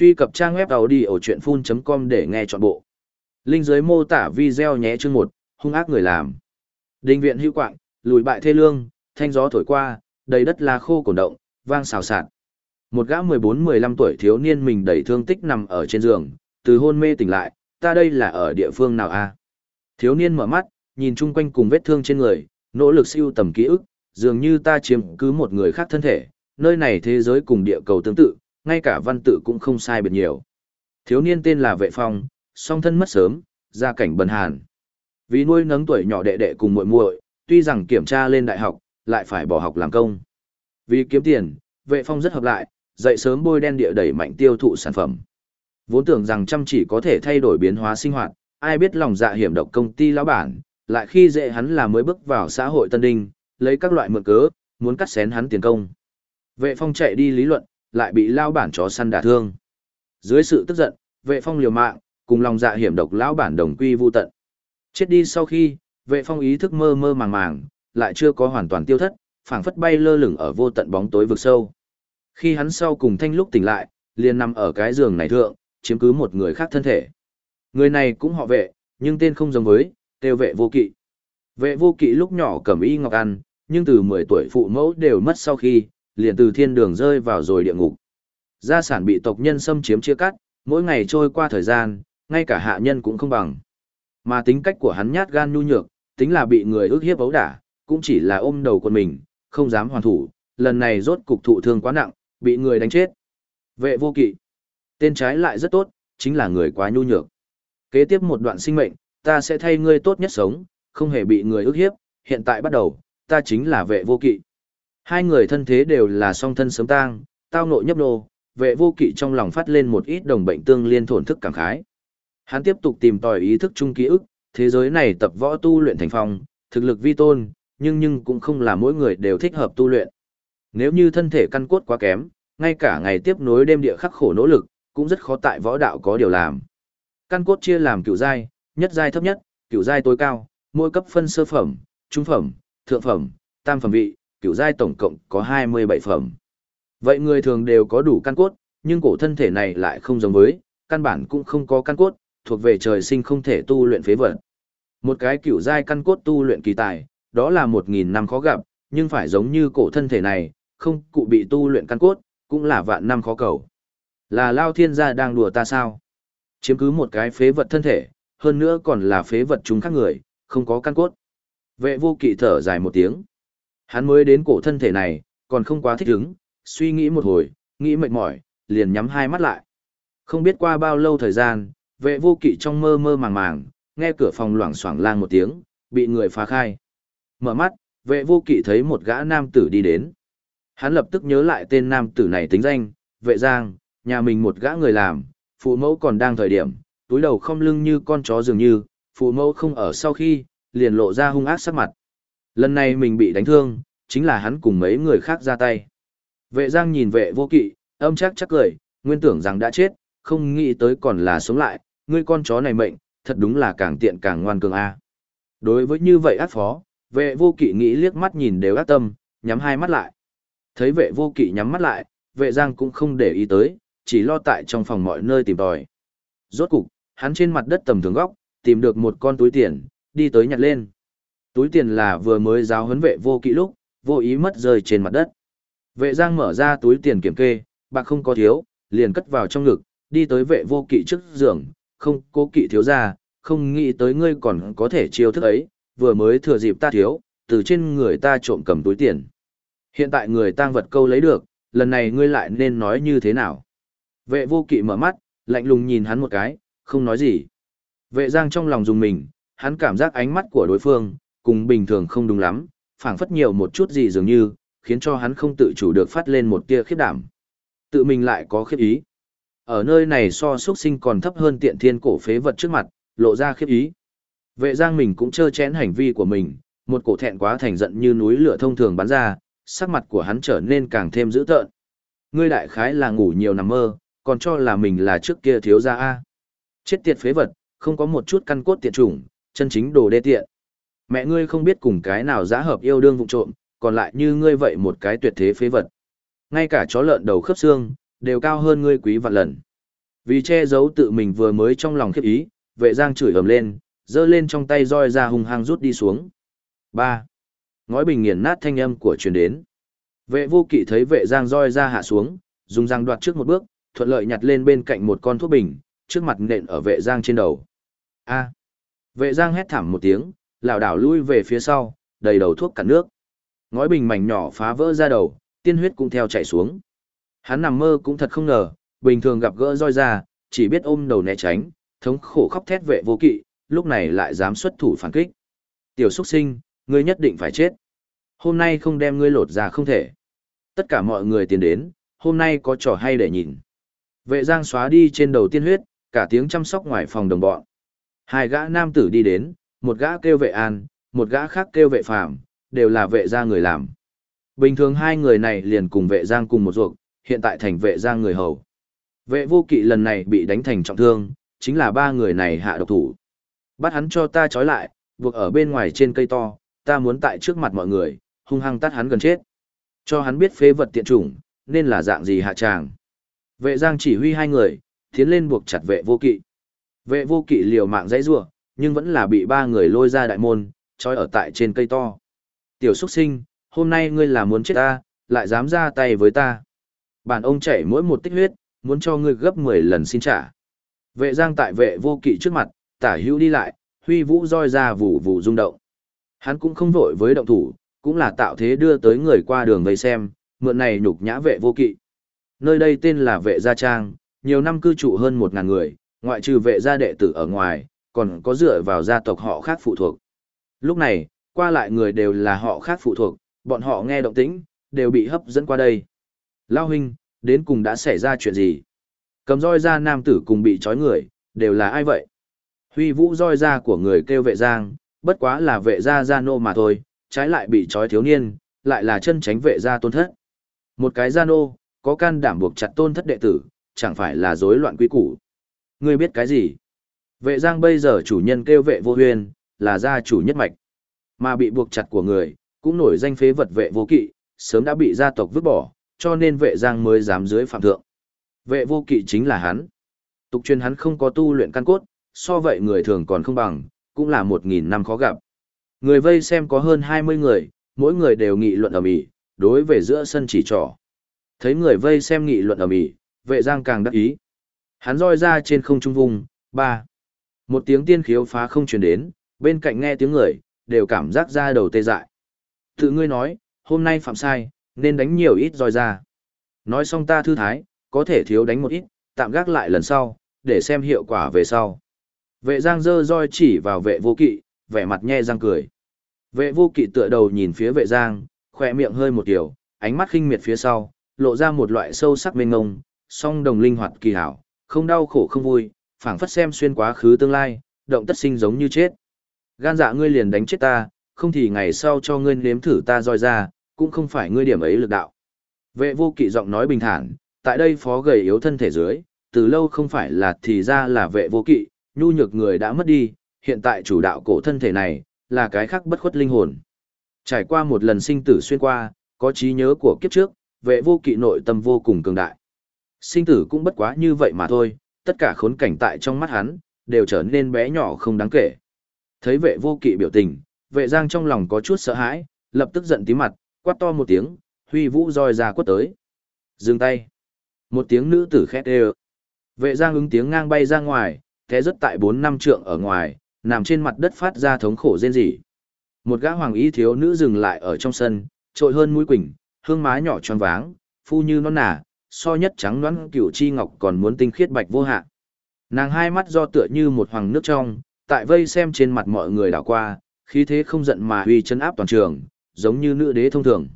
Truy cập trang web đầu đi ở chuyện full.com để nghe trọn bộ. Linh dưới mô tả video nhé chương một hung ác người làm. Đình viện hữu quạng, lùi bại thê lương, thanh gió thổi qua, đầy đất là khô cổ động, vang xào xạc. Một gã 14-15 tuổi thiếu niên mình đầy thương tích nằm ở trên giường, từ hôn mê tỉnh lại, ta đây là ở địa phương nào a? Thiếu niên mở mắt, nhìn chung quanh cùng vết thương trên người, nỗ lực siêu tầm ký ức, dường như ta chiếm cứ một người khác thân thể, nơi này thế giới cùng địa cầu tương tự, ngay cả văn tự cũng không sai biệt nhiều. Thiếu niên tên là Vệ Phong, song thân mất sớm, gia cảnh bần hàn. Vì nuôi nấng tuổi nhỏ đệ đệ cùng muội muội, tuy rằng kiểm tra lên đại học, lại phải bỏ học làm công. Vì kiếm tiền, Vệ Phong rất hợp lại, dậy sớm bôi đen địa đẩy mạnh tiêu thụ sản phẩm. Vốn tưởng rằng chăm chỉ có thể thay đổi biến hóa sinh hoạt, ai biết lòng dạ hiểm độc công ty lão bản, lại khi dễ hắn là mới bước vào xã hội tân đinh, lấy các loại mượn cớ, muốn cắt xén hắn tiền công. Vệ Phong chạy đi lý luận, lại bị lao bản chó săn đả thương. Dưới sự tức giận, vệ phong liều mạng, cùng lòng dạ hiểm độc lão bản đồng quy vu tận. Chết đi sau khi, vệ phong ý thức mơ mơ màng màng, lại chưa có hoàn toàn tiêu thất, phảng phất bay lơ lửng ở vô tận bóng tối vực sâu. Khi hắn sau cùng thanh lúc tỉnh lại, liền nằm ở cái giường này thượng, chiếm cứ một người khác thân thể. Người này cũng họ vệ, nhưng tên không giống với, tiêu vệ vô kỵ. Vệ vô kỵ lúc nhỏ cầm y ngọc ăn, nhưng từ 10 tuổi phụ mẫu đều mất sau khi, liền từ thiên đường rơi vào rồi địa ngục. Gia sản bị tộc nhân xâm chiếm chia cắt, mỗi ngày trôi qua thời gian, ngay cả hạ nhân cũng không bằng. Mà tính cách của hắn nhát gan nhu nhược, tính là bị người ước hiếp ấu đả, cũng chỉ là ôm đầu quân mình, không dám hoàn thủ, lần này rốt cục thụ thương quá nặng, bị người đánh chết. Vệ vô kỵ. Tên trái lại rất tốt, chính là người quá nhu nhược. Kế tiếp một đoạn sinh mệnh, ta sẽ thay ngươi tốt nhất sống, không hề bị người ước hiếp, hiện tại bắt đầu, ta chính là vệ vô kỵ. Hai người thân thế đều là song thân sớm tang, tao nội nhấp nô, vệ vô kỵ trong lòng phát lên một ít đồng bệnh tương liên thổn thức cảm khái. Hắn tiếp tục tìm tòi ý thức chung ký ức, thế giới này tập võ tu luyện thành phong, thực lực vi tôn, nhưng nhưng cũng không là mỗi người đều thích hợp tu luyện. Nếu như thân thể căn cốt quá kém, ngay cả ngày tiếp nối đêm địa khắc khổ nỗ lực, cũng rất khó tại võ đạo có điều làm. Căn cốt chia làm cựu giai, nhất giai thấp nhất, cựu giai tối cao, mỗi cấp phân sơ phẩm, trung phẩm, thượng phẩm, tam phẩm vị, cựu giai tổng cộng có 27 phẩm. Vậy người thường đều có đủ căn cốt, nhưng cổ thân thể này lại không giống với, căn bản cũng không có căn cốt, thuộc về trời sinh không thể tu luyện phế vật. Một cái cựu giai căn cốt tu luyện kỳ tài, đó là 1.000 năm khó gặp, nhưng phải giống như cổ thân thể này, không cụ bị tu luyện căn cốt, cũng là vạn năm khó cầu. Là Lao Thiên gia đang đùa ta sao? Chiếm cứ một cái phế vật thân thể, hơn nữa còn là phế vật chúng khác người, không có căn cốt. Vệ vô kỵ thở dài một tiếng. Hắn mới đến cổ thân thể này, còn không quá thích ứng, suy nghĩ một hồi, nghĩ mệt mỏi, liền nhắm hai mắt lại. Không biết qua bao lâu thời gian, vệ vô kỵ trong mơ mơ màng màng, nghe cửa phòng loảng xoảng lang một tiếng, bị người phá khai. Mở mắt, vệ vô kỵ thấy một gã nam tử đi đến. Hắn lập tức nhớ lại tên nam tử này tính danh, vệ giang, nhà mình một gã người làm, phụ mẫu còn đang thời điểm, túi đầu không lưng như con chó dường như, phụ mẫu không ở sau khi, liền lộ ra hung ác sắc mặt. Lần này mình bị đánh thương, chính là hắn cùng mấy người khác ra tay. Vệ giang nhìn vệ vô kỵ, âm chắc chắc cười, nguyên tưởng rằng đã chết, không nghĩ tới còn là sống lại, ngươi con chó này mệnh, thật đúng là càng tiện càng ngoan cường a. Đối với như vậy ác phó, vệ vô kỵ nghĩ liếc mắt nhìn đều ác tâm, nhắm hai mắt lại. Thấy vệ vô kỵ nhắm mắt lại, vệ giang cũng không để ý tới, chỉ lo tại trong phòng mọi nơi tìm tòi. Rốt cục, hắn trên mặt đất tầm thường góc, tìm được một con túi tiền, đi tới nhặt lên. Túi tiền là vừa mới giáo huấn vệ vô kỵ lúc, vô ý mất rơi trên mặt đất. Vệ giang mở ra túi tiền kiểm kê, bạc không có thiếu, liền cất vào trong ngực, đi tới vệ vô kỵ trước giường, không cố kỵ thiếu ra, không nghĩ tới ngươi còn có thể chiêu thức ấy, vừa mới thừa dịp ta thiếu, từ trên người ta trộm cầm túi tiền. Hiện tại người tang vật câu lấy được, lần này ngươi lại nên nói như thế nào? Vệ vô kỵ mở mắt, lạnh lùng nhìn hắn một cái, không nói gì. Vệ giang trong lòng dùng mình, hắn cảm giác ánh mắt của đối phương, cùng bình thường không đúng lắm, phảng phất nhiều một chút gì dường như, khiến cho hắn không tự chủ được phát lên một tia khiếp đảm. Tự mình lại có khiếp ý. Ở nơi này so xuất sinh còn thấp hơn tiện thiên cổ phế vật trước mặt, lộ ra khiếp ý. Vệ giang mình cũng chơ chén hành vi của mình, một cổ thẹn quá thành giận như núi lửa thông thường bắn ra, sắc mặt của hắn trở nên càng thêm dữ tợn. Ngươi đại khái là ngủ nhiều nằm mơ, còn cho là mình là trước kia thiếu gia A. Chết tiệt phế vật, không có một chút căn cốt tiện chủng, chân chính đồ đê tiện. Mẹ ngươi không biết cùng cái nào giá hợp yêu đương vụ trộm, còn lại như ngươi vậy một cái tuyệt thế phế vật. Ngay cả chó lợn đầu khớp xương, đều cao hơn ngươi quý vạn lần. Vì che giấu tự mình vừa mới trong lòng khiếp ý, vệ giang chửi ầm lên, giơ lên trong tay roi ra hung hăng rút đi xuống. 3. Ngói bình nghiền nát thanh âm của truyền đến. Vệ vô kỵ thấy vệ giang roi ra hạ xuống, dùng răng đoạt trước một bước, thuận lợi nhặt lên bên cạnh một con thuốc bình, trước mặt nện ở vệ giang trên đầu. A. Vệ giang hét thảm một tiếng, lảo đảo lui về phía sau, đầy đầu thuốc cạn nước. Ngói bình mảnh nhỏ phá vỡ ra đầu, tiên huyết cũng theo chảy xuống. Hắn nằm mơ cũng thật không ngờ, bình thường gặp gỡ roi ra, chỉ biết ôm đầu né tránh, thống khổ khóc thét vệ vô kỵ, lúc này lại dám xuất thủ phản kích. Tiểu xuất sinh, ngươi nhất định phải chết. Hôm nay không đem ngươi lột ra không thể. Tất cả mọi người tiến đến, hôm nay có trò hay để nhìn. Vệ giang xóa đi trên đầu tiên huyết, cả tiếng chăm sóc ngoài phòng đồng bọn. Hai gã nam tử đi đến, một gã kêu vệ an, một gã khác kêu vệ phàm, đều là vệ gia người làm. Bình thường hai người này liền cùng vệ giang cùng một ruột, hiện tại thành vệ giang người hầu. Vệ vô kỵ lần này bị đánh thành trọng thương, chính là ba người này hạ độc thủ. Bắt hắn cho ta trói lại, buộc ở bên ngoài trên cây to, ta muốn tại trước mặt mọi người, hung hăng tắt hắn gần chết. Cho hắn biết phế vật tiện chủng, nên là dạng gì hạ tràng. Vệ giang chỉ huy hai người, tiến lên buộc chặt vệ vô kỵ. Vệ vô kỵ liều mạng dãy rủa nhưng vẫn là bị ba người lôi ra đại môn, trói ở tại trên cây to. Tiểu xuất sinh, hôm nay ngươi là muốn chết ta, lại dám ra tay với ta. Bản ông chảy mỗi một tích huyết, muốn cho ngươi gấp 10 lần xin trả. Vệ giang tại vệ vô kỵ trước mặt, tả hữu đi lại, huy vũ roi ra vụ vụ rung động. Hắn cũng không vội với động thủ, cũng là tạo thế đưa tới người qua đường vây xem, mượn này nhục nhã vệ vô kỵ. Nơi đây tên là vệ gia trang, nhiều năm cư trụ hơn 1.000 người, ngoại trừ vệ gia đệ tử ở ngoài, còn có dựa vào gia tộc họ khác phụ thuộc. Lúc này, qua lại người đều là họ khác phụ thuộc, bọn họ nghe động tĩnh, đều bị hấp dẫn qua đây. Lao huynh, đến cùng đã xảy ra chuyện gì? Cầm roi ra nam tử cùng bị trói người, đều là ai vậy? Huy vũ roi ra của người kêu vệ giang, bất quá là vệ gia gia nô mà thôi, trái lại bị trói thiếu niên, lại là chân tránh vệ gia tôn thất. Một cái gia nô, có can đảm buộc chặt tôn thất đệ tử, chẳng phải là rối loạn quy củ. Ngươi biết cái gì? Vệ giang bây giờ chủ nhân kêu vệ vô huyền, là gia chủ nhất mạch. Mà bị buộc chặt của người, cũng nổi danh phế vật vệ vô kỵ, sớm đã bị gia tộc vứt bỏ, cho nên vệ giang mới dám dưới phạm thượng. Vệ vô kỵ chính là hắn. Tục truyền hắn không có tu luyện căn cốt, so vậy người thường còn không bằng, cũng là một nghìn năm khó gặp. Người vây xem có hơn hai mươi người, mỗi người đều nghị luận ở ĩ, đối về giữa sân chỉ trỏ. Thấy người vây xem nghị luận ở ĩ, vệ giang càng đắc ý. Hắn roi ra trên không trung vùng, ba. Một tiếng tiên khiếu phá không truyền đến, bên cạnh nghe tiếng người, đều cảm giác ra đầu tê dại. Tự ngươi nói, hôm nay phạm sai, nên đánh nhiều ít roi ra. Nói xong ta thư thái, có thể thiếu đánh một ít, tạm gác lại lần sau, để xem hiệu quả về sau. Vệ giang dơ roi chỉ vào vệ vô kỵ, vẻ mặt nhe răng cười. Vệ vô kỵ tựa đầu nhìn phía vệ giang, khỏe miệng hơi một điều, ánh mắt khinh miệt phía sau, lộ ra một loại sâu sắc mênh ngông, song đồng linh hoạt kỳ hảo, không đau khổ không vui, phảng phất xem xuyên quá khứ tương lai, động tất sinh giống như chết. Gan dạ ngươi liền đánh chết ta, không thì ngày sau cho ngươi nếm thử ta roi ra, cũng không phải ngươi điểm ấy lực đạo. Vệ vô kỵ giọng nói bình thản, tại đây phó gầy yếu thân thể dưới, từ lâu không phải là thì ra là vệ vô kỵ, nhu nhược người đã mất đi, hiện tại chủ đạo cổ thân thể này, là cái khác bất khuất linh hồn. Trải qua một lần sinh tử xuyên qua, có trí nhớ của kiếp trước, vệ vô kỵ nội tâm vô cùng cường đại. Sinh tử cũng bất quá như vậy mà thôi, tất cả khốn cảnh tại trong mắt hắn, đều trở nên bé nhỏ không đáng kể. Thấy vệ vô kỵ biểu tình, vệ giang trong lòng có chút sợ hãi, lập tức giận tí mặt, quát to một tiếng, huy vũ roi ra quất tới. Dừng tay. Một tiếng nữ tử khét đều. Vệ giang ứng tiếng ngang bay ra ngoài, té rất tại bốn năm trượng ở ngoài, nằm trên mặt đất phát ra thống khổ rên rỉ. Một gã hoàng y thiếu nữ dừng lại ở trong sân, trội hơn mũi quỳnh, hương má nhỏ tròn váng, phu như non nà, so nhất trắng đoán cửu chi ngọc còn muốn tinh khiết bạch vô hạ Nàng hai mắt do tựa như một hoàng nước trong, tại vây xem trên mặt mọi người đảo qua, khí thế không giận mà uy chân áp toàn trường, giống như nữ đế thông thường.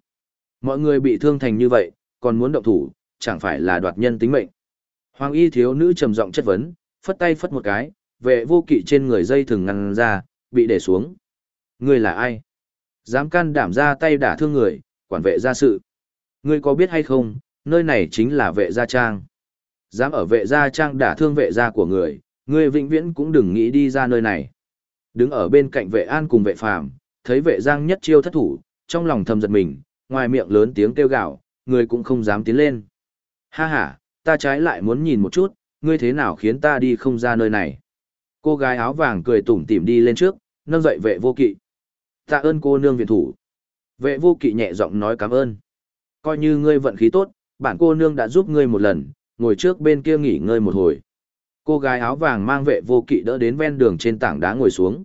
Mọi người bị thương thành như vậy, còn muốn động thủ, chẳng phải là đoạt nhân tính mệnh. Hoàng y thiếu nữ trầm giọng chất vấn, phất tay phất một cái, vệ vô kỵ trên người dây thừng ngăn ra, bị để xuống. Ngươi là ai? Dám can đảm ra tay đả thương người, quản vệ gia sự. Ngươi có biết hay không, nơi này chính là vệ gia trang. Dám ở vệ gia trang đả thương vệ gia của người, ngươi vĩnh viễn cũng đừng nghĩ đi ra nơi này. Đứng ở bên cạnh vệ an cùng vệ phàm, thấy vệ giang nhất chiêu thất thủ, trong lòng thầm giật mình, ngoài miệng lớn tiếng kêu gào, người cũng không dám tiến lên. Ha ha, ta trái lại muốn nhìn một chút, ngươi thế nào khiến ta đi không ra nơi này? Cô gái áo vàng cười tủm tỉm đi lên trước, nâng dậy vệ vô kỵ. Tạ ơn cô nương viện thủ. Vệ vô kỵ nhẹ giọng nói cảm ơn. Coi như ngươi vận khí tốt, bản cô nương đã giúp ngươi một lần, ngồi trước bên kia nghỉ ngơi một hồi. Cô gái áo vàng mang vệ vô kỵ đỡ đến ven đường trên tảng đá ngồi xuống.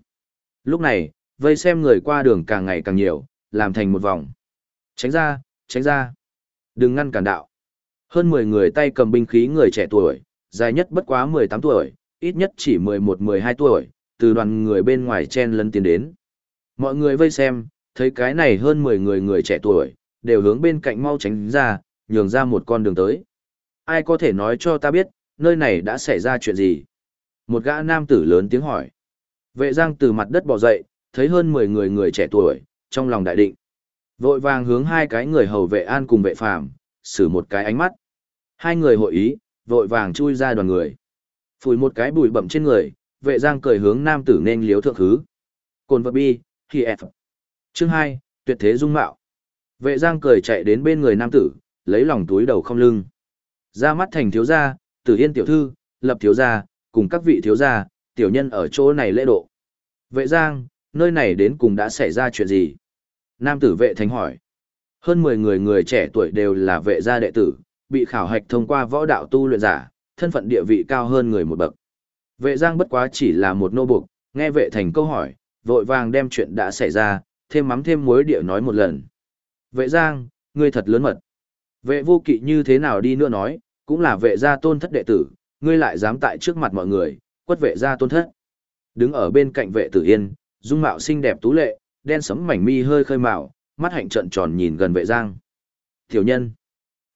Lúc này, vây xem người qua đường càng ngày càng nhiều, làm thành một vòng. Tránh ra, tránh ra. Đừng ngăn cản đạo. Hơn 10 người tay cầm binh khí người trẻ tuổi, dài nhất bất quá 18 tuổi, ít nhất chỉ 11-12 tuổi, từ đoàn người bên ngoài chen lấn tiến đến. Mọi người vây xem, thấy cái này hơn 10 người người trẻ tuổi, đều hướng bên cạnh mau tránh ra, nhường ra một con đường tới. Ai có thể nói cho ta biết, nơi này đã xảy ra chuyện gì? Một gã nam tử lớn tiếng hỏi. Vệ giang từ mặt đất bò dậy, thấy hơn 10 người người trẻ tuổi, trong lòng đại định. Vội vàng hướng hai cái người hầu vệ an cùng vệ phàm, xử một cái ánh mắt. Hai người hội ý, vội vàng chui ra đoàn người. Phủi một cái bụi bậm trên người, vệ giang cười hướng nam tử nên liếu thượng hứ. Cồn vật bi, khi F. Chương 2, tuyệt thế dung mạo. Vệ giang cười chạy đến bên người nam tử, lấy lòng túi đầu không lưng. Ra mắt thành thiếu gia, tử yên tiểu thư, lập thiếu gia, cùng các vị thiếu gia, tiểu nhân ở chỗ này lễ độ. Vệ giang, nơi này đến cùng đã xảy ra chuyện gì? Nam tử vệ thánh hỏi. Hơn 10 người người trẻ tuổi đều là vệ gia đệ tử, bị khảo hạch thông qua võ đạo tu luyện giả, thân phận địa vị cao hơn người một bậc. Vệ giang bất quá chỉ là một nô buộc, nghe vệ thành câu hỏi, vội vàng đem chuyện đã xảy ra, thêm mắm thêm muối địa nói một lần. Vệ giang, ngươi thật lớn mật. Vệ vô kỵ như thế nào đi nữa nói, cũng là vệ gia tôn thất đệ tử, ngươi lại dám tại trước mặt mọi người, quất vệ gia tôn thất. Đứng ở bên cạnh vệ tử yên, dung mạo xinh đẹp tú lệ, đen sẫm mảnh mi hơi khơi mạo, mắt hạnh trận tròn nhìn gần vệ giang. Tiểu nhân,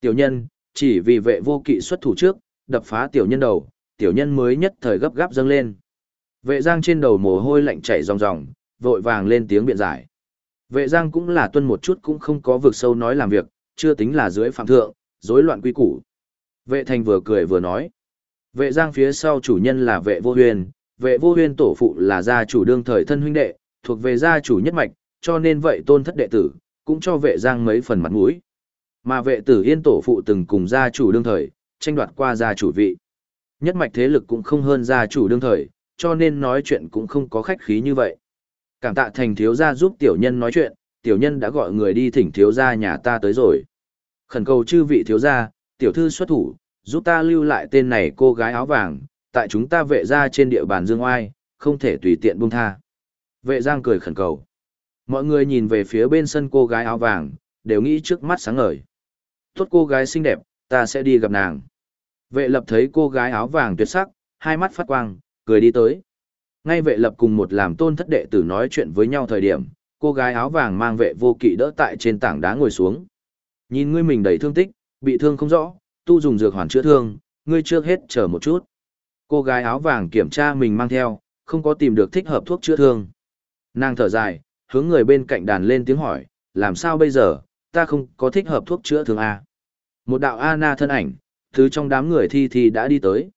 tiểu nhân, chỉ vì vệ vô kỵ xuất thủ trước, đập phá tiểu nhân đầu, tiểu nhân mới nhất thời gấp gáp dâng lên. Vệ giang trên đầu mồ hôi lạnh chảy ròng ròng, vội vàng lên tiếng biện giải. Vệ giang cũng là tuân một chút cũng không có vực sâu nói làm việc, chưa tính là dưới phạm thượng, rối loạn quy củ. Vệ thành vừa cười vừa nói. Vệ giang phía sau chủ nhân là vệ vô huyền, vệ vô huyền tổ phụ là gia chủ đương thời thân huynh đệ, thuộc về gia chủ nhất mạch, cho nên vậy tôn thất đệ tử, cũng cho vệ giang mấy phần mặt mũi. Mà vệ tử yên tổ phụ từng cùng gia chủ đương thời, tranh đoạt qua gia chủ vị. Nhất mạch thế lực cũng không hơn gia chủ đương thời, cho nên nói chuyện cũng không có khách khí như vậy. Cảm tạ thành thiếu gia giúp tiểu nhân nói chuyện, tiểu nhân đã gọi người đi thỉnh thiếu gia nhà ta tới rồi. Khẩn cầu chư vị thiếu gia, tiểu thư xuất thủ, giúp ta lưu lại tên này cô gái áo vàng, tại chúng ta vệ gia trên địa bàn Dương Oai, không thể tùy tiện buông tha. Vệ Giang cười khẩn cầu. Mọi người nhìn về phía bên sân cô gái áo vàng, đều nghĩ trước mắt sáng ngời. Tốt cô gái xinh đẹp, ta sẽ đi gặp nàng. Vệ lập thấy cô gái áo vàng tuyệt sắc, hai mắt phát quang, cười đi tới. Ngay vệ lập cùng một làm tôn thất đệ tử nói chuyện với nhau thời điểm, cô gái áo vàng mang vệ vô kỵ đỡ tại trên tảng đá ngồi xuống. Nhìn ngươi mình đầy thương tích, bị thương không rõ, tu dùng dược hoàn chữa thương, ngươi trước hết chờ một chút. Cô gái áo vàng kiểm tra mình mang theo, không có tìm được thích hợp thuốc chữa thương. Nàng thở dài, hướng người bên cạnh đàn lên tiếng hỏi, làm sao bây giờ, ta không có thích hợp thuốc chữa thương à? Một đạo A-na thân ảnh, thứ trong đám người thi thi đã đi tới.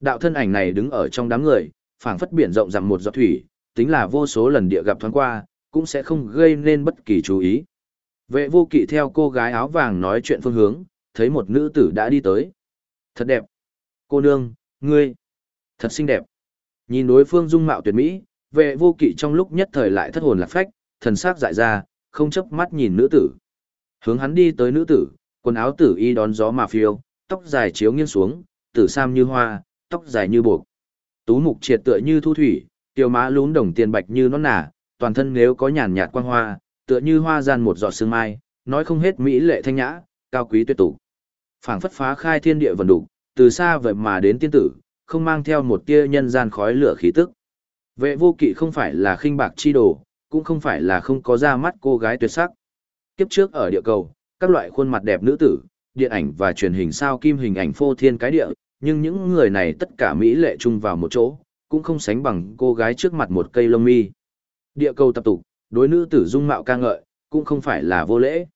Đạo thân ảnh này đứng ở trong đám người, phảng phất biển rộng rằm một giọt thủy, tính là vô số lần địa gặp thoáng qua, cũng sẽ không gây nên bất kỳ chú ý. Vệ vô kỵ theo cô gái áo vàng nói chuyện phương hướng, thấy một nữ tử đã đi tới. Thật đẹp. Cô nương, ngươi. Thật xinh đẹp. Nhìn đối phương dung mạo tuyệt mỹ, vệ vô kỵ trong lúc nhất thời lại thất hồn lạc phách, thần sắc dại ra, không chấp mắt nhìn nữ tử. Hướng hắn đi tới nữ tử, quần áo tử y đón gió mà phiêu, tóc dài chiếu nghiêng xuống, tử sam như hoa, tóc dài như buộc. Tú mục triệt tựa như thu thủy, tiêu má lún đồng tiền bạch như non nả, toàn thân nếu có nhàn nhạt quang hoa, tựa như hoa gian một giọt sương mai, nói không hết mỹ lệ thanh nhã, cao quý tuyệt tục. Phảng phất phá khai thiên địa vận đủ, từ xa vậy mà đến tiên tử, không mang theo một tia nhân gian khói lửa khí tức. Vệ vô kỵ không phải là khinh bạc chi đồ, cũng không phải là không có ra mắt cô gái tuyệt sắc. Kiếp trước ở địa cầu, các loại khuôn mặt đẹp nữ tử, điện ảnh và truyền hình sao kim hình ảnh phô thiên cái địa, nhưng những người này tất cả mỹ lệ chung vào một chỗ, cũng không sánh bằng cô gái trước mặt một cây lông mi. Địa cầu tập tục, đối nữ tử dung mạo ca ngợi, cũng không phải là vô lễ.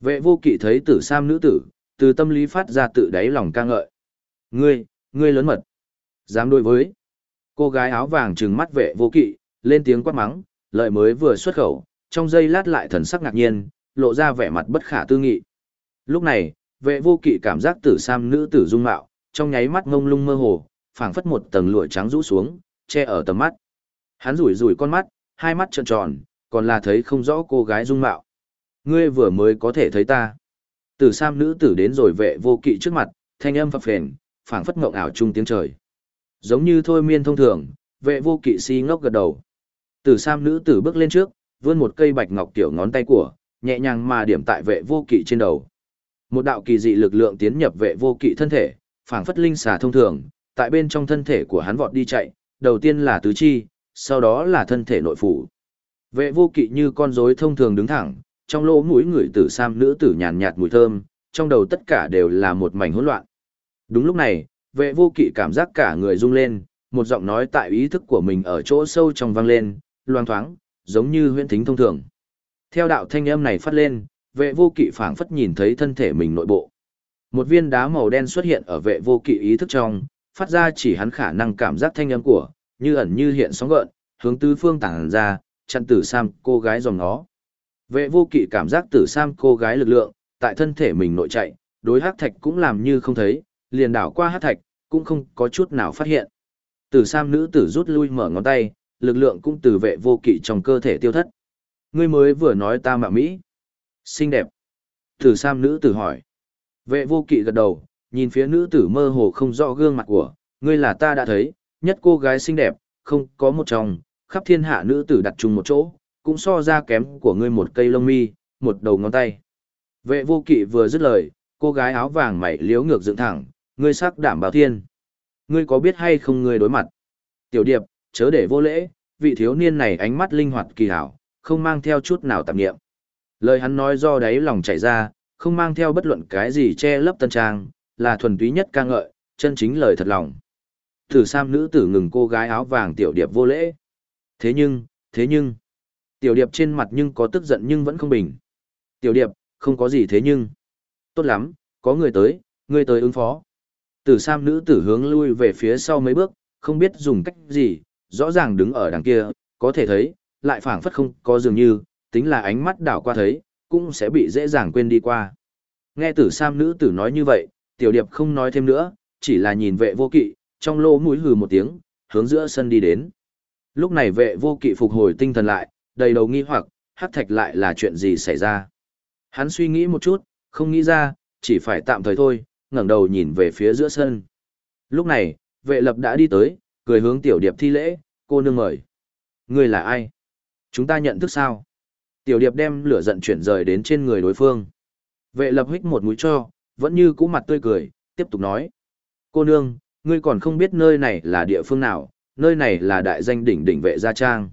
Vệ vô kỵ thấy tử sam nữ tử, từ tâm lý phát ra tự đáy lòng ca ngợi. Ngươi, ngươi lớn mật. Dám đối với. Cô gái áo vàng trừng mắt vệ vô kỵ, lên tiếng quát mắng, lợi mới vừa xuất khẩu, trong giây lát lại thần sắc ngạc nhiên, lộ ra vẻ mặt bất khả tư nghị. Lúc này, vệ vô kỵ cảm giác tử sam nữ tử dung mạo, trong nháy mắt ngông lung mơ hồ, phảng phất một tầng lụa trắng rũ xuống, che ở tầm mắt. Hắn rủi rủi con mắt, hai mắt trợn tròn, còn là thấy không rõ cô gái dung mạo. Ngươi vừa mới có thể thấy ta. Tử Sam nữ tử đến rồi vệ vô kỵ trước mặt, thanh âm phập phền, phảng phất ngộng ảo chung tiếng trời. Giống như thôi miên thông thường, vệ vô kỵ si ngốc gật đầu. Tử Sam nữ tử bước lên trước, vươn một cây bạch ngọc tiểu ngón tay của, nhẹ nhàng mà điểm tại vệ vô kỵ trên đầu. Một đạo kỳ dị lực lượng tiến nhập vệ vô kỵ thân thể, phảng phất linh xà thông thường, tại bên trong thân thể của hắn vọt đi chạy, đầu tiên là tứ chi, sau đó là thân thể nội phủ. Vệ vô kỵ như con rối thông thường đứng thẳng, trong lỗ mũi người tử sam nữ tử nhàn nhạt mùi thơm, trong đầu tất cả đều là một mảnh hỗn loạn. Đúng lúc này, vệ vô kỵ cảm giác cả người rung lên, một giọng nói tại ý thức của mình ở chỗ sâu trong vang lên, loang thoáng, giống như huyễn thính thông thường. Theo đạo thanh âm này phát lên, vệ vô kỵ phảng phất nhìn thấy thân thể mình nội bộ. Một viên đá màu đen xuất hiện ở vệ vô kỵ ý thức trong, phát ra chỉ hắn khả năng cảm giác thanh âm của, như ẩn như hiện sóng gợn, hướng tứ phương tản ra, chặn tử sam cô gái dòng nó. Vệ vô kỵ cảm giác tử sam cô gái lực lượng, tại thân thể mình nội chạy, đối hắc thạch cũng làm như không thấy, liền đảo qua hắc thạch, cũng không có chút nào phát hiện. Tử sam nữ tử rút lui mở ngón tay, lực lượng cũng từ vệ vô kỵ trong cơ thể tiêu thất. Ngươi mới vừa nói ta mạ mỹ. Xinh đẹp. Tử sam nữ tử hỏi. Vệ vô kỵ gật đầu, nhìn phía nữ tử mơ hồ không rõ gương mặt của, ngươi là ta đã thấy, nhất cô gái xinh đẹp, không có một chồng, khắp thiên hạ nữ tử đặt chung một chỗ, cũng so ra kém của ngươi một cây lông mi, một đầu ngón tay. Vệ vô kỵ vừa dứt lời, cô gái áo vàng mày liếu ngược dựng thẳng, ngươi sắc đảm bảo thiên. Ngươi có biết hay không ngươi đối mặt? Tiểu điệp, chớ để vô lễ, vị thiếu niên này ánh mắt linh hoạt kỳ hảo, không mang theo chút nào tạp nghiệm. Lời hắn nói do đáy lòng chảy ra, không mang theo bất luận cái gì che lấp tân trang, là thuần túy nhất ca ngợi, chân chính lời thật lòng. Thử Sam nữ tử ngừng cô gái áo vàng tiểu điệp vô lễ. Thế nhưng, thế nhưng, tiểu điệp trên mặt nhưng có tức giận nhưng vẫn không bình. Tiểu điệp, không có gì thế nhưng. Tốt lắm, có người tới, người tới ứng phó. Tử Sam nữ tử hướng lui về phía sau mấy bước, không biết dùng cách gì, rõ ràng đứng ở đằng kia, có thể thấy, lại phảng phất không có dường như, tính là ánh mắt đảo qua thấy, cũng sẽ bị dễ dàng quên đi qua. Nghe tử Sam nữ tử nói như vậy, tiểu điệp không nói thêm nữa, chỉ là nhìn vệ vô kỵ, trong lỗ mũi hừ một tiếng, hướng giữa sân đi đến. Lúc này vệ vô kỵ phục hồi tinh thần lại, đầy đầu nghi hoặc, hắc thạch lại là chuyện gì xảy ra. Hắn suy nghĩ một chút, không nghĩ ra, chỉ phải tạm thời thôi, ngẩng đầu nhìn về phía giữa sân. Lúc này, vệ lập đã đi tới, cười hướng tiểu điệp thi lễ, cô nương mời. Người là ai? Chúng ta nhận thức sao? Tiểu điệp đem lửa giận chuyển rời đến trên người đối phương. Vệ lập hích một mũi cho, vẫn như cũ mặt tươi cười, tiếp tục nói. Cô nương, ngươi còn không biết nơi này là địa phương nào, nơi này là đại danh đỉnh đỉnh vệ gia trang.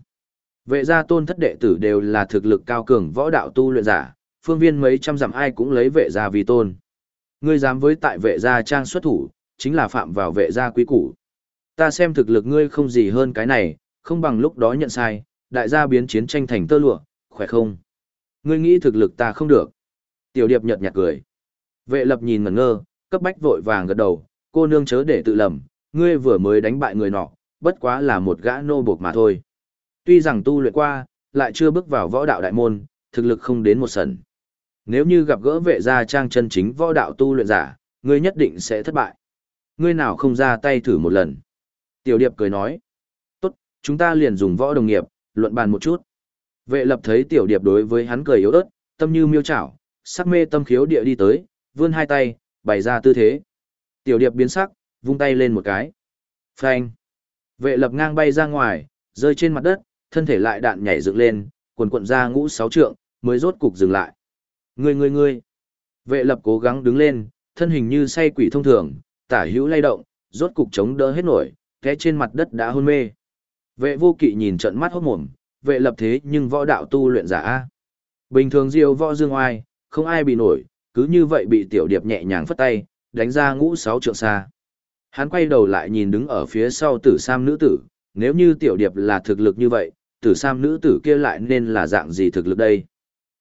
Vệ gia tôn thất đệ tử đều là thực lực cao cường võ đạo tu luyện giả, phương viên mấy trăm dặm ai cũng lấy vệ gia vì tôn. Ngươi dám với tại vệ gia trang xuất thủ, chính là phạm vào vệ gia quý củ. Ta xem thực lực ngươi không gì hơn cái này, không bằng lúc đó nhận sai, đại gia biến chiến tranh thành tơ lụa, khỏe không? Ngươi nghĩ thực lực ta không được. Tiểu điệp nhật nhạt cười. Vệ lập nhìn ngẩn ngơ, cấp bách vội vàng gật đầu, cô nương chớ để tự lầm, ngươi vừa mới đánh bại người nọ, bất quá là một gã nô buộc mà thôi. Tuy rằng tu luyện qua, lại chưa bước vào võ đạo đại môn, thực lực không đến một sần. Nếu như gặp gỡ vệ gia trang chân chính võ đạo tu luyện giả, ngươi nhất định sẽ thất bại. Ngươi nào không ra tay thử một lần. Tiểu điệp cười nói. Tốt, chúng ta liền dùng võ đồng nghiệp, luận bàn một chút. Vệ lập thấy tiểu điệp đối với hắn cười yếu ớt, tâm như miêu chảo, sắc mê tâm khiếu địa đi tới, vươn hai tay, bày ra tư thế. Tiểu điệp biến sắc, vung tay lên một cái. Phanh. Vệ lập ngang bay ra ngoài, rơi trên mặt đất, thân thể lại đạn nhảy dựng lên, quần quận ra ngũ sáu trượng, mới rốt cục dừng lại. Ngươi ngươi ngươi. Vệ lập cố gắng đứng lên, thân hình như say quỷ thông thường, tả hữu lay động, rốt cục chống đỡ hết nổi, té trên mặt đất đã hôn mê. Vệ vô kỵ nhìn trận mắt hốt mồm, vệ lập thế nhưng võ đạo tu luyện giả A. Bình thường diêu võ dương oai, không ai bị nổi, cứ như vậy bị tiểu điệp nhẹ nhàng phất tay, đánh ra ngũ sáu trượng xa. Hắn quay đầu lại nhìn đứng ở phía sau tử sam nữ tử, nếu như tiểu điệp là thực lực như vậy, tử sam nữ tử kia lại nên là dạng gì thực lực đây?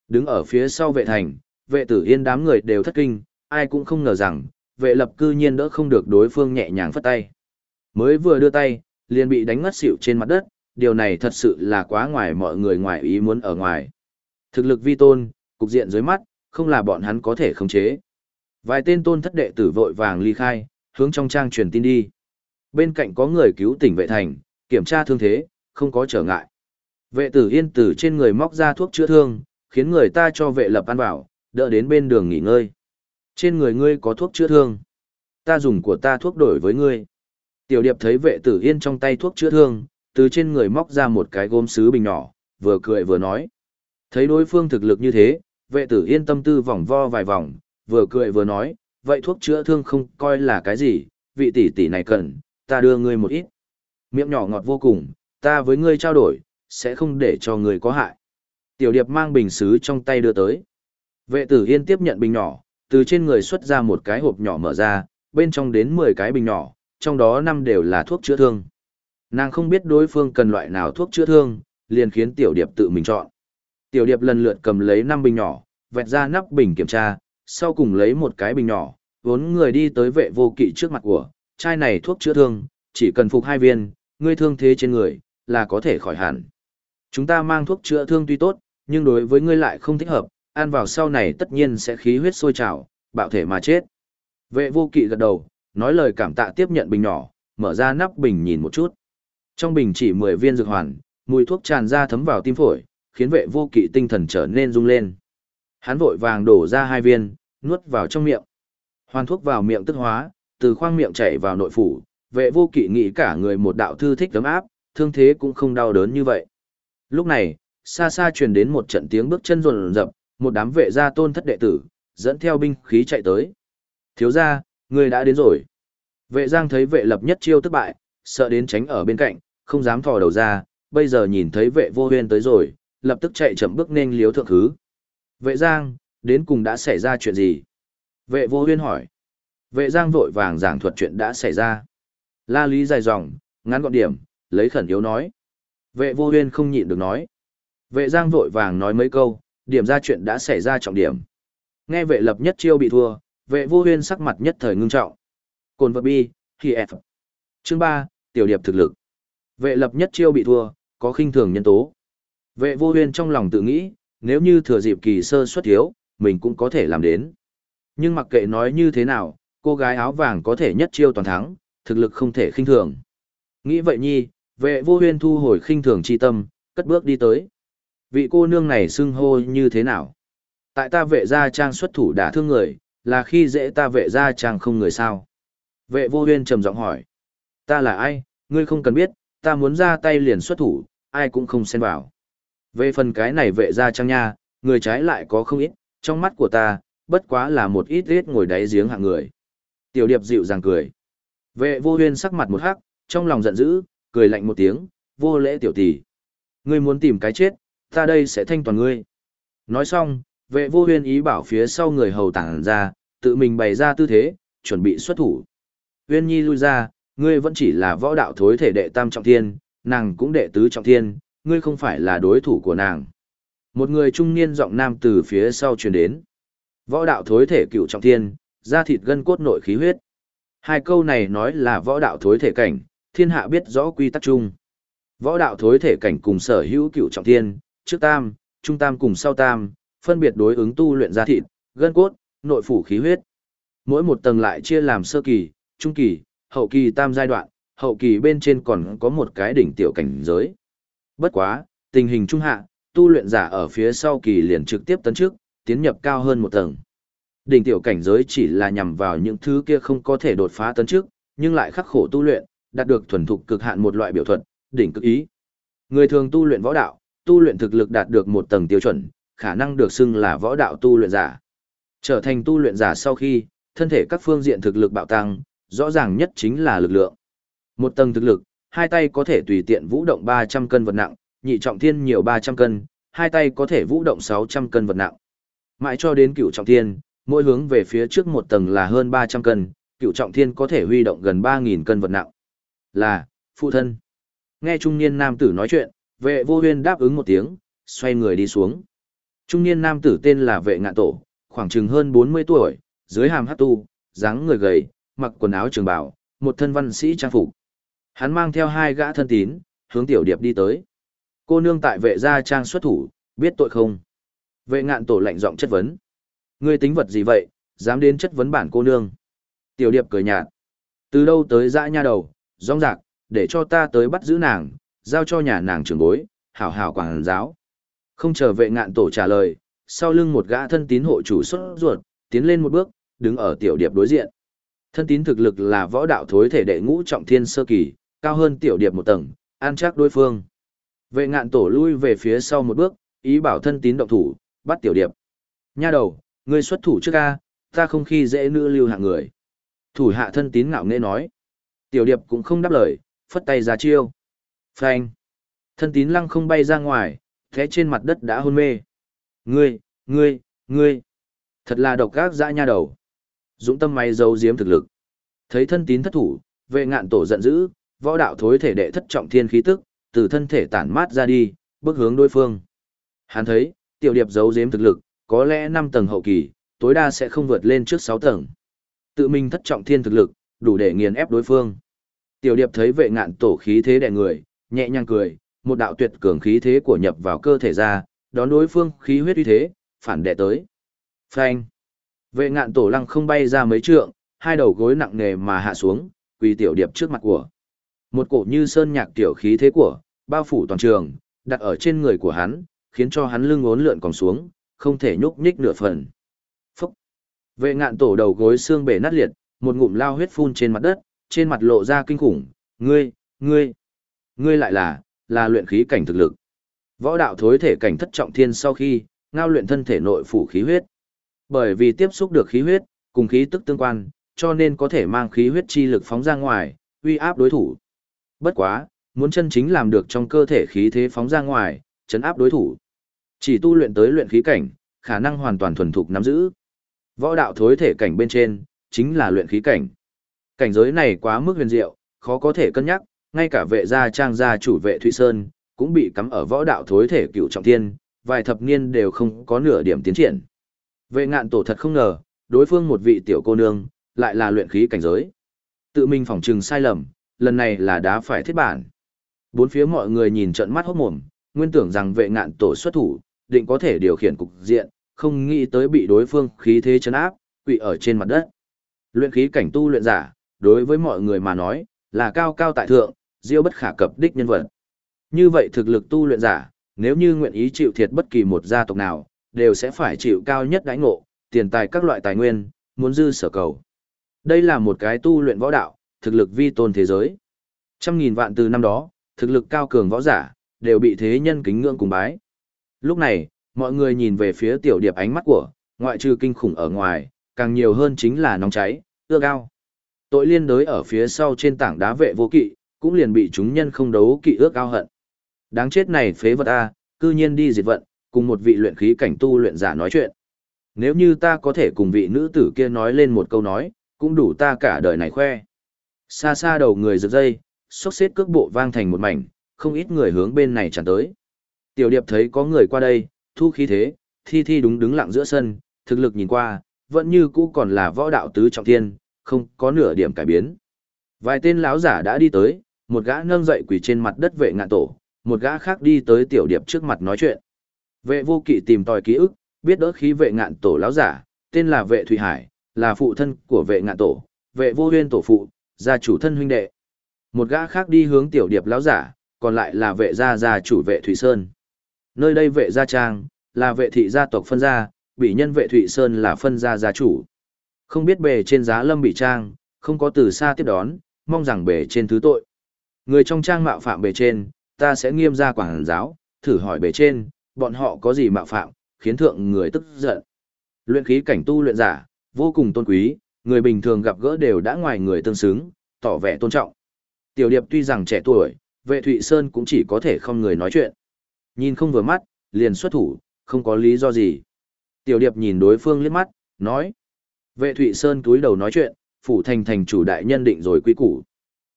Đứng ở phía sau vệ thành, vệ tử yên đám người đều thất kinh, ai cũng không ngờ rằng, vệ lập cư nhiên đỡ không được đối phương nhẹ nhàng phất tay. Mới vừa đưa tay, liền bị đánh ngất xỉu trên mặt đất, điều này thật sự là quá ngoài mọi người ngoài ý muốn ở ngoài. Thực lực vi tôn, cục diện dưới mắt, không là bọn hắn có thể khống chế. Vài tên tôn thất đệ tử vội vàng ly khai, hướng trong trang truyền tin đi. Bên cạnh có người cứu tỉnh vệ thành, kiểm tra thương thế, không có trở ngại. Vệ tử yên tử trên người móc ra thuốc chữa thương, khiến người ta cho vệ lập ăn bảo, đỡ đến bên đường nghỉ ngơi. Trên người ngươi có thuốc chữa thương. Ta dùng của ta thuốc đổi với ngươi. Tiểu điệp thấy vệ tử yên trong tay thuốc chữa thương, từ trên người móc ra một cái gốm sứ bình nhỏ, vừa cười vừa nói. Thấy đối phương thực lực như thế, vệ tử yên tâm tư vòng vo vài vòng, vừa cười vừa nói, vậy thuốc chữa thương không coi là cái gì, vị tỷ tỷ này cần, ta đưa ngươi một ít. Miệng nhỏ ngọt vô cùng, ta với ngươi trao đổi, sẽ không để cho ngươi có hại. Tiểu điệp mang bình xứ trong tay đưa tới. Vệ tử yên tiếp nhận bình nhỏ, từ trên người xuất ra một cái hộp nhỏ mở ra, bên trong đến 10 cái bình nhỏ, trong đó năm đều là thuốc chữa thương. Nàng không biết đối phương cần loại nào thuốc chữa thương, liền khiến tiểu điệp tự mình chọn. Tiểu điệp lần lượt cầm lấy 5 bình nhỏ, vẹt ra nắp bình kiểm tra, sau cùng lấy một cái bình nhỏ, vốn người đi tới vệ vô kỵ trước mặt của, chai này thuốc chữa thương, chỉ cần phục hai viên, ngươi thương thế trên người, là có thể khỏi hẳn. Chúng ta mang thuốc chữa thương tuy tốt, nhưng đối với ngươi lại không thích hợp, ăn vào sau này tất nhiên sẽ khí huyết sôi trào, bạo thể mà chết. Vệ vô kỵ gật đầu, nói lời cảm tạ tiếp nhận bình nhỏ, mở ra nắp bình nhìn một chút. Trong bình chỉ 10 viên dược hoàn, mùi thuốc tràn ra thấm vào tim phổi, khiến vệ vô kỵ tinh thần trở nên rung lên. Hắn vội vàng đổ ra hai viên, nuốt vào trong miệng. Hoàn thuốc vào miệng tức hóa, từ khoang miệng chảy vào nội phủ, vệ vô kỵ nghĩ cả người một đạo thư thích ấm áp, thương thế cũng không đau đớn như vậy. Lúc này, xa xa truyền đến một trận tiếng bước chân rồn rập, một đám vệ gia tôn thất đệ tử, dẫn theo binh khí chạy tới. Thiếu gia, người đã đến rồi. Vệ giang thấy vệ lập nhất chiêu thất bại, sợ đến tránh ở bên cạnh, không dám thò đầu ra, bây giờ nhìn thấy vệ vô huyên tới rồi, lập tức chạy chậm bước nên liếu thượng thứ. Vệ giang, đến cùng đã xảy ra chuyện gì? Vệ vô huyên hỏi. Vệ giang vội vàng giảng thuật chuyện đã xảy ra. La lý dài dòng, ngắn gọn điểm, lấy khẩn yếu nói. Vệ vô huyên không nhịn được nói. Vệ giang vội vàng nói mấy câu, điểm ra chuyện đã xảy ra trọng điểm. Nghe vệ lập nhất chiêu bị thua, vệ vô huyên sắc mặt nhất thời ngưng trọng. Cồn vật bi, khi F. Chương 3, tiểu điệp thực lực. Vệ lập nhất chiêu bị thua, có khinh thường nhân tố. Vệ vô huyên trong lòng tự nghĩ, nếu như thừa dịp kỳ sơ xuất thiếu, mình cũng có thể làm đến. Nhưng mặc kệ nói như thế nào, cô gái áo vàng có thể nhất chiêu toàn thắng, thực lực không thể khinh thường. Nghĩ vậy nhi, vệ vô huyên thu hồi khinh thường chi tâm, cất bước đi tới. Vị cô nương này xưng hô như thế nào? Tại ta vệ gia trang xuất thủ đả thương người, là khi dễ ta vệ gia trang không người sao? Vệ vô huyên trầm giọng hỏi. Ta là ai, ngươi không cần biết, ta muốn ra tay liền xuất thủ, ai cũng không xen vào. Về phần cái này vệ gia trang nha, người trái lại có không ít, trong mắt của ta, bất quá là một ít ít ngồi đáy giếng hạng người. Tiểu điệp dịu dàng cười. Vệ vô huyên sắc mặt một hắc, trong lòng giận dữ, cười lạnh một tiếng, vô lễ tiểu tỷ. Ngươi muốn tìm cái chết, ta đây sẽ thanh toàn ngươi. Nói xong, vệ vô huyên ý bảo phía sau người hầu tảng ra, tự mình bày ra tư thế, chuẩn bị xuất thủ. Huyên nhi lui ra, ngươi vẫn chỉ là võ đạo thối thể đệ tam trọng thiên, nàng cũng đệ tứ trọng thiên, ngươi không phải là đối thủ của nàng. Một người trung niên giọng nam từ phía sau truyền đến. Võ đạo thối thể cựu trọng thiên, da thịt gân cốt nội khí huyết. Hai câu này nói là võ đạo thối thể cảnh, thiên hạ biết rõ quy tắc chung. Võ đạo thối thể cảnh cùng sở hữu cựu trọng thiên, trước tam, trung tam cùng sau tam, phân biệt đối ứng tu luyện da thịt, gân cốt, nội phủ khí huyết. Mỗi một tầng lại chia làm sơ kỳ, trung kỳ, hậu kỳ tam giai đoạn, hậu kỳ bên trên còn có một cái đỉnh tiểu cảnh giới. Bất quá, tình hình trung hạ, tu luyện giả ở phía sau kỳ liền trực tiếp tấn trước, tiến nhập cao hơn một tầng. Đỉnh tiểu cảnh giới chỉ là nhằm vào những thứ kia không có thể đột phá tấn trước, nhưng lại khắc khổ tu luyện, đạt được thuần thục cực hạn một loại biểu thuật, đỉnh cực ý. Người thường tu luyện võ đạo, tu luyện thực lực đạt được một tầng tiêu chuẩn, khả năng được xưng là võ đạo tu luyện giả. Trở thành tu luyện giả sau khi, thân thể các phương diện thực lực bạo tăng, rõ ràng nhất chính là lực lượng. Một tầng thực lực, hai tay có thể tùy tiện vũ động 300 cân vật nặng, nhị trọng thiên nhiều 300 cân, hai tay có thể vũ động 600 cân vật nặng. Mãi cho đến cửu trọng thiên, mỗi hướng về phía trước một tầng là hơn 300 cân, cửu trọng thiên có thể huy động gần 3.000 cân vật nặng. Là, phụ thân. Nghe trung niên nam tử nói chuyện, vệ vô huyên đáp ứng một tiếng, xoay người đi xuống. Trung niên nam tử tên là vệ ngạn tổ, khoảng chừng hơn 40 tuổi, dưới hàm hát tu, dáng người gầy, mặc quần áo trường bào, một thân văn sĩ trang phục. Hắn mang theo hai gã thân tín, hướng tiểu điệp đi tới. Cô nương tại vệ gia trang xuất thủ, biết tội không? Vệ ngạn tổ lạnh giọng chất vấn. Ngươi tính vật gì vậy, dám đến chất vấn bản cô nương? Tiểu điệp cười nhạt. Từ đâu tới dã nha đầu, rong rạc, để cho ta tới bắt giữ nàng, giao cho nhà nàng trưởng bối, hảo hảo quảng giáo. Không chờ vệ ngạn tổ trả lời, sau lưng một gã thân tín hộ chủ xuất ruột, tiến lên một bước, đứng ở tiểu điệp đối diện. Thân tín thực lực là võ đạo thối thể đệ ngũ trọng thiên sơ kỳ, cao hơn tiểu điệp một tầng, an chắc đối phương. Vệ ngạn tổ lui về phía sau một bước, ý bảo thân tín động thủ, bắt tiểu điệp. Nha đầu, ngươi xuất thủ trước ca, ta không khi dễ nữ lưu hạng người. Thủ hạ thân tín ngạo nghễ nói. Tiểu điệp cũng không đáp lời, phất tay ra chiêu. Phanh. Thân tín lăng không bay ra ngoài, thế trên mặt đất đã hôn mê. Ngươi, ngươi, ngươi. Thật là độc gác dã nha đầu. Dũng tâm may giấu giếm thực lực. Thấy thân tín thất thủ, vệ ngạn tổ giận dữ, võ đạo thối thể đệ thất trọng thiên khí tức, từ thân thể tản mát ra đi, bước hướng đối phương. Hắn thấy, tiểu điệp giấu giếm thực lực, có lẽ 5 tầng hậu kỳ, tối đa sẽ không vượt lên trước 6 tầng. Tự mình thất trọng thiên thực lực, đủ để nghiền ép đối phương. Tiểu điệp thấy vệ ngạn tổ khí thế đè người, nhẹ nhàng cười, một đạo tuyệt cường khí thế của nhập vào cơ thể ra, đón đối phương khí huyết uy thế, phản đè tới. Phanh. Vệ ngạn tổ lăng không bay ra mấy trượng, hai đầu gối nặng nề mà hạ xuống, quỳ tiểu điệp trước mặt của. Một cổ như sơn nhạc tiểu khí thế của, bao phủ toàn trường, đặt ở trên người của hắn, khiến cho hắn lưng ốn lượn còn xuống, không thể nhúc nhích nửa phần. Phúc! Vệ ngạn tổ đầu gối xương bể nát liệt, một ngụm lao huyết phun trên mặt đất, trên mặt lộ ra kinh khủng, ngươi, ngươi, ngươi lại là, là luyện khí cảnh thực lực. Võ đạo thối thể cảnh thất trọng thiên sau khi, ngao luyện thân thể nội phủ khí huyết. Bởi vì tiếp xúc được khí huyết, cùng khí tức tương quan, cho nên có thể mang khí huyết chi lực phóng ra ngoài, uy áp đối thủ. Bất quá, muốn chân chính làm được trong cơ thể khí thế phóng ra ngoài, chấn áp đối thủ. Chỉ tu luyện tới luyện khí cảnh, khả năng hoàn toàn thuần thục nắm giữ. Võ đạo thối thể cảnh bên trên, chính là luyện khí cảnh. Cảnh giới này quá mức huyền diệu, khó có thể cân nhắc, ngay cả vệ gia trang gia chủ vệ Thụy Sơn, cũng bị cắm ở võ đạo thối thể cựu trọng thiên, vài thập niên đều không có nửa điểm tiến triển. Vệ ngạn tổ thật không ngờ, đối phương một vị tiểu cô nương, lại là luyện khí cảnh giới. Tự mình phỏng trừng sai lầm, lần này là đá phải thiết bản. Bốn phía mọi người nhìn trận mắt hốt mồm, nguyên tưởng rằng vệ ngạn tổ xuất thủ, định có thể điều khiển cục diện, không nghĩ tới bị đối phương khí thế chấn áp, quỵ ở trên mặt đất. Luyện khí cảnh tu luyện giả, đối với mọi người mà nói, là cao cao tại thượng, diêu bất khả cập đích nhân vật. Như vậy thực lực tu luyện giả, nếu như nguyện ý chịu thiệt bất kỳ một gia tộc nào, đều sẽ phải chịu cao nhất đãi ngộ, tiền tài các loại tài nguyên, muốn dư sở cầu. Đây là một cái tu luyện võ đạo, thực lực vi tôn thế giới. Trăm nghìn vạn từ năm đó, thực lực cao cường võ giả, đều bị thế nhân kính ngưỡng cùng bái. Lúc này, mọi người nhìn về phía tiểu điệp ánh mắt của, ngoại trừ kinh khủng ở ngoài, càng nhiều hơn chính là nóng cháy, ưa cao. Tội liên đối ở phía sau trên tảng đá vệ vô kỵ, cũng liền bị chúng nhân không đấu kỵ ước ao hận. Đáng chết này phế vật A, cư nhiên đi diệt vận, cùng một vị luyện khí cảnh tu luyện giả nói chuyện. Nếu như ta có thể cùng vị nữ tử kia nói lên một câu nói, cũng đủ ta cả đời này khoe. Xa xa đầu người giật dây, xốc xếp cước bộ vang thành một mảnh, không ít người hướng bên này tràn tới. Tiểu điệp thấy có người qua đây, thu khí thế, thi thi đúng đứng lặng giữa sân, thực lực nhìn qua, vẫn như cũ còn là võ đạo tứ trọng thiên, không có nửa điểm cải biến. Vài tên lão giả đã đi tới, một gã nâng dậy quỳ trên mặt đất vệ ngạn tổ, một gã khác đi tới tiểu điệp trước mặt nói chuyện. Vệ vô kỵ tìm tòi ký ức, biết đỡ khí vệ ngạn tổ lão giả, tên là vệ Thủy Hải, là phụ thân của vệ ngạn tổ, vệ vô huyên tổ phụ, gia chủ thân huynh đệ. Một gã khác đi hướng tiểu điệp lão giả, còn lại là vệ gia gia chủ vệ Thủy Sơn. Nơi đây vệ gia trang, là vệ thị gia tộc phân gia, bị nhân vệ thủy Sơn là phân gia gia chủ. Không biết bề trên giá lâm bị trang, không có từ xa tiếp đón, mong rằng bề trên thứ tội. Người trong trang mạo phạm bề trên, ta sẽ nghiêm ra quảng giáo, thử hỏi bề trên, bọn họ có gì mạo phạm, khiến thượng người tức giận. Luyện khí cảnh tu luyện giả, vô cùng tôn quý, người bình thường gặp gỡ đều đã ngoài người tương xứng, tỏ vẻ tôn trọng. Tiểu điệp tuy rằng trẻ tuổi, vệ Thụy Sơn cũng chỉ có thể không người nói chuyện. Nhìn không vừa mắt, liền xuất thủ, không có lý do gì. Tiểu điệp nhìn đối phương liếc mắt, nói. Vệ Thụy Sơn túi đầu nói chuyện, phủ thành thành chủ đại nhân định rồi quý củ.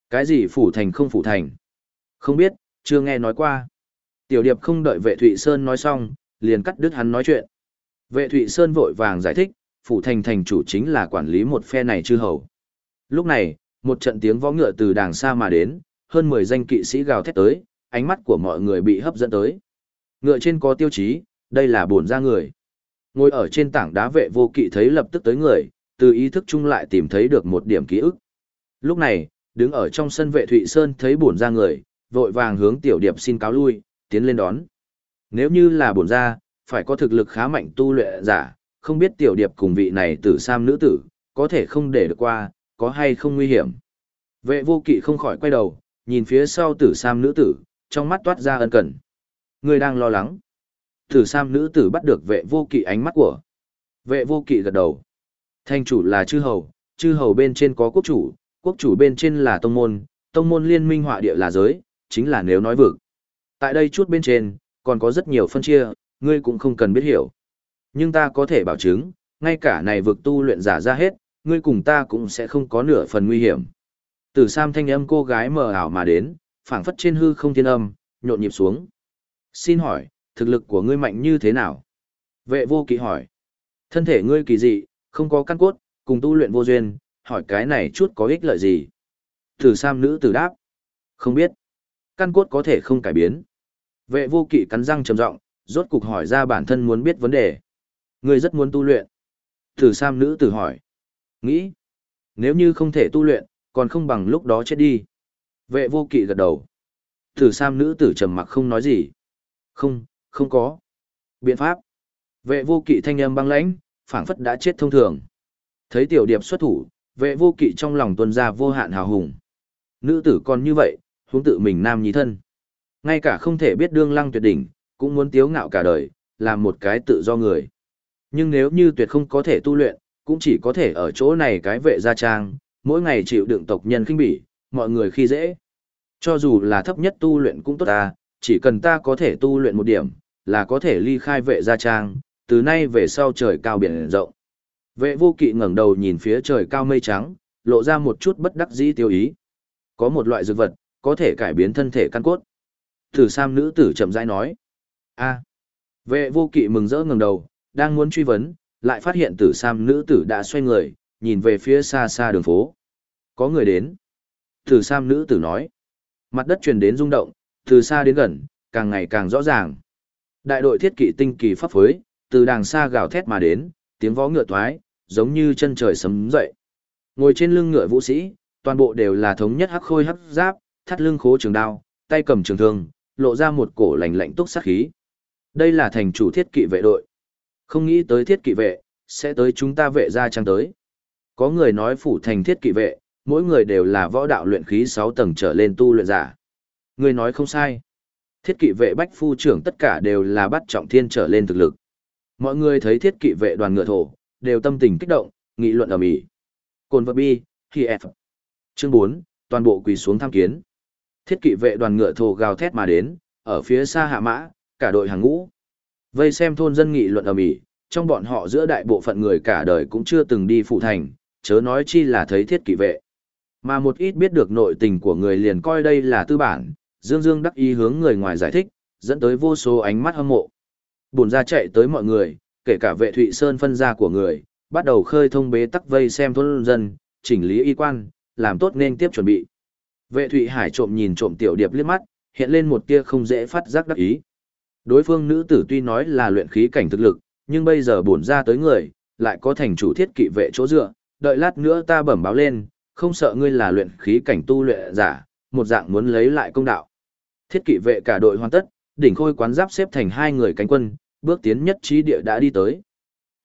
Cái gì phủ thành không phủ thành? Không biết, chưa nghe nói qua. Tiểu điệp không đợi vệ Thụy Sơn nói xong, liền cắt đứt hắn nói chuyện. Vệ Thụy Sơn vội vàng giải thích, phủ thành thành chủ chính là quản lý một phe này chư hầu. Lúc này, một trận tiếng võ ngựa từ đàng xa mà đến, hơn 10 danh kỵ sĩ gào thét tới, ánh mắt của mọi người bị hấp dẫn tới. Ngựa trên có tiêu chí, đây là bổn ra người. Ngồi ở trên tảng đá vệ vô kỵ thấy lập tức tới người, từ ý thức chung lại tìm thấy được một điểm ký ức. Lúc này, đứng ở trong sân vệ Thụy Sơn thấy bổn ra người, vội vàng hướng tiểu điệp xin cáo lui, tiến lên đón. Nếu như là bổn ra, phải có thực lực khá mạnh tu luyện giả, không biết tiểu điệp cùng vị này tử sam nữ tử, có thể không để được qua, có hay không nguy hiểm. Vệ vô kỵ không khỏi quay đầu, nhìn phía sau tử sam nữ tử, trong mắt toát ra ân cần. Người đang lo lắng. Tử sam nữ tử bắt được vệ vô kỵ ánh mắt của. Vệ vô kỵ gật đầu. Thanh chủ là chư hầu, chư hầu bên trên có quốc chủ, quốc chủ bên trên là tông môn, tông môn liên minh họa địa là giới, chính là nếu nói vực. Tại đây chút bên trên, còn có rất nhiều phân chia, ngươi cũng không cần biết hiểu. Nhưng ta có thể bảo chứng, ngay cả này vực tu luyện giả ra hết, ngươi cùng ta cũng sẽ không có nửa phần nguy hiểm. Từ Sam thanh âm cô gái mờ ảo mà đến, phảng phất trên hư không thiên âm, nhộn nhịp xuống. Xin hỏi, thực lực của ngươi mạnh như thế nào? Vệ vô kỵ hỏi. Thân thể ngươi kỳ dị, không có căn cốt, cùng tu luyện vô duyên, hỏi cái này chút có ích lợi gì? Từ Sam nữ tử đáp. Không biết. Căn cốt có thể không cải biến. Vệ vô kỵ cắn răng trầm giọng, rốt cục hỏi ra bản thân muốn biết vấn đề. Ngươi rất muốn tu luyện. Thử Sam nữ tử hỏi. Nghĩ. Nếu như không thể tu luyện, còn không bằng lúc đó chết đi. Vệ vô kỵ gật đầu. Thử Sam nữ tử trầm mặc không nói gì. Không, không có. Biện pháp. Vệ vô kỵ thanh âm băng lãnh, phảng phất đã chết thông thường. Thấy tiểu điệp xuất thủ, vệ vô kỵ trong lòng tuân ra vô hạn hào hùng. Nữ tử còn như vậy, huống tự mình nam nhí thân. Ngay cả không thể biết đương lăng tuyệt đỉnh, cũng muốn tiếu ngạo cả đời, làm một cái tự do người. Nhưng nếu như tuyệt không có thể tu luyện, cũng chỉ có thể ở chỗ này cái vệ gia trang, mỗi ngày chịu đựng tộc nhân khinh bỉ, mọi người khi dễ. Cho dù là thấp nhất tu luyện cũng tốt ta, chỉ cần ta có thể tu luyện một điểm, là có thể ly khai vệ gia trang, từ nay về sau trời cao biển rộng. Vệ vô kỵ ngẩng đầu nhìn phía trời cao mây trắng, lộ ra một chút bất đắc dĩ tiêu ý. Có một loại dược vật, có thể cải biến thân thể căn cốt. Thử Sam nữ tử chậm rãi nói. a Vệ vô kỵ mừng rỡ ngẩng đầu, đang muốn truy vấn, lại phát hiện tử Sam nữ tử đã xoay người, nhìn về phía xa xa đường phố. Có người đến. Tử Sam nữ tử nói. Mặt đất truyền đến rung động, từ xa đến gần, càng ngày càng rõ ràng. Đại đội thiết kỵ tinh kỳ pháp phối, từ đàng xa gào thét mà đến, tiếng vó ngựa thoái, giống như chân trời sấm dậy. Ngồi trên lưng ngựa vũ sĩ, toàn bộ đều là thống nhất hắc khôi hắc giáp, thắt lưng khố trường đao, tay cầm trường thương, lộ ra một cổ lạnh lạnh túc sát khí. Đây là thành chủ thiết kỵ vệ đội. Không nghĩ tới thiết kỵ vệ, sẽ tới chúng ta vệ ra trang tới. Có người nói phủ thành thiết kỵ vệ, mỗi người đều là võ đạo luyện khí 6 tầng trở lên tu luyện giả. Người nói không sai. Thiết kỵ vệ bách phu trưởng tất cả đều là bắt trọng thiên trở lên thực lực. Mọi người thấy thiết kỵ vệ đoàn ngựa thổ, đều tâm tình kích động, nghị luận ở mỹ. Cồn vật bi, khi F. Chương 4, toàn bộ quỳ xuống tham kiến. Thiết kỵ vệ đoàn ngựa thổ gào thét mà đến, ở phía xa hạ mã, cả đội hàng ngũ. Vây xem thôn dân nghị luận ở mỹ, trong bọn họ giữa đại bộ phận người cả đời cũng chưa từng đi phụ thành, chớ nói chi là thấy thiết kỵ vệ. Mà một ít biết được nội tình của người liền coi đây là tư bản, dương dương đắc ý hướng người ngoài giải thích, dẫn tới vô số ánh mắt hâm mộ. Bùn ra chạy tới mọi người, kể cả vệ Thụy Sơn phân gia của người, bắt đầu khơi thông bế tắc vây xem thôn dân, chỉnh lý y quan, làm tốt nên tiếp chuẩn bị. Vệ Thụy Hải trộm nhìn trộm tiểu điệp liếc mắt, hiện lên một tia không dễ phát giác đắc ý. Đối phương nữ tử tuy nói là luyện khí cảnh thực lực, nhưng bây giờ bổn ra tới người, lại có thành chủ thiết kỵ vệ chỗ dựa, đợi lát nữa ta bẩm báo lên, không sợ ngươi là luyện khí cảnh tu luyện giả, một dạng muốn lấy lại công đạo. Thiết kỵ vệ cả đội hoàn tất, đỉnh khôi quán giáp xếp thành hai người cánh quân, bước tiến nhất trí địa đã đi tới.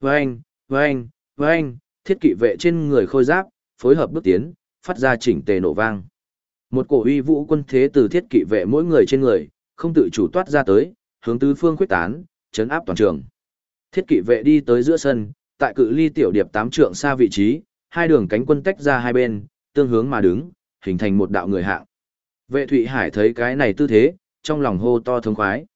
Vâng, vâng, vâng, thiết kỵ vệ trên người khôi giáp, phối hợp bước tiến, phát ra chỉnh tề nổ vang. Một cổ uy vũ quân thế từ thiết kỵ vệ mỗi người trên người, không tự chủ toát ra tới, hướng tứ phương quyết tán, chấn áp toàn trường. Thiết kỵ vệ đi tới giữa sân, tại cự ly tiểu điệp tám trượng xa vị trí, hai đường cánh quân tách ra hai bên, tương hướng mà đứng, hình thành một đạo người hạng. Vệ Thụy Hải thấy cái này tư thế, trong lòng hô to thống khoái.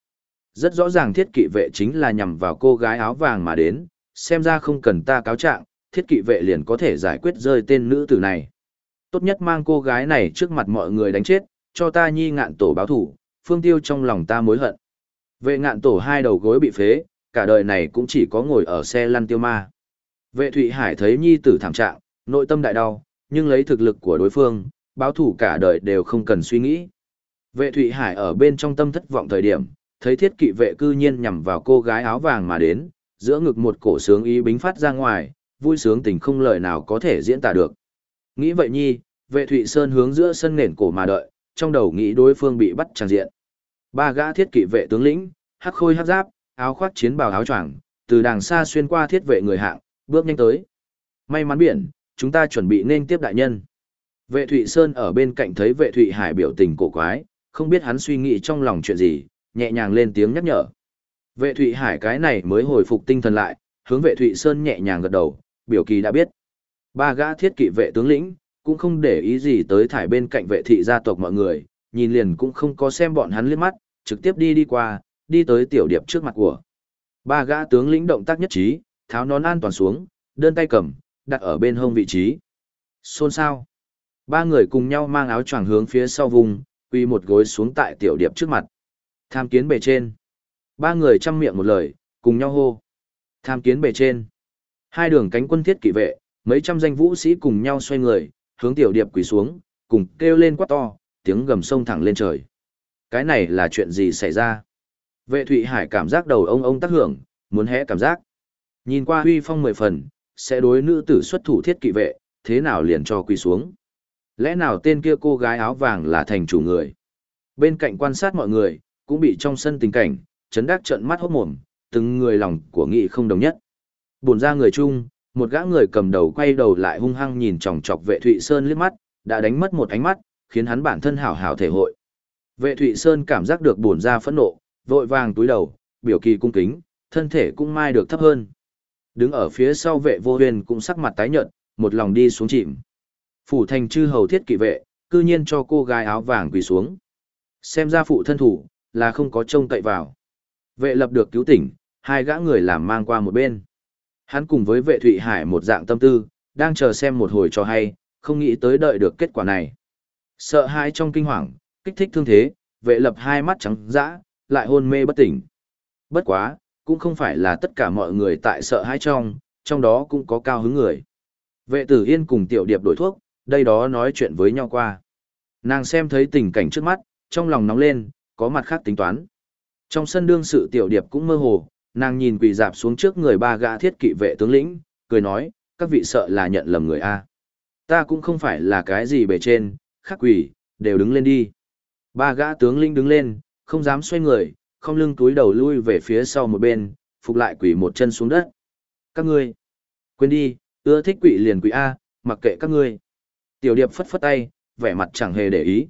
Rất rõ ràng thiết kỵ vệ chính là nhằm vào cô gái áo vàng mà đến, xem ra không cần ta cáo trạng, thiết kỵ vệ liền có thể giải quyết rơi tên nữ tử này. Tốt nhất mang cô gái này trước mặt mọi người đánh chết, cho ta nhi ngạn tổ báo thủ, phương tiêu trong lòng ta mối hận. Vệ ngạn tổ hai đầu gối bị phế, cả đời này cũng chỉ có ngồi ở xe lăn tiêu ma. Vệ Thụy Hải thấy nhi tử thảm trạng, nội tâm đại đau, nhưng lấy thực lực của đối phương, báo thủ cả đời đều không cần suy nghĩ. Vệ Thụy Hải ở bên trong tâm thất vọng thời điểm, thấy thiết kỵ vệ cư nhiên nhằm vào cô gái áo vàng mà đến, giữa ngực một cổ sướng ý bính phát ra ngoài, vui sướng tình không lời nào có thể diễn tả được. Nghĩ vậy nhi, vệ Thụy Sơn hướng giữa sân nền cổ mà đợi, trong đầu nghĩ đối phương bị bắt tràn diện. Ba gã thiết kỵ vệ tướng lĩnh, hắc khôi hắc giáp, áo khoác chiến bào áo choàng, từ đàng xa xuyên qua thiết vệ người hạng, bước nhanh tới. May mắn biển, chúng ta chuẩn bị nên tiếp đại nhân. Vệ Thụy Sơn ở bên cạnh thấy vệ Thụy Hải biểu tình cổ quái, không biết hắn suy nghĩ trong lòng chuyện gì, nhẹ nhàng lên tiếng nhắc nhở. Vệ Thụy Hải cái này mới hồi phục tinh thần lại, hướng vệ Thụy Sơn nhẹ nhàng gật đầu, biểu kỳ đã biết. Ba gã thiết kỵ vệ tướng lĩnh, cũng không để ý gì tới thải bên cạnh vệ thị gia tộc mọi người, nhìn liền cũng không có xem bọn hắn liếc mắt, trực tiếp đi đi qua, đi tới tiểu điệp trước mặt của. Ba gã tướng lĩnh động tác nhất trí, tháo nón an toàn xuống, đơn tay cầm, đặt ở bên hông vị trí. Xôn sao. Ba người cùng nhau mang áo choàng hướng phía sau vùng, quy một gối xuống tại tiểu điệp trước mặt. Tham kiến bề trên. Ba người chăm miệng một lời, cùng nhau hô. Tham kiến bề trên. Hai đường cánh quân thiết kỵ vệ, mấy trăm danh vũ sĩ cùng nhau xoay người, hướng tiểu điệp quỳ xuống, cùng kêu lên quát to, tiếng gầm sông thẳng lên trời. Cái này là chuyện gì xảy ra? Vệ Thụy Hải cảm giác đầu ông ông tác hưởng, muốn hẽ cảm giác. Nhìn qua huy phong mười phần, sẽ đối nữ tử xuất thủ thiết kỵ vệ, thế nào liền cho quỳ xuống. Lẽ nào tên kia cô gái áo vàng là thành chủ người? Bên cạnh quan sát mọi người, cũng bị trong sân tình cảnh, chấn đắc trận mắt hốt mồm, từng người lòng của nghị không đồng nhất. Buồn ra người chung, một gã người cầm đầu quay đầu lại hung hăng nhìn chòng chọc vệ Thụy Sơn liếc mắt, đã đánh mất một ánh mắt, khiến hắn bản thân hảo hảo thể hội. Vệ Thụy Sơn cảm giác được buồn ra phẫn nộ, vội vàng túi đầu, biểu kỳ cung kính, thân thể cũng mai được thấp hơn. Đứng ở phía sau vệ vô huyền cũng sắc mặt tái nhợt, một lòng đi xuống chìm. Phủ thành chư hầu thiết kỵ vệ, cư nhiên cho cô gái áo vàng quỳ xuống. Xem ra phụ thân thủ, là không có trông cậy vào. Vệ lập được cứu tỉnh, hai gã người làm mang qua một bên. Hắn cùng với vệ Thụy Hải một dạng tâm tư, đang chờ xem một hồi cho hay, không nghĩ tới đợi được kết quả này. Sợ hãi trong kinh hoàng, kích thích thương thế, vệ lập hai mắt trắng dã, lại hôn mê bất tỉnh. Bất quá, cũng không phải là tất cả mọi người tại sợ hãi trong, trong đó cũng có cao hứng người. Vệ tử yên cùng tiểu điệp đổi thuốc, đây đó nói chuyện với nhau qua. Nàng xem thấy tình cảnh trước mắt, trong lòng nóng lên, có mặt khác tính toán. Trong sân đương sự tiểu điệp cũng mơ hồ, nàng nhìn quỳ dạp xuống trước người ba gã thiết kỵ vệ tướng lĩnh, cười nói, các vị sợ là nhận lầm người A. Ta cũng không phải là cái gì bề trên, khắc quỳ, đều đứng lên đi. Ba gã tướng lĩnh đứng lên, không dám xoay người, không lưng túi đầu lui về phía sau một bên, phục lại quỳ một chân xuống đất. Các ngươi, quên đi, ưa thích quỷ liền quỷ A, mặc kệ các ngươi. Tiểu điệp phất phất tay, vẻ mặt chẳng hề để ý.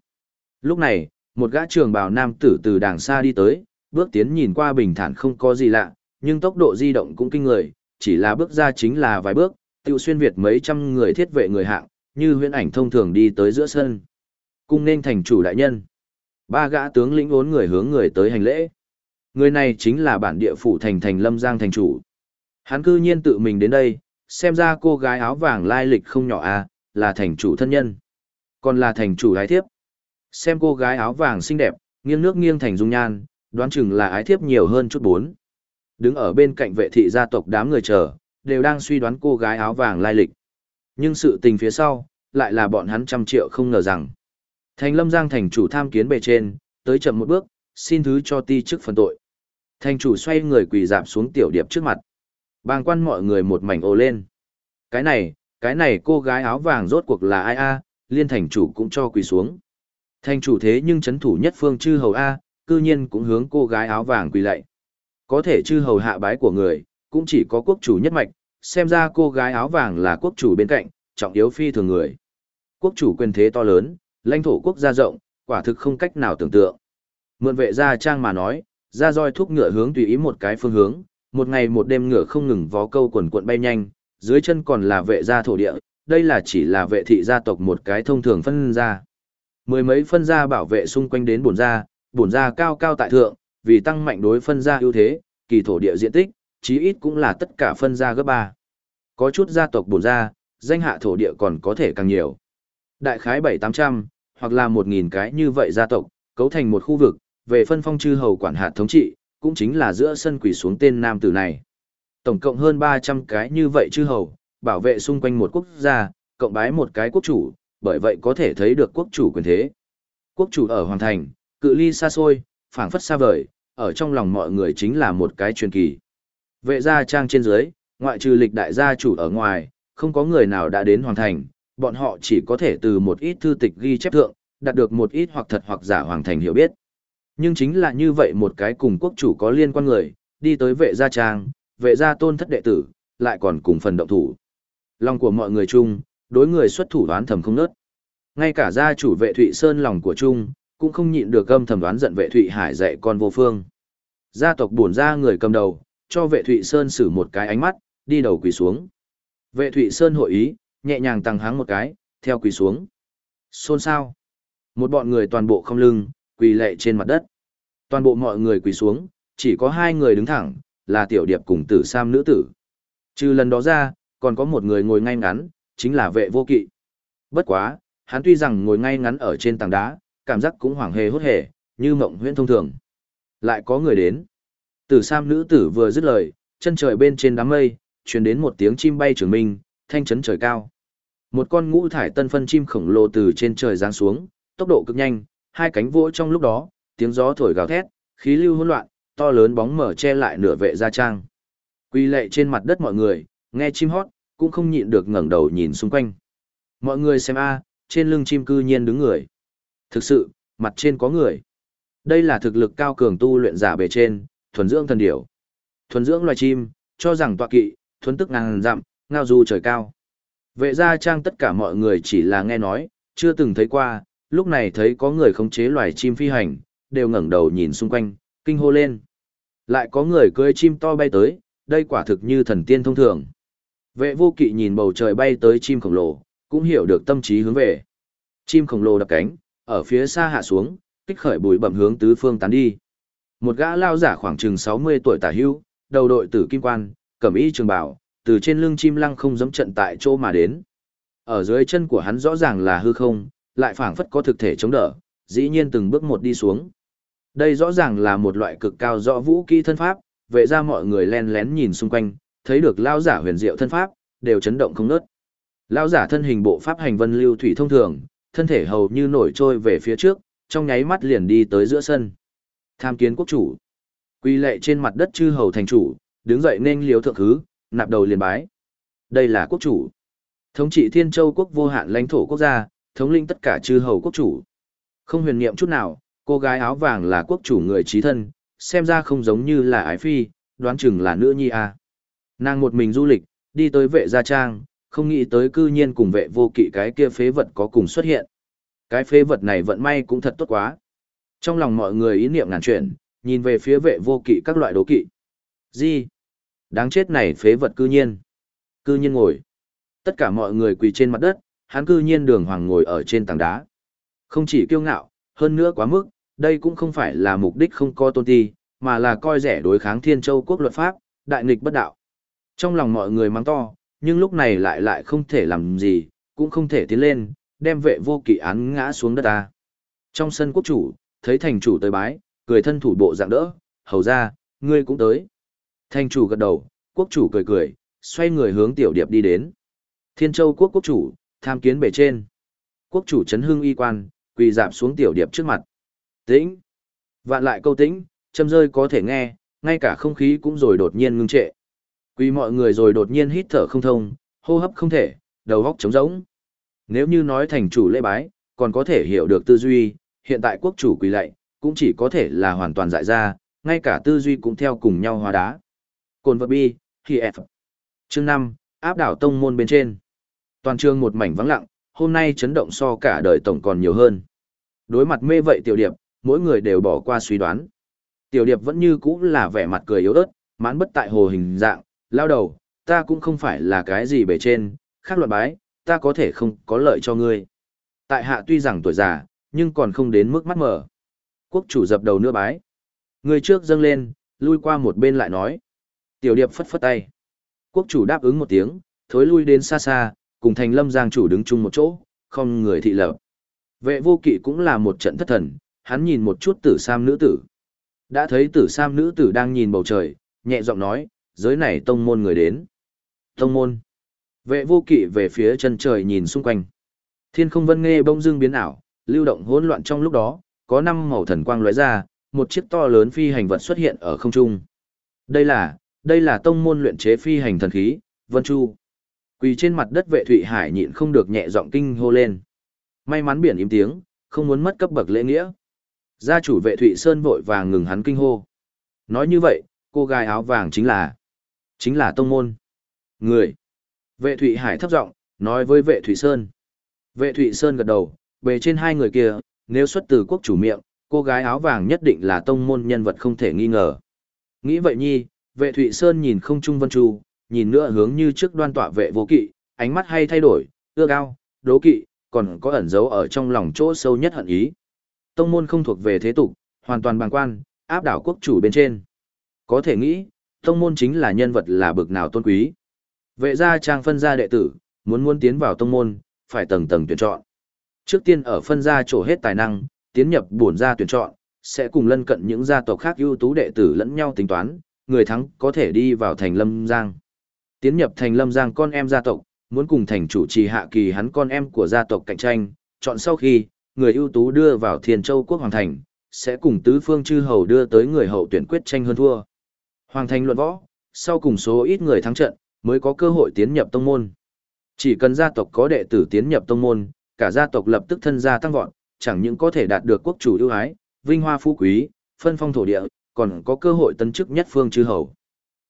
Lúc này, một gã trường bào nam tử từ đàng xa đi tới, bước tiến nhìn qua bình thản không có gì lạ, nhưng tốc độ di động cũng kinh người, chỉ là bước ra chính là vài bước, tiêu xuyên Việt mấy trăm người thiết vệ người hạng, như huyễn ảnh thông thường đi tới giữa sân. Cung nên thành chủ đại nhân. Ba gã tướng lĩnh ốn người hướng người tới hành lễ. Người này chính là bản địa phủ thành thành lâm giang thành chủ. Hắn cư nhiên tự mình đến đây, xem ra cô gái áo vàng lai lịch không nhỏ à, là thành chủ thân nhân. Còn là thành chủ ái thiếp. Xem cô gái áo vàng xinh đẹp, nghiêng nước nghiêng thành dung nhan, đoán chừng là ái thiếp nhiều hơn chút bốn. Đứng ở bên cạnh vệ thị gia tộc đám người chờ, đều đang suy đoán cô gái áo vàng lai lịch. Nhưng sự tình phía sau, lại là bọn hắn trăm triệu không ngờ rằng. Thành lâm giang thành chủ tham kiến bề trên, tới chậm một bước, xin thứ cho ti chức phần tội. Thành chủ xoay người quỳ dạp xuống tiểu điệp trước mặt. Bàng quan mọi người một mảnh ồ lên. Cái này, cái này cô gái áo vàng rốt cuộc là ai a liên thành chủ cũng cho quỳ xuống. Thành chủ thế nhưng chấn thủ nhất phương chư hầu A, cư nhiên cũng hướng cô gái áo vàng quỳ lạy. Có thể chư hầu hạ bái của người, cũng chỉ có quốc chủ nhất mạch, xem ra cô gái áo vàng là quốc chủ bên cạnh, trọng yếu phi thường người. Quốc chủ quyền thế to lớn, lãnh thổ quốc gia rộng, quả thực không cách nào tưởng tượng. Mượn vệ gia trang mà nói, ra roi thúc ngựa hướng tùy ý một cái phương hướng, một ngày một đêm ngựa không ngừng vó câu quần cuộn bay nhanh, dưới chân còn là vệ gia thổ địa, đây là chỉ là vệ thị gia tộc một cái thông thường phân gia. Mười mấy phân gia bảo vệ xung quanh đến bổn gia, bổn gia cao cao tại thượng, vì tăng mạnh đối phân gia ưu thế, kỳ thổ địa diện tích, chí ít cũng là tất cả phân gia gấp ba. Có chút gia tộc bổn gia, danh hạ thổ địa còn có thể càng nhiều. Đại khái bảy tám trăm hoặc là một nghìn cái như vậy gia tộc, cấu thành một khu vực, về phân phong chư hầu quản hạt thống trị, cũng chính là giữa sân quỷ xuống tên nam tử này. Tổng cộng hơn 300 cái như vậy chư hầu, bảo vệ xung quanh một quốc gia, cộng bái một cái quốc chủ, bởi vậy có thể thấy được quốc chủ quyền thế. Quốc chủ ở Hoàng Thành, cự ly xa xôi, phảng phất xa vời, ở trong lòng mọi người chính là một cái truyền kỳ. Vệ gia trang trên dưới, ngoại trừ lịch đại gia chủ ở ngoài, không có người nào đã đến Hoàng Thành, bọn họ chỉ có thể từ một ít thư tịch ghi chép thượng, đạt được một ít hoặc thật hoặc giả hoàng thành hiểu biết. Nhưng chính là như vậy một cái cùng quốc chủ có liên quan người, đi tới vệ gia trang, vệ gia tôn thất đệ tử, lại còn cùng phần động thủ. Lòng của mọi người chung, đối người xuất thủ đoán thầm không nớt. Ngay cả gia chủ vệ Thụy Sơn lòng của chung, cũng không nhịn được âm thầm đoán giận vệ Thụy Hải dạy con vô phương. Gia tộc buồn ra người cầm đầu, cho vệ Thụy Sơn xử một cái ánh mắt, đi đầu quỳ xuống. Vệ Thụy Sơn hội ý, nhẹ nhàng tăng háng một cái, theo quỳ xuống. Xôn sao? Một bọn người toàn bộ không lưng, quỳ lệ trên mặt đất. Toàn bộ mọi người quỳ xuống, chỉ có hai người đứng thẳng, là tiểu điệp cùng tử sam nữ tử. Trừ lần đó ra, còn có một người ngồi ngay ngắn, chính là vệ vô kỵ. Bất quá, hắn tuy rằng ngồi ngay ngắn ở trên tảng đá, cảm giác cũng hoảng hề hốt hề, như mộng huyễn thông thường. Lại có người đến. Tử sam nữ tử vừa dứt lời, chân trời bên trên đám mây, truyền đến một tiếng chim bay trường minh, thanh chấn trời cao. Một con ngũ thải tân phân chim khổng lồ từ trên trời giáng xuống, tốc độ cực nhanh, hai cánh vỗ trong lúc đó, tiếng gió thổi gào thét, khí lưu hỗn loạn, to lớn bóng mở che lại nửa vệ gia trang. Quy lệ trên mặt đất mọi người, nghe chim hót, cũng không nhịn được ngẩng đầu nhìn xung quanh. Mọi người xem a, à, trên lưng chim cư nhiên đứng người. Thực sự, mặt trên có người. Đây là thực lực cao cường tu luyện giả bề trên, thuần dưỡng thần điểu. Thuần dưỡng loài chim, cho rằng tọa kỵ, thuần tức ngàn dặm, ngao du trời cao. Vệ gia trang tất cả mọi người chỉ là nghe nói, chưa từng thấy qua, lúc này thấy có người khống chế loài chim phi hành, đều ngẩng đầu nhìn xung quanh, kinh hô lên. Lại có người cưỡi chim to bay tới, đây quả thực như thần tiên thông thường. Vệ vô kỵ nhìn bầu trời bay tới chim khổng lồ, cũng hiểu được tâm trí hướng về. Chim khổng lồ đập cánh, ở phía xa hạ xuống, kích khởi bụi bẩm hướng tứ phương tán đi. Một gã lao giả khoảng chừng 60 tuổi tả hưu, đầu đội tử kim quan, cẩm y trường bảo, từ trên lưng chim lăng không giống trận tại chỗ mà đến. Ở dưới chân của hắn rõ ràng là hư không, lại phảng phất có thực thể chống đỡ, dĩ nhiên từng bước một đi xuống. Đây rõ ràng là một loại cực cao rõ vũ kỹ thân pháp, vệ ra mọi người len lén nhìn xung quanh, thấy được lao giả huyền diệu thân pháp, đều chấn động không nớt. Lao giả thân hình bộ pháp hành vân lưu thủy thông thường, thân thể hầu như nổi trôi về phía trước, trong nháy mắt liền đi tới giữa sân. Tham kiến quốc chủ. Quy lệ trên mặt đất chư hầu thành chủ, đứng dậy nên liếu thượng thứ, nạp đầu liền bái. Đây là quốc chủ. Thống trị Thiên Châu quốc vô hạn lãnh thổ quốc gia, thống lĩnh tất cả chư hầu quốc chủ. Không huyền niệm chút nào, cô gái áo vàng là quốc chủ người trí thân, xem ra không giống như là ái phi, đoán chừng là nữ nhi à. Nàng một mình du lịch, đi tới vệ gia trang, không nghĩ tới cư nhiên cùng vệ vô kỵ cái kia phế vật có cùng xuất hiện. Cái phế vật này vận may cũng thật tốt quá. Trong lòng mọi người ý niệm ngàn chuyển, nhìn về phía vệ vô kỵ các loại đố kỵ. Gì? Đáng chết này phế vật cư nhiên. Cư nhiên ngồi. Tất cả mọi người quỳ trên mặt đất, hắn cư nhiên đường hoàng ngồi ở trên tảng đá. Không chỉ kiêu ngạo, hơn nữa quá mức, đây cũng không phải là mục đích không có tôn ti, mà là coi rẻ đối kháng thiên châu quốc luật pháp, đại nghịch bất đạo. Trong lòng mọi người mắng to, nhưng lúc này lại lại không thể làm gì, cũng không thể tiến lên, đem vệ vô kỵ án ngã xuống đất ta. Trong sân quốc chủ, thấy thành chủ tới bái, cười thân thủ bộ dạng đỡ, hầu ra, ngươi cũng tới. Thành chủ gật đầu, quốc chủ cười cười, xoay người hướng tiểu điệp đi đến. Thiên châu quốc quốc chủ, tham kiến bề trên. Quốc chủ chấn hưng y quan, quỳ dạp xuống tiểu điệp trước mặt. Tĩnh. Vạn lại câu tĩnh, châm rơi có thể nghe, ngay cả không khí cũng rồi đột nhiên ngưng trệ. Quỳ mọi người rồi đột nhiên hít thở không thông, hô hấp không thể, đầu óc trống rỗng. Nếu như nói thành chủ lễ bái, còn có thể hiểu được tư duy, hiện tại quốc chủ quỳ lạy, cũng chỉ có thể là hoàn toàn dại ra, ngay cả tư duy cũng theo cùng nhau hóa đá. Cồn vật bi, khi F. Chương 5, áp đảo tông môn bên trên. Toàn trường một mảnh vắng lặng, hôm nay chấn động so cả đời tổng còn nhiều hơn. Đối mặt mê vậy tiểu điệp, mỗi người đều bỏ qua suy đoán. Tiểu điệp vẫn như cũ là vẻ mặt cười yếu ớt, mãn bất tại hồ hình dạng, lao đầu, ta cũng không phải là cái gì bề trên, khác luận bái, ta có thể không có lợi cho ngươi. Tại hạ tuy rằng tuổi già, nhưng còn không đến mức mắt mở. Quốc chủ dập đầu nữa bái. Người trước dâng lên, lui qua một bên lại nói. Tiểu điệp phất phất tay. Quốc chủ đáp ứng một tiếng, thối lui đến xa xa, cùng thành lâm giang chủ đứng chung một chỗ, không người thị lập. Vệ vô kỵ cũng là một trận thất thần, hắn nhìn một chút tử sam nữ tử. Đã thấy tử sam nữ tử đang nhìn bầu trời, nhẹ giọng nói, giới này tông môn người đến. Tông môn. Vệ vô kỵ về phía chân trời nhìn xung quanh. Thiên không vân nghe bông dưng biến ảo, lưu động hỗn loạn trong lúc đó, có năm màu thần quang lóe ra, một chiếc to lớn phi hành vật xuất hiện ở không trung. Đây là, đây là tông môn luyện chế phi hành thần khí, Vân Chu. Quỳ trên mặt đất vệ Thụy Hải nhịn không được nhẹ giọng kinh hô lên. May mắn biển im tiếng, không muốn mất cấp bậc lễ nghĩa. Gia chủ vệ Thụy Sơn vội vàng ngừng hắn kinh hô. Nói như vậy, cô gái áo vàng chính là, chính là tông môn. Người. Vệ Thụy Hải thấp giọng nói với vệ Thụy Sơn. Vệ Thụy Sơn gật đầu, bề trên hai người kia, nếu xuất từ quốc chủ miệng, cô gái áo vàng nhất định là tông môn nhân vật không thể nghi ngờ. Nghĩ vậy nhi, vệ Thụy Sơn nhìn không trung vân chu, nhìn nữa hướng như trước đoan tọa vệ vô kỵ, ánh mắt hay thay đổi, ưa cao, đố kỵ, còn có ẩn dấu ở trong lòng chỗ sâu nhất hận ý. Tông môn không thuộc về thế tục, hoàn toàn bằng quan, áp đảo quốc chủ bên trên. Có thể nghĩ, tông môn chính là nhân vật là bực nào tôn quý. Vệ gia trang phân gia đệ tử, muốn muốn tiến vào tông môn, phải tầng tầng tuyển chọn. Trước tiên ở phân gia trổ hết tài năng, tiến nhập bổn gia tuyển chọn, sẽ cùng lân cận những gia tộc khác ưu tú đệ tử lẫn nhau tính toán, người thắng có thể đi vào thành Lâm Giang. Tiến nhập thành Lâm Giang con em gia tộc, muốn cùng thành chủ trì hạ kỳ hắn con em của gia tộc cạnh tranh, chọn sau khi, người ưu tú đưa vào Thiên Châu quốc hoàng thành, sẽ cùng tứ phương chư hầu đưa tới người hậu tuyển quyết tranh hơn thua. Hoàng thành luận võ, sau cùng số ít người thắng trận, mới có cơ hội tiến nhập tông môn. Chỉ cần gia tộc có đệ tử tiến nhập tông môn, cả gia tộc lập tức thân gia tăng vọt, chẳng những có thể đạt được quốc chủ ưu ái, vinh hoa phú quý, phân phong thổ địa, còn có cơ hội tấn chức nhất phương chư hầu.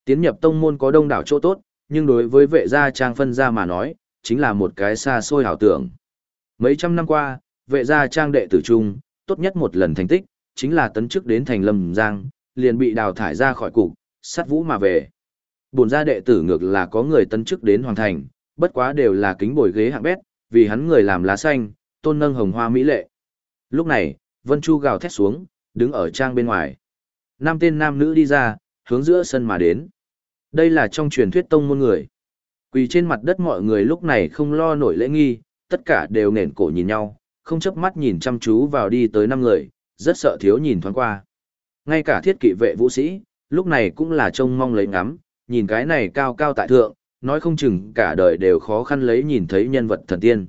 Tiến nhập tông môn có đông đảo chỗ tốt, nhưng đối với vệ gia trang phân gia mà nói, chính là một cái xa xôi hảo tưởng. Mấy trăm năm qua, vệ gia trang đệ tử trung, tốt nhất một lần thành tích, chính là tấn chức đến thành lâm giang, liền bị đào thải ra khỏi cục, sát vũ mà về. Bồn gia đệ tử ngược là có người tấn chức đến hoàng thành, bất quá đều là kính bồi ghế hạng bét, vì hắn người làm lá xanh, tôn nâng hồng hoa mỹ lệ. Lúc này, Vân Chu gào thét xuống, đứng ở trang bên ngoài. Năm tên nam nữ đi ra, hướng giữa sân mà đến. Đây là trong truyền thuyết tông môn người. Quỳ trên mặt đất mọi người lúc này không lo nổi lễ nghi, tất cả đều nền cổ nhìn nhau, không chớp mắt nhìn chăm chú vào đi tới năm người, rất sợ thiếu nhìn thoáng qua. Ngay cả thiết kỵ vệ vũ sĩ, lúc này cũng là trông mong lấy ngắm, nhìn cái này cao cao tại thượng, nói không chừng cả đời đều khó khăn lấy nhìn thấy nhân vật thần tiên.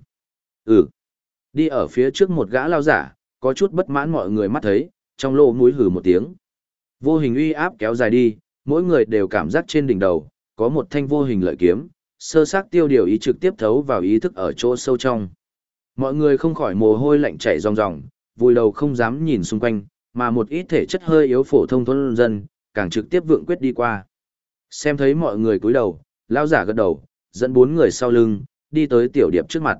Ừ. Đi ở phía trước một gã lao giả, có chút bất mãn mọi người mắt thấy, trong lỗ mũi hừ một tiếng. Vô hình uy áp kéo dài đi, mỗi người đều cảm giác trên đỉnh đầu, có một thanh vô hình lợi kiếm, sơ xác tiêu điều ý trực tiếp thấu vào ý thức ở chỗ sâu trong. Mọi người không khỏi mồ hôi lạnh chảy ròng ròng, vùi đầu không dám nhìn xung quanh, mà một ít thể chất hơi yếu phổ thông thôn dân, càng trực tiếp vượng quyết đi qua. Xem thấy mọi người cúi đầu, lão giả gật đầu, dẫn bốn người sau lưng, đi tới tiểu điệp trước mặt.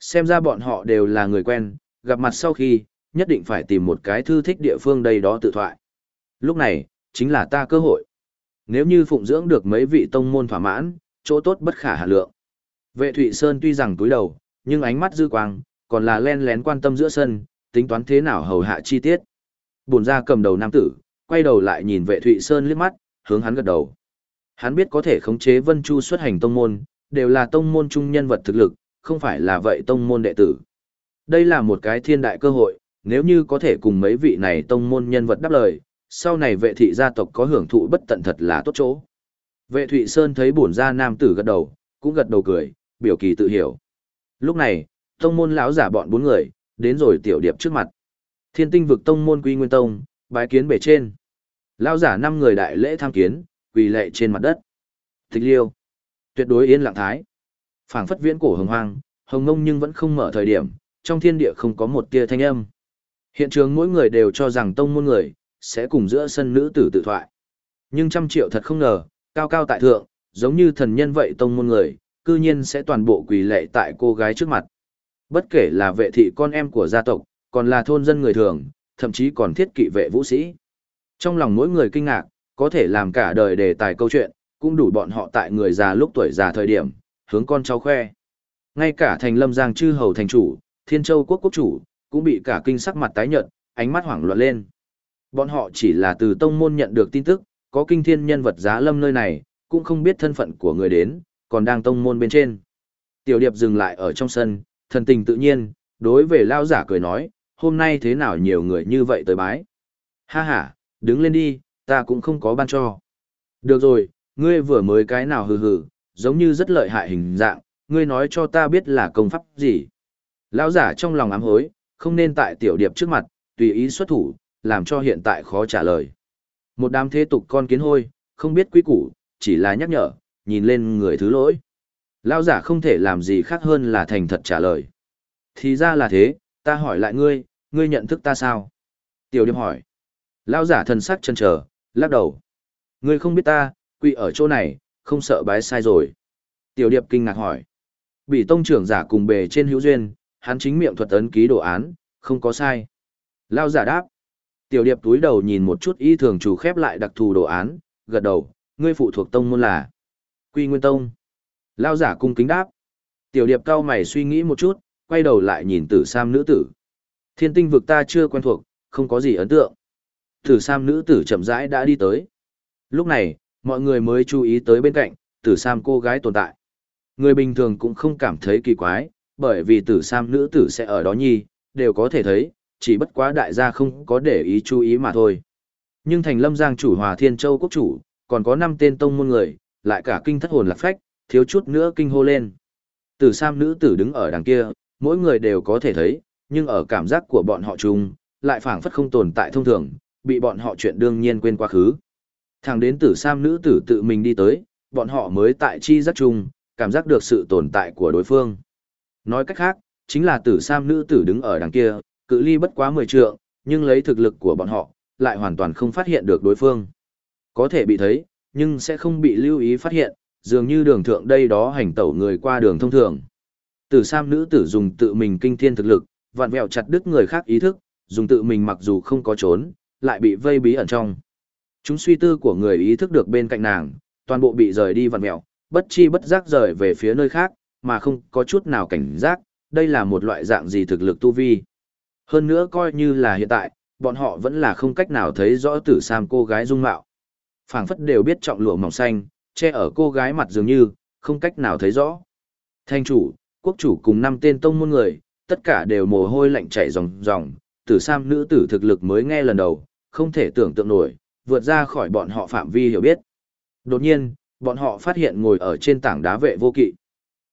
Xem ra bọn họ đều là người quen, gặp mặt sau khi, nhất định phải tìm một cái thư thích địa phương đây đó tự thoại. Lúc này, chính là ta cơ hội. Nếu như phụng dưỡng được mấy vị tông môn thỏa mãn, chỗ tốt bất khả hạ lượng. Vệ Thụy Sơn tuy rằng túi đầu, nhưng ánh mắt dư quang, còn là len lén quan tâm giữa sân, tính toán thế nào hầu hạ chi tiết. Bùn ra cầm đầu nam tử, quay đầu lại nhìn vệ Thụy Sơn liếc mắt, hướng hắn gật đầu. Hắn biết có thể khống chế Vân Chu xuất hành tông môn, đều là tông môn trung nhân vật thực lực, không phải là vậy tông môn đệ tử. Đây là một cái thiên đại cơ hội, nếu như có thể cùng mấy vị này tông môn nhân vật đáp lời, sau này vệ thị gia tộc có hưởng thụ bất tận thật là tốt chỗ. Vệ Thụy Sơn thấy bổn gia nam tử gật đầu, cũng gật đầu cười, biểu kỳ tự hiểu. Lúc này, tông môn lão giả bọn bốn người, đến rồi tiểu điệp trước mặt. Thiên tinh vực tông môn quy nguyên tông, bái kiến bể trên. Lão giả năm người đại lễ tham kiến, quỳ lệ trên mặt đất. Tịch liêu. Tuyệt đối yên lặng thái. phảng phất viễn cổ hồng hoang, hồng ngông nhưng vẫn không mở thời điểm, trong thiên địa không có một tia thanh âm. Hiện trường mỗi người đều cho rằng tông môn người, sẽ cùng giữa sân nữ tử tự thoại. Nhưng trăm triệu thật không ngờ, cao cao tại thượng, giống như thần nhân vậy tông môn người, cư nhiên sẽ toàn bộ quỳ lệ tại cô gái trước mặt. Bất kể là vệ thị con em của gia tộc, còn là thôn dân người thường, thậm chí còn thiết kỵ vệ vũ sĩ. Trong lòng mỗi người kinh ngạc, có thể làm cả đời đề tài câu chuyện, cũng đủ bọn họ tại người già lúc tuổi già thời điểm, hướng con cháu khoe. Ngay cả thành lâm giang chư hầu thành chủ, thiên châu quốc quốc chủ, cũng bị cả kinh sắc mặt tái nhợt, ánh mắt hoảng loạn lên. Bọn họ chỉ là từ tông môn nhận được tin tức, có kinh thiên nhân vật giá lâm nơi này, cũng không biết thân phận của người đến, còn đang tông môn bên trên. Tiểu điệp dừng lại ở trong sân, thần tình tự nhiên, đối về lao giả cười nói, hôm nay thế nào nhiều người như vậy tới bái. Ha ha, đứng lên đi, ta cũng không có ban cho. Được rồi, ngươi vừa mới cái nào hừ hừ, giống như rất lợi hại hình dạng, ngươi nói cho ta biết là công pháp gì. Lão giả trong lòng ám hối, không nên tại tiểu điệp trước mặt, tùy ý xuất thủ, làm cho hiện tại khó trả lời. Một đám thế tục con kiến hôi, không biết quý củ, chỉ là nhắc nhở, nhìn lên người thứ lỗi. Lao giả không thể làm gì khác hơn là thành thật trả lời. Thì ra là thế, ta hỏi lại ngươi, ngươi nhận thức ta sao? Tiểu điệp hỏi. Lao giả thần sắc chân trở, lắc đầu. Ngươi không biết ta, quỳ ở chỗ này, không sợ bái sai rồi. Tiểu điệp kinh ngạc hỏi. Bị tông trưởng giả cùng bề trên hữu duyên, hắn chính miệng thuật ấn ký đồ án, không có sai. Lao giả đáp. Tiểu điệp túi đầu nhìn một chút y thường chủ khép lại đặc thù đồ án, gật đầu, ngươi phụ thuộc tông môn là. Quy Nguyên Tông. Lao giả cung kính đáp. Tiểu điệp cao mày suy nghĩ một chút, quay đầu lại nhìn tử sam nữ tử. Thiên tinh vực ta chưa quen thuộc, không có gì ấn tượng. Tử sam nữ tử chậm rãi đã đi tới. Lúc này, mọi người mới chú ý tới bên cạnh, tử sam cô gái tồn tại. Người bình thường cũng không cảm thấy kỳ quái, bởi vì tử sam nữ tử sẽ ở đó nhi, đều có thể thấy, chỉ bất quá đại gia không có để ý chú ý mà thôi. Nhưng thành lâm giang chủ hòa thiên châu quốc chủ, còn có năm tên tông môn người, lại cả kinh thất hồn lạc phách, thiếu chút nữa kinh hô lên. Tử sam nữ tử đứng ở đằng kia, mỗi người đều có thể thấy, nhưng ở cảm giác của bọn họ chung, lại phảng phất không tồn tại thông thường, bị bọn họ chuyện đương nhiên quên quá khứ. Thẳng đến tử sam nữ tử tự mình đi tới, bọn họ mới tại chi giác chung, cảm giác được sự tồn tại của đối phương. Nói cách khác, chính là tử sam nữ tử đứng ở đằng kia, cự ly bất quá 10 trượng, nhưng lấy thực lực của bọn họ, lại hoàn toàn không phát hiện được đối phương. Có thể bị thấy, nhưng sẽ không bị lưu ý phát hiện, dường như đường thượng đây đó hành tẩu người qua đường thông thường. Tử Sam nữ tử dùng tự mình kinh thiên thực lực, vặn vẹo chặt đứt người khác ý thức, dùng tự mình mặc dù không có trốn, lại bị vây bí ẩn trong. Chúng suy tư của người ý thức được bên cạnh nàng, toàn bộ bị rời đi vặn vẹo, bất chi bất giác rời về phía nơi khác, mà không có chút nào cảnh giác, đây là một loại dạng gì thực lực tu vi. Hơn nữa coi như là hiện tại, bọn họ vẫn là không cách nào thấy rõ tử Sam cô gái dung mạo. phảng phất đều biết trọng lụa mỏng xanh, che ở cô gái mặt dường như, không cách nào thấy rõ. Thanh chủ, quốc chủ cùng năm tên tông môn người, tất cả đều mồ hôi lạnh chảy ròng ròng, tử sam nữ tử thực lực mới nghe lần đầu, không thể tưởng tượng nổi, vượt ra khỏi bọn họ phạm vi hiểu biết. Đột nhiên, bọn họ phát hiện ngồi ở trên tảng đá vệ vô kỵ.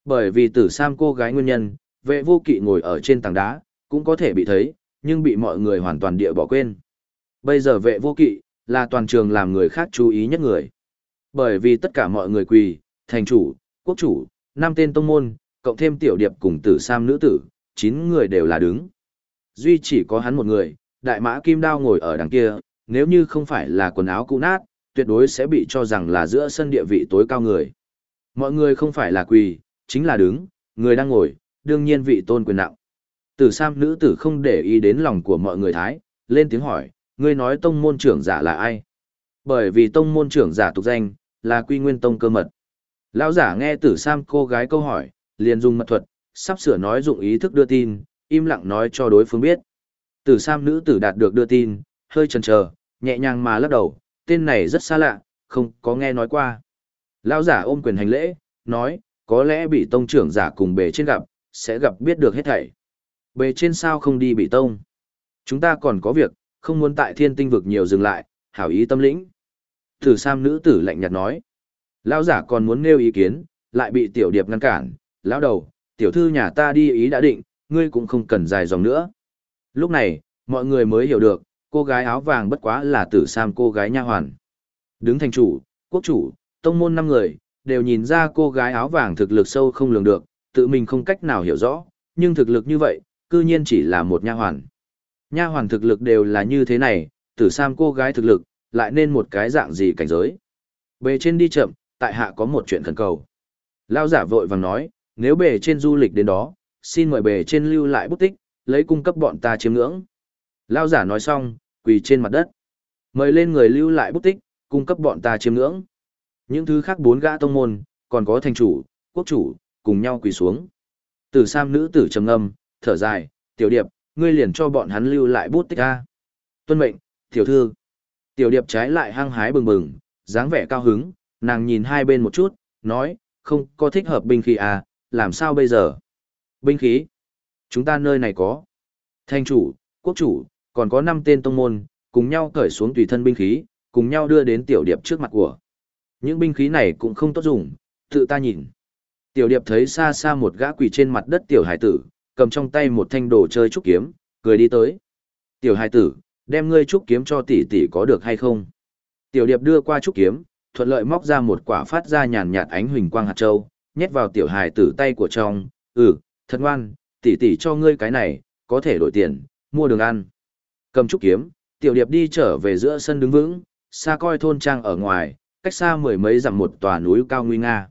Bởi vì tử sam cô gái nguyên nhân, vệ vô kỵ ngồi ở trên tảng đá, cũng có thể bị thấy, nhưng bị mọi người hoàn toàn địa bỏ quên. Bây giờ vệ vô kỵ, là toàn trường làm người khác chú ý nhất người. Bởi vì tất cả mọi người quỳ, thành chủ, quốc chủ, năm tên tông môn, cộng thêm tiểu điệp cùng tử sam nữ tử, chín người đều là đứng. Duy chỉ có hắn một người, đại mã kim đao ngồi ở đằng kia, nếu như không phải là quần áo cũ nát, tuyệt đối sẽ bị cho rằng là giữa sân địa vị tối cao người. Mọi người không phải là quỳ, chính là đứng, người đang ngồi, đương nhiên vị tôn quyền nặng. Tử Sam nữ tử không để ý đến lòng của mọi người thái, lên tiếng hỏi, ngươi nói tông môn trưởng giả là ai? Bởi vì tông môn trưởng giả tục danh, là quy nguyên tông cơ mật. Lão giả nghe tử Sam cô gái câu hỏi, liền dùng mật thuật, sắp sửa nói dụng ý thức đưa tin, im lặng nói cho đối phương biết. Tử Sam nữ tử đạt được đưa tin, hơi chần chờ, nhẹ nhàng mà lắc đầu, tên này rất xa lạ, không có nghe nói qua. Lão giả ôm quyền hành lễ, nói, có lẽ bị tông trưởng giả cùng bề trên gặp, sẽ gặp biết được hết thảy. Bề trên sao không đi bị tông? Chúng ta còn có việc, không muốn tại thiên tinh vực nhiều dừng lại, hảo ý tâm lĩnh. Tử Sam nữ tử lạnh nhạt nói. Lão giả còn muốn nêu ý kiến, lại bị tiểu điệp ngăn cản. Lão đầu, tiểu thư nhà ta đi ý đã định, ngươi cũng không cần dài dòng nữa. Lúc này, mọi người mới hiểu được, cô gái áo vàng bất quá là tử Sam cô gái nha hoàn. Đứng thành chủ, quốc chủ, tông môn năm người, đều nhìn ra cô gái áo vàng thực lực sâu không lường được, tự mình không cách nào hiểu rõ, nhưng thực lực như vậy, cư nhiên chỉ là một nha hoàn. Nha hoàn thực lực đều là như thế này, tử Sam cô gái thực lực, lại nên một cái dạng gì cảnh giới. Bề trên đi chậm, tại hạ có một chuyện khẩn cầu. Lao giả vội vàng nói, nếu bề trên du lịch đến đó, xin mời bề trên lưu lại bút tích, lấy cung cấp bọn ta chiếm ngưỡng. Lao giả nói xong, quỳ trên mặt đất. Mời lên người lưu lại bút tích, cung cấp bọn ta chiếm ngưỡng. Những thứ khác bốn gã tông môn, còn có thành chủ, quốc chủ, cùng nhau quỳ xuống. Tử Sam nữ tử trầm ngâm, thở dài, tiểu điệp, ngươi liền cho bọn hắn lưu lại bút tích a. Tuân mệnh, tiểu thư. Tiểu điệp trái lại hăng hái bừng bừng, dáng vẻ cao hứng, nàng nhìn hai bên một chút, nói, không có thích hợp binh khí à, làm sao bây giờ? Binh khí? Chúng ta nơi này có. Thanh chủ, quốc chủ, còn có năm tên tông môn, cùng nhau cởi xuống tùy thân binh khí, cùng nhau đưa đến tiểu điệp trước mặt của. Những binh khí này cũng không tốt dùng, tự ta nhìn. Tiểu điệp thấy xa xa một gã quỳ trên mặt đất tiểu hải tử, cầm trong tay một thanh đồ chơi trúc kiếm, cười đi tới. Tiểu hải tử, đem ngươi trúc kiếm cho tỷ tỷ có được hay không? Tiểu điệp đưa qua trúc kiếm, thuận lợi móc ra một quả phát ra nhàn nhạt ánh huỳnh quang hạt châu, nhét vào tiểu hài tử tay của trong, ừ, thật ngoan, tỷ tỷ cho ngươi cái này, có thể đổi tiền, mua đường ăn. Cầm trúc kiếm, tiểu điệp đi trở về giữa sân đứng vững, xa coi thôn trang ở ngoài, cách xa mười mấy dặm một tòa núi cao nguy nga.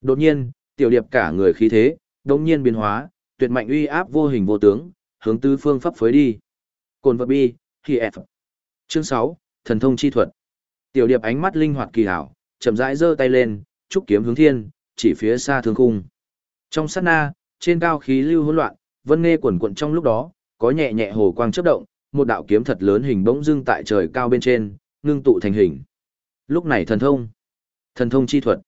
Đột nhiên, tiểu điệp cả người khí thế, đột nhiên biến hóa, tuyệt mạnh uy áp vô hình vô tướng, hướng tứ phương pháp phối đi. Cồn vật bi, khi F. Chương 6, thần thông chi thuật. Tiểu điệp ánh mắt linh hoạt kỳ hảo, chậm rãi giơ tay lên, trúc kiếm hướng thiên, chỉ phía xa thương khung. Trong sát na, trên cao khí lưu hỗn loạn, vân nghe quần quận trong lúc đó, có nhẹ nhẹ hồ quang chớp động, một đạo kiếm thật lớn hình bỗng dưng tại trời cao bên trên, ngưng tụ thành hình. Lúc này thần thông, thần thông chi thuật.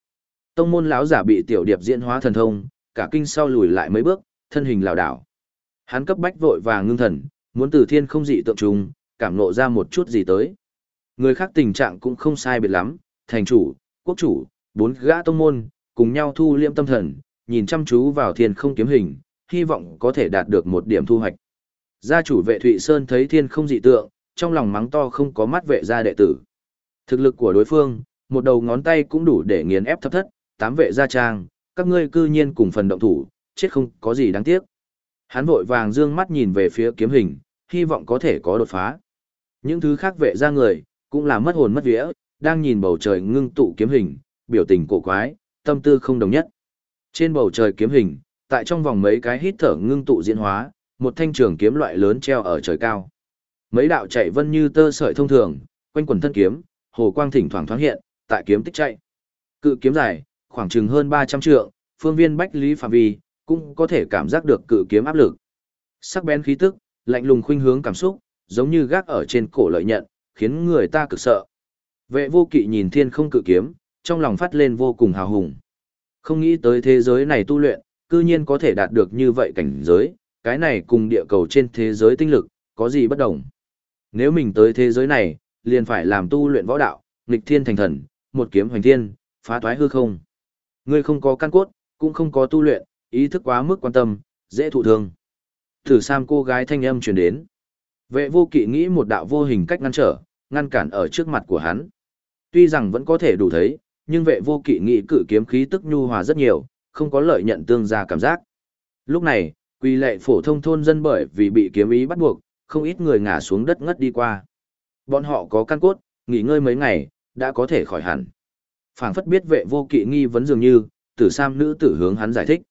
Tông môn lão giả bị tiểu điệp diễn hóa thần thông, cả kinh sau lùi lại mấy bước, thân hình lảo đảo. Hắn cấp bách vội và ngưng thần, muốn từ thiên không dị tượng trùng, cảm ngộ ra một chút gì tới. Người khác tình trạng cũng không sai biệt lắm, thành chủ, quốc chủ, bốn gã tông môn, cùng nhau thu liêm tâm thần, nhìn chăm chú vào thiên không kiếm hình, hy vọng có thể đạt được một điểm thu hoạch. Gia chủ vệ Thụy Sơn thấy thiên không dị tượng, trong lòng mắng to không có mắt vệ gia đệ tử. Thực lực của đối phương, một đầu ngón tay cũng đủ để nghiền ép thấp thất, tám vệ gia trang, các ngươi cư nhiên cùng phần động thủ, chết không có gì đáng tiếc. Hắn vội vàng dương mắt nhìn về phía kiếm hình, hy vọng có thể có đột phá. Những thứ khác vệ ra người, cũng là mất hồn mất vía, đang nhìn bầu trời ngưng tụ kiếm hình, biểu tình cổ quái, tâm tư không đồng nhất. Trên bầu trời kiếm hình, tại trong vòng mấy cái hít thở ngưng tụ diễn hóa, một thanh trường kiếm loại lớn treo ở trời cao. Mấy đạo chạy vân như tơ sợi thông thường, quanh quần thân kiếm, hồ quang thỉnh thoảng thoáng hiện, tại kiếm tích chạy. Cự kiếm dài, khoảng chừng hơn 300 trượng, phương viên bách lý phạm vi, cũng có thể cảm giác được cự kiếm áp lực. Sắc bén khí tức, lạnh lùng khuynh hướng cảm xúc, giống như gác ở trên cổ lợi nhận, khiến người ta cực sợ. Vệ vô kỵ nhìn thiên không cự kiếm, trong lòng phát lên vô cùng hào hùng. Không nghĩ tới thế giới này tu luyện, cư nhiên có thể đạt được như vậy cảnh giới, cái này cùng địa cầu trên thế giới tinh lực, có gì bất đồng. Nếu mình tới thế giới này, liền phải làm tu luyện võ đạo, nghịch thiên thành thần, một kiếm hoành thiên, phá thoái hư không. Ngươi không có căn cốt, cũng không có tu luyện, ý thức quá mức quan tâm, dễ thụ thương. Thử Sam cô gái thanh âm truyền đến. Vệ vô kỵ nghĩ một đạo vô hình cách ngăn trở, ngăn cản ở trước mặt của hắn. Tuy rằng vẫn có thể đủ thấy, nhưng vệ vô kỵ nghĩ cử kiếm khí tức nhu hòa rất nhiều, không có lợi nhận tương ra cảm giác. Lúc này, quy lệ phổ thông thôn dân bởi vì bị kiếm ý bắt buộc, không ít người ngã xuống đất ngất đi qua. Bọn họ có căn cốt, nghỉ ngơi mấy ngày, đã có thể khỏi hẳn. phảng phất biết vệ vô kỵ nghi vấn dường như, tử sam nữ tử hướng hắn giải thích.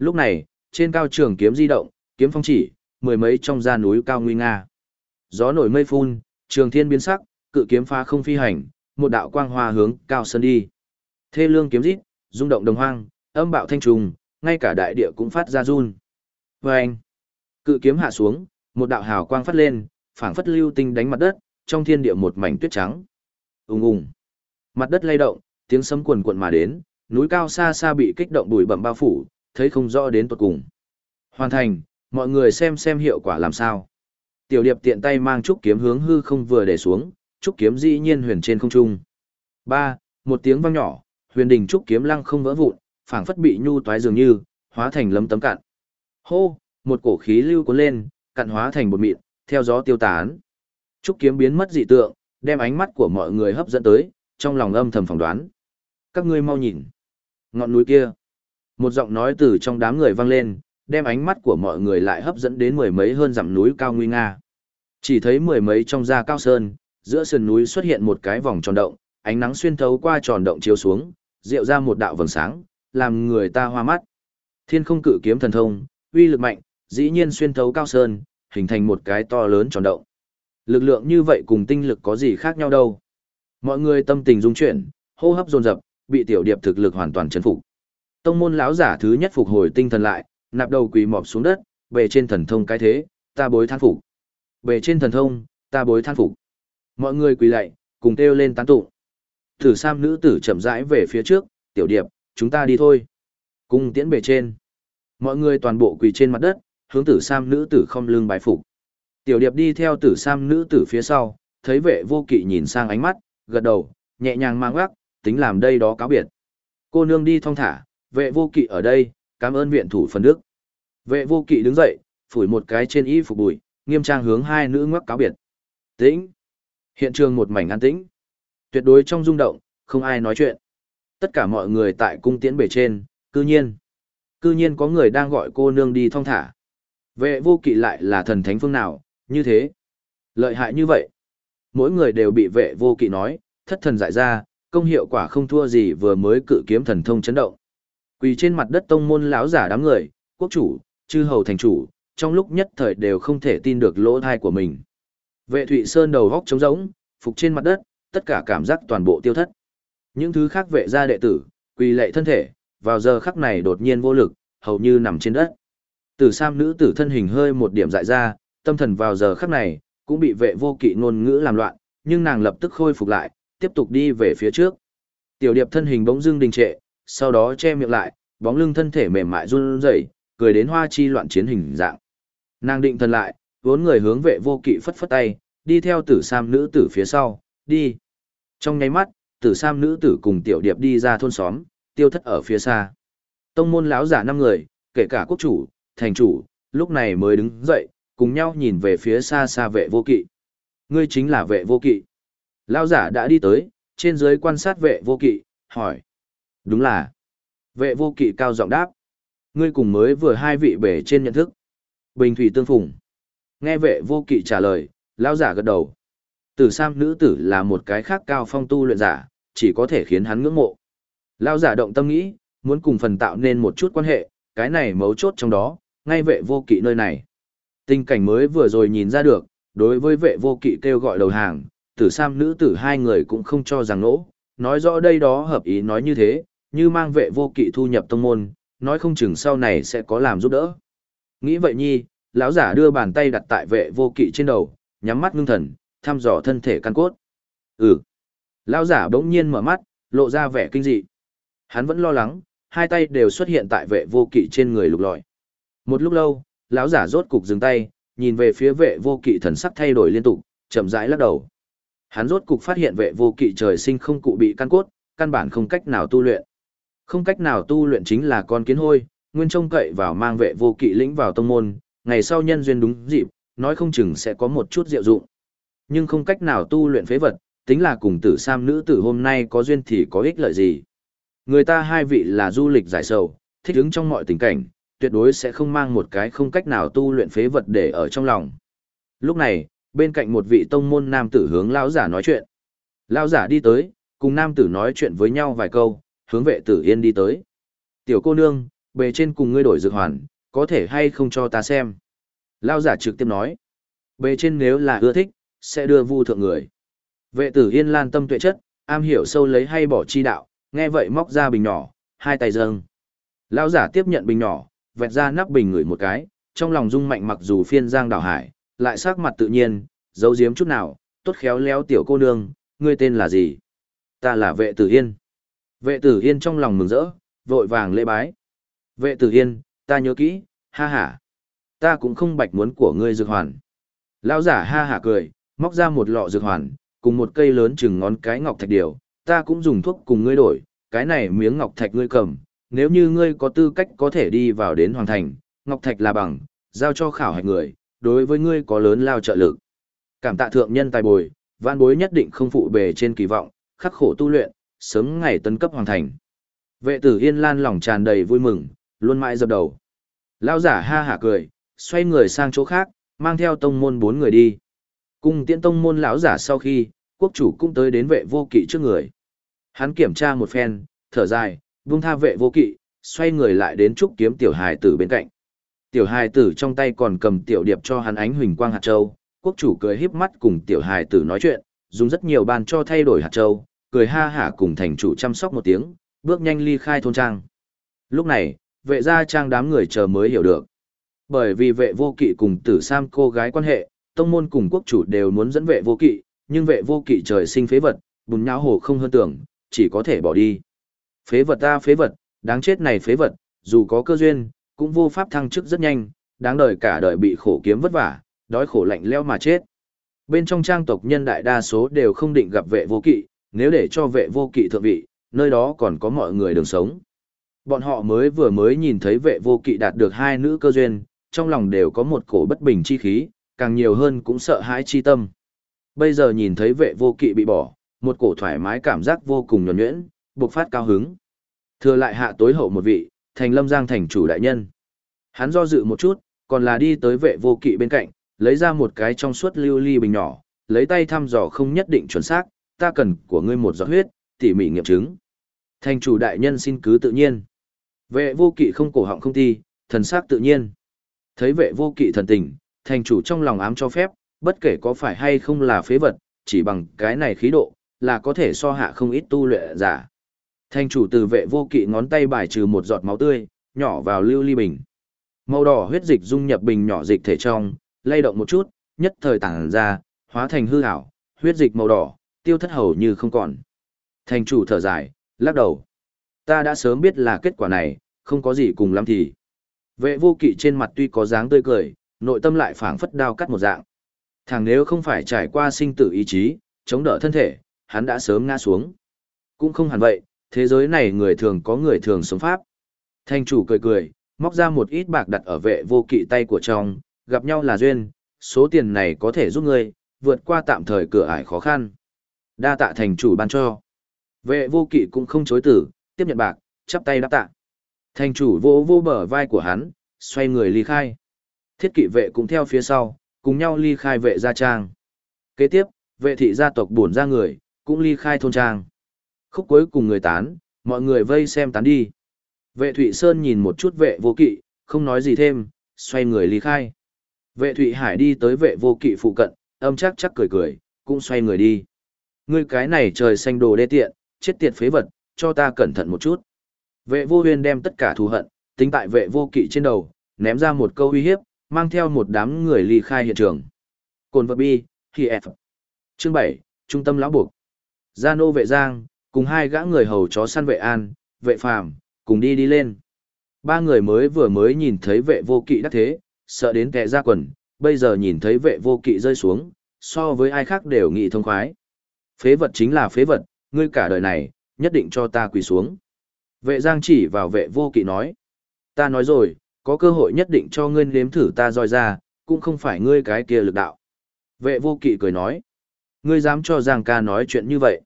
Lúc này, trên cao trường kiếm di động, kiếm phong chỉ, mười mấy trong da núi cao nguy nga. Gió nổi mây phun, trường thiên biến sắc, cự kiếm phá không phi hành, một đạo quang hoa hướng cao sơn đi. Thê lương kiếm rít, rung động đồng hoang, âm bạo thanh trùng, ngay cả đại địa cũng phát ra run. Vâng! cự kiếm hạ xuống, một đạo hào quang phát lên, phảng phất lưu tinh đánh mặt đất, trong thiên địa một mảnh tuyết trắng. Ùng ùng. Mặt đất lay động, tiếng sấm cuồn cuộn mà đến, núi cao xa xa bị kích động bụi bặm bao phủ, thấy không rõ đến tuột cùng. Hoàn thành, mọi người xem xem hiệu quả làm sao. Tiểu điệp tiện tay mang trúc kiếm hướng hư không vừa để xuống, trúc kiếm dĩ nhiên huyền trên không trung. Ba, một tiếng vang nhỏ, huyền đình trúc kiếm lăng không vỡ vụn, phảng phất bị nhu toái dường như, hóa thành lấm tấm cạn. Hô, một cổ khí lưu cuốn lên, cạn hóa thành bột mịn, theo gió tiêu tán. Trúc kiếm biến mất dị tượng, đem ánh mắt của mọi người hấp dẫn tới, trong lòng âm thầm phỏng đoán. Các ngươi mau nhìn. Ngọn núi kia. Một giọng nói từ trong đám người vang lên, đem ánh mắt của mọi người lại hấp dẫn đến mười mấy hơn dặm núi cao nguy nga. Chỉ thấy mười mấy trong da cao sơn, giữa sườn núi xuất hiện một cái vòng tròn động, ánh nắng xuyên thấu qua tròn động chiếu xuống, rượu ra một đạo vầng sáng, làm người ta hoa mắt. Thiên không cự kiếm thần thông, uy lực mạnh, dĩ nhiên xuyên thấu cao sơn, hình thành một cái to lớn tròn động. Lực lượng như vậy cùng tinh lực có gì khác nhau đâu. Mọi người tâm tình rung chuyển, hô hấp dồn dập, bị tiểu điệp thực lực hoàn toàn chấn phục. Tông môn lão giả thứ nhất phục hồi tinh thần lại, nạp đầu quỳ mọp xuống đất, về trên thần thông cái thế, ta bối than phục. Về trên thần thông, ta bối than phục. Mọi người quỳ lạy, cùng kêu lên tán tụng. Thử Sam nữ tử chậm rãi về phía trước, tiểu điệp, chúng ta đi thôi. Cùng tiễn bề trên. Mọi người toàn bộ quỳ trên mặt đất, hướng tử Sam nữ tử không lưng bái phục. Tiểu điệp đi theo tử Sam nữ tử phía sau, thấy vệ vô kỵ nhìn sang ánh mắt, gật đầu, nhẹ nhàng mang gác, tính làm đây đó cáo biệt. Cô nương đi thong thả, vệ vô kỵ ở đây, cảm ơn viện thủ phần đức. Vệ vô kỵ đứng dậy, phủi một cái trên y phục bụi, nghiêm trang hướng hai nữ ngoắc cáo biệt. Tĩnh. Hiện trường một mảnh an tĩnh. Tuyệt đối trong rung động, không ai nói chuyện. Tất cả mọi người tại cung tiễn bể trên, cư nhiên, cư nhiên có người đang gọi cô nương đi thong thả. Vệ vô kỵ lại là thần thánh phương nào, như thế. Lợi hại như vậy. Mỗi người đều bị vệ vô kỵ nói, thất thần dại ra, công hiệu quả không thua gì vừa mới cự kiếm thần thông chấn động. Quỳ trên mặt đất tông môn lão giả đám người, quốc chủ, chư hầu thành chủ, trong lúc nhất thời đều không thể tin được lỗ thai của mình. Vệ Thụy Sơn đầu góc trống rỗng, phục trên mặt đất, tất cả cảm giác toàn bộ tiêu thất. Những thứ khác vệ gia đệ tử, quỳ lệ thân thể, vào giờ khắc này đột nhiên vô lực, hầu như nằm trên đất. Tử Sam nữ tử thân hình hơi một điểm dại ra, tâm thần vào giờ khắc này, cũng bị vệ vô kỵ ngôn ngữ làm loạn, nhưng nàng lập tức khôi phục lại, tiếp tục đi về phía trước. Tiểu điệp thân hình bỗng dưng đình trệ, sau đó che miệng lại, bóng lưng thân thể mềm mại run rẩy, cười đến hoa chi loạn chiến hình dạng. Nàng định thần lại, vốn người hướng vệ vô kỵ phất phất tay, đi theo tử sam nữ tử phía sau, đi. Trong nháy mắt, tử sam nữ tử cùng tiểu điệp đi ra thôn xóm, tiêu thất ở phía xa. Tông môn lão giả năm người, kể cả quốc chủ, thành chủ, lúc này mới đứng dậy, cùng nhau nhìn về phía xa xa vệ vô kỵ. Ngươi chính là vệ vô kỵ. Lão giả đã đi tới, trên dưới quan sát vệ vô kỵ, hỏi. Đúng là. Vệ vô kỵ cao giọng đáp. Ngươi cùng mới vừa hai vị bể trên nhận thức. Bình thủy tương phùng. Nghe vệ vô kỵ trả lời, lão giả gật đầu. Tử Sam nữ tử là một cái khác cao phong tu luyện giả, chỉ có thể khiến hắn ngưỡng mộ. Lão giả động tâm nghĩ, muốn cùng phần tạo nên một chút quan hệ, cái này mấu chốt trong đó, ngay vệ vô kỵ nơi này. Tình cảnh mới vừa rồi nhìn ra được, đối với vệ vô kỵ kêu gọi đầu hàng, tử sam nữ tử hai người cũng không cho rằng nỗ, nói rõ đây đó hợp ý nói như thế, như mang vệ vô kỵ thu nhập tông môn, nói không chừng sau này sẽ có làm giúp đỡ. Nghĩ vậy nhi, lão giả đưa bàn tay đặt tại vệ vô kỵ trên đầu, nhắm mắt ngưng thần, thăm dò thân thể căn cốt. Ừ. Lão giả bỗng nhiên mở mắt, lộ ra vẻ kinh dị. Hắn vẫn lo lắng, hai tay đều xuất hiện tại vệ vô kỵ trên người lục lọi. Một lúc lâu, lão giả rốt cục dừng tay, nhìn về phía vệ vô kỵ thần sắc thay đổi liên tục, chậm rãi lắc đầu. Hắn rốt cục phát hiện vệ vô kỵ trời sinh không cụ bị căn cốt, căn bản không cách nào tu luyện. Không cách nào tu luyện chính là con kiến hôi, nguyên trông cậy vào mang vệ vô kỵ lĩnh vào tông môn, ngày sau nhân duyên đúng dịp, nói không chừng sẽ có một chút diệu dụng. Nhưng không cách nào tu luyện phế vật, tính là cùng tử sam nữ tử hôm nay có duyên thì có ích lợi gì. Người ta hai vị là du lịch giải sầu, thích ứng trong mọi tình cảnh, tuyệt đối sẽ không mang một cái không cách nào tu luyện phế vật để ở trong lòng. Lúc này, bên cạnh một vị tông môn nam tử hướng lão giả nói chuyện. Lão giả đi tới, cùng nam tử nói chuyện với nhau vài câu, hướng vệ tử yên đi tới. Tiểu cô nương, bề trên cùng ngươi đổi dược hoàn, có thể hay không cho ta xem. Lão giả trực tiếp nói. Bề trên nếu là ưa thích, sẽ đưa vu thượng người. Vệ tử yên lan tâm tuệ chất, am hiểu sâu lấy hay bỏ chi đạo, nghe vậy móc ra bình nhỏ, hai tay dâng. Lão giả tiếp nhận bình nhỏ, vẹt ra nắp bình ngửi một cái, trong lòng rung mạnh mặc dù phiên giang đảo hải, lại sắc mặt tự nhiên, giấu giếm chút nào, tốt khéo léo tiểu cô nương, ngươi tên là gì? Ta là vệ tử yên. Vệ tử yên trong lòng mừng rỡ, vội vàng lễ bái. Vệ tử yên, ta nhớ kỹ, ha ha. Ta cũng không bạch muốn của ngươi dược hoàn. Lão giả ha hả cười, móc ra một lọ dược hoàn, cùng một cây lớn chừng ngón cái ngọc thạch điều, ta cũng dùng thuốc cùng ngươi đổi, cái này miếng ngọc thạch ngươi cầm, nếu như ngươi có tư cách có thể đi vào đến hoàng thành, ngọc thạch là bằng, giao cho khảo hạch người, đối với ngươi có lớn lao trợ lực. Cảm tạ thượng nhân tài bồi, văn bối nhất định không phụ bề trên kỳ vọng, khắc khổ tu luyện, sớm ngày tấn cấp hoàn thành. Vệ tử Yên Lan lòng tràn đầy vui mừng, luôn mãi dập đầu. Lao giả ha hả cười, xoay người sang chỗ khác, mang theo tông môn bốn người đi. Cùng tiễn tông môn lão giả sau khi, quốc chủ cũng tới đến vệ vô kỵ trước người. Hắn kiểm tra một phen, thở dài, vung tha vệ vô kỵ, xoay người lại đến trúc kiếm tiểu hài tử bên cạnh. Tiểu hài tử trong tay còn cầm tiểu điệp cho hắn ánh huỳnh quang hạt châu, quốc chủ cười híp mắt cùng tiểu hài tử nói chuyện, dùng rất nhiều bàn cho thay đổi hạt châu, cười ha hả cùng thành chủ chăm sóc một tiếng, bước nhanh ly khai thôn trang. Lúc này, vệ gia trang đám người chờ mới hiểu được. Bởi vì vệ vô kỵ cùng tử sam cô gái quan hệ, tông môn cùng quốc chủ đều muốn dẫn vệ vô kỵ, nhưng vệ vô kỵ trời sinh phế vật, bùn nháo hồ không hơn tưởng, chỉ có thể bỏ đi. Phế vật ta phế vật, đáng chết này phế vật, dù có cơ duyên, cũng vô pháp thăng chức rất nhanh, đáng đời cả đời bị khổ kiếm vất vả, đói khổ lạnh leo mà chết. Bên trong trang tộc nhân đại đa số đều không định gặp vệ vô kỵ, nếu để cho vệ vô kỵ thượng vị, nơi đó còn có mọi người đường sống. Bọn họ mới vừa mới nhìn thấy vệ vô kỵ đạt được hai nữ cơ duyên, trong lòng đều có một cổ bất bình chi khí, càng nhiều hơn cũng sợ hãi chi tâm. Bây giờ nhìn thấy vệ vô kỵ bị bỏ, một cổ thoải mái cảm giác vô cùng nhuẩn nhuyễn, bộc phát cao hứng. Thừa lại hạ tối hậu một vị, thành lâm giang thành chủ đại nhân. Hắn do dự một chút, còn là đi tới vệ vô kỵ bên cạnh, lấy ra một cái trong suốt lưu ly bình nhỏ, lấy tay thăm dò không nhất định chuẩn xác, ta cần của ngươi một giọt huyết, tỉ mỉ nghiệm chứng. Thành chủ đại nhân xin cứ tự nhiên. Vệ vô kỵ không cổ họng không ti, thần sắc tự nhiên. Thấy vệ vô kỵ thần tình, thành chủ trong lòng ám cho phép, bất kể có phải hay không là phế vật, chỉ bằng cái này khí độ, là có thể so hạ không ít tu luyện giả. Thành chủ từ vệ vô kỵ ngón tay bài trừ một giọt máu tươi, nhỏ vào lưu ly bình. Màu đỏ huyết dịch dung nhập bình nhỏ dịch thể trong, lay động một chút, nhất thời tản ra, hóa thành hư ảo, huyết dịch màu đỏ, tiêu thất hầu như không còn. Thành chủ thở dài, lắc đầu. Ta đã sớm biết là kết quả này, không có gì cùng lắm thì. Vệ vô kỵ trên mặt tuy có dáng tươi cười, nội tâm lại phảng phất đao cắt một dạng. Thằng nếu không phải trải qua sinh tử ý chí, chống đỡ thân thể, hắn đã sớm ngã xuống. Cũng không hẳn vậy, thế giới này người thường có người thường sống pháp. thành chủ cười cười, móc ra một ít bạc đặt ở vệ vô kỵ tay của trong, gặp nhau là duyên, số tiền này có thể giúp ngươi, vượt qua tạm thời cửa ải khó khăn. Đa tạ thành chủ ban cho. Vệ vô kỵ cũng không chối tử, tiếp nhận bạc, chắp tay đáp tạ. Thành chủ vô vô bờ vai của hắn, xoay người ly khai. Thiết kỵ vệ cũng theo phía sau, cùng nhau ly khai vệ gia trang. Kế tiếp, vệ thị gia tộc buồn ra người, cũng ly khai thôn trang. Khúc cuối cùng người tán, mọi người vây xem tán đi. Vệ Thụy Sơn nhìn một chút vệ vô kỵ, không nói gì thêm, xoay người ly khai. Vệ Thụy Hải đi tới vệ vô kỵ phụ cận, âm chắc chắc cười cười, cũng xoay người đi. Ngươi cái này trời xanh đồ đê tiện, chết tiệt phế vật, cho ta cẩn thận một chút. Vệ vô huyền đem tất cả thù hận, tính tại vệ vô kỵ trên đầu, ném ra một câu uy hiếp, mang theo một đám người ly khai hiện trường. Cồn vật bi, khi F. Chương 7, Trung tâm lão buộc. Gia nô vệ giang, cùng hai gã người hầu chó săn vệ an, vệ phàm, cùng đi đi lên. Ba người mới vừa mới nhìn thấy vệ vô kỵ đắc thế, sợ đến kẻ ra quần, bây giờ nhìn thấy vệ vô kỵ rơi xuống, so với ai khác đều nghị thông khoái. Phế vật chính là phế vật, ngươi cả đời này, nhất định cho ta quỳ xuống. Vệ giang chỉ vào vệ vô kỵ nói. Ta nói rồi, có cơ hội nhất định cho ngươi nếm thử ta roi ra, cũng không phải ngươi cái kia lực đạo. Vệ vô kỵ cười nói. Ngươi dám cho Giang ca nói chuyện như vậy.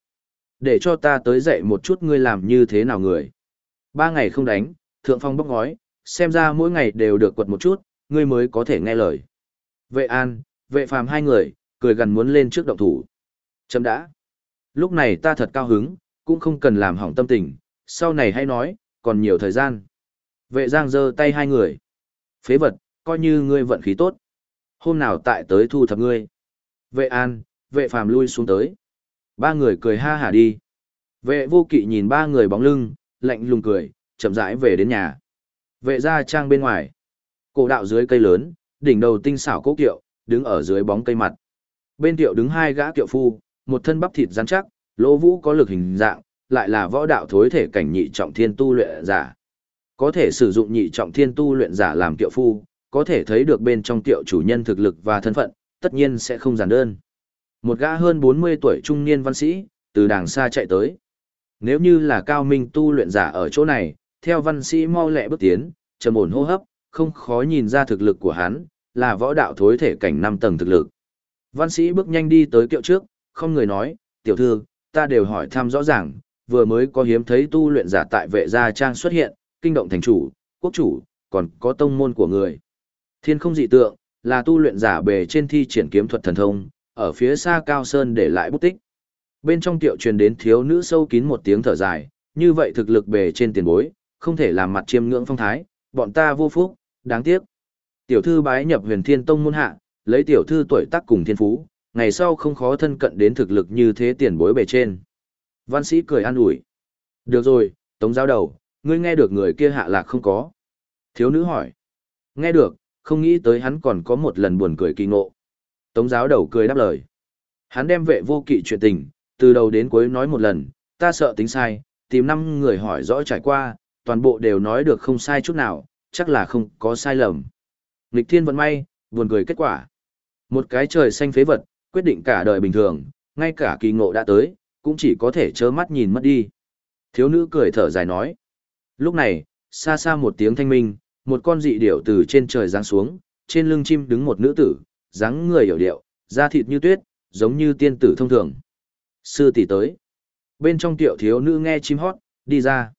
Để cho ta tới dạy một chút ngươi làm như thế nào người. Ba ngày không đánh, thượng phong bốc ngói, xem ra mỗi ngày đều được quật một chút, ngươi mới có thể nghe lời. Vệ an, vệ phàm hai người, cười gần muốn lên trước động thủ. Chấm đã. Lúc này ta thật cao hứng, cũng không cần làm hỏng tâm tình, sau này hay nói, còn nhiều thời gian. Vệ giang giơ tay hai người. Phế vật, coi như ngươi vận khí tốt. Hôm nào tại tới thu thập ngươi. Vệ an, vệ phàm lui xuống tới. Ba người cười ha hả đi. Vệ vô kỵ nhìn ba người bóng lưng, lạnh lùng cười, chậm rãi về đến nhà. Vệ ra trang bên ngoài. Cổ đạo dưới cây lớn, đỉnh đầu tinh xảo cố kiệu, đứng ở dưới bóng cây mặt. Bên tiệu đứng hai gã kiệu phu, một thân bắp thịt rắn chắc, lỗ vũ có lực hình dạng, lại là võ đạo thối thể cảnh nhị trọng thiên tu luyện giả. Có thể sử dụng nhị trọng thiên tu luyện giả làm tiệu phu, có thể thấy được bên trong tiệu chủ nhân thực lực và thân phận, tất nhiên sẽ không giản đơn. Một gã hơn 40 tuổi trung niên văn sĩ, từ đàng xa chạy tới. Nếu như là cao minh tu luyện giả ở chỗ này, theo văn sĩ mau lẹ bước tiến, trầm ổn hô hấp, không khó nhìn ra thực lực của hắn, là võ đạo thối thể cảnh 5 tầng thực lực. Văn sĩ bước nhanh đi tới kiệu trước, không người nói, tiểu thư, ta đều hỏi thăm rõ ràng, vừa mới có hiếm thấy tu luyện giả tại vệ gia trang xuất hiện, kinh động thành chủ, quốc chủ, còn có tông môn của người. Thiên không dị tượng, là tu luyện giả bề trên thi triển kiếm thuật thần thông, ở phía xa cao sơn để lại bút tích. Bên trong tiệu truyền đến thiếu nữ sâu kín một tiếng thở dài, như vậy thực lực bề trên tiền bối, không thể làm mặt chiêm ngưỡng phong thái, bọn ta vô phúc, đáng tiếc. Tiểu thư bái nhập huyền thiên tông môn hạ, lấy tiểu thư tuổi tác cùng thiên phú, ngày sau không khó thân cận đến thực lực như thế tiền bối bề trên. Văn sĩ cười an ủi. Được rồi, tống giáo đầu, ngươi nghe được người kia hạ lạc không có. Thiếu nữ hỏi. Nghe được, không nghĩ tới hắn còn có một lần buồn cười kỳ ngộ. Tống giáo đầu cười đáp lời. Hắn đem vệ vô kỵ chuyện tình, từ đầu đến cuối nói một lần, ta sợ tính sai, tìm năm người hỏi rõ trải qua, toàn bộ đều nói được không sai chút nào, chắc là không có sai lầm. Nịch thiên vận may, buồn cười kết quả. Một cái trời xanh phế vật, quyết định cả đời bình thường, ngay cả kỳ ngộ đã tới, cũng chỉ có thể trơ mắt nhìn mất đi. Thiếu nữ cười thở dài nói. Lúc này, xa xa một tiếng thanh minh, một con dị điểu từ trên trời giáng xuống, trên lưng chim đứng một nữ tử, dáng người hiểu điệu, da thịt như tuyết, giống như tiên tử thông thường. Sư tỷ tới. Bên trong tiểu thiếu nữ nghe chim hót, đi ra.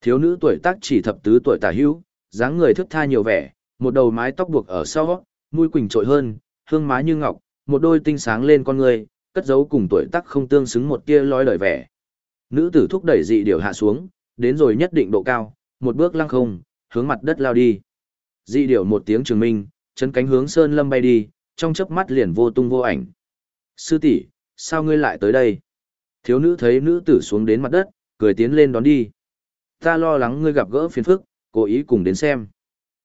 Thiếu nữ tuổi tác chỉ thập tứ tuổi tả hữu, dáng người thức tha nhiều vẻ, một đầu mái tóc buộc ở sau, mũi quỳnh trội hơn, hương má như ngọc, một đôi tinh sáng lên con người, cất giấu cùng tuổi tác không tương xứng một tia lói lời vẻ. Nữ tử thúc đẩy dị điều hạ xuống, đến rồi nhất định độ cao, một bước lăng không, hướng mặt đất lao đi. Dị điều một tiếng trường minh, chân cánh hướng sơn lâm bay đi, trong chớp mắt liền vô tung vô ảnh. Sư tỷ, sao ngươi lại tới đây? Thiếu nữ thấy nữ tử xuống đến mặt đất, cười tiến lên đón đi. Ta lo lắng ngươi gặp gỡ phiền phức, cố ý cùng đến xem.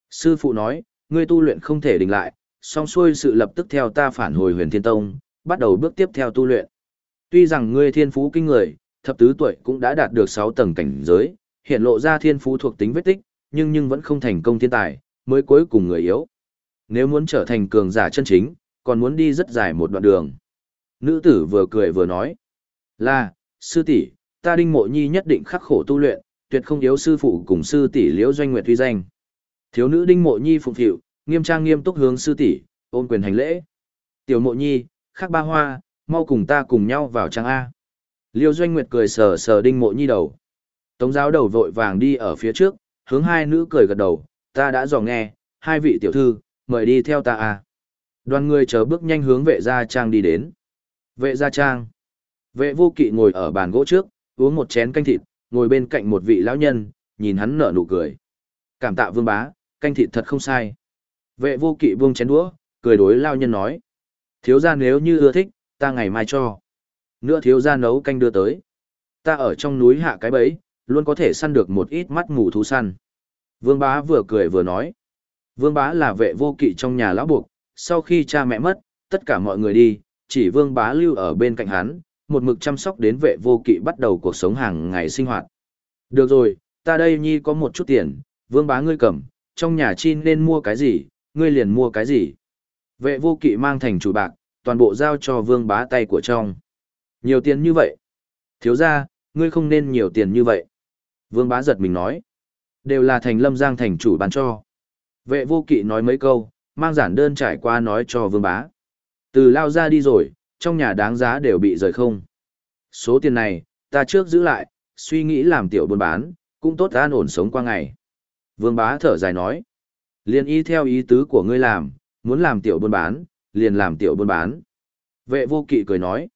Sư phụ nói, ngươi tu luyện không thể đình lại, song xuôi sự lập tức theo ta phản hồi huyền thiên tông, bắt đầu bước tiếp theo tu luyện. Tuy rằng ngươi thiên phú kinh người, thập tứ tuổi cũng đã đạt được 6 tầng cảnh giới, hiện lộ ra thiên phú thuộc tính vết tích, nhưng nhưng vẫn không thành công thiên tài, mới cuối cùng người yếu. Nếu muốn trở thành cường giả chân chính, còn muốn đi rất dài một đoạn đường. Nữ tử vừa cười vừa nói, là, sư tỷ, ta đinh mộ nhi nhất định khắc khổ tu luyện, tuyệt không yếu sư phụ cùng sư tỷ liễu doanh nguyệt uy danh. Thiếu nữ đinh mộ nhi phụng phịu, nghiêm trang nghiêm túc hướng sư tỷ, ôn quyền hành lễ. Tiểu mộ nhi, khắc ba hoa, mau cùng ta cùng nhau vào trang A. Liêu doanh nguyệt cười sờ sờ đinh mộ nhi đầu. Tống giáo đầu vội vàng đi ở phía trước, hướng hai nữ cười gật đầu, ta đã dò nghe, hai vị tiểu thư, mời đi theo ta A. Đoàn người chờ bước nhanh hướng vệ gia trang đi đến. Vệ gia trang. Vệ vô kỵ ngồi ở bàn gỗ trước, uống một chén canh thịt, ngồi bên cạnh một vị lão nhân, nhìn hắn nở nụ cười. Cảm tạ vương bá, canh thịt thật không sai. Vệ vô kỵ buông chén đũa, cười đối lão nhân nói. Thiếu gia nếu như ưa thích, ta ngày mai cho. Nữa thiếu gia nấu canh đưa tới. Ta ở trong núi hạ cái bẫy, luôn có thể săn được một ít mắt mù thú săn. Vương bá vừa cười vừa nói. Vương bá là vệ vô kỵ trong nhà lão buộc, sau khi cha mẹ mất, tất cả mọi người đi, chỉ vương bá lưu ở bên cạnh hắn, một mực chăm sóc đến vệ vô kỵ bắt đầu cuộc sống hàng ngày sinh hoạt. Được rồi, ta đây nhi có một chút tiền, vương bá ngươi cầm, trong nhà chi nên mua cái gì, ngươi liền mua cái gì. Vệ vô kỵ mang thành chủ bạc, toàn bộ giao cho vương bá tay của trong. Nhiều tiền như vậy. Thiếu ra, ngươi không nên nhiều tiền như vậy. Vương bá giật mình nói. Đều là thành lâm giang thành chủ bán cho. Vệ vô kỵ nói mấy câu, mang giản đơn trải qua nói cho vương bá. Từ lao ra đi rồi, trong nhà đáng giá đều bị rời không. Số tiền này, ta trước giữ lại, suy nghĩ làm tiểu buôn bán, cũng tốt an ổn sống qua ngày. Vương bá thở dài nói. Liên y theo ý tứ của ngươi làm, muốn làm tiểu buôn bán, liền làm tiểu buôn bán. Vệ vô kỵ cười nói.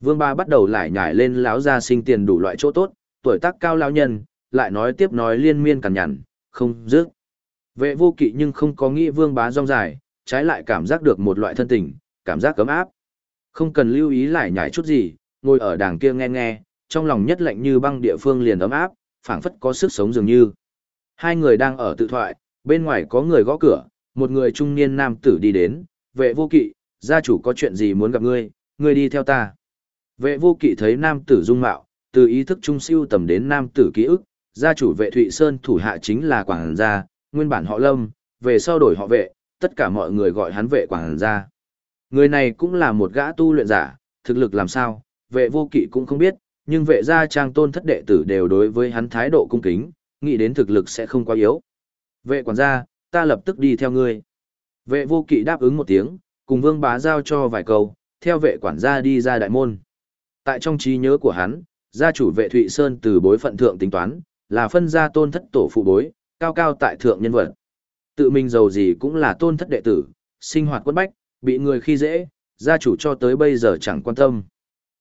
Vương ba bắt đầu lại nhảy lên lão gia sinh tiền đủ loại chỗ tốt, tuổi tác cao lão nhân, lại nói tiếp nói liên miên cằn nhằn, không dứt. Vệ vô kỵ nhưng không có nghĩ vương bá rong dài, trái lại cảm giác được một loại thân tình, cảm giác cấm áp. Không cần lưu ý lại nhảy chút gì, ngồi ở đàng kia nghe nghe, trong lòng nhất lạnh như băng địa phương liền ấm áp, phảng phất có sức sống dường như. Hai người đang ở tự thoại, bên ngoài có người gõ cửa, một người trung niên nam tử đi đến, vệ vô kỵ, gia chủ có chuyện gì muốn gặp ngươi, ngươi đi theo ta. Vệ vô kỵ thấy nam tử dung mạo, từ ý thức trung siêu tầm đến nam tử ký ức, gia chủ vệ Thụy Sơn thủ hạ chính là Quảng Gia, nguyên bản họ Lâm, về sau đổi họ vệ, tất cả mọi người gọi hắn vệ Quảng Gia. Người này cũng là một gã tu luyện giả, thực lực làm sao, vệ vô kỵ cũng không biết, nhưng vệ gia trang tôn thất đệ tử đều đối với hắn thái độ cung kính, nghĩ đến thực lực sẽ không quá yếu. Vệ quản gia, ta lập tức đi theo ngươi. Vệ vô kỵ đáp ứng một tiếng, cùng vương bá giao cho vài câu, theo vệ quản gia đi ra đại môn. Tại trong trí nhớ của hắn, gia chủ vệ Thụy Sơn từ bối phận thượng tính toán, là phân gia tôn thất tổ phụ bối, cao cao tại thượng nhân vật. Tự mình giàu gì cũng là tôn thất đệ tử, sinh hoạt quất bách, bị người khi dễ, gia chủ cho tới bây giờ chẳng quan tâm.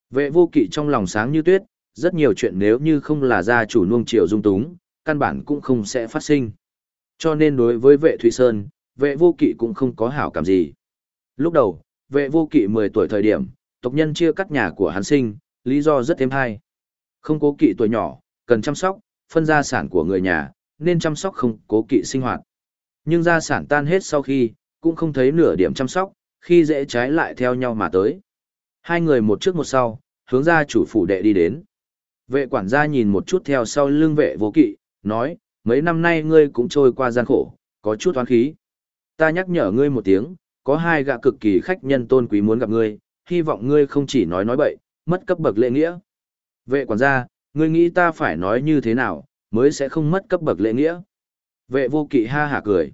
Vệ vô kỵ trong lòng sáng như tuyết, rất nhiều chuyện nếu như không là gia chủ nuông chiều dung túng, căn bản cũng không sẽ phát sinh. Cho nên đối với vệ Thụy Sơn, vệ vô kỵ cũng không có hảo cảm gì. Lúc đầu, vệ vô kỵ 10 tuổi thời điểm, tộc nhân chia cắt nhà của hắn sinh, lý do rất thêm hay. Không cố kỵ tuổi nhỏ, cần chăm sóc, phân gia sản của người nhà, nên chăm sóc không cố kỵ sinh hoạt. Nhưng gia sản tan hết sau khi, cũng không thấy nửa điểm chăm sóc, khi dễ trái lại theo nhau mà tới. Hai người một trước một sau, hướng ra chủ phủ đệ đi đến. Vệ quản gia nhìn một chút theo sau lưng vệ vô kỵ, nói, mấy năm nay ngươi cũng trôi qua gian khổ, có chút oán khí. Ta nhắc nhở ngươi một tiếng, có hai gã cực kỳ khách nhân tôn quý muốn gặp ngươi, hy vọng ngươi không chỉ nói nói bậy, mất cấp bậc lễ nghĩa. Vệ quản gia, ngươi nghĩ ta phải nói như thế nào, mới sẽ không mất cấp bậc lễ nghĩa. Vệ vô kỵ ha hả cười.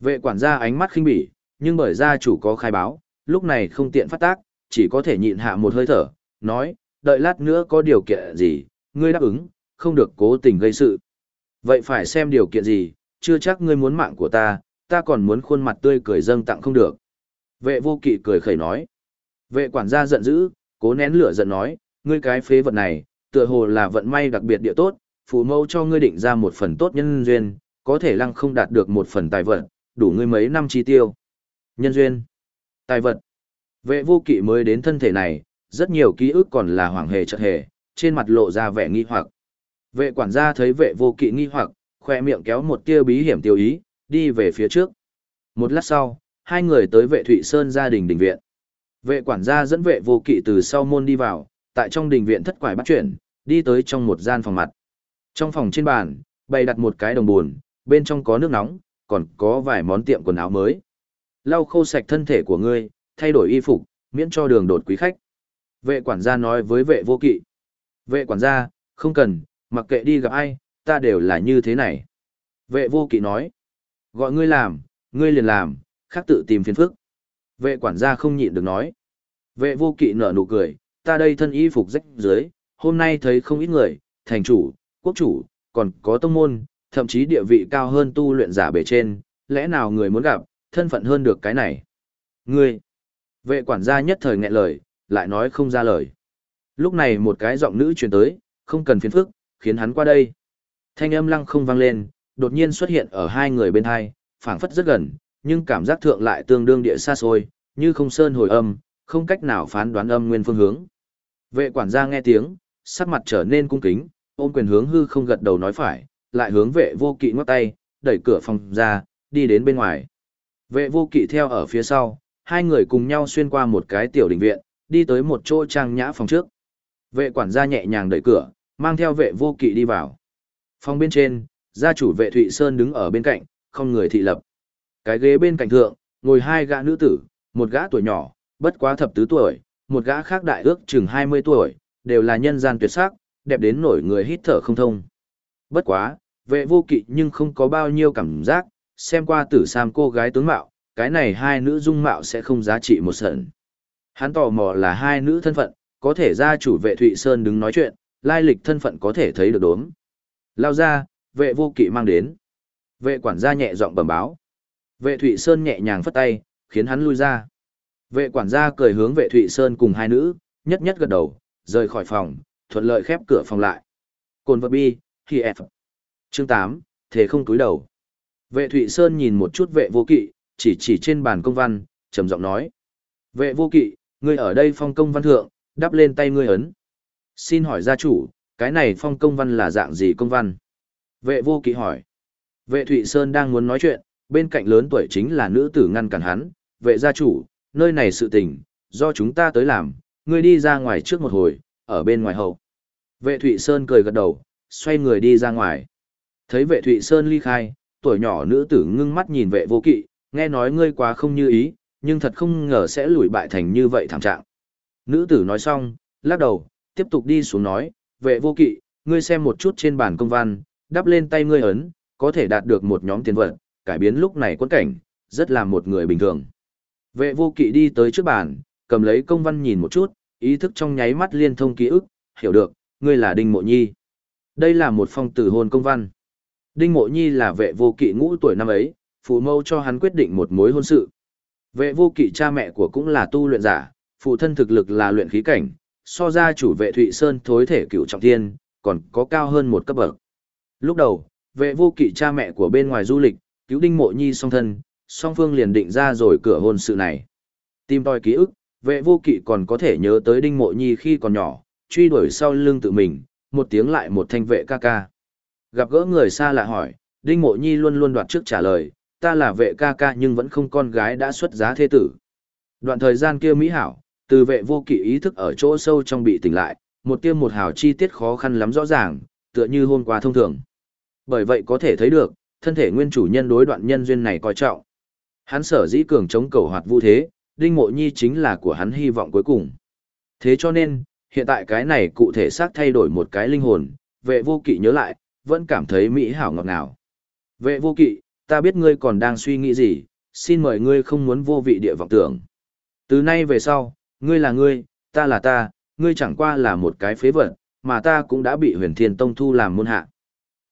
Vệ quản gia ánh mắt khinh bỉ, nhưng bởi gia chủ có khai báo, lúc này không tiện phát tác, chỉ có thể nhịn hạ một hơi thở, nói, đợi lát nữa có điều kiện gì, ngươi đáp ứng, không được cố tình gây sự. Vậy phải xem điều kiện gì, chưa chắc ngươi muốn mạng của ta, ta còn muốn khuôn mặt tươi cười dâng tặng không được. Vệ vô kỵ cười khẩy nói. Vệ quản gia giận dữ, cố nén lửa giận nói, ngươi cái phế vật này, tựa hồ là vận may đặc biệt địa tốt, phù mâu cho ngươi định ra một phần tốt nhân duyên, có thể lăng không đạt được một phần tài vật, đủ ngươi mấy năm chi tiêu. Nhân duyên, tài vật. Vệ vô kỵ mới đến thân thể này, rất nhiều ký ức còn là hoàng hề chợt hề, trên mặt lộ ra vẻ nghi hoặc. Vệ quản gia thấy vệ vô kỵ nghi hoặc, khoe miệng kéo một tia bí hiểm tiêu ý, đi về phía trước. Một lát sau, hai người tới vệ Thụy Sơn gia đình đình viện. Vệ quản gia dẫn vệ vô kỵ từ sau môn đi vào, tại trong đình viện thất quải bắt chuyển, đi tới trong một gian phòng mặt. Trong phòng trên bàn, bày đặt một cái đồng buồn, bên trong có nước nóng, còn có vài món tiệm quần áo mới. Lau khô sạch thân thể của ngươi, thay đổi y phục, miễn cho đường đột quý khách. Vệ quản gia nói với vệ vô kỵ. Vệ quản gia, không cần, mặc kệ đi gặp ai, ta đều là như thế này. Vệ vô kỵ nói. Gọi ngươi làm, ngươi liền làm, khác tự tìm phiền phức. Vệ quản gia không nhịn được nói. Vệ vô kỵ nở nụ cười, ta đây thân y phục rách dưới, hôm nay thấy không ít người, thành chủ, quốc chủ, còn có tông môn, thậm chí địa vị cao hơn tu luyện giả bề trên, lẽ nào người muốn gặp, thân phận hơn được cái này. Ngươi, vệ quản gia nhất thời nghẹn lời, lại nói không ra lời. Lúc này một cái giọng nữ truyền tới, không cần phiền phức, khiến hắn qua đây. Thanh âm lăng không vang lên, đột nhiên xuất hiện ở hai người bên hai, phảng phất rất gần, nhưng cảm giác thượng lại tương đương địa xa xôi, như không sơn hồi âm, không cách nào phán đoán âm nguyên phương hướng. Vệ quản gia nghe tiếng, sắc mặt trở nên cung kính, ôm quyền hướng hư không gật đầu nói phải, lại hướng vệ vô kỵ ngoắc tay, đẩy cửa phòng ra, đi đến bên ngoài. Vệ vô kỵ theo ở phía sau, hai người cùng nhau xuyên qua một cái tiểu đình viện, đi tới một chỗ trang nhã phòng trước. Vệ quản gia nhẹ nhàng đẩy cửa, mang theo vệ vô kỵ đi vào. Phòng bên trên, gia chủ vệ Thụy Sơn đứng ở bên cạnh, không người thị lập. Cái ghế bên cạnh thượng, ngồi hai gã nữ tử, một gã tuổi nhỏ, bất quá thập tứ tuổi, một gã khác đại ước chừng 20 tuổi, đều là nhân gian tuyệt sắc, đẹp đến nổi người hít thở không thông. Bất quá, vệ vô kỵ nhưng không có bao nhiêu cảm giác, xem qua tử sam cô gái tướng mạo, cái này hai nữ dung mạo sẽ không giá trị một sợn. Hắn tò mò là hai nữ thân phận, có thể gia chủ vệ Thụy Sơn đứng nói chuyện, lai lịch thân phận có thể thấy được đốm. Lao ra, vệ vô kỵ mang đến. Vệ quản gia nhẹ giọng bẩm báo. Vệ Thụy Sơn nhẹ nhàng phất tay, khiến hắn lui ra. Vệ quản gia cười hướng vệ Thụy Sơn cùng hai nữ, nhất nhất gật đầu, rời khỏi phòng, thuận lợi khép cửa phòng lại. Cồn vật bi, khi F. Chương 8, thế không túi đầu. Vệ Thụy Sơn nhìn một chút vệ vô kỵ, chỉ chỉ trên bàn công văn, trầm giọng nói. Vệ vô kỵ, ngươi ở đây phong công văn thượng, đắp lên tay ngươi ấn. Xin hỏi gia chủ, cái này phong công văn là dạng gì công văn? Vệ vô kỵ hỏi. Vệ Thụy Sơn đang muốn nói chuyện, bên cạnh lớn tuổi chính là nữ tử ngăn cản hắn. Vệ gia chủ, nơi này sự tình, do chúng ta tới làm, ngươi đi ra ngoài trước một hồi, ở bên ngoài hậu. Vệ Thụy Sơn cười gật đầu, xoay người đi ra ngoài. Thấy vệ Thụy Sơn ly khai, tuổi nhỏ nữ tử ngưng mắt nhìn vệ vô kỵ, nghe nói ngươi quá không như ý, nhưng thật không ngờ sẽ lùi bại thành như vậy thảm trạng. Nữ tử nói xong, lắc đầu, tiếp tục đi xuống nói, vệ vô kỵ, ngươi xem một chút trên bàn công văn, đắp lên tay ngươi ấn, có thể đạt được một nhóm tiền vật, cải biến lúc này quân cảnh, rất là một người bình thường. Vệ vô kỵ đi tới trước bàn, cầm lấy công văn nhìn một chút, ý thức trong nháy mắt liên thông ký ức, hiểu được, ngươi là Đinh Mộ Nhi. Đây là một phong tử hôn công văn. Đinh Mộ Nhi là vệ vô kỵ ngũ tuổi năm ấy, phụ mâu cho hắn quyết định một mối hôn sự. Vệ vô kỵ cha mẹ của cũng là tu luyện giả, phụ thân thực lực là luyện khí cảnh, so ra chủ vệ Thụy Sơn thối thể cựu trọng thiên, còn có cao hơn một cấp bậc. Lúc đầu, vệ vô kỵ cha mẹ của bên ngoài du lịch, cứu Đinh Mộ Nhi song thân, song phương liền định ra rồi cửa hôn sự này. Tìm tòi ký ức, vệ vô kỵ còn có thể nhớ tới Đinh Mộ Nhi khi còn nhỏ, truy đuổi sau lưng tự mình, một tiếng lại một thanh vệ ca ca. Gặp gỡ người xa lạ hỏi, Đinh Mộ Nhi luôn luôn đoạt trước trả lời, ta là vệ ca ca nhưng vẫn không con gái đã xuất giá thế tử. Đoạn thời gian kia mỹ hảo, từ vệ vô kỵ ý thức ở chỗ sâu trong bị tỉnh lại, một tiêm một hào chi tiết khó khăn lắm rõ ràng, tựa như hôm qua thông thường. Bởi vậy có thể thấy được, thân thể nguyên chủ nhân đối đoạn nhân duyên này coi trọng. Hắn sở dĩ cường chống cầu hoạt vu thế, Đinh Mộ Nhi chính là của hắn hy vọng cuối cùng. Thế cho nên, hiện tại cái này cụ thể xác thay đổi một cái linh hồn, vệ vô kỵ nhớ lại, vẫn cảm thấy mỹ hảo ngọt ngào. Vệ vô kỵ, ta biết ngươi còn đang suy nghĩ gì, xin mời ngươi không muốn vô vị địa vọng tưởng. Từ nay về sau, ngươi là ngươi, ta là ta, ngươi chẳng qua là một cái phế vật, mà ta cũng đã bị huyền thiên tông thu làm môn hạ.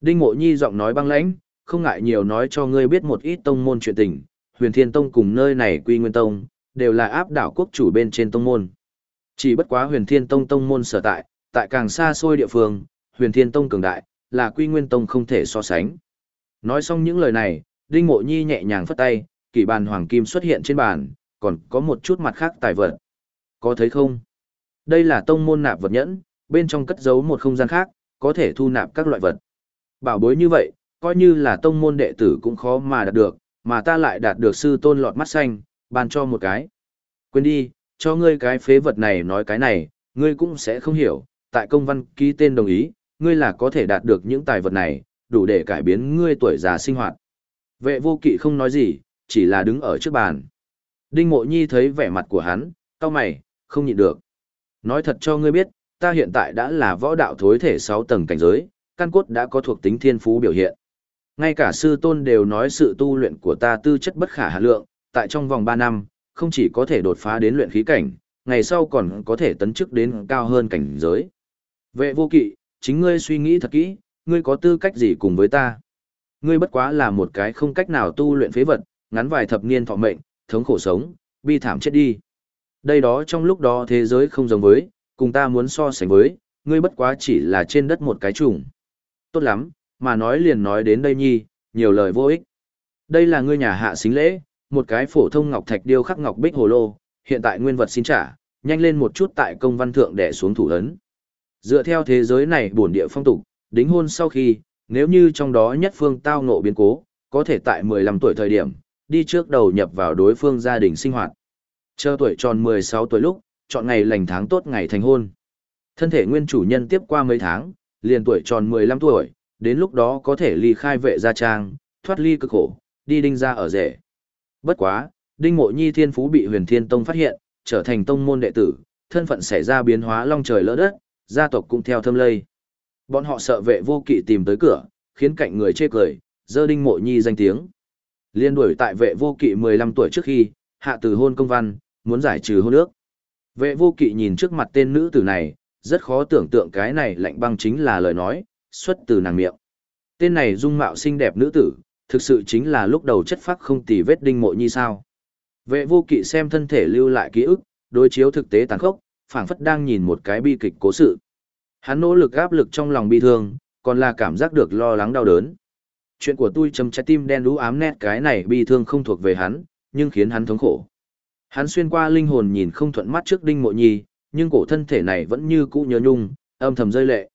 Đinh Mộ Nhi giọng nói băng lãnh, không ngại nhiều nói cho ngươi biết một ít tông môn chuyện tình, huyền thiên tông cùng nơi này quy nguyên tông, đều là áp đảo quốc chủ bên trên tông môn. Chỉ bất quá huyền thiên tông tông môn sở tại, tại càng xa xôi địa phương, huyền thiên tông cường đại, là quy nguyên tông không thể so sánh. Nói xong những lời này, Đinh Mộ Nhi nhẹ nhàng phất tay, kỷ bàn hoàng kim xuất hiện trên bàn, còn có một chút mặt khác tài vật. Có thấy không? Đây là tông môn nạp vật nhẫn, bên trong cất giấu một không gian khác, có thể thu nạp các loại vật. Bảo bối như vậy, coi như là tông môn đệ tử cũng khó mà đạt được, mà ta lại đạt được sư tôn lọt mắt xanh, ban cho một cái. Quên đi, cho ngươi cái phế vật này nói cái này, ngươi cũng sẽ không hiểu, tại công văn ký tên đồng ý, ngươi là có thể đạt được những tài vật này, đủ để cải biến ngươi tuổi già sinh hoạt. Vệ vô kỵ không nói gì, chỉ là đứng ở trước bàn. Đinh mộ nhi thấy vẻ mặt của hắn, cao mày, không nhịn được. Nói thật cho ngươi biết, ta hiện tại đã là võ đạo thối thể 6 tầng cảnh giới, căn cốt đã có thuộc tính thiên phú biểu hiện. Ngay cả sư tôn đều nói sự tu luyện của ta tư chất bất khả hạ lượng, tại trong vòng 3 năm, không chỉ có thể đột phá đến luyện khí cảnh, ngày sau còn có thể tấn chức đến cao hơn cảnh giới. Vệ vô kỵ, chính ngươi suy nghĩ thật kỹ, ngươi có tư cách gì cùng với ta? Ngươi bất quá là một cái không cách nào tu luyện phế vật, ngắn vài thập niên thọ mệnh, thống khổ sống, bi thảm chết đi. Đây đó trong lúc đó thế giới không giống với, cùng ta muốn so sánh với, ngươi bất quá chỉ là trên đất một cái trùng. Tốt lắm, mà nói liền nói đến đây nhi, nhiều lời vô ích. Đây là ngươi nhà hạ xính lễ, một cái phổ thông ngọc thạch điêu khắc ngọc bích hồ lô, hiện tại nguyên vật xin trả, nhanh lên một chút tại công văn thượng để xuống thủ ấn. Dựa theo thế giới này bổn địa phong tục, đính hôn sau khi, nếu như trong đó nhất phương tao ngộ biến cố, có thể tại 15 tuổi thời điểm, đi trước đầu nhập vào đối phương gia đình sinh hoạt. Chờ tuổi tròn 16 tuổi lúc, chọn ngày lành tháng tốt ngày thành hôn. Thân thể nguyên chủ nhân tiếp qua mấy tháng, liền tuổi tròn 15 tuổi, đến lúc đó có thể ly khai vệ gia trang, thoát ly cực khổ, đi đinh ra ở rể. Bất quá, đinh mộ nhi thiên phú bị huyền thiên tông phát hiện, trở thành tông môn đệ tử, thân phận xảy ra biến hóa long trời lỡ đất, gia tộc cũng theo thâm lây. Bọn họ sợ vệ vô kỵ tìm tới cửa, khiến cạnh người chê cười, dơ đinh mộ nhi danh tiếng. Liên đuổi tại vệ vô kỵ 15 tuổi trước khi, hạ từ hôn công văn, muốn giải trừ hôn ước. Vệ vô kỵ nhìn trước mặt tên nữ tử này, rất khó tưởng tượng cái này lạnh băng chính là lời nói, xuất từ nàng miệng. Tên này dung mạo xinh đẹp nữ tử, thực sự chính là lúc đầu chất phác không tì vết đinh mộ nhi sao. Vệ vô kỵ xem thân thể lưu lại ký ức, đối chiếu thực tế tàn khốc, phảng phất đang nhìn một cái bi kịch cố sự. Hắn nỗ lực áp lực trong lòng bi thương, còn là cảm giác được lo lắng đau đớn. Chuyện của tôi chấm trái tim đen đú ám nét cái này bi thương không thuộc về hắn, nhưng khiến hắn thống khổ. Hắn xuyên qua linh hồn nhìn không thuận mắt trước đinh mộ nhi, nhưng cổ thân thể này vẫn như cũ nhớ nhung, âm thầm rơi lệ.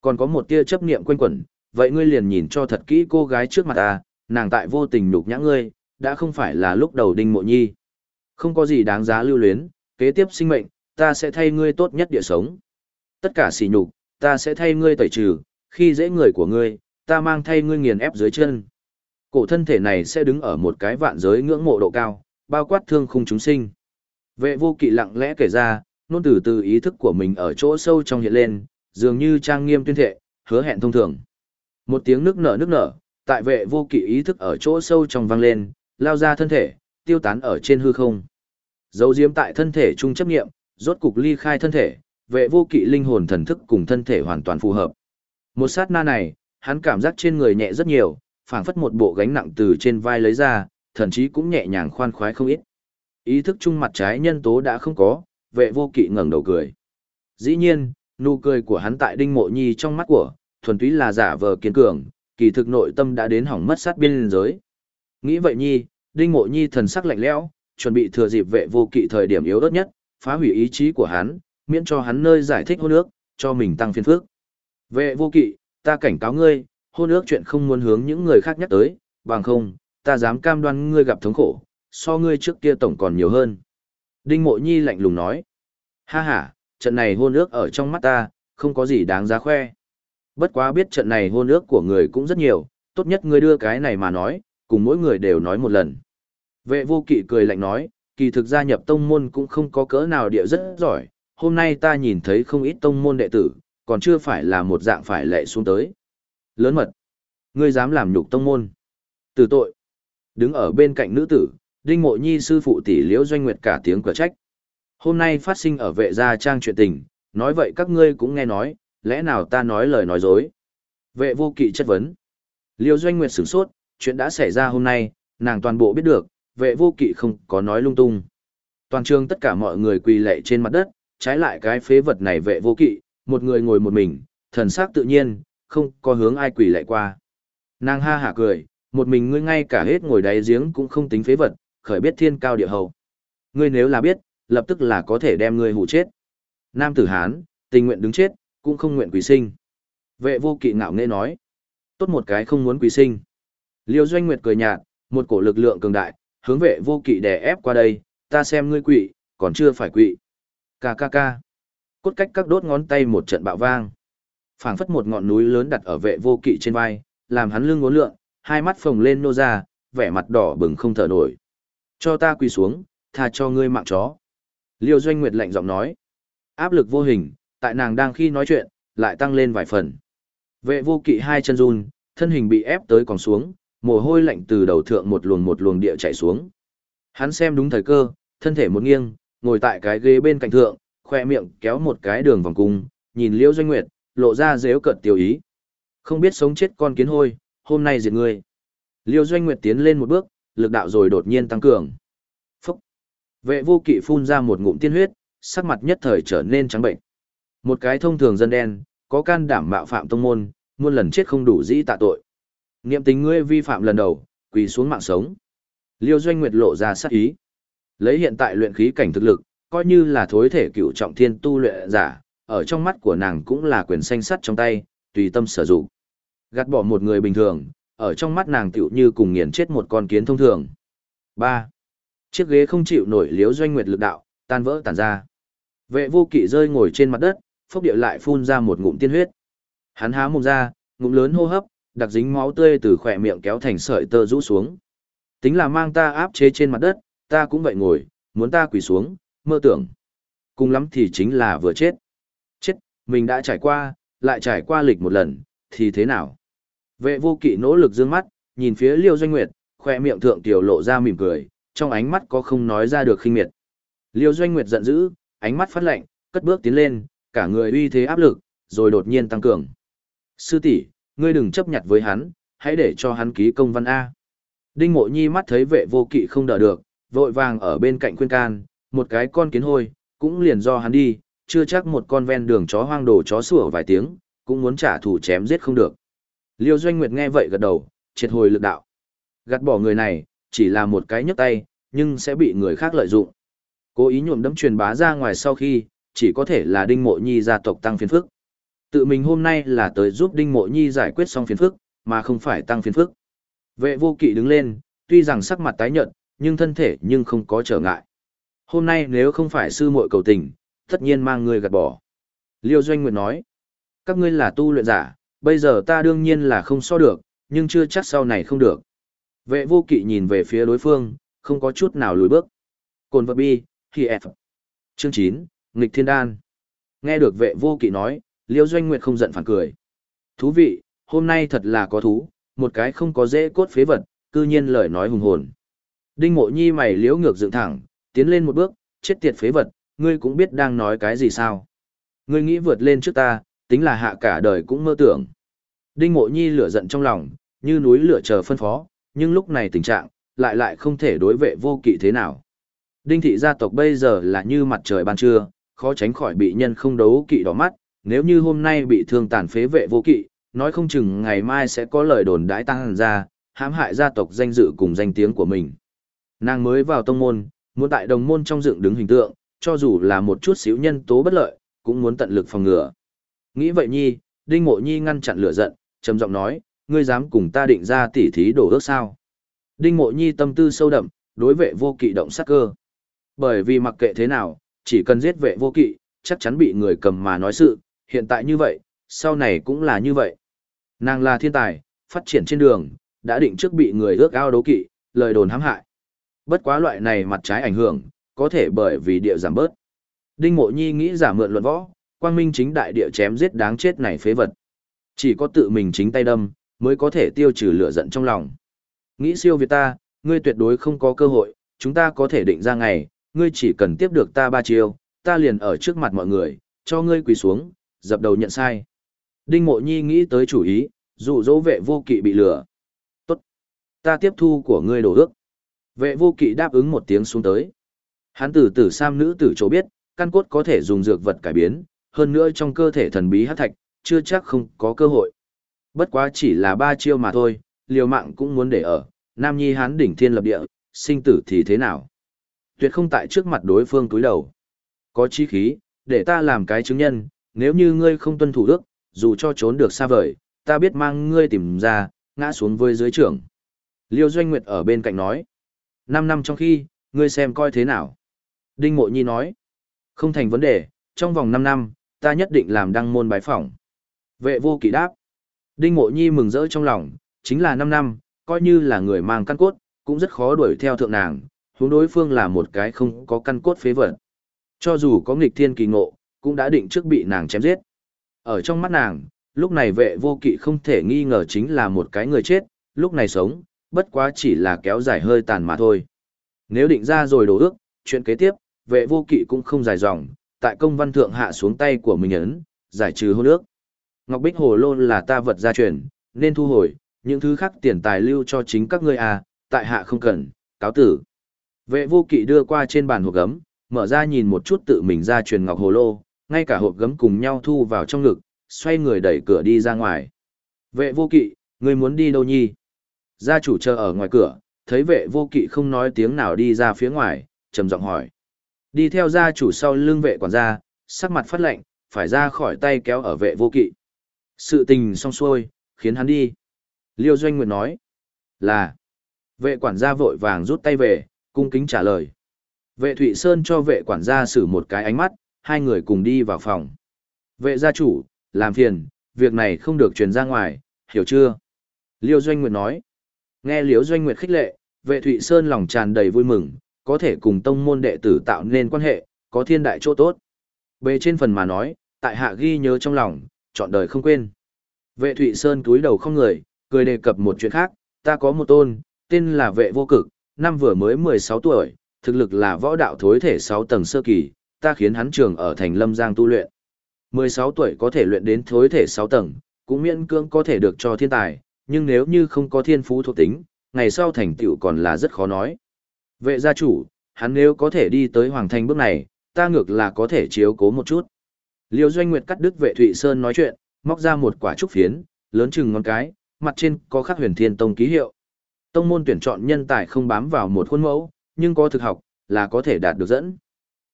Còn có một tia chấp niệm quanh quẩn, vậy ngươi liền nhìn cho thật kỹ cô gái trước mặt ta, nàng tại vô tình nhục nhã ngươi, đã không phải là lúc đầu đinh mộ nhi. Không có gì đáng giá lưu luyến, kế tiếp sinh mệnh, ta sẽ thay ngươi tốt nhất địa sống. Tất cả sỉ nhục, ta sẽ thay ngươi tẩy trừ, khi dễ người của ngươi, ta mang thay ngươi nghiền ép dưới chân. Cổ thân thể này sẽ đứng ở một cái vạn giới ngưỡng mộ độ cao, bao quát thương khung chúng sinh. Vệ vô kỵ lặng lẽ kể ra, nôn từ từ ý thức của mình ở chỗ sâu trong hiện lên, dường như trang nghiêm tuyên thệ, hứa hẹn thông thường. Một tiếng nước nở nước nở, tại vệ vô kỵ ý thức ở chỗ sâu trong vang lên, lao ra thân thể, tiêu tán ở trên hư không. Dấu diếm tại thân thể trung chấp nghiệm, rốt cục ly khai thân thể, vệ vô kỵ linh hồn thần thức cùng thân thể hoàn toàn phù hợp. Một sát na này, hắn cảm giác trên người nhẹ rất nhiều, phảng phất một bộ gánh nặng từ trên vai lấy ra, thậm chí cũng nhẹ nhàng khoan khoái không ít. Ý thức trung mặt trái nhân tố đã không có, vệ vô kỵ ngẩng đầu cười. Dĩ nhiên, nụ cười của hắn tại đinh mộ nhi trong mắt của, thuần túy là giả vờ kiên cường, kỳ thực nội tâm đã đến hỏng mất sát biên giới. Nghĩ vậy nhi, đinh mộ nhi thần sắc lạnh lẽo, chuẩn bị thừa dịp vệ vô kỵ thời điểm yếu ớt nhất, phá hủy ý chí của hắn, miễn cho hắn nơi giải thích hôn ước, cho mình tăng phiền phước. Vệ vô kỵ, ta cảnh cáo ngươi, hôn ước chuyện không muốn hướng những người khác nhắc tới, bằng không, ta dám cam đoan ngươi gặp thống khổ, so ngươi trước kia tổng còn nhiều hơn. Đinh mộ nhi lạnh lùng nói, ha ha, trận này hôn ước ở trong mắt ta, không có gì đáng giá khoe. Bất quá biết trận này hôn ước của người cũng rất nhiều, tốt nhất ngươi đưa cái này mà nói, cùng mỗi người đều nói một lần. Vệ vô kỵ cười lạnh nói, kỳ thực gia nhập tông môn cũng không có cỡ nào địa rất giỏi, hôm nay ta nhìn thấy không ít tông môn đệ tử, còn chưa phải là một dạng phải lệ xuống tới. Lớn mật, ngươi dám làm nhục tông môn. Từ tội, đứng ở bên cạnh nữ tử, đinh mộ nhi sư phụ tỷ liễu doanh nguyệt cả tiếng cửa trách. Hôm nay phát sinh ở vệ gia trang chuyện tình, nói vậy các ngươi cũng nghe nói, lẽ nào ta nói lời nói dối. Vệ vô kỵ chất vấn. Liễu Doanh Nguyệt sửng sốt, chuyện đã xảy ra hôm nay, nàng toàn bộ biết được, vệ vô kỵ không có nói lung tung. Toàn trường tất cả mọi người quỳ lệ trên mặt đất, trái lại cái phế vật này vệ vô kỵ, một người ngồi một mình, thần sắc tự nhiên, không có hướng ai quỳ lệ qua. Nàng ha hả cười, một mình ngươi ngay cả hết ngồi đáy giếng cũng không tính phế vật, khởi biết thiên cao địa hậu. Ngươi nếu là biết, lập tức là có thể đem ngươi hủ chết. Nam tử Hán, tình nguyện đứng chết, cũng không nguyện quỳ sinh. Vệ vô kỵ ngạo nghễ nói. Tốt một cái không muốn quỳ sinh. Liêu Doanh Nguyệt cười nhạt, một cổ lực lượng cường đại, hướng vệ vô kỵ đè ép qua đây, ta xem ngươi quỵ, còn chưa phải quỵ. Ca ca ca. Cốt cách các đốt ngón tay một trận bạo vang. phảng phất một ngọn núi lớn đặt ở vệ vô kỵ trên vai, làm hắn lưng ngốn lượn, hai mắt phồng lên nô ra, vẻ mặt đỏ bừng không thở nổi. Cho ta quỳ xuống, tha cho ngươi mạng chó. Liêu Doanh Nguyệt lạnh giọng nói. Áp lực vô hình, tại nàng đang khi nói chuyện, lại tăng lên vài phần. Vệ vô kỵ hai chân run, thân hình bị ép tới còn xuống, mồ hôi lạnh từ đầu thượng một luồng một luồng địa chảy xuống. Hắn xem đúng thời cơ, thân thể một nghiêng, ngồi tại cái ghế bên cạnh thượng, khoe miệng kéo một cái đường vòng cung, nhìn liêu Doanh Nguyệt, lộ ra dếu cợt tiêu ý. Không biết sống chết con kiến hôi, hôm nay diệt ngươi. Liêu Doanh Nguyệt tiến lên một bước, lực đạo rồi đột nhiên tăng cường. Phúc! Vệ vô kỵ phun ra một ngụm tiên huyết, sắc mặt nhất thời trở nên trắng bệnh. Một cái thông thường dân đen, có can đảm mạo phạm tông môn, muôn lần chết không đủ dĩ tạ tội. Niệm tính ngươi vi phạm lần đầu, quỳ xuống mạng sống. Liêu Doanh Nguyệt lộ ra sát ý. Lấy hiện tại luyện khí cảnh thực lực, coi như là thối thể cựu trọng thiên tu luyện giả, ở trong mắt của nàng cũng là quyền xanh sắt trong tay, tùy tâm sử dụng. Gạt bỏ một người bình thường, ở trong mắt nàng tựu như cùng nghiền chết một con kiến thông thường. 3. Chiếc ghế không chịu nổi liếu doanh nguyệt lực đạo, tan vỡ tàn ra. Vệ vô kỵ rơi ngồi trên mặt đất, phốc điệu lại phun ra một ngụm tiên huyết. Hắn há mồm ra, ngụm lớn hô hấp, đặc dính máu tươi từ khỏe miệng kéo thành sợi tơ rũ xuống. Tính là mang ta áp chế trên mặt đất, ta cũng vậy ngồi, muốn ta quỳ xuống, mơ tưởng. Cùng lắm thì chính là vừa chết. Chết, mình đã trải qua, lại trải qua lịch một lần, thì thế nào? Vệ vô kỵ nỗ lực dương mắt, nhìn phía Liêu Doanh Nguyệt, khoe miệng thượng tiểu lộ ra mỉm cười, trong ánh mắt có không nói ra được khinh miệt. Liêu Doanh Nguyệt giận dữ, ánh mắt phát lạnh, cất bước tiến lên, cả người uy thế áp lực, rồi đột nhiên tăng cường. Sư tỷ, ngươi đừng chấp nhặt với hắn, hãy để cho hắn ký công văn A. Đinh mộ nhi mắt thấy vệ vô kỵ không đỡ được, vội vàng ở bên cạnh khuyên can, một cái con kiến hôi, cũng liền do hắn đi, chưa chắc một con ven đường chó hoang đồ chó sủa vài tiếng, cũng muốn trả thù chém giết không được. Liêu Doanh Nguyệt nghe vậy gật đầu, triệt hồi lực đạo. Gạt bỏ người này, chỉ là một cái nhấc tay, nhưng sẽ bị người khác lợi dụng. Cố ý nhuộm đấm truyền bá ra ngoài sau khi, chỉ có thể là Đinh Mộ Nhi gia tộc tăng phiền phức. Tự mình hôm nay là tới giúp Đinh Mộ Nhi giải quyết xong phiền phức, mà không phải tăng phiền phức. Vệ vô kỵ đứng lên, tuy rằng sắc mặt tái nhợt, nhưng thân thể nhưng không có trở ngại. Hôm nay nếu không phải sư muội cầu tình, tất nhiên mang người gạt bỏ. Liêu Doanh Nguyệt nói, các ngươi là tu luyện giả, bây giờ ta đương nhiên là không so được, nhưng chưa chắc sau này không được. Vệ vô kỵ nhìn về phía đối phương, không có chút nào lùi bước. Cồn vật bi, khi F. Chương 9, Nghịch Thiên Đan. Nghe được vệ vô kỵ nói, Liêu Doanh Nguyệt không giận phản cười. Thú vị, hôm nay thật là có thú, một cái không có dễ cốt phế vật, cư nhiên lời nói hùng hồn. Đinh mộ nhi mày liễu ngược dựng thẳng, tiến lên một bước, chết tiệt phế vật, ngươi cũng biết đang nói cái gì sao. Ngươi nghĩ vượt lên trước ta, tính là hạ cả đời cũng mơ tưởng. Đinh mộ nhi lửa giận trong lòng, như núi lửa chờ phân phó, nhưng lúc này tình trạng, lại lại không thể đối vệ vô kỵ thế nào. Đinh thị gia tộc bây giờ là như mặt trời ban trưa, khó tránh khỏi bị nhân không đấu kỵ đỏ mắt, nếu như hôm nay bị thương tàn phế vệ vô kỵ, nói không chừng ngày mai sẽ có lời đồn đãi tăng ra, hãm hại gia tộc danh dự cùng danh tiếng của mình. Nàng mới vào tông môn, muốn tại đồng môn trong dựng đứng hình tượng, cho dù là một chút xíu nhân tố bất lợi, cũng muốn tận lực phòng ngừa. Nghĩ vậy nhi, Đinh Mộ Nhi ngăn chặn lửa giận, trầm giọng nói, ngươi dám cùng ta định ra tỉ thí đổ ước sao? Đinh Mộ Nhi tâm tư sâu đậm, đối vệ vô kỵ động sát cơ. Bởi vì mặc kệ thế nào, chỉ cần giết vệ vô kỵ, chắc chắn bị người cầm mà nói sự, hiện tại như vậy, sau này cũng là như vậy. Nàng là thiên tài, phát triển trên đường, đã định trước bị người ước ao đấu kỵ, lời đồn hãm hại. Bất quá loại này mặt trái ảnh hưởng, có thể bởi vì địa giảm bớt. Đinh Mộ Nhi nghĩ giả mượn luận võ, quang minh chính đại địa chém giết đáng chết này phế vật. Chỉ có tự mình chính tay đâm, mới có thể tiêu trừ lửa giận trong lòng. Nghĩ siêu việt ta, ngươi tuyệt đối không có cơ hội, chúng ta có thể định ra ngày, ngươi chỉ cần tiếp được ta ba chiêu, ta liền ở trước mặt mọi người, cho ngươi quỳ xuống, dập đầu nhận sai. Đinh Mộ Nhi nghĩ tới chủ ý, dụ dỗ vệ vô kỵ bị lừa. Tốt. Ta tiếp thu của ngươi đồ ước. Vệ vô kỵ đáp ứng một tiếng xuống tới. Hắn tử tử sam nữ tử chỗ biết, căn cốt có thể dùng dược vật cải biến, hơn nữa trong cơ thể thần bí hắc thạch, chưa chắc không có cơ hội. Bất quá chỉ là ba chiêu mà thôi, liều mạng cũng muốn để ở, Nam Nhi hắn đỉnh thiên lập địa, sinh tử thì thế nào? Tuyệt không tại trước mặt đối phương túi đầu. Có chí khí, để ta làm cái chứng nhân, nếu như ngươi không tuân thủ đức, dù cho trốn được xa vời, ta biết mang ngươi tìm ra, ngã xuống với dưới trưởng. Liêu Doanh Nguyệt ở bên cạnh nói. Năm năm trong khi, ngươi xem coi thế nào. Đinh Mộ Nhi nói. Không thành vấn đề, trong vòng năm năm, ta nhất định làm đăng môn bái phỏng. Vệ vô kỵ đáp. Đinh Mộ Nhi mừng rỡ trong lòng, chính là năm năm, coi như là người mang căn cốt, cũng rất khó đuổi theo thượng nàng, huống đối phương là một cái không có căn cốt phế vật. Cho dù có nghịch thiên kỳ ngộ, cũng đã định trước bị nàng chém giết. Ở trong mắt nàng, lúc này vệ vô kỵ không thể nghi ngờ chính là một cái người chết, lúc này sống, bất quá chỉ là kéo dài hơi tàn mà thôi. Nếu định ra rồi đổ ước, chuyện kế tiếp, vệ vô kỵ cũng không dài dòng, tại công văn thượng hạ xuống tay của mình ấn, giải trừ hôn ước. Ngọc Bích Hồ Lô là ta vật gia truyền, nên thu hồi, những thứ khác tiền tài lưu cho chính các ngươi à, tại hạ không cần, cáo tử. Vệ vô kỵ đưa qua trên bàn hộp gấm, mở ra nhìn một chút tự mình ra truyền Ngọc Hồ Lô, ngay cả hộp gấm cùng nhau thu vào trong ngực, xoay người đẩy cửa đi ra ngoài. Vệ vô kỵ, ngươi muốn đi đâu nhi? Gia chủ chờ ở ngoài cửa, thấy vệ vô kỵ không nói tiếng nào đi ra phía ngoài, trầm giọng hỏi. Đi theo gia chủ sau lưng vệ quản gia, sắc mặt phát lệnh, phải ra khỏi tay kéo ở vệ vô kỵ. Sự tình xong xuôi, khiến hắn đi. Liêu Doanh Nguyệt nói. Là. Vệ quản gia vội vàng rút tay về, cung kính trả lời. Vệ Thụy Sơn cho vệ quản gia xử một cái ánh mắt, hai người cùng đi vào phòng. Vệ gia chủ, làm phiền, việc này không được truyền ra ngoài, hiểu chưa? Liêu Doanh Nguyệt nói. Nghe Liêu Doanh Nguyệt khích lệ, vệ Thụy Sơn lòng tràn đầy vui mừng, có thể cùng tông môn đệ tử tạo nên quan hệ, có thiên đại chỗ tốt. Bề trên phần mà nói, tại hạ ghi nhớ trong lòng, chọn đời không quên. Vệ Thụy Sơn túi đầu không người, cười đề cập một chuyện khác, ta có một tôn, tên là vệ vô cực, năm vừa mới 16 tuổi, thực lực là võ đạo thối thể 6 tầng sơ kỳ, ta khiến hắn trường ở thành lâm giang tu luyện. 16 tuổi có thể luyện đến thối thể 6 tầng, cũng miễn cưỡng có thể được cho thiên tài, nhưng nếu như không có thiên phú thuộc tính, ngày sau thành tựu còn là rất khó nói. Vệ gia chủ, hắn nếu có thể đi tới hoàng thành bước này, ta ngược là có thể chiếu cố một chút. Liêu Doanh Nguyệt cắt đứt vệ Thụy Sơn nói chuyện, móc ra một quả trúc phiến, lớn chừng ngón cái, mặt trên có khắc huyền thiên tông ký hiệu. Tông môn tuyển chọn nhân tài không bám vào một khuôn mẫu, nhưng có thực học, là có thể đạt được dẫn.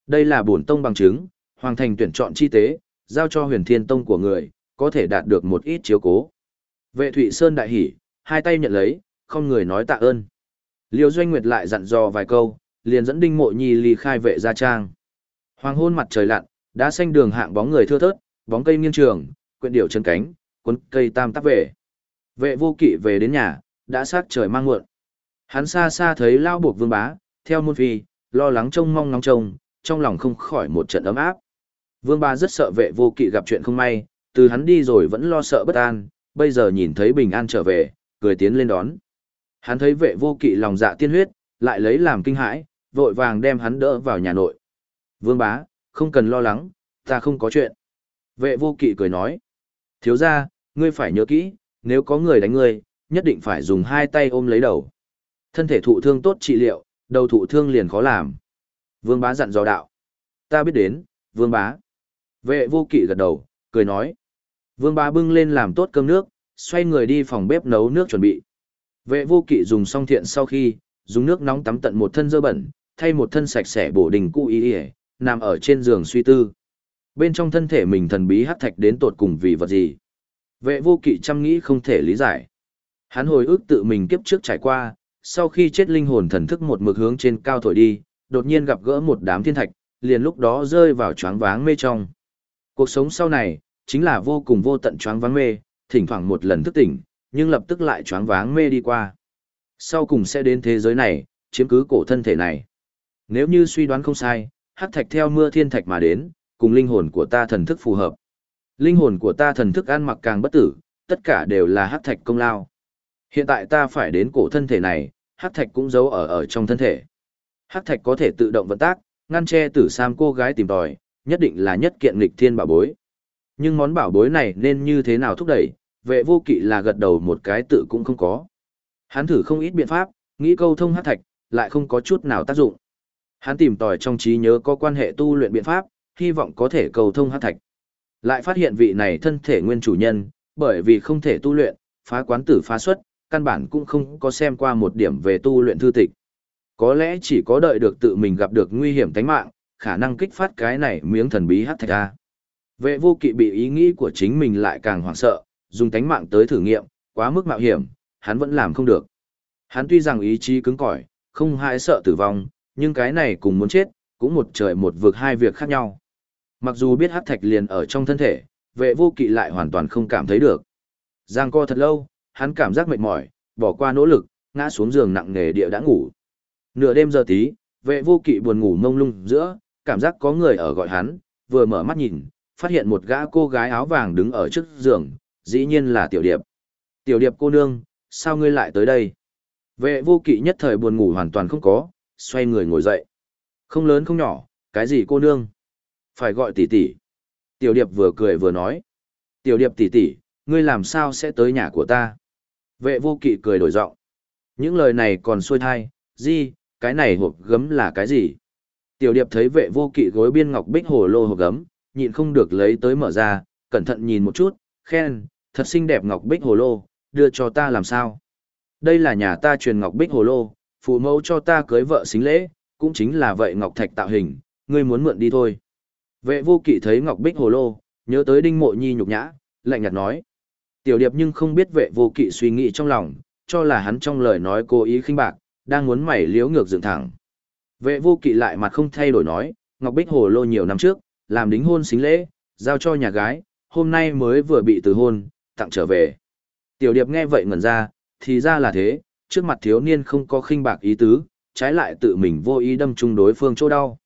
Đây là bổn tông bằng chứng, hoàng thành tuyển chọn chi tế, giao cho huyền thiên tông của người, có thể đạt được một ít chiếu cố. Vệ Thụy Sơn đại hỉ, hai tay nhận lấy, không người nói tạ ơn. Liêu Doanh Nguyệt lại dặn dò vài câu, liền dẫn Đinh Mộ Nhi ly khai vệ gia trang. Hoàng hôn mặt trời lặn, đã xanh đường hạng bóng người thưa thớt, bóng cây nghiêng trường, quyện điệu chân cánh, cuốn cây tam tắc về. Vệ vô kỵ về đến nhà, đã sát trời mang muộn. Hắn xa xa thấy lao buộc vương bá, theo môn phi, lo lắng trông mong ngóng trông, trong lòng không khỏi một trận ấm áp. Vương bá rất sợ vệ vô kỵ gặp chuyện không may, từ hắn đi rồi vẫn lo sợ bất an, bây giờ nhìn thấy bình an trở về, cười tiến lên đón. Hắn thấy vệ vô kỵ lòng dạ tiên huyết, lại lấy làm kinh hãi, vội vàng đem hắn đỡ vào nhà nội. Vương bá, không cần lo lắng, ta không có chuyện. Vệ vô kỵ cười nói. Thiếu ra, ngươi phải nhớ kỹ, nếu có người đánh ngươi, nhất định phải dùng hai tay ôm lấy đầu. Thân thể thụ thương tốt trị liệu, đầu thụ thương liền khó làm. Vương bá dặn dò đạo. Ta biết đến, vương bá. Vệ vô kỵ gật đầu, cười nói. Vương bá bưng lên làm tốt cơm nước, xoay người đi phòng bếp nấu nước chuẩn bị. Vệ vô kỵ dùng xong thiện sau khi, dùng nước nóng tắm tận một thân dơ bẩn, thay một thân sạch sẽ bổ đình cụ y y, nằm ở trên giường suy tư. Bên trong thân thể mình thần bí hắc thạch đến tột cùng vì vật gì? Vệ vô kỵ chăm nghĩ không thể lý giải. Hắn hồi ức tự mình kiếp trước trải qua, sau khi chết linh hồn thần thức một mực hướng trên cao thổi đi, đột nhiên gặp gỡ một đám thiên thạch, liền lúc đó rơi vào choáng váng mê trong. Cuộc sống sau này, chính là vô cùng vô tận choáng váng mê, thỉnh thoảng một lần thức tỉnh, nhưng lập tức lại choáng váng mê đi qua. Sau cùng sẽ đến thế giới này, chiếm cứ cổ thân thể này. Nếu như suy đoán không sai, hắc thạch theo mưa thiên thạch mà đến, cùng linh hồn của ta thần thức phù hợp. Linh hồn của ta thần thức ăn mặc càng bất tử, tất cả đều là hắc thạch công lao. Hiện tại ta phải đến cổ thân thể này, hắc thạch cũng giấu ở ở trong thân thể. Hắc thạch có thể tự động vận tác, ngăn che tử sam cô gái tìm tòi, nhất định là nhất kiện nghịch thiên bảo bối. Nhưng món bảo bối này nên như thế nào thúc đẩy, vệ vô kỵ là gật đầu một cái tự cũng không có. Hắn thử không ít biện pháp, nghĩ câu thông hắc thạch, lại không có chút nào tác dụng. Hắn tìm tòi trong trí nhớ có quan hệ tu luyện biện pháp, hy vọng có thể cầu thông hắc thạch. Lại phát hiện vị này thân thể nguyên chủ nhân, bởi vì không thể tu luyện, phá quán tử phá xuất, căn bản cũng không có xem qua một điểm về tu luyện thư tịch. Có lẽ chỉ có đợi được tự mình gặp được nguy hiểm tính mạng, khả năng kích phát cái này miếng thần bí hắc thạch ra. Vệ vô kỵ bị ý nghĩ của chính mình lại càng hoảng sợ, dùng tánh mạng tới thử nghiệm, quá mức mạo hiểm, hắn vẫn làm không được. Hắn tuy rằng ý chí cứng cỏi, không hại sợ tử vong, nhưng cái này cùng muốn chết, cũng một trời một vực hai việc khác nhau. Mặc dù biết hắc thạch liền ở trong thân thể, vệ vô kỵ lại hoàn toàn không cảm thấy được. Giang co thật lâu, hắn cảm giác mệt mỏi, bỏ qua nỗ lực, ngã xuống giường nặng nề địa đã ngủ. Nửa đêm giờ tí, vệ vô kỵ buồn ngủ mông lung giữa, cảm giác có người ở gọi hắn, vừa mở mắt nhìn, phát hiện một gã cô gái áo vàng đứng ở trước giường, dĩ nhiên là Tiểu Điệp. Tiểu Điệp cô nương, sao ngươi lại tới đây? Vệ vô kỵ nhất thời buồn ngủ hoàn toàn không có, xoay người ngồi dậy. Không lớn không nhỏ, cái gì cô nương? Phải gọi tỷ tỷ. Tiểu Điệp vừa cười vừa nói. Tiểu Điệp tỷ tỷ, ngươi làm sao sẽ tới nhà của ta? Vệ vô kỵ cười đổi giọng. Những lời này còn xuôi thai, gì, cái này hộp gấm là cái gì? Tiểu Điệp thấy vệ vô kỵ gối biên ngọc bích hồ lô hộp gấm, nhịn không được lấy tới mở ra, cẩn thận nhìn một chút, khen, thật xinh đẹp ngọc bích hồ lô, đưa cho ta làm sao? Đây là nhà ta truyền ngọc bích hồ lô, phụ mẫu cho ta cưới vợ xính lễ, cũng chính là vậy ngọc thạch tạo hình, ngươi muốn mượn đi thôi. Vệ vô kỵ thấy ngọc bích hồ lô, nhớ tới đinh mộ nhi nhục nhã, lạnh nhạt nói. Tiểu điệp nhưng không biết vệ vô kỵ suy nghĩ trong lòng, cho là hắn trong lời nói cố ý khinh bạc, đang muốn mảy liếu ngược dựng thẳng. Vệ vô kỵ lại mặt không thay đổi nói, ngọc bích hồ lô nhiều năm trước, làm đính hôn xính lễ, giao cho nhà gái, hôm nay mới vừa bị từ hôn, tặng trở về. Tiểu điệp nghe vậy ngẩn ra, thì ra là thế, trước mặt thiếu niên không có khinh bạc ý tứ, trái lại tự mình vô ý đâm chung đối phương chỗ đau.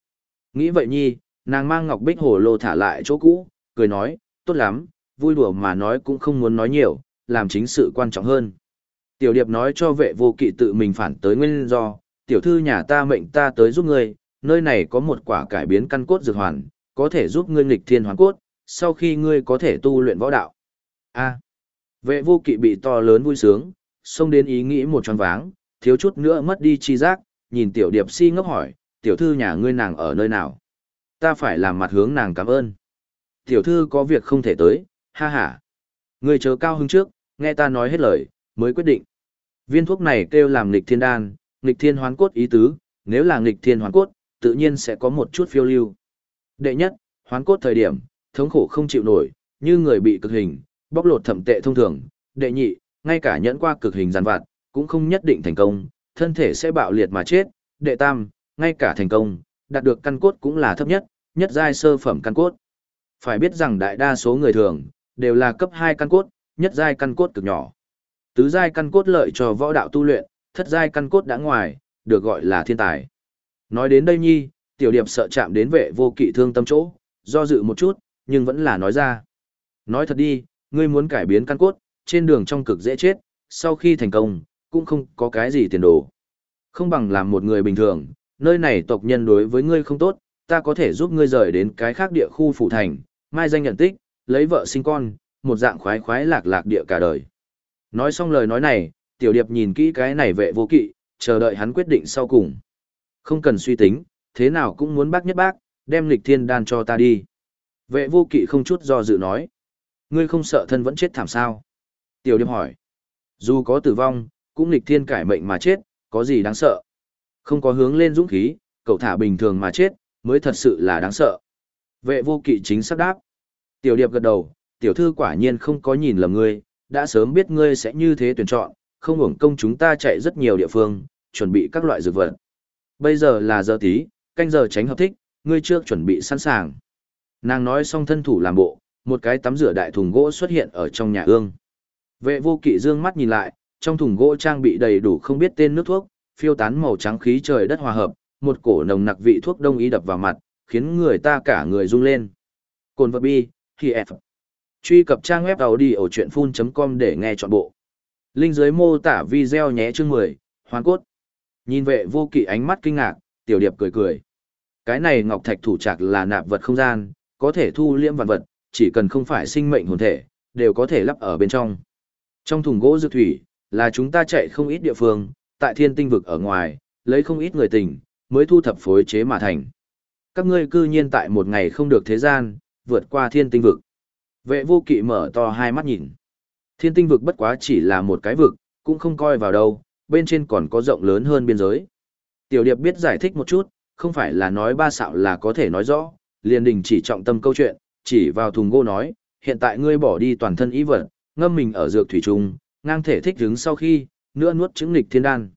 Nghĩ vậy nhi, nàng mang ngọc bích hồ lô thả lại chỗ cũ, cười nói, tốt lắm, vui đùa mà nói cũng không muốn nói nhiều, làm chính sự quan trọng hơn. Tiểu điệp nói cho vệ vô kỵ tự mình phản tới nguyên do, tiểu thư nhà ta mệnh ta tới giúp ngươi, nơi này có một quả cải biến căn cốt dược hoàn, có thể giúp ngươi nghịch thiên hoàn cốt, sau khi ngươi có thể tu luyện võ đạo. A. vệ vô kỵ bị to lớn vui sướng, xông đến ý nghĩ một tròn váng, thiếu chút nữa mất đi chi giác, nhìn tiểu điệp si ngốc hỏi, tiểu thư nhà ngươi nàng ở nơi nào? Ta phải làm mặt hướng nàng cảm ơn. Tiểu thư có việc không thể tới, ha ha. Ngươi chờ cao hứng trước, nghe ta nói hết lời, mới quyết định. Viên thuốc này kêu làm nghịch thiên đan, nghịch thiên hoán cốt ý tứ, nếu là nghịch thiên hoán cốt, tự nhiên sẽ có một chút phiêu lưu. Đệ nhất, hoán cốt thời điểm, thống khổ không chịu nổi, như người bị cực hình, bóc lột thẩm tệ thông thường. Đệ nhị, ngay cả nhẫn qua cực hình giàn vặt, cũng không nhất định thành công, thân thể sẽ bạo liệt mà chết. Đệ tam, ngay cả thành công, đạt được căn cốt cũng là thấp nhất, nhất giai sơ phẩm căn cốt. Phải biết rằng đại đa số người thường, đều là cấp 2 căn cốt, nhất giai căn cốt cực nhỏ. Tứ giai căn cốt lợi cho võ đạo tu luyện, thất giai căn cốt đã ngoài, được gọi là thiên tài. Nói đến đây nhi, tiểu điệp sợ chạm đến vệ vô kỵ thương tâm chỗ, do dự một chút, nhưng vẫn là nói ra. Nói thật đi, ngươi muốn cải biến căn cốt, trên đường trong cực dễ chết, sau khi thành công, cũng không có cái gì tiền đồ. Không bằng làm một người bình thường, nơi này tộc nhân đối với ngươi không tốt, ta có thể giúp ngươi rời đến cái khác địa khu phủ thành, mai danh nhận tích, lấy vợ sinh con, một dạng khoái khoái lạc lạc địa cả đời. Nói xong lời nói này, tiểu điệp nhìn kỹ cái này vệ vô kỵ, chờ đợi hắn quyết định sau cùng. Không cần suy tính, thế nào cũng muốn bác nhất bác, đem lịch thiên đan cho ta đi. Vệ vô kỵ không chút do dự nói. Ngươi không sợ thân vẫn chết thảm sao? Tiểu điệp hỏi. Dù có tử vong, cũng lịch thiên cải mệnh mà chết, có gì đáng sợ? Không có hướng lên dũng khí, cậu thả bình thường mà chết, mới thật sự là đáng sợ. Vệ vô kỵ chính xác đáp. Tiểu điệp gật đầu, tiểu thư quả nhiên không có nhìn lầm ngươi, đã sớm biết ngươi sẽ như thế tuyển chọn, không hưởng công chúng ta chạy rất nhiều địa phương, chuẩn bị các loại dược vật. Bây giờ là giờ tí, canh giờ tránh hợp thích, ngươi trước chuẩn bị sẵn sàng. Nàng nói xong thân thủ làm bộ, một cái tắm rửa đại thùng gỗ xuất hiện ở trong nhà ương. Vệ vô kỵ dương mắt nhìn lại, trong thùng gỗ trang bị đầy đủ không biết tên nước thuốc, phiêu tán màu trắng khí trời đất hòa hợp, một cổ nồng nặc vị thuốc đông y đập vào mặt, khiến người ta cả người rung lên. Cồn vật bi, thì F. Truy cập trang web đầu đi ở chuyện full.com để nghe trọn bộ. Linh dưới mô tả video nhé chương 10, hoàn cốt. Nhìn vệ vô kỵ ánh mắt kinh ngạc, tiểu điệp cười cười. Cái này ngọc thạch thủ trạc là nạp vật không gian, có thể thu liễm vạn vật, chỉ cần không phải sinh mệnh hồn thể, đều có thể lắp ở bên trong. Trong thùng gỗ dược thủy, là chúng ta chạy không ít địa phương, tại thiên tinh vực ở ngoài, lấy không ít người tình, mới thu thập phối chế mà thành. Các ngươi cư nhiên tại một ngày không được thế gian, vượt qua thiên tinh vực. Vệ vô kỵ mở to hai mắt nhìn. Thiên tinh vực bất quá chỉ là một cái vực, cũng không coi vào đâu, bên trên còn có rộng lớn hơn biên giới. Tiểu điệp biết giải thích một chút, không phải là nói ba xạo là có thể nói rõ, liền đình chỉ trọng tâm câu chuyện, chỉ vào thùng gỗ nói, hiện tại ngươi bỏ đi toàn thân ý vật, ngâm mình ở dược thủy trùng, ngang thể thích đứng sau khi, nữa nuốt chứng nghịch thiên đan.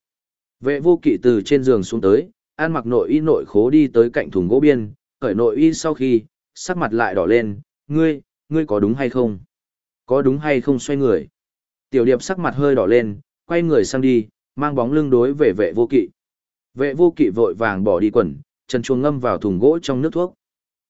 Vệ vô kỵ từ trên giường xuống tới, an mặc nội y nội khố đi tới cạnh thùng gỗ biên, khởi nội y sau khi, sắc mặt lại đỏ lên, ngươi, ngươi có đúng hay không? Có đúng hay không xoay người? Tiểu điệp sắc mặt hơi đỏ lên, quay người sang đi, mang bóng lưng đối về vệ vô kỵ. Vệ vô kỵ vội vàng bỏ đi quần, chân chuông ngâm vào thùng gỗ trong nước thuốc.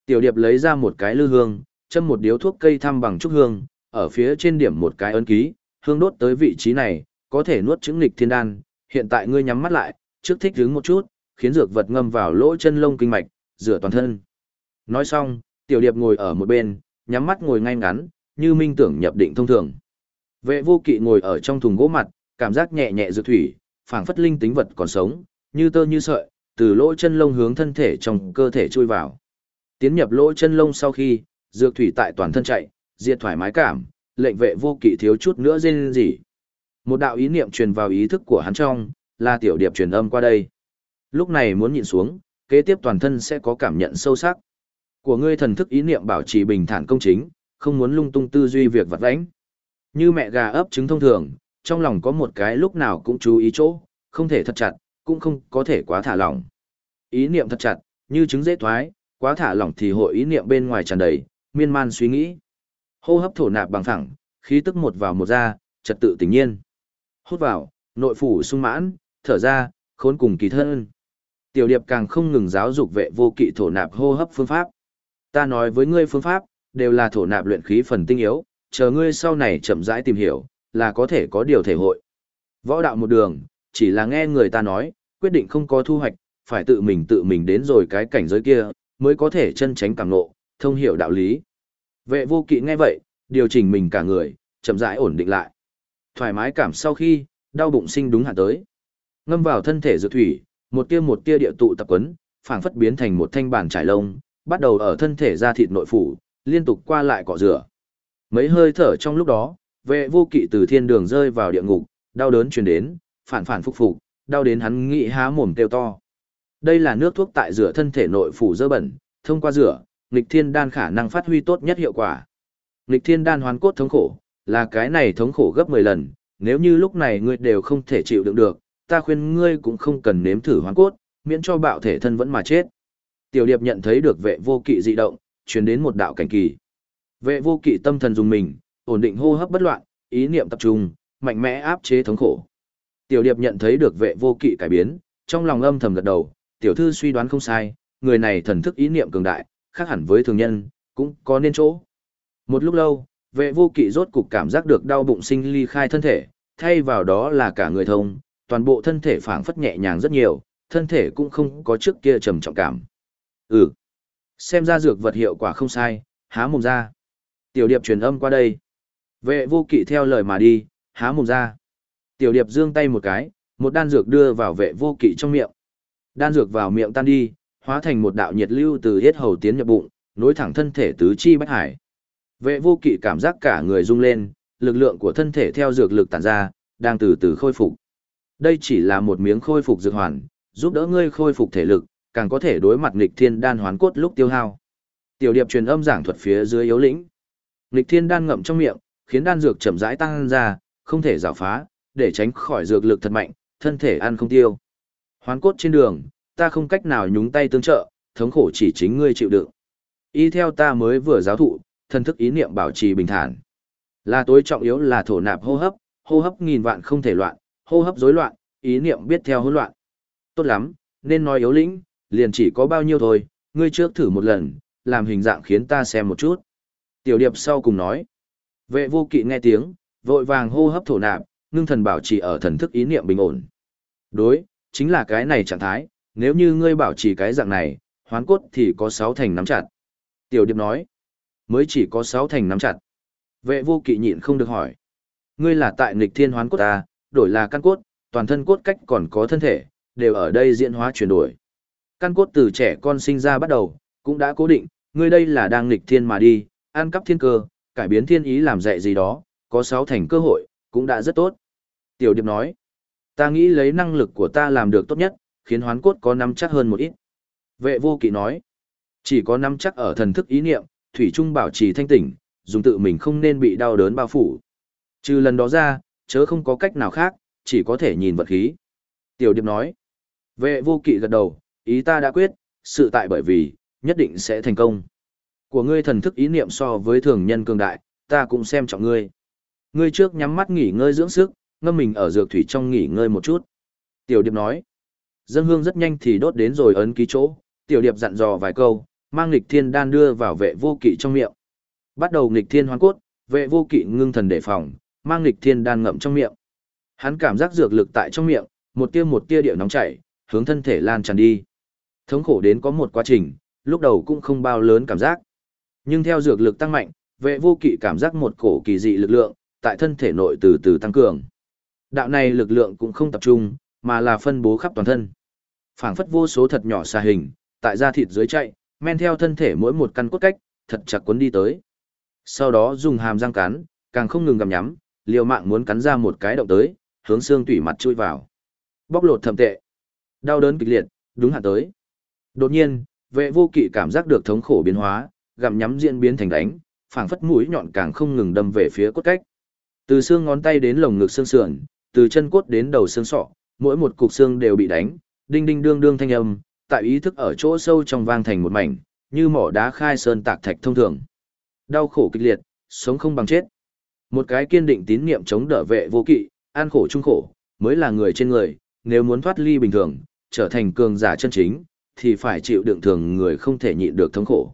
Tiểu điệp lấy ra một cái lư hương, châm một điếu thuốc cây thăm bằng trúc hương, ở phía trên điểm một cái ấn ký, hương đốt tới vị trí này, có thể nuốt chứng nghịch thiên đan. Hiện tại ngươi nhắm mắt lại, trước thích đứng một chút, khiến dược vật ngâm vào lỗ chân lông kinh mạch, rửa toàn thân. Nói xong, tiểu điệp ngồi ở một bên, nhắm mắt ngồi ngay ngắn, như minh tưởng nhập định thông thường. Vệ vô kỵ ngồi ở trong thùng gỗ mặt, cảm giác nhẹ nhẹ dược thủy, phảng phất linh tính vật còn sống, như tơ như sợi, từ lỗ chân lông hướng thân thể trong cơ thể chui vào. Tiến nhập lỗ chân lông sau khi, dược thủy tại toàn thân chạy, diệt thoải mái cảm, lệnh vệ vô kỵ thiếu chút nữa rên gì. Một đạo ý niệm truyền vào ý thức của hắn trong, là tiểu điệp truyền âm qua đây. Lúc này muốn nhìn xuống, kế tiếp toàn thân sẽ có cảm nhận sâu sắc. Của ngươi thần thức ý niệm bảo trì bình thản công chính, không muốn lung tung tư duy việc vặt vãnh. Như mẹ gà ấp trứng thông thường, trong lòng có một cái lúc nào cũng chú ý chỗ, không thể thật chặt, cũng không có thể quá thả lỏng. Ý niệm thật chặt, như trứng dễ thoái, quá thả lỏng thì hội ý niệm bên ngoài tràn đầy, miên man suy nghĩ. Hô hấp thổ nạp bằng thẳng, khí tức một vào một ra, trật tự tự nhiên. Hút vào, nội phủ sung mãn, thở ra, khốn cùng kỳ thân. Tiểu điệp càng không ngừng giáo dục vệ vô kỵ thổ nạp hô hấp phương pháp. Ta nói với ngươi phương pháp, đều là thổ nạp luyện khí phần tinh yếu, chờ ngươi sau này chậm rãi tìm hiểu, là có thể có điều thể hội. Võ đạo một đường, chỉ là nghe người ta nói, quyết định không có thu hoạch, phải tự mình tự mình đến rồi cái cảnh giới kia, mới có thể chân tránh càng ngộ, thông hiểu đạo lý. Vệ vô kỵ nghe vậy, điều chỉnh mình cả người, chậm rãi ổn định lại. Thoải mái cảm sau khi, đau bụng sinh đúng hạn tới. Ngâm vào thân thể dược thủy, một tia một tia địa tụ tập quấn, phảng phất biến thành một thanh bàn trải lông, bắt đầu ở thân thể da thịt nội phủ, liên tục qua lại cọ rửa. Mấy hơi thở trong lúc đó, vệ vô kỵ từ thiên đường rơi vào địa ngục, đau đớn truyền đến, phản phản phục phục, đau đến hắn nghĩ há mồm kêu to. Đây là nước thuốc tại rửa thân thể nội phủ dơ bẩn, thông qua rửa, nghịch thiên đan khả năng phát huy tốt nhất hiệu quả. Nghịch thiên đan hoàn cốt thống khổ, là cái này thống khổ gấp 10 lần, nếu như lúc này ngươi đều không thể chịu đựng được, ta khuyên ngươi cũng không cần nếm thử hoàn cốt, miễn cho bạo thể thân vẫn mà chết. Tiểu điệp nhận thấy được vệ vô kỵ dị động, truyền đến một đạo cảnh kỳ. Vệ vô kỵ tâm thần dùng mình, ổn định hô hấp bất loạn, ý niệm tập trung, mạnh mẽ áp chế thống khổ. Tiểu điệp nhận thấy được vệ vô kỵ cải biến, trong lòng âm thầm gật đầu, tiểu thư suy đoán không sai, người này thần thức ý niệm cường đại, khác hẳn với thường nhân, cũng có nên chỗ. Một lúc lâu, vệ vô kỵ rốt cục cảm giác được đau bụng sinh ly khai thân thể, thay vào đó là cả người thông, toàn bộ thân thể phảng phất nhẹ nhàng rất nhiều, thân thể cũng không có trước kia trầm trọng cảm. Ừ, xem ra dược vật hiệu quả không sai, há mồm ra. Tiểu điệp truyền âm qua đây. Vệ vô kỵ theo lời mà đi, há mồm ra. Tiểu điệp giương tay một cái, một đan dược đưa vào vệ vô kỵ trong miệng. Đan dược vào miệng tan đi, hóa thành một đạo nhiệt lưu từ hết hầu tiến nhập bụng, nối thẳng thân thể tứ chi bách hải. Vệ vô kỵ cảm giác cả người rung lên, lực lượng của thân thể theo dược lực tản ra, đang từ từ khôi phục. Đây chỉ là một miếng khôi phục dược hoàn, giúp đỡ ngươi khôi phục thể lực, càng có thể đối mặt nghịch thiên đan hoán cốt lúc tiêu hao. Tiểu điệp truyền âm giảng thuật phía dưới yếu lĩnh. Nghịch thiên đan ngậm trong miệng, khiến đan dược chậm rãi tăng ra, không thể giảo phá, để tránh khỏi dược lực thật mạnh, thân thể ăn không tiêu. Hoán cốt trên đường, ta không cách nào nhúng tay tương trợ, thống khổ chỉ chính ngươi chịu đựng. Y theo ta mới vừa giáo thụ, thân thức ý niệm bảo trì bình thản. Là tối trọng yếu là thổ nạp hô hấp, hô hấp nghìn vạn không thể loạn, hô hấp rối loạn, ý niệm biết theo hỗn loạn. Tốt lắm, nên nói yếu lĩnh, liền chỉ có bao nhiêu thôi, ngươi trước thử một lần, làm hình dạng khiến ta xem một chút. Tiểu điệp sau cùng nói. Vệ vô kỵ nghe tiếng, vội vàng hô hấp thổ nạp, ngưng thần bảo trì ở thần thức ý niệm bình ổn. Đối, chính là cái này trạng thái, nếu như ngươi bảo trì cái dạng này, hoán cốt thì có sáu thành nắm chặt. Tiểu điệp nói, mới chỉ có sáu thành nắm chặt. Vệ vô kỵ nhịn không được hỏi. Ngươi là tại nghịch thiên hoán cốt ta, đổi là căn cốt, toàn thân cốt cách còn có thân thể, đều ở đây diễn hóa chuyển đổi. Căn cốt từ trẻ con sinh ra bắt đầu, cũng đã cố định, ngươi đây là đang nghịch thiên mà đi, ăn cắp thiên cơ, cải biến thiên ý làm dạy gì đó, có sáu thành cơ hội, cũng đã rất tốt. Tiểu Điệp nói, ta nghĩ lấy năng lực của ta làm được tốt nhất, khiến hoán cốt có nắm chắc hơn một ít. Vệ vô kỵ nói, chỉ có nắm chắc ở thần thức ý niệm, thủy trung bảo trì thanh tỉnh, dùng tự mình không nên bị đau đớn bao phủ. Trừ lần đó ra, chớ không có cách nào khác, chỉ có thể nhìn vật khí. Tiểu Điệp nói, vệ vô kỵ gật đầu, ý ta đã quyết, sự tại bởi vì, nhất định sẽ thành công. Của ngươi thần thức ý niệm so với thường nhân cường đại, ta cũng xem trọng ngươi. Ngươi trước nhắm mắt nghỉ ngơi dưỡng sức, ngâm mình ở dược thủy trong nghỉ ngơi một chút. Tiểu Điệp nói, dân hương rất nhanh thì đốt đến rồi ấn ký chỗ, Tiểu Điệp dặn dò vài câu, mang nghịch thiên đan đưa vào vệ vô kỵ trong miệng. Bắt đầu nghịch thiên hoán cốt, vệ vô kỵ ngưng thần đề phòng, mang nghịch thiên đan ngậm trong miệng. Hắn cảm giác dược lực tại trong miệng, một tia một tia điệu nóng chảy, hướng thân thể lan tràn đi. Thống khổ đến có một quá trình, lúc đầu cũng không bao lớn cảm giác. Nhưng theo dược lực tăng mạnh, vệ vô kỵ cảm giác một cổ kỳ dị lực lượng, tại thân thể nội từ từ tăng cường. Đạo này lực lượng cũng không tập trung, mà là phân bố khắp toàn thân phảng phất vô số thật nhỏ xa hình, tại da thịt dưới chạy, men theo thân thể mỗi một căn cốt cách, thật chặt cuốn đi tới. Sau đó dùng hàm răng cắn, càng không ngừng gặm nhắm, liều mạng muốn cắn ra một cái động tới, hướng xương tủy mặt chui vào. Bóc lột thầm tệ. Đau đớn kịch liệt, đúng hạn tới. Đột nhiên, vệ vô kỵ cảm giác được thống khổ biến hóa, gặm nhắm diễn biến thành đánh, phảng phất mũi nhọn càng không ngừng đâm về phía cốt cách. Từ xương ngón tay đến lồng ngực xương sườn, từ chân cốt đến đầu xương sọ, mỗi một cục xương đều bị đánh, đinh đinh đương đương thanh âm, tại ý thức ở chỗ sâu trong vang thành một mảnh, như mỏ đá khai sơn tạc thạch thông thường. Đau khổ kịch liệt, sống không bằng chết. Một cái kiên định tín niệm chống đỡ vệ vô kỵ, an khổ trung khổ, mới là người trên người, nếu muốn thoát ly bình thường, trở thành cường giả chân chính, thì phải chịu đựng thường người không thể nhịn được thống khổ.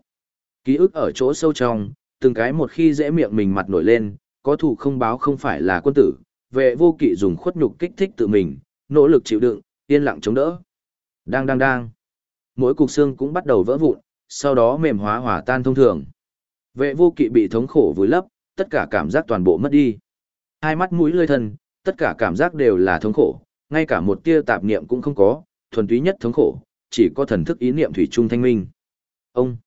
Ký ức ở chỗ sâu trong, từng cái một khi dễ miệng mình mặt nổi lên, có thủ không báo không phải là quân tử, vệ vô kỵ dùng khuất nhục kích thích tự mình, nỗ lực chịu đựng, yên lặng chống đỡ. Đang đang đang. Mỗi cục xương cũng bắt đầu vỡ vụn, sau đó mềm hóa hòa tan thông thường. Vệ vô kỵ bị thống khổ vùi lấp, tất cả cảm giác toàn bộ mất đi. Hai mắt mũi lơi thân, tất cả cảm giác đều là thống khổ, ngay cả một tia tạp niệm cũng không có, thuần túy nhất thống khổ, chỉ có thần thức ý niệm thủy trung thanh minh. Ông,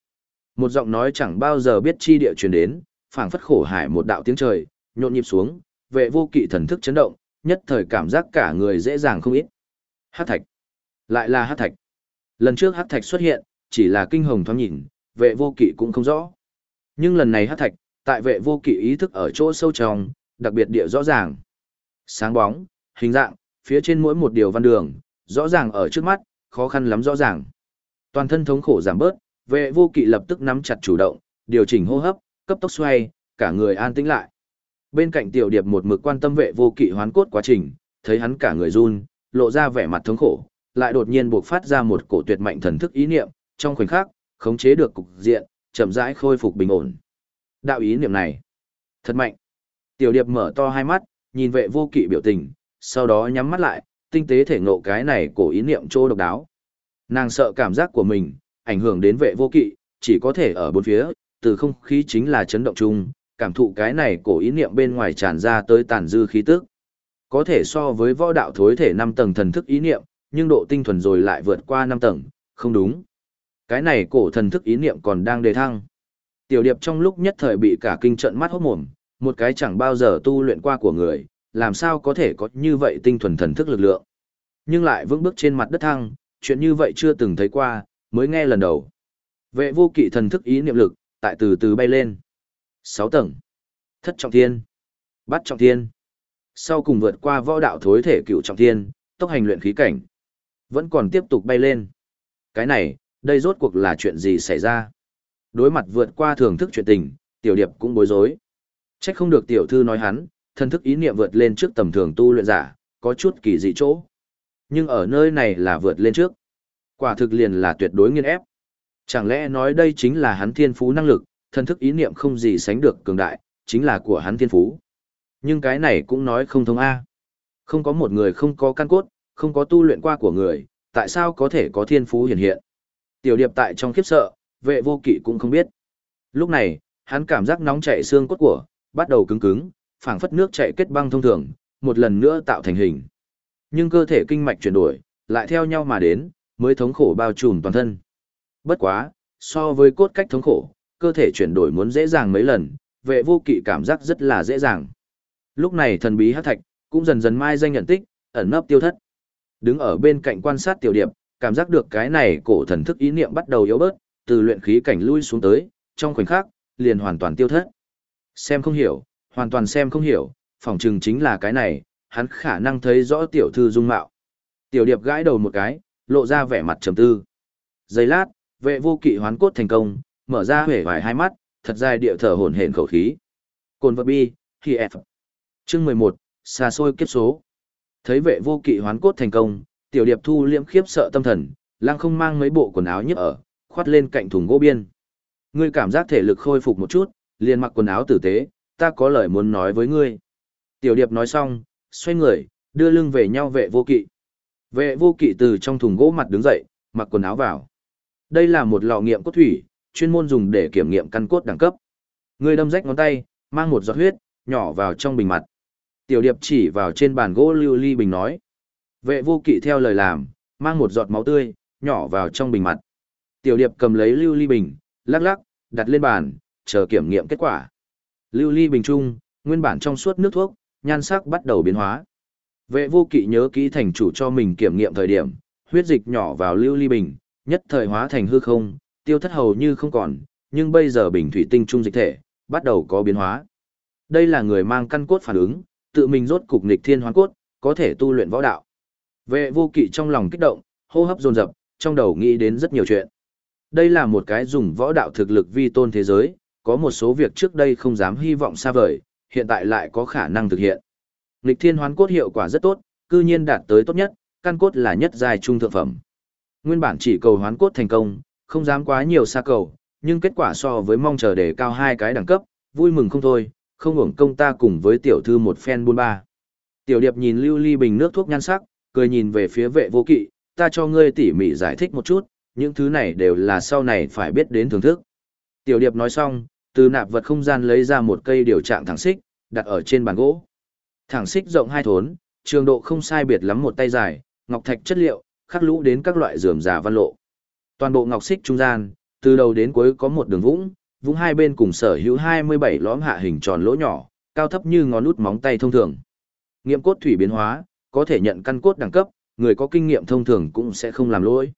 một giọng nói chẳng bao giờ biết chi địa truyền đến, phảng phất khổ hải một đạo tiếng trời, nhộn nhịp xuống, vệ vô kỵ thần thức chấn động, nhất thời cảm giác cả người dễ dàng không ít. hát thạch, lại là Hát thạch. Lần trước Hát thạch xuất hiện, chỉ là kinh hồng thoáng nhìn, vệ vô kỵ cũng không rõ. Nhưng lần này Hát thạch, tại vệ vô kỵ ý thức ở chỗ sâu trong, đặc biệt địa rõ ràng. Sáng bóng, hình dạng, phía trên mỗi một điều văn đường, rõ ràng ở trước mắt, khó khăn lắm rõ ràng. Toàn thân thống khổ giảm bớt, vệ vô kỵ lập tức nắm chặt chủ động, điều chỉnh hô hấp, cấp tốc xoay, cả người an tĩnh lại. Bên cạnh tiểu điệp một mực quan tâm vệ vô kỵ hoán cốt quá trình, thấy hắn cả người run, lộ ra vẻ mặt thống khổ, lại đột nhiên buộc phát ra một cổ tuyệt mạnh thần thức ý niệm, trong khoảnh khắc, khống chế được cục diện, chậm rãi khôi phục bình ổn. Đạo ý niệm này, thật mạnh. Tiểu điệp mở to hai mắt, nhìn vệ vô kỵ biểu tình, sau đó nhắm mắt lại, tinh tế thể ngộ cái này cổ ý niệm trô độc đáo. Nàng sợ cảm giác của mình, ảnh hưởng đến vệ vô kỵ, chỉ có thể ở bốn phía, từ không khí chính là chấn động chung, cảm thụ cái này cổ ý niệm bên ngoài tràn ra tới tàn dư khí tức. Có thể so với võ đạo thối thể 5 tầng thần thức ý niệm, nhưng độ tinh thuần rồi lại vượt qua 5 tầng, không đúng. Cái này cổ thần thức ý niệm còn đang đề thăng. Tiểu điệp trong lúc nhất thời bị cả kinh trận mắt hốt mồm, một cái chẳng bao giờ tu luyện qua của người, làm sao có thể có như vậy tinh thuần thần thức lực lượng. Nhưng lại vững bước trên mặt đất thăng, chuyện như vậy chưa từng thấy qua, mới nghe lần đầu. Vệ vô kỵ thần thức ý niệm lực, tại từ từ bay lên. 6 tầng. Thất trọng thiên. Bắt trọng thiên. Sau cùng vượt qua võ đạo thối thể cựu trọng thiên, tốc hành luyện khí cảnh. Vẫn còn tiếp tục bay lên. Cái này, đây rốt cuộc là chuyện gì xảy ra? Đối mặt vượt qua thưởng thức chuyện tình, tiểu điệp cũng bối rối. Trách không được tiểu thư nói hắn, thân thức ý niệm vượt lên trước tầm thường tu luyện giả, có chút kỳ dị chỗ. Nhưng ở nơi này là vượt lên trước. Quả thực liền là tuyệt đối nghiên ép. Chẳng lẽ nói đây chính là hắn thiên phú năng lực, thân thức ý niệm không gì sánh được cường đại, chính là của hắn thiên phú. Nhưng cái này cũng nói không thông A. Không có một người không có căn cốt, không có tu luyện qua của người, tại sao có thể có thiên phú hiển hiện. Tiểu điệp tại trong khiếp sợ, vệ vô kỵ cũng không biết. Lúc này, hắn cảm giác nóng chảy xương cốt của, bắt đầu cứng cứng, phảng phất nước chảy kết băng thông thường, một lần nữa tạo thành hình. Nhưng cơ thể kinh mạch chuyển đổi, lại theo nhau mà đến, mới thống khổ bao trùm toàn thân. Bất quá, so với cốt cách thống khổ, cơ thể chuyển đổi muốn dễ dàng mấy lần, vệ vô kỵ cảm giác rất là dễ dàng. Lúc này thần bí hắc thạch, cũng dần dần mai danh nhận tích, ẩn nấp tiêu thất. Đứng ở bên cạnh quan sát tiểu điệp, cảm giác được cái này cổ thần thức ý niệm bắt đầu yếu bớt, từ luyện khí cảnh lui xuống tới, trong khoảnh khắc, liền hoàn toàn tiêu thất. Xem không hiểu, hoàn toàn xem không hiểu, phỏng chừng chính là cái này, hắn khả năng thấy rõ tiểu thư dung mạo. Tiểu điệp gãi đầu một cái, lộ ra vẻ mặt trầm tư. Giây lát, vệ vô kỵ hoán cốt thành công, mở ra hể vài hai mắt, thật dài địa thở hổn hển khẩu khí. Cồn vật bi, khi F. Chương 11, xa xôi kiếp số. Thấy vệ vô kỵ hoán cốt thành công, tiểu điệp thu liễm khiếp sợ tâm thần, lang không mang mấy bộ quần áo nhức ở, khoát lên cạnh thùng gỗ biên. Ngươi cảm giác thể lực khôi phục một chút, liền mặc quần áo tử tế, ta có lời muốn nói với ngươi. Tiểu điệp nói xong, xoay người, đưa lưng về nhau vệ vô kỵ. Vệ vô kỵ từ trong thùng gỗ mặt đứng dậy, mặc quần áo vào. Đây là một lò nghiệm cốt thủy, chuyên môn dùng để kiểm nghiệm căn cốt đẳng cấp. Ngươi đâm rách ngón tay, mang một giọt huyết, nhỏ vào trong bình mặt. Tiểu điệp chỉ vào trên bàn gỗ lưu ly bình nói. Vệ vô kỵ theo lời làm, mang một giọt máu tươi, nhỏ vào trong bình mặt. Tiểu điệp cầm lấy lưu ly bình, lắc lắc, đặt lên bàn, chờ kiểm nghiệm kết quả. Lưu ly bình trung, nguyên bản trong suốt nước thuốc, nhan sắc bắt đầu biến hóa. Vệ vô kỵ nhớ kỹ thành chủ cho mình kiểm nghiệm thời điểm, huyết dịch nhỏ vào lưu ly bình, nhất thời hóa thành hư không, tiêu thất hầu như không còn, nhưng bây giờ bình thủy tinh trung dịch thể, bắt đầu có biến hóa. Đây là người mang căn cốt phản ứng, tự mình rốt cục nghịch thiên hoán cốt, có thể tu luyện võ đạo. Vệ vô kỵ trong lòng kích động, hô hấp dồn dập, trong đầu nghĩ đến rất nhiều chuyện. Đây là một cái dùng võ đạo thực lực vi tôn thế giới, có một số việc trước đây không dám hy vọng xa vời, hiện tại lại có khả năng thực hiện. Nghịch thiên hoán cốt hiệu quả rất tốt, cư nhiên đạt tới tốt nhất, căn cốt là nhất giai trung thượng phẩm. Nguyên bản chỉ cầu hoán cốt thành công, không dám quá nhiều xa cầu, nhưng kết quả so với mong chờ để cao hai cái đẳng cấp, vui mừng không thôi, không hưởng công ta cùng với tiểu thư một phen buôn ba. Tiểu điệp nhìn lưu ly bình nước thuốc nhan sắc, cười nhìn về phía vệ vô kỵ, ta cho ngươi tỉ mỉ giải thích một chút, những thứ này đều là sau này phải biết đến thưởng thức. Tiểu điệp nói xong, từ nạp vật không gian lấy ra một cây điều trạng thẳng xích, đặt ở trên bàn gỗ. Thẳng xích rộng hai thốn, trường độ không sai biệt lắm một tay dài, ngọc thạch chất liệu, khắc lũ đến các loại rườm rà văn lộ. Toàn bộ ngọc xích trung gian, từ đầu đến cuối có một đường vũng, vũng hai bên cùng sở hữu 27 lõm hạ hình tròn lỗ nhỏ, cao thấp như ngón út móng tay thông thường. Nghiệm cốt thủy biến hóa, có thể nhận căn cốt đẳng cấp, người có kinh nghiệm thông thường cũng sẽ không làm lỗi.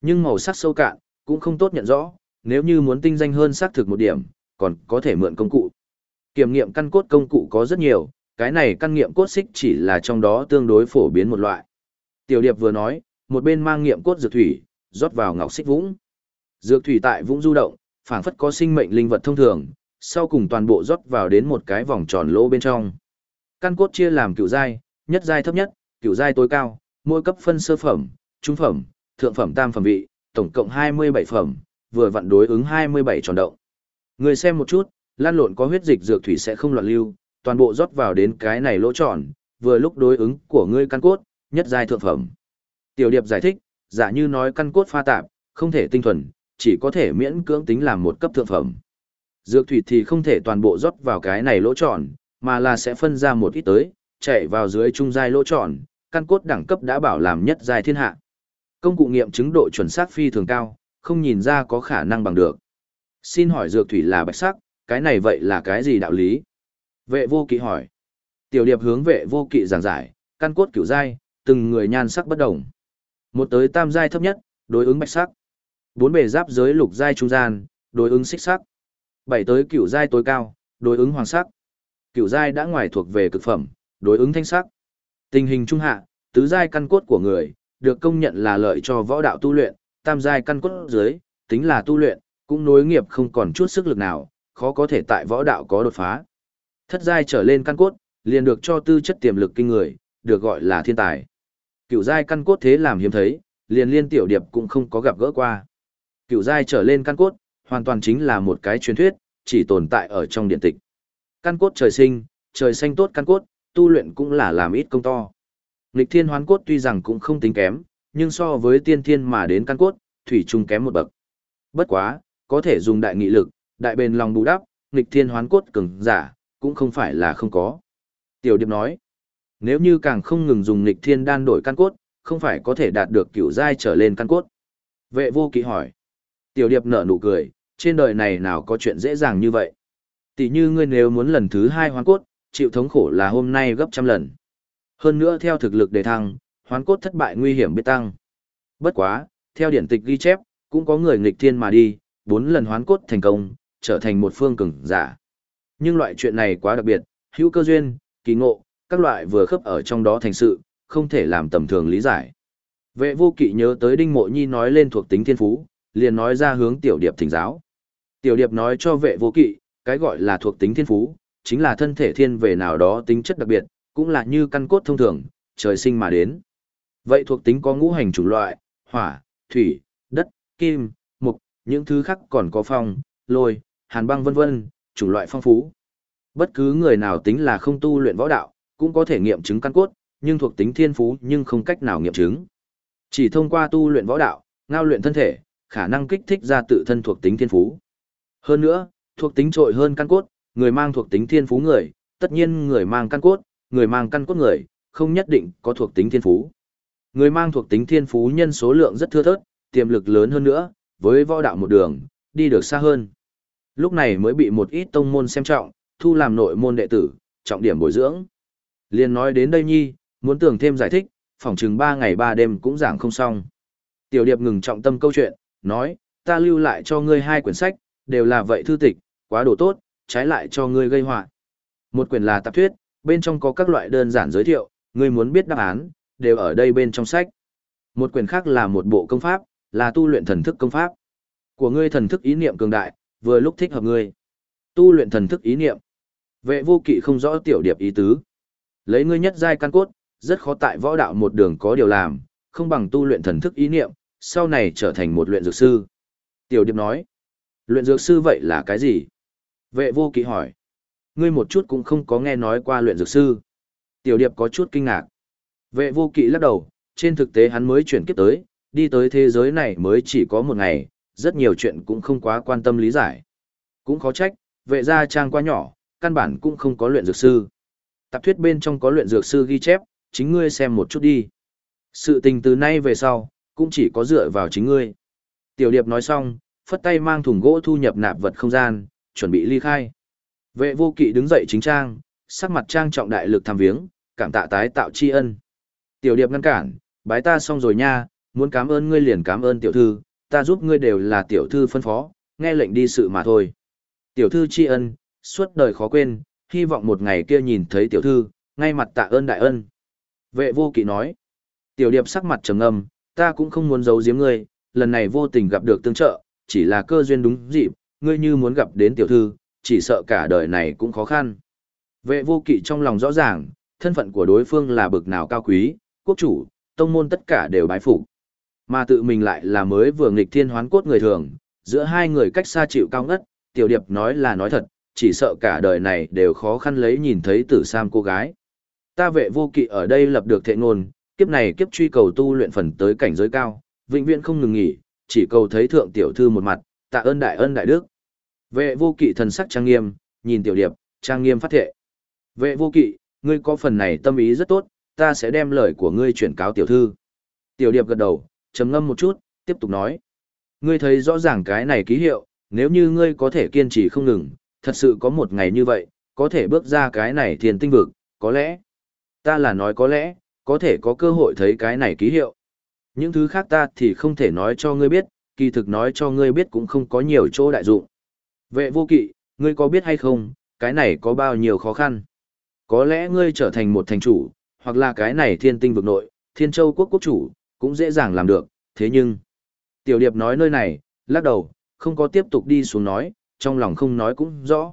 Nhưng màu sắc sâu cạn, cũng không tốt nhận rõ, nếu như muốn tinh danh hơn xác thực một điểm, còn có thể mượn công cụ. Kiểm nghiệm căn cốt công cụ có rất nhiều, cái này căn nghiệm cốt xích chỉ là trong đó tương đối phổ biến một loại. Tiểu Điệp vừa nói, một bên mang nghiệm cốt dược thủy, rót vào ngọc xích vũng. Dược thủy tại vũng du động, phảng phất có sinh mệnh linh vật thông thường, sau cùng toàn bộ rót vào đến một cái vòng tròn lỗ bên trong. Căn cốt chia làm cựu giai, nhất giai thấp nhất, cựu giai tối cao, mỗi cấp phân sơ phẩm, trung phẩm, thượng phẩm tam phẩm vị, tổng cộng 27 phẩm, vừa vặn đối ứng 27 tròn động. Người xem một chút, lan lộn có huyết dịch dược thủy sẽ không loạn lưu, toàn bộ rót vào đến cái này lỗ tròn, vừa lúc đối ứng của ngươi căn cốt, nhất giai thượng phẩm. Tiểu điệp giải thích, giả như nói căn cốt pha tạp, không thể tinh thuần, chỉ có thể miễn cưỡng tính làm một cấp thượng phẩm. Dược thủy thì không thể toàn bộ rót vào cái này lỗ tròn, mà là sẽ phân ra một ít tới, chạy vào dưới trung giai lỗ tròn, căn cốt đẳng cấp đã bảo làm nhất giai thiên hạ. Công cụ nghiệm chứng độ chuẩn xác phi thường cao, không nhìn ra có khả năng bằng được. Xin hỏi dược thủy là bạch sắc, cái này vậy là cái gì đạo lý? Vệ vô kỵ hỏi. Tiểu điệp hướng vệ vô kỵ giảng giải, căn cốt kiểu giai, từng người nhan sắc bất đồng. Một tới tam giai thấp nhất, đối ứng bạch sắc. Bốn bề giáp giới lục giai trung gian, đối ứng xích sắc. Bảy tới cửu giai tối cao, đối ứng hoàng sắc. Cửu giai đã ngoài thuộc về cực phẩm, đối ứng thanh sắc. Tình hình trung hạ, tứ giai căn cốt của người, được công nhận là lợi cho võ đạo tu luyện, tam giai căn cốt dưới, tính là tu luyện, cũng nối nghiệp không còn chút sức lực nào, khó có thể tại võ đạo có đột phá. Thất giai trở lên căn cốt, liền được cho tư chất tiềm lực kinh người, được gọi là thiên tài. Cựu giai căn cốt thế làm hiếm thấy, liền liên tiểu điệp cũng không có gặp gỡ qua. Cựu giai trở lên căn cốt, hoàn toàn chính là một cái truyền thuyết, chỉ tồn tại ở trong điện tịch. Căn cốt trời sinh, trời xanh tốt căn cốt, tu luyện cũng là làm ít công to. Nghịch thiên hoán cốt tuy rằng cũng không tính kém, nhưng so với tiên thiên mà đến căn cốt, thủy chung kém một bậc. Bất quá, có thể dùng đại nghị lực, đại bền lòng bù đắp, nghịch thiên hoán cốt cường giả, cũng không phải là không có. Tiểu điệp nói, nếu như càng không ngừng dùng nghịch thiên đan đổi căn cốt, không phải có thể đạt được Cựu giai trở lên căn cốt. Vệ vô kỵ hỏi. Tiểu điệp nở nụ cười, trên đời này nào có chuyện dễ dàng như vậy. Tỷ như ngươi nếu muốn lần thứ hai hoán cốt, chịu thống khổ là hôm nay gấp trăm lần. Hơn nữa theo thực lực đề thăng, hoán cốt thất bại nguy hiểm biết tăng. Bất quá, theo điển tịch ghi chép, cũng có người nghịch thiên mà đi, bốn lần hoán cốt thành công, trở thành một phương cường giả. Nhưng loại chuyện này quá đặc biệt, hữu cơ duyên, kỳ ngộ, các loại vừa khớp ở trong đó thành sự, không thể làm tầm thường lý giải. Vệ vô kỵ nhớ tới Đinh Mộ Nhi nói lên thuộc tính thiên phú, liền nói ra hướng tiểu điệp thỉnh giáo. Tiểu điệp nói cho vệ vô kỵ, cái gọi là thuộc tính thiên phú, chính là thân thể thiên về nào đó tính chất đặc biệt, cũng là như căn cốt thông thường, trời sinh mà đến. Vậy thuộc tính có ngũ hành chủng loại, hỏa, thủy, đất, kim, mục, những thứ khác còn có phong, lôi, hàn băng vân vân, chủng loại phong phú. Bất cứ người nào tính là không tu luyện võ đạo, cũng có thể nghiệm chứng căn cốt, nhưng thuộc tính thiên phú nhưng không cách nào nghiệm chứng. Chỉ thông qua tu luyện võ đạo, ngao luyện thân thể, khả năng kích thích ra tự thân thuộc tính thiên phú. Hơn nữa, thuộc tính trội hơn căn cốt, người mang thuộc tính thiên phú người, tất nhiên người mang căn cốt, người mang căn cốt người, không nhất định có thuộc tính thiên phú. Người mang thuộc tính thiên phú nhân số lượng rất thưa thớt, tiềm lực lớn hơn nữa, với võ đạo một đường, đi được xa hơn. Lúc này mới bị một ít tông môn xem trọng, thu làm nội môn đệ tử, trọng điểm bồi dưỡng. Liên nói đến đây nhi, muốn tưởng thêm giải thích, phỏng chừng 3 ngày 3 đêm cũng giảng không xong. Tiểu điệp ngừng trọng tâm câu chuyện, nói, ta lưu lại cho ngươi hai quyển sách, đều là vậy thư tịch, quá đồ tốt, trái lại cho ngươi gây họa. Một quyển là tạp thuyết, bên trong có các loại đơn giản giới thiệu, ngươi muốn biết đáp án, đều ở đây bên trong sách. Một quyển khác là một bộ công pháp, là tu luyện thần thức công pháp. Của ngươi thần thức ý niệm cường đại, vừa lúc thích hợp ngươi. Tu luyện thần thức ý niệm. Vệ vô kỵ không rõ tiểu điệp ý tứ. Lấy ngươi nhất giai căn cốt, rất khó tại võ đạo một đường có điều làm, không bằng tu luyện thần thức ý niệm, sau này trở thành một luyện dược sư. Tiểu điệp nói, luyện dược sư vậy là cái gì? Vệ vô kỵ hỏi, ngươi một chút cũng không có nghe nói qua luyện dược sư. Tiểu điệp có chút kinh ngạc. Vệ vô kỵ lắc đầu, trên thực tế hắn mới chuyển kiếp tới, đi tới thế giới này mới chỉ có một ngày, rất nhiều chuyện cũng không quá quan tâm lý giải. Cũng khó trách, vệ gia trang quá nhỏ, căn bản cũng không có luyện dược sư. Tạp thuyết bên trong có luyện dược sư ghi chép, chính ngươi xem một chút đi. Sự tình từ nay về sau, cũng chỉ có dựa vào chính ngươi. Tiểu điệp nói xong, phất tay mang thùng gỗ thu nhập nạp vật không gian, chuẩn bị ly khai. Vệ vô kỵ đứng dậy chính trang, sắc mặt trang trọng đại lực tham viếng, cảm tạ tái tạo tri ân. Tiểu điệp ngăn cản, bái ta xong rồi nha, muốn cảm ơn ngươi liền cảm ơn tiểu thư, ta giúp ngươi đều là tiểu thư phân phó, nghe lệnh đi sự mà thôi. Tiểu thư tri ân, suốt đời khó quên, hy vọng một ngày kia nhìn thấy tiểu thư, ngay mặt tạ ơn đại ân. Vệ vô kỵ nói, tiểu điệp sắc mặt trầm ngâm, ta cũng không muốn giấu giếm ngươi, lần này vô tình gặp được tương trợ, chỉ là cơ duyên đúng dịp, ngươi như muốn gặp đến tiểu thư, chỉ sợ cả đời này cũng khó khăn. Vệ vô kỵ trong lòng rõ ràng, thân phận của đối phương là bực nào cao quý, quốc chủ, tông môn tất cả đều bái phục. Mà tự mình lại là mới vừa nghịch thiên hoán cốt người thường, giữa hai người cách xa chịu cao ngất, tiểu điệp nói là nói thật, chỉ sợ cả đời này đều khó khăn lấy nhìn thấy tử sam cô gái. Ta vệ vô kỵ ở đây lập được thệ ngôn, kiếp này kiếp truy cầu tu luyện phần tới cảnh giới cao, vĩnh viễn không ngừng nghỉ, chỉ cầu thấy thượng tiểu thư một mặt, tạ ơn đại ân đại đức. Vệ vô kỵ thần sắc trang nghiêm, nhìn tiểu điệp, trang nghiêm phát thệ. Vệ vô kỵ, ngươi có phần này tâm ý rất tốt, ta sẽ đem lời của ngươi chuyển cáo tiểu thư. Tiểu điệp gật đầu, trầm ngâm một chút, tiếp tục nói. Ngươi thấy rõ ràng cái này ký hiệu, nếu như ngươi có thể kiên trì không ngừng, thật sự có một ngày như vậy, có thể bước ra cái này thiền tinh vực, có lẽ. Ta là nói có lẽ, có thể có cơ hội thấy cái này ký hiệu. Những thứ khác ta thì không thể nói cho ngươi biết, kỳ thực nói cho ngươi biết cũng không có nhiều chỗ đại dụng. Vệ vô kỵ, ngươi có biết hay không, cái này có bao nhiêu khó khăn? Có lẽ ngươi trở thành một thành chủ, hoặc là cái này thiên tinh vực nội, thiên châu quốc quốc chủ, cũng dễ dàng làm được, thế nhưng... Tiểu điệp nói nơi này, lắc đầu, không có tiếp tục đi xuống nói, trong lòng không nói cũng rõ.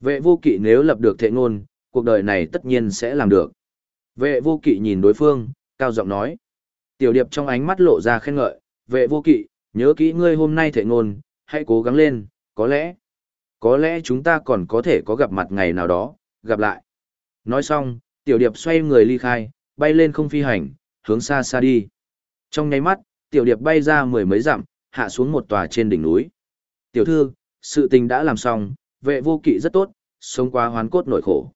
Vệ vô kỵ nếu lập được thệ ngôn, cuộc đời này tất nhiên sẽ làm được. Vệ vô kỵ nhìn đối phương, cao giọng nói. Tiểu điệp trong ánh mắt lộ ra khen ngợi, vệ vô kỵ, nhớ kỹ ngươi hôm nay thể ngôn, hãy cố gắng lên, có lẽ, có lẽ chúng ta còn có thể có gặp mặt ngày nào đó, gặp lại. Nói xong, tiểu điệp xoay người ly khai, bay lên không phi hành, hướng xa xa đi. Trong nháy mắt, tiểu điệp bay ra mười mấy dặm, hạ xuống một tòa trên đỉnh núi. Tiểu thư, sự tình đã làm xong, vệ vô kỵ rất tốt, sống qua hoán cốt nổi khổ.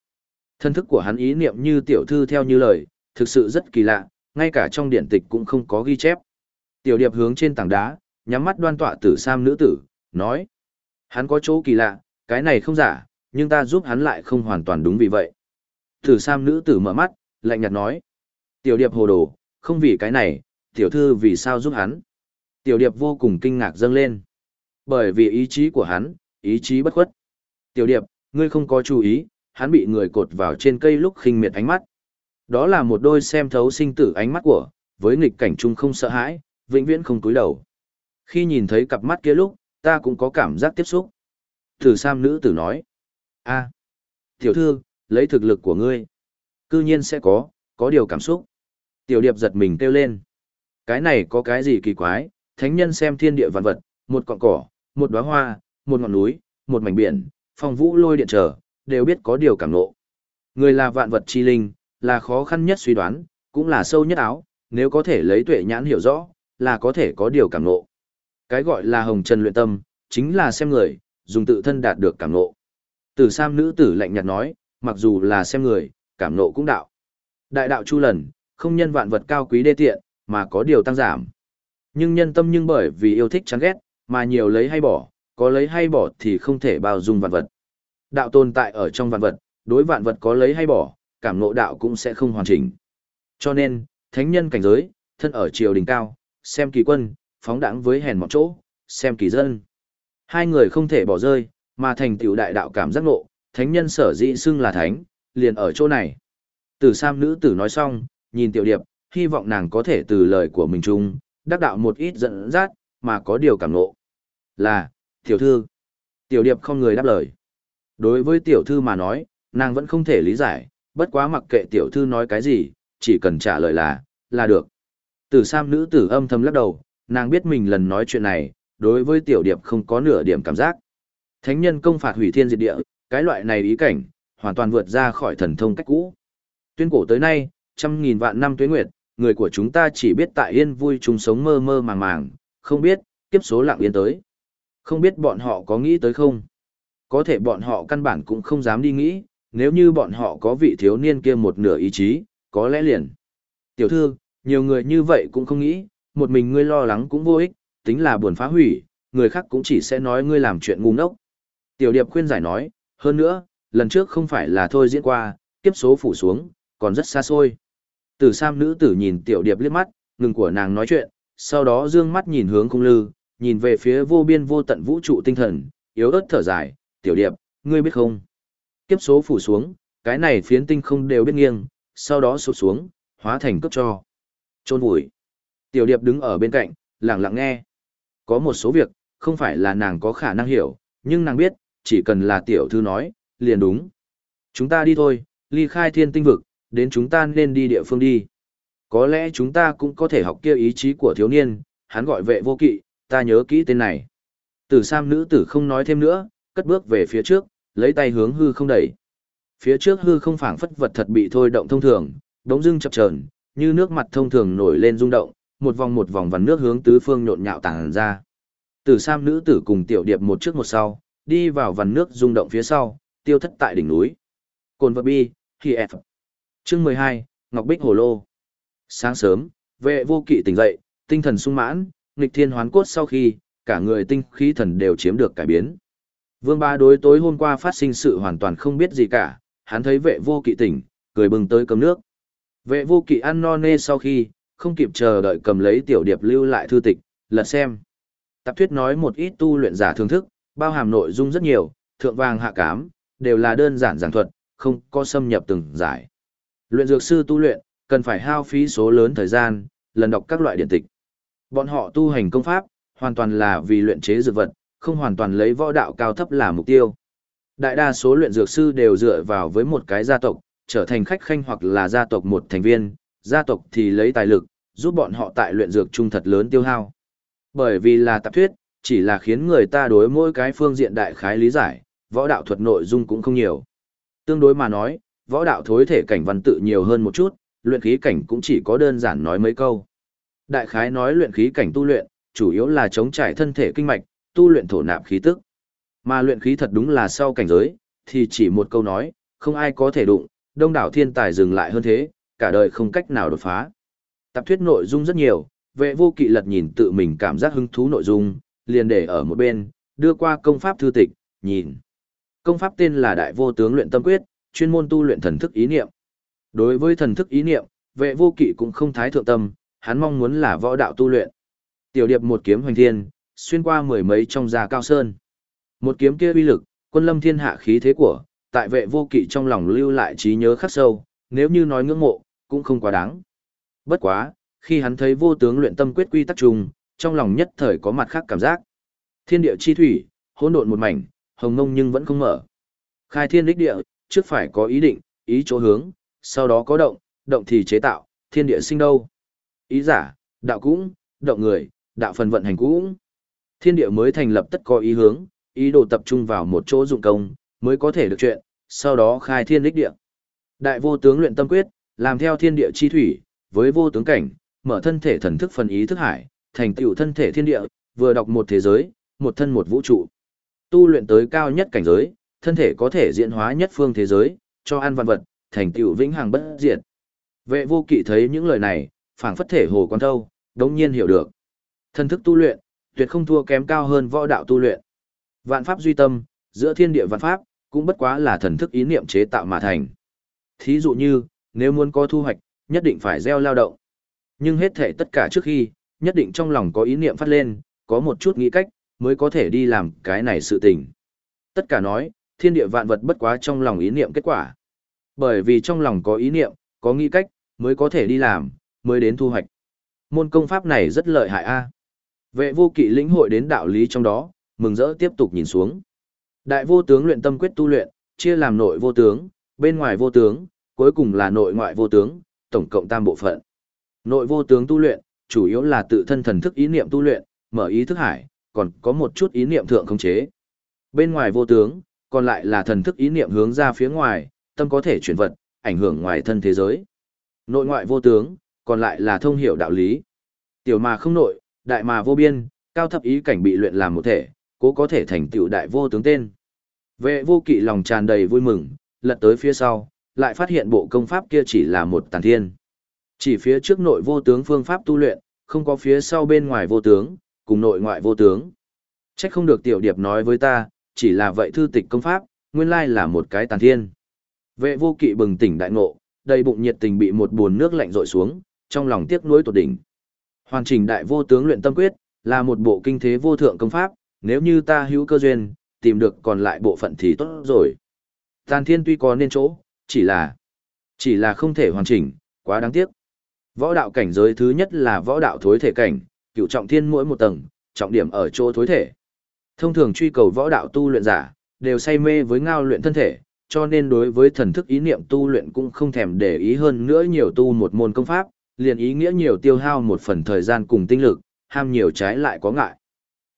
Thân thức của hắn ý niệm như tiểu thư theo như lời, thực sự rất kỳ lạ, ngay cả trong điển tịch cũng không có ghi chép. Tiểu điệp hướng trên tảng đá, nhắm mắt đoan tọa tử sam nữ tử, nói. Hắn có chỗ kỳ lạ, cái này không giả, nhưng ta giúp hắn lại không hoàn toàn đúng vì vậy. Tử sam nữ tử mở mắt, lạnh nhạt nói. Tiểu điệp hồ đồ, không vì cái này, tiểu thư vì sao giúp hắn. Tiểu điệp vô cùng kinh ngạc dâng lên. Bởi vì ý chí của hắn, ý chí bất khuất. Tiểu điệp, ngươi không có chú ý, hắn bị người cột vào trên cây lúc khinh miệt ánh mắt. Đó là một đôi xem thấu sinh tử ánh mắt của, với nghịch cảnh chung không sợ hãi, vĩnh viễn không cúi đầu. Khi nhìn thấy cặp mắt kia lúc, ta cũng có cảm giác tiếp xúc. Thử Sam nữ tử nói. a tiểu thư, lấy thực lực của ngươi. Cư nhiên sẽ có, có điều cảm xúc. Tiểu điệp giật mình kêu lên. Cái này có cái gì kỳ quái, thánh nhân xem thiên địa vạn vật, một cọng cỏ, một đóa hoa, một ngọn núi, một mảnh biển, phong vũ lôi điện trở, đều biết có điều cảm nộ. Người là vạn vật chi linh, là khó khăn nhất suy đoán, cũng là sâu nhất áo, nếu có thể lấy tuệ nhãn hiểu rõ, là có thể có điều cảm nộ. Cái gọi là hồng trần luyện tâm, chính là xem người, dùng tự thân đạt được cảm nộ. Tử Sam nữ tử lạnh nhạt nói, mặc dù là xem người, cảm nộ cũng đạo. Đại đạo chu lần, không nhân vạn vật cao quý đê tiện, mà có điều tăng giảm. Nhưng nhân tâm nhưng bởi vì yêu thích chán ghét, mà nhiều lấy hay bỏ, có lấy hay bỏ thì không thể bao dung vạn vật. Đạo tồn tại ở trong vạn vật, đối vạn vật có lấy hay bỏ, cảm ngộ đạo cũng sẽ không hoàn chỉnh. Cho nên, thánh nhân cảnh giới, thân ở triều đình cao, xem kỳ quân, phóng đẳng với hèn một chỗ, xem kỳ dân. Hai người không thể bỏ rơi, mà thành tựu đại đạo cảm giác ngộ, thánh nhân sở dĩ xưng là thánh, liền ở chỗ này. Từ Sam nữ tử nói xong, nhìn tiểu điệp, hy vọng nàng có thể từ lời của mình chung, đắc đạo một ít dẫn dắt, mà có điều cảm ngộ. Là, tiểu thư. Tiểu điệp không người đáp lời. Đối với tiểu thư mà nói, nàng vẫn không thể lý giải, bất quá mặc kệ tiểu thư nói cái gì, chỉ cần trả lời là, là được. Tử Sam nữ tử âm thầm lắc đầu, nàng biết mình lần nói chuyện này, đối với tiểu điệp không có nửa điểm cảm giác. Thánh nhân công phạt hủy thiên diệt địa, cái loại này ý cảnh, hoàn toàn vượt ra khỏi thần thông cách cũ. Tuyên cổ tới nay, trăm nghìn vạn năm tuế nguyệt, người của chúng ta chỉ biết tại yên vui chung sống mơ mơ màng màng, không biết, kiếp số lặng yên tới. Không biết bọn họ có nghĩ tới không? Có thể bọn họ căn bản cũng không dám đi nghĩ, nếu như bọn họ có vị thiếu niên kia một nửa ý chí, có lẽ liền. Tiểu thư, nhiều người như vậy cũng không nghĩ, một mình ngươi lo lắng cũng vô ích, tính là buồn phá hủy, người khác cũng chỉ sẽ nói ngươi làm chuyện ngu ngốc. Tiểu điệp khuyên giải nói, hơn nữa, lần trước không phải là thôi diễn qua, kiếp số phủ xuống, còn rất xa xôi. Tử Sam nữ tử nhìn tiểu điệp liếc mắt, ngừng của nàng nói chuyện, sau đó dương mắt nhìn hướng cung lư, nhìn về phía vô biên vô tận vũ trụ tinh thần, yếu ớt thở dài, tiểu điệp, ngươi biết không? Kiếp số phủ xuống, cái này phiến tinh không đều biết nghiêng, sau đó sụp xuống, hóa thành cấp cho. Trôn vùi. Tiểu điệp đứng ở bên cạnh, lặng lặng nghe. Có một số việc, không phải là nàng có khả năng hiểu, nhưng nàng biết, chỉ cần là tiểu thư nói, liền đúng. Chúng ta đi thôi, ly khai thiên tinh vực, đến chúng ta nên đi địa phương đi. Có lẽ chúng ta cũng có thể học kia ý chí của thiếu niên, hắn gọi vệ vô kỵ, ta nhớ kỹ tên này. Tử Sam nữ tử không nói thêm nữa, cất bước về phía trước, lấy tay hướng hư không đẩy. Phía trước hư không phảng phất vật thật bị thôi động thông thường, đống dưng chập chờn, như nước mặt thông thường nổi lên rung động, một vòng một vòng vằn nước hướng tứ phương nhộn nhạo tàng ra. từ Sam nữ tử cùng tiểu điệp một trước một sau, đi vào vằn nước rung động phía sau, tiêu thất tại đỉnh núi. Cồn vật bi, khi F. Chương 12, Ngọc Bích Hồ Lô. Sáng sớm, vệ vô kỵ tỉnh dậy, tinh thần sung mãn, nghịch thiên hoán cốt sau khi, cả người tinh khí thần đều chiếm được cải biến. Vương ba đối tối hôm qua phát sinh sự hoàn toàn không biết gì cả, hắn thấy vệ vô kỵ tỉnh, cười bừng tới cấm nước. Vệ vô kỵ ăn no nê sau khi, không kịp chờ đợi cầm lấy tiểu điệp lưu lại thư tịch, lật xem. Tạp thuyết nói một ít tu luyện giả thưởng thức, bao hàm nội dung rất nhiều, thượng vàng hạ cám, đều là đơn giản giảng thuật, không có xâm nhập từng giải. Luyện dược sư tu luyện, cần phải hao phí số lớn thời gian, lần đọc các loại điện tịch. Bọn họ tu hành công pháp, hoàn toàn là vì luyện chế dược vật, không hoàn toàn lấy võ đạo cao thấp là mục tiêu. Đại đa số luyện dược sư đều dựa vào với một cái gia tộc, trở thành khách khanh hoặc là gia tộc một thành viên, gia tộc thì lấy tài lực, giúp bọn họ tại luyện dược trung thật lớn tiêu hao. Bởi vì là tạp thuyết, chỉ là khiến người ta đối mỗi cái phương diện đại khái lý giải, võ đạo thuật nội dung cũng không nhiều. Tương đối mà nói, võ đạo thối thể cảnh văn tự nhiều hơn một chút, luyện khí cảnh cũng chỉ có đơn giản nói mấy câu. Đại khái nói luyện khí cảnh tu luyện, chủ yếu là chống trải thân thể kinh mạch, tu luyện thổ nạp khí tức. Mà luyện khí thật đúng là sau cảnh giới, thì chỉ một câu nói, không ai có thể đụng, đông đảo thiên tài dừng lại hơn thế, cả đời không cách nào đột phá. Tập thuyết nội dung rất nhiều, vệ vô kỵ lật nhìn tự mình cảm giác hứng thú nội dung, liền để ở một bên, đưa qua công pháp thư tịch, nhìn. Công pháp tên là Đại Vô Tướng Luyện Tâm Quyết, chuyên môn tu luyện thần thức ý niệm. Đối với thần thức ý niệm, vệ vô kỵ cũng không thái thượng tâm, hắn mong muốn là võ đạo tu luyện. Tiểu điệp một kiếm hoành thiên, xuyên qua mười mấy trong già cao sơn. Một kiếm kia uy lực, quân lâm thiên hạ khí thế của, tại vệ vô kỵ trong lòng lưu lại trí nhớ khắc sâu, nếu như nói ngưỡng mộ, cũng không quá đáng. Bất quá, khi hắn thấy vô tướng luyện tâm quyết quy tắc trùng, trong lòng nhất thời có mặt khác cảm giác. Thiên địa chi thủy, hỗn độn một mảnh, hồng ngông nhưng vẫn không mở. Khai thiên đích địa, trước phải có ý định, ý chỗ hướng, sau đó có động, động thì chế tạo, thiên địa sinh đâu. Ý giả, đạo cũng, động người, đạo phần vận hành cũng. Thiên địa mới thành lập tất có ý hướng, ý đồ tập trung vào một chỗ dụng công, mới có thể được chuyện, sau đó khai thiên đích địa. Đại vô tướng luyện tâm quyết, làm theo thiên địa chi thủy, với vô tướng cảnh, mở thân thể thần thức phần ý thức hải, thành tựu thân thể thiên địa, vừa đọc một thế giới, một thân một vũ trụ. Tu luyện tới cao nhất cảnh giới, thân thể có thể diễn hóa nhất phương thế giới, cho ăn văn vật, thành tựu vĩnh hằng bất diệt. Vệ vô kỵ thấy những lời này, phảng phất thể hồ quan thâu, đống nhiên hiểu được. Thân thức tu luyện, tuyệt không thua kém cao hơn võ đạo tu luyện. Vạn pháp duy tâm, giữa thiên địa vạn pháp, cũng bất quá là thần thức ý niệm chế tạo mà thành. Thí dụ như, nếu muốn có thu hoạch, nhất định phải gieo lao động. Nhưng hết thể tất cả trước khi, nhất định trong lòng có ý niệm phát lên, có một chút nghĩ cách, mới có thể đi làm cái này sự tình. Tất cả nói, thiên địa vạn vật bất quá trong lòng ý niệm kết quả. Bởi vì trong lòng có ý niệm, có nghĩ cách, mới có thể đi làm, mới đến thu hoạch. Môn công pháp này rất lợi hại a. Vệ vô kỵ lĩnh hội đến đạo lý trong đó, mừng rỡ tiếp tục nhìn xuống. Đại vô tướng luyện tâm quyết tu luyện, chia làm nội vô tướng, bên ngoài vô tướng, cuối cùng là nội ngoại vô tướng, tổng cộng tam bộ phận. Nội vô tướng tu luyện, chủ yếu là tự thân thần thức ý niệm tu luyện, mở ý thức hải, còn có một chút ý niệm thượng khống chế. Bên ngoài vô tướng, còn lại là thần thức ý niệm hướng ra phía ngoài, tâm có thể chuyển vật, ảnh hưởng ngoài thân thế giới. Nội ngoại vô tướng, còn lại là thông hiểu đạo lý. Tiểu mà không nội, đại mà vô biên, cao thấp ý cảnh bị luyện làm một thể, cố có thể thành tựu đại vô tướng tên. Vệ vô kỵ lòng tràn đầy vui mừng, lật tới phía sau, lại phát hiện bộ công pháp kia chỉ là một tàn thiên. Chỉ phía trước nội vô tướng phương pháp tu luyện, không có phía sau bên ngoài vô tướng, cùng nội ngoại vô tướng. Trách không được tiểu điệp nói với ta, chỉ là vậy thư tịch công pháp, nguyên lai là một cái tàn thiên. Vệ vô kỵ bừng tỉnh đại ngộ, đầy bụng nhiệt tình bị một buồn nước lạnh rội xuống, trong lòng tiếc nuối tột đỉnh. Hoàn chỉnh đại vô tướng luyện tâm quyết, là một bộ kinh thế vô thượng công pháp, nếu như ta hữu cơ duyên, tìm được còn lại bộ phận thì tốt rồi. Tàn thiên tuy có nên chỗ, chỉ là, chỉ là không thể hoàn chỉnh, quá đáng tiếc. Võ đạo cảnh giới thứ nhất là võ đạo thối thể cảnh, cựu trọng thiên mỗi một tầng, trọng điểm ở chỗ thối thể. Thông thường truy cầu võ đạo tu luyện giả, đều say mê với ngao luyện thân thể, cho nên đối với thần thức ý niệm tu luyện cũng không thèm để ý hơn nữa nhiều tu một môn công pháp, liền ý nghĩa nhiều tiêu hao một phần thời gian cùng tinh lực, ham nhiều trái lại có ngại.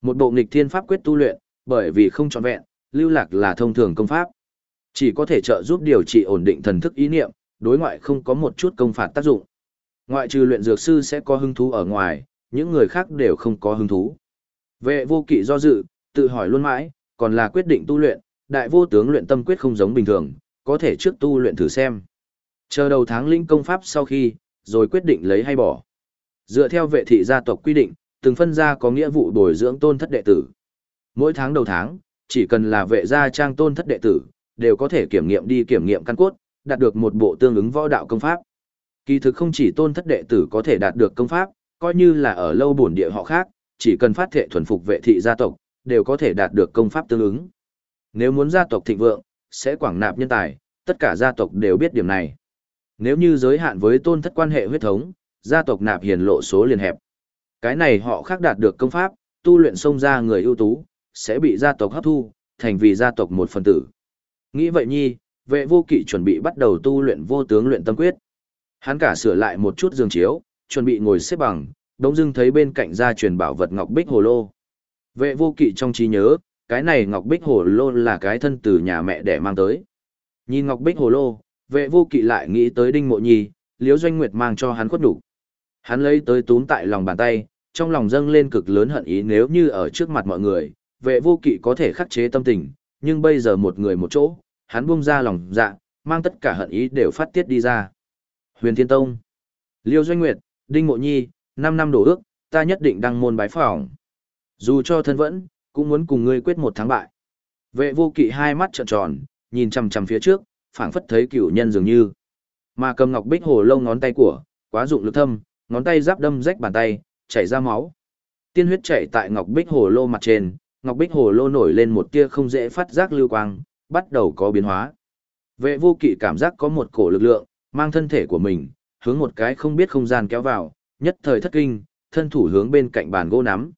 Một bộ nghịch thiên pháp quyết tu luyện, bởi vì không trọn vẹn, lưu lạc là thông thường công pháp. Chỉ có thể trợ giúp điều trị ổn định thần thức ý niệm, đối ngoại không có một chút công phạt tác dụng. Ngoại trừ luyện dược sư sẽ có hứng thú ở ngoài, những người khác đều không có hứng thú. Vệ vô kỵ do dự, tự hỏi luôn mãi, còn là quyết định tu luyện, đại vô tướng luyện tâm quyết không giống bình thường, có thể trước tu luyện thử xem. Chờ đầu tháng linh công pháp sau khi, rồi quyết định lấy hay bỏ. Dựa theo vệ thị gia tộc quy định, từng phân gia có nghĩa vụ bồi dưỡng tôn thất đệ tử. Mỗi tháng đầu tháng, chỉ cần là vệ gia trang tôn thất đệ tử, đều có thể kiểm nghiệm đi kiểm nghiệm căn cốt, đạt được một bộ tương ứng võ đạo công pháp. Kỳ thực không chỉ tôn thất đệ tử có thể đạt được công pháp, coi như là ở lâu bổn địa họ khác, chỉ cần phát thệ thuần phục vệ thị gia tộc, đều có thể đạt được công pháp tương ứng. Nếu muốn gia tộc thịnh vượng, sẽ quảng nạp nhân tài, tất cả gia tộc đều biết điểm này. Nếu như giới hạn với tôn thất quan hệ huyết thống, gia tộc nạp hiền lộ số liền hẹp. Cái này họ khác đạt được công pháp, tu luyện xông ra người ưu tú, sẽ bị gia tộc hấp thu, thành vì gia tộc một phần tử. Nghĩ vậy nhi, vệ vô kỵ chuẩn bị bắt đầu tu luyện vô tướng luyện tâm quyết. Hắn cả sửa lại một chút giường chiếu, chuẩn bị ngồi xếp bằng, đống dưng thấy bên cạnh gia truyền bảo vật ngọc bích hồ lô. Vệ vô kỵ trong trí nhớ, cái này ngọc bích hồ lô là cái thân từ nhà mẹ để mang tới. Nhìn ngọc bích hồ lô, vệ vô kỵ lại nghĩ tới đinh mộ nhi, liếu doanh nguyệt mang cho hắn khuất đủ. Hắn lấy tới túm tại lòng bàn tay, trong lòng dâng lên cực lớn hận ý nếu như ở trước mặt mọi người, vệ vô kỵ có thể khắc chế tâm tình, nhưng bây giờ một người một chỗ, hắn buông ra lòng dạ, mang tất cả hận ý đều phát tiết đi ra. Huyền Thiên Tông, Liêu Doanh Nguyệt, Đinh Mộ Nhi, 5 năm đổ ước, ta nhất định đăng môn bái phỏng. Dù cho thân vẫn, cũng muốn cùng ngươi quyết một thắng bại. Vệ vô kỵ hai mắt trợn tròn, nhìn chằm chằm phía trước, phảng phất thấy cửu nhân dường như. Mà cầm ngọc bích hồ lông ngón tay của, quá dụng lực thâm, ngón tay giáp đâm rách bàn tay, chảy ra máu. Tiên huyết chảy tại ngọc bích hồ lô mặt trên, ngọc bích hồ lô nổi lên một tia không dễ phát giác lưu quang, bắt đầu có biến hóa. Vệ vô kỵ cảm giác có một cổ lực lượng, mang thân thể của mình, hướng một cái không biết không gian kéo vào, nhất thời thất kinh, thân thủ hướng bên cạnh bàn gỗ nắm.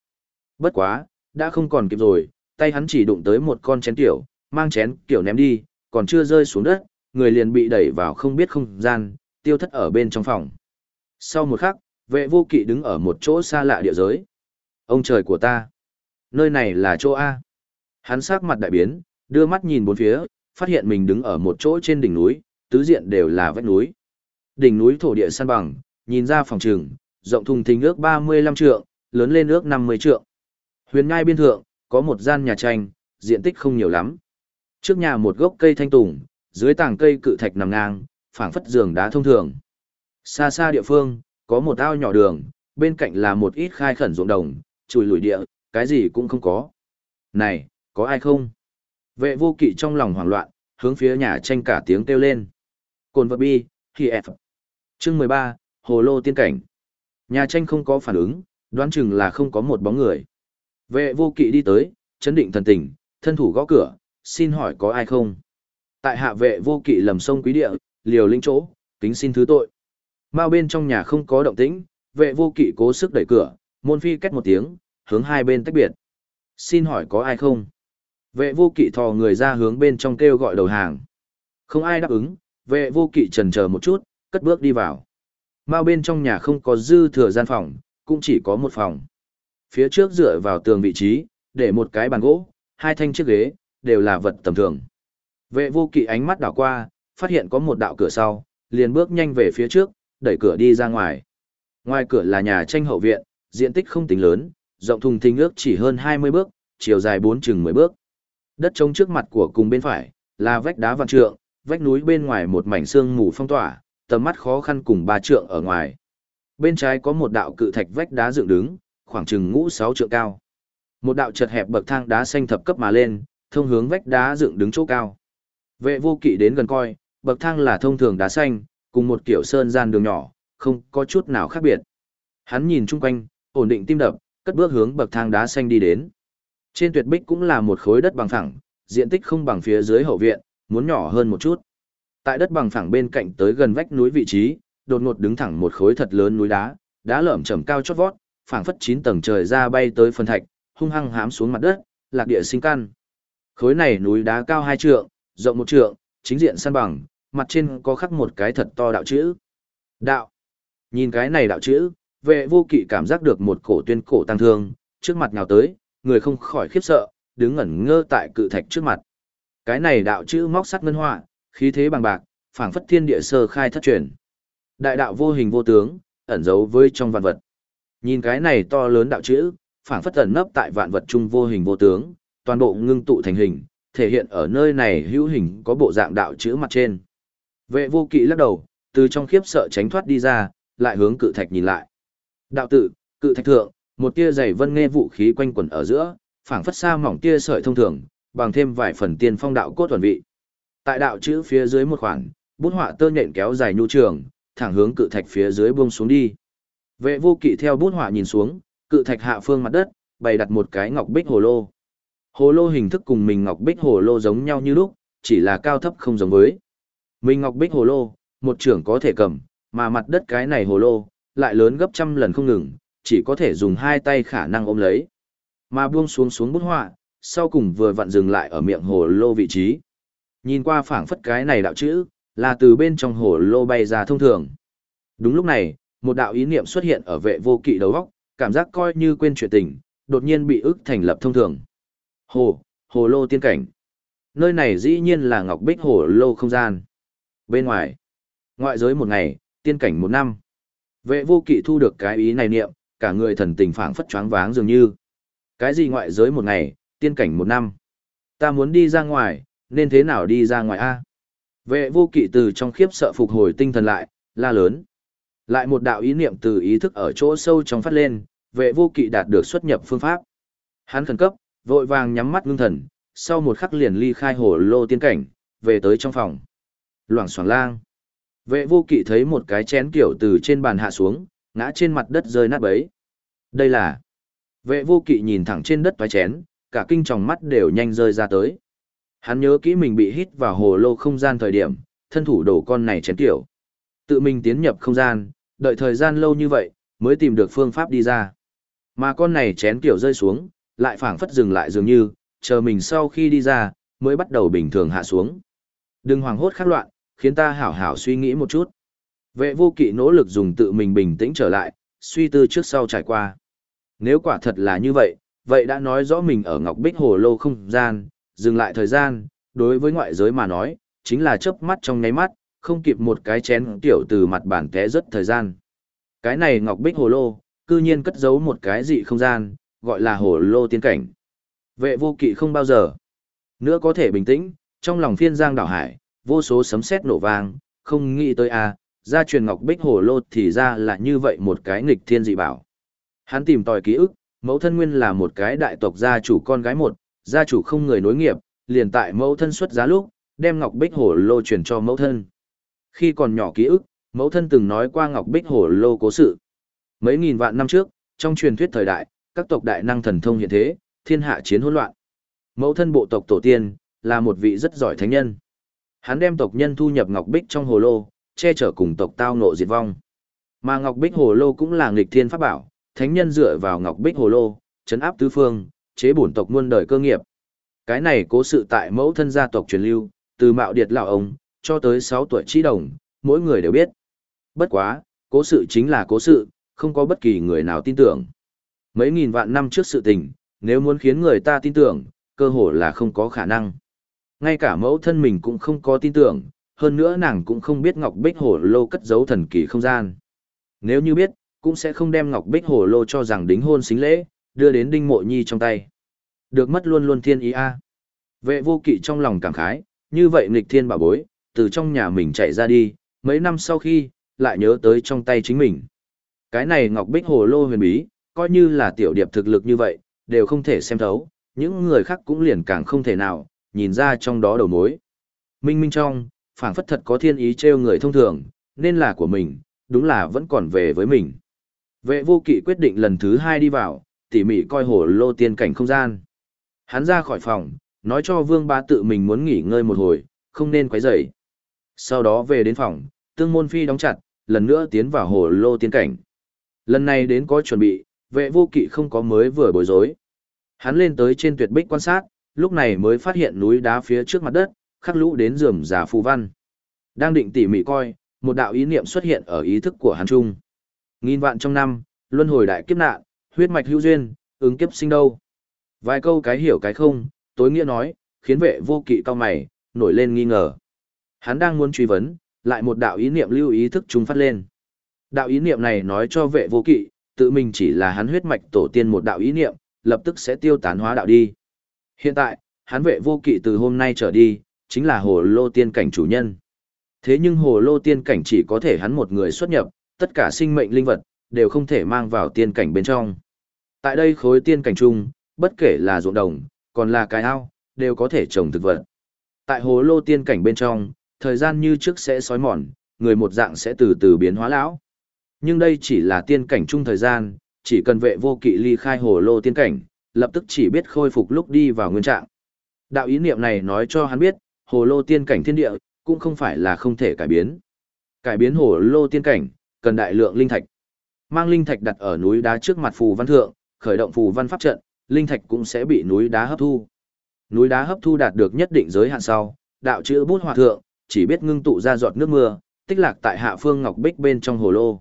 Bất quá, đã không còn kịp rồi, tay hắn chỉ đụng tới một con chén tiểu, mang chén tiểu ném đi, còn chưa rơi xuống đất, người liền bị đẩy vào không biết không gian, tiêu thất ở bên trong phòng. Sau một khắc, vệ vô kỵ đứng ở một chỗ xa lạ địa giới. Ông trời của ta! Nơi này là chỗ A. Hắn sắc mặt đại biến, đưa mắt nhìn bốn phía, phát hiện mình đứng ở một chỗ trên đỉnh núi, tứ diện đều là vách núi. Đỉnh núi thổ địa san bằng, nhìn ra phòng trường, rộng thùng thình ước 35 trượng, lớn lên ước 50 trượng. Huyền ngai biên thượng, có một gian nhà tranh, diện tích không nhiều lắm. Trước nhà một gốc cây thanh tùng, dưới tảng cây cự thạch nằm ngang, phảng phất giường đá thông thường. Xa xa địa phương, có một ao nhỏ đường, bên cạnh là một ít khai khẩn ruộng đồng, chùi lùi địa, cái gì cũng không có. Này, có ai không? Vệ vô kỵ trong lòng hoảng loạn, hướng phía nhà tranh cả tiếng kêu lên. Cồn vật bi, khi F. Chương 13, Hồ Lô Tiên Cảnh. Nhà tranh không có phản ứng, đoán chừng là không có một bóng người. Vệ vô kỵ đi tới, chấn định thần tình, thân thủ gõ cửa, xin hỏi có ai không? Tại hạ vệ vô kỵ lầm sông quý địa, liều linh chỗ, kính xin thứ tội. Mao bên trong nhà không có động tĩnh, vệ vô kỵ cố sức đẩy cửa, môn phi két một tiếng, hướng hai bên tách biệt. Xin hỏi có ai không? Vệ vô kỵ thò người ra hướng bên trong kêu gọi đầu hàng. Không ai đáp ứng, vệ vô kỵ trần chờ một chút, cất bước đi vào. Mao bên trong nhà không có dư thừa gian phòng, cũng chỉ có một phòng. Phía trước dựa vào tường vị trí, để một cái bàn gỗ, hai thanh chiếc ghế, đều là vật tầm thường. Vệ vô kỵ ánh mắt đảo qua, phát hiện có một đạo cửa sau, liền bước nhanh về phía trước, đẩy cửa đi ra ngoài. Ngoài cửa là nhà tranh hậu viện, diện tích không tính lớn, rộng thùng thình ước chỉ hơn 20 bước, chiều dài 4 chừng 10 bước. Đất trống trước mặt của cùng bên phải, là vách đá vạn trượng, vách núi bên ngoài một mảnh xương mù phong tỏa, tầm mắt khó khăn cùng ba trượng ở ngoài. Bên trái có một đạo cự thạch vách đá dựng đứng, khoảng chừng ngũ sáu trượng cao. Một đạo chật hẹp bậc thang đá xanh thập cấp mà lên, thông hướng vách đá dựng đứng chỗ cao. Vệ vô kỵ đến gần coi, bậc thang là thông thường đá xanh, cùng một kiểu sơn gian đường nhỏ, không có chút nào khác biệt. Hắn nhìn chung quanh, ổn định tim đập, cất bước hướng bậc thang đá xanh đi đến. Trên tuyệt bích cũng là một khối đất bằng phẳng, diện tích không bằng phía dưới hậu viện, muốn nhỏ hơn một chút. Tại đất bằng phẳng bên cạnh tới gần vách núi vị trí, đột ngột đứng thẳng một khối thật lớn núi đá, đá lởm chởm cao chót vót, phảng phất chín tầng trời ra bay tới phần thạch, hung hăng hám xuống mặt đất, lạc địa sinh căn. Khối này núi đá cao hai trượng, rộng một trượng, chính diện san bằng, mặt trên có khắc một cái thật to đạo chữ. Đạo. Nhìn cái này đạo chữ, vệ vô kỵ cảm giác được một cổ tuyên cổ tăng thương, trước mặt nhào tới, người không khỏi khiếp sợ, đứng ngẩn ngơ tại cự thạch trước mặt. Cái này đạo chữ móc sắt ngân họa, khí thế bằng bạc, phảng phất thiên địa sơ khai thất truyền. Đại đạo vô hình vô tướng, ẩn giấu với trong vạn vật. Nhìn cái này to lớn đạo chữ, phảng phất ẩn nấp tại vạn vật trung vô hình vô tướng, toàn bộ ngưng tụ thành hình, thể hiện ở nơi này hữu hình có bộ dạng đạo chữ mặt trên. Vệ vô kỵ lắc đầu, từ trong khiếp sợ tránh thoát đi ra, lại hướng cự thạch nhìn lại. Đạo tự, cự thạch thượng, một tia dày vân nghe vũ khí quanh quẩn ở giữa, phảng phất xa mỏng tia sợi thông thường, bằng thêm vài phần tiên phong đạo cốt thuần vị. Tại đạo chữ phía dưới một khoảng, bút họa tơ nhện kéo dài nhu trường, thẳng hướng cự thạch phía dưới buông xuống đi. Vệ vô kỵ theo bút họa nhìn xuống, cự thạch hạ phương mặt đất, bày đặt một cái ngọc bích hồ lô. Hồ lô hình thức cùng mình ngọc bích hồ lô giống nhau như lúc, chỉ là cao thấp không giống với. Mình ngọc bích hồ lô, một trưởng có thể cầm, mà mặt đất cái này hồ lô, lại lớn gấp trăm lần không ngừng, chỉ có thể dùng hai tay khả năng ôm lấy. Mà buông xuống xuống bút họa, sau cùng vừa vặn dừng lại ở miệng hồ lô vị trí. Nhìn qua phảng phất cái này đạo chữ, là từ bên trong hồ lô bay ra thông thường. Đúng lúc này, một đạo ý niệm xuất hiện ở vệ vô kỵ đầu óc, cảm giác coi như quên chuyện tình, đột nhiên bị ức thành lập thông thường. Hồ, hồ lô tiên cảnh. Nơi này dĩ nhiên là ngọc bích hồ lô không gian. Bên ngoài, ngoại giới một ngày, tiên cảnh một năm. Vệ vô kỵ thu được cái ý này niệm, cả người thần tình phảng phất choáng váng dường như. Cái gì ngoại giới một ngày, tiên cảnh một năm. Ta muốn đi ra ngoài, nên thế nào đi ra ngoài a? Vệ vô kỵ từ trong khiếp sợ phục hồi tinh thần lại, la lớn. Lại một đạo ý niệm từ ý thức ở chỗ sâu trong phát lên, vệ vô kỵ đạt được xuất nhập phương pháp. Hắn khẩn cấp, vội vàng nhắm mắt ngưng thần, sau một khắc liền ly khai hồ lô tiên cảnh, về tới trong phòng. Loảng xoảng lang. Vệ vô kỵ thấy một cái chén kiểu từ trên bàn hạ xuống, ngã trên mặt đất rơi nát bấy. Đây là... Vệ vô kỵ nhìn thẳng trên đất toái chén, cả kinh tròng mắt đều nhanh rơi ra tới. Hắn nhớ kỹ mình bị hít vào hồ lô không gian thời điểm, thân thủ đổ con này chén kiểu. Tự mình tiến nhập không gian, đợi thời gian lâu như vậy, mới tìm được phương pháp đi ra. Mà con này chén kiểu rơi xuống, lại phảng phất dừng lại dường như, chờ mình sau khi đi ra, mới bắt đầu bình thường hạ xuống. Đừng hoảng hốt khắc loạn, khiến ta hảo hảo suy nghĩ một chút. Vệ vô kỵ nỗ lực dùng tự mình bình tĩnh trở lại, suy tư trước sau trải qua. Nếu quả thật là như vậy, vậy đã nói rõ mình ở Ngọc Bích Hồ Lô không gian, dừng lại thời gian, đối với ngoại giới mà nói, chính là chớp mắt trong nháy mắt, không kịp một cái chén tiểu từ mặt bản té rất thời gian. Cái này Ngọc Bích Hồ Lô, cư nhiên cất giấu một cái dị không gian, gọi là Hồ Lô Tiên Cảnh. Vệ vô kỵ không bao giờ nữa có thể bình tĩnh, trong lòng phiên giang đảo hải, vô số sấm sét nổ vang, không nghĩ tới a, gia truyền Ngọc Bích Hồ Lô thì ra là như vậy một cái nghịch thiên dị bảo. Hắn tìm tòi ký ức, mẫu thân nguyên là một cái đại tộc gia chủ con gái một, gia chủ không người nối nghiệp, liền tại mẫu thân xuất giá lúc, đem Ngọc Bích Hồ Lô truyền cho mẫu thân. Khi còn nhỏ ký ức, mẫu thân từng nói qua Ngọc Bích Hồ Lô cố sự. Mấy nghìn vạn năm trước, trong truyền thuyết thời đại, các tộc đại năng thần thông hiện thế, thiên hạ chiến hỗn loạn. Mẫu thân bộ tộc tổ tiên, là một vị rất giỏi thánh nhân. Hắn đem tộc nhân thu nhập Ngọc Bích trong hồ lô, che chở cùng tộc tao ngộ diệt vong. Mà Ngọc Bích hồ lô cũng là nghịch thiên pháp bảo, thánh nhân dựa vào Ngọc Bích hồ lô, chấn áp tứ phương, chế bổn tộc muôn đời cơ nghiệp. Cái này cố sự tại mẫu thân gia tộc truyền lưu, từ mạo điệt lão ông, cho tới 6 tuổi trí đồng, mỗi người đều biết. Bất quá, cố sự chính là cố sự, không có bất kỳ người nào tin tưởng. Mấy nghìn vạn năm trước sự tình, nếu muốn khiến người ta tin tưởng, cơ hồ là không có khả năng. Ngay cả mẫu thân mình cũng không có tin tưởng, hơn nữa nàng cũng không biết Ngọc Bích Hồ Lô cất giấu thần kỳ không gian. Nếu như biết, cũng sẽ không đem Ngọc Bích Hồ Lô cho rằng đính hôn xính lễ, đưa đến Đinh Mộ Nhi trong tay. Được mất luôn luôn thiên ý a. Vệ vô kỵ trong lòng cảm khái, như vậy nghịch thiên bảo bối, từ trong nhà mình chạy ra đi, mấy năm sau khi, lại nhớ tới trong tay chính mình. Cái này Ngọc Bích Hồ Lô huyền bí, coi như là tiểu điệp thực lực như vậy, đều không thể xem thấu, những người khác cũng liền càng không thể nào, nhìn ra trong đó đầu mối. Minh minh trong, phảng phất thật có thiên ý treo người thông thường, nên là của mình, đúng là vẫn còn về với mình. Vệ vô kỵ quyết định lần thứ hai đi vào, tỉ mỉ coi hồ lô tiên cảnh không gian. Hắn ra khỏi phòng, nói cho vương ba tự mình muốn nghỉ ngơi một hồi, không nên quấy rầy. Sau đó về đến phòng, tương môn phi đóng chặt, lần nữa tiến vào hồ lô tiên cảnh. Lần này đến có chuẩn bị, vệ vô kỵ không có mới vừa bối rối. Hắn lên tới trên tuyệt bích quan sát, lúc này mới phát hiện núi đá phía trước mặt đất, khắc lũ đến rườm rà phù văn. Đang định tỉ mỉ coi, một đạo ý niệm xuất hiện ở ý thức của hắn trung. Nghìn vạn trong năm, luân hồi đại kiếp nạn, huyết mạch hữu duyên, ứng kiếp sinh đâu. Vài câu cái hiểu cái không, tối nghĩa nói, khiến vệ vô kỵ cao mày, nổi lên nghi ngờ. Hắn đang muốn truy vấn, lại một đạo ý niệm lưu ý thức trung phát lên. Đạo ý niệm này nói cho vệ vô kỵ, tự mình chỉ là hắn huyết mạch tổ tiên một đạo ý niệm, lập tức sẽ tiêu tán hóa đạo đi. Hiện tại, hắn vệ vô kỵ từ hôm nay trở đi, chính là hồ lô tiên cảnh chủ nhân. Thế nhưng hồ lô tiên cảnh chỉ có thể hắn một người xuất nhập, tất cả sinh mệnh linh vật, đều không thể mang vào tiên cảnh bên trong. Tại đây khối tiên cảnh chung, bất kể là ruộng đồng, còn là cái ao, đều có thể trồng thực vật. Tại hồ lô tiên cảnh bên trong, thời gian như trước sẽ sói mòn, người một dạng sẽ từ từ biến hóa lão. Nhưng đây chỉ là tiên cảnh chung thời gian, chỉ cần vệ vô kỵ ly khai hồ lô tiên cảnh, lập tức chỉ biết khôi phục lúc đi vào nguyên trạng. Đạo ý niệm này nói cho hắn biết, hồ lô tiên cảnh thiên địa, cũng không phải là không thể cải biến. Cải biến hồ lô tiên cảnh, cần đại lượng linh thạch. Mang linh thạch đặt ở núi đá trước mặt phù văn thượng, khởi động phù văn pháp trận, linh thạch cũng sẽ bị núi đá hấp thu. Núi đá hấp thu đạt được nhất định giới hạn sau, đạo chữ bút hòa thượng, chỉ biết ngưng tụ ra giọt nước mưa, tích lạc tại hạ phương ngọc bích bên trong hồ lô.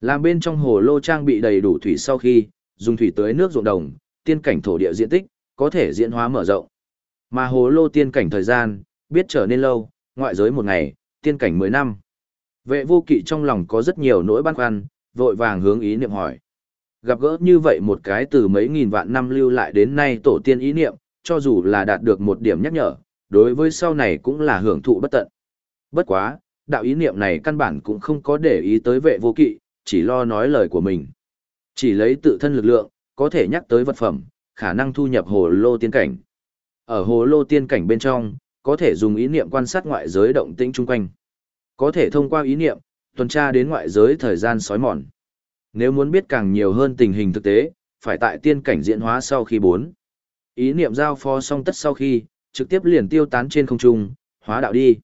Làm bên trong hồ lô trang bị đầy đủ thủy sau khi, dùng thủy tưới nước ruộng đồng, tiên cảnh thổ địa diện tích, có thể diễn hóa mở rộng. Mà hồ lô tiên cảnh thời gian, biết trở nên lâu, ngoại giới một ngày, tiên cảnh 10 năm. Vệ vô kỵ trong lòng có rất nhiều nỗi băn khoăn, vội vàng hướng ý niệm hỏi. Gặp gỡ như vậy một cái từ mấy nghìn vạn năm lưu lại đến nay tổ tiên ý niệm, cho dù là đạt được một điểm nhắc nhở, đối với sau này cũng là hưởng thụ bất tận. Bất quá, đạo ý niệm này căn bản cũng không có để ý tới vệ vô kỵ, chỉ lo nói lời của mình. Chỉ lấy tự thân lực lượng, có thể nhắc tới vật phẩm, khả năng thu nhập hồ lô tiên cảnh. Ở hồ lô tiên cảnh bên trong, có thể dùng ý niệm quan sát ngoại giới động tĩnh chung quanh. Có thể thông qua ý niệm, tuần tra đến ngoại giới thời gian sói mòn. Nếu muốn biết càng nhiều hơn tình hình thực tế, phải tại tiên cảnh diễn hóa sau khi bốn. Ý niệm giao phó xong tất sau khi, trực tiếp liền tiêu tán trên không trung, hóa đạo đi.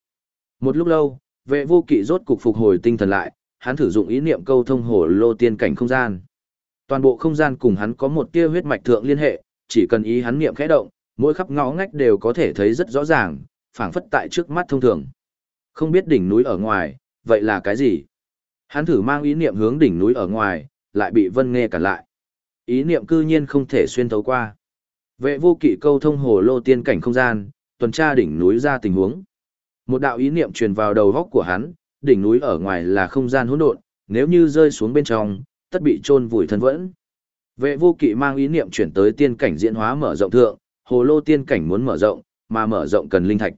Một lúc lâu, vệ vô kỵ rốt cục phục hồi tinh thần lại, hắn thử dụng ý niệm câu thông hồ lô tiên cảnh không gian. Toàn bộ không gian cùng hắn có một tia huyết mạch thượng liên hệ, chỉ cần ý hắn niệm khẽ động, mỗi khắp ngõ ngách đều có thể thấy rất rõ ràng, phảng phất tại trước mắt thông thường. Không biết đỉnh núi ở ngoài, vậy là cái gì? Hắn thử mang ý niệm hướng đỉnh núi ở ngoài, lại bị Vân Nghe cản lại. Ý niệm cư nhiên không thể xuyên thấu qua. Vệ vô kỵ câu thông hồ lô tiên cảnh không gian, tuần tra đỉnh núi ra tình huống. Một đạo ý niệm truyền vào đầu góc của hắn, đỉnh núi ở ngoài là không gian hỗn độn, nếu như rơi xuống bên trong, tất bị chôn vùi thân vẫn. Vệ vô kỵ mang ý niệm chuyển tới tiên cảnh diễn hóa mở rộng thượng, hồ lô tiên cảnh muốn mở rộng, mà mở rộng cần linh thạch.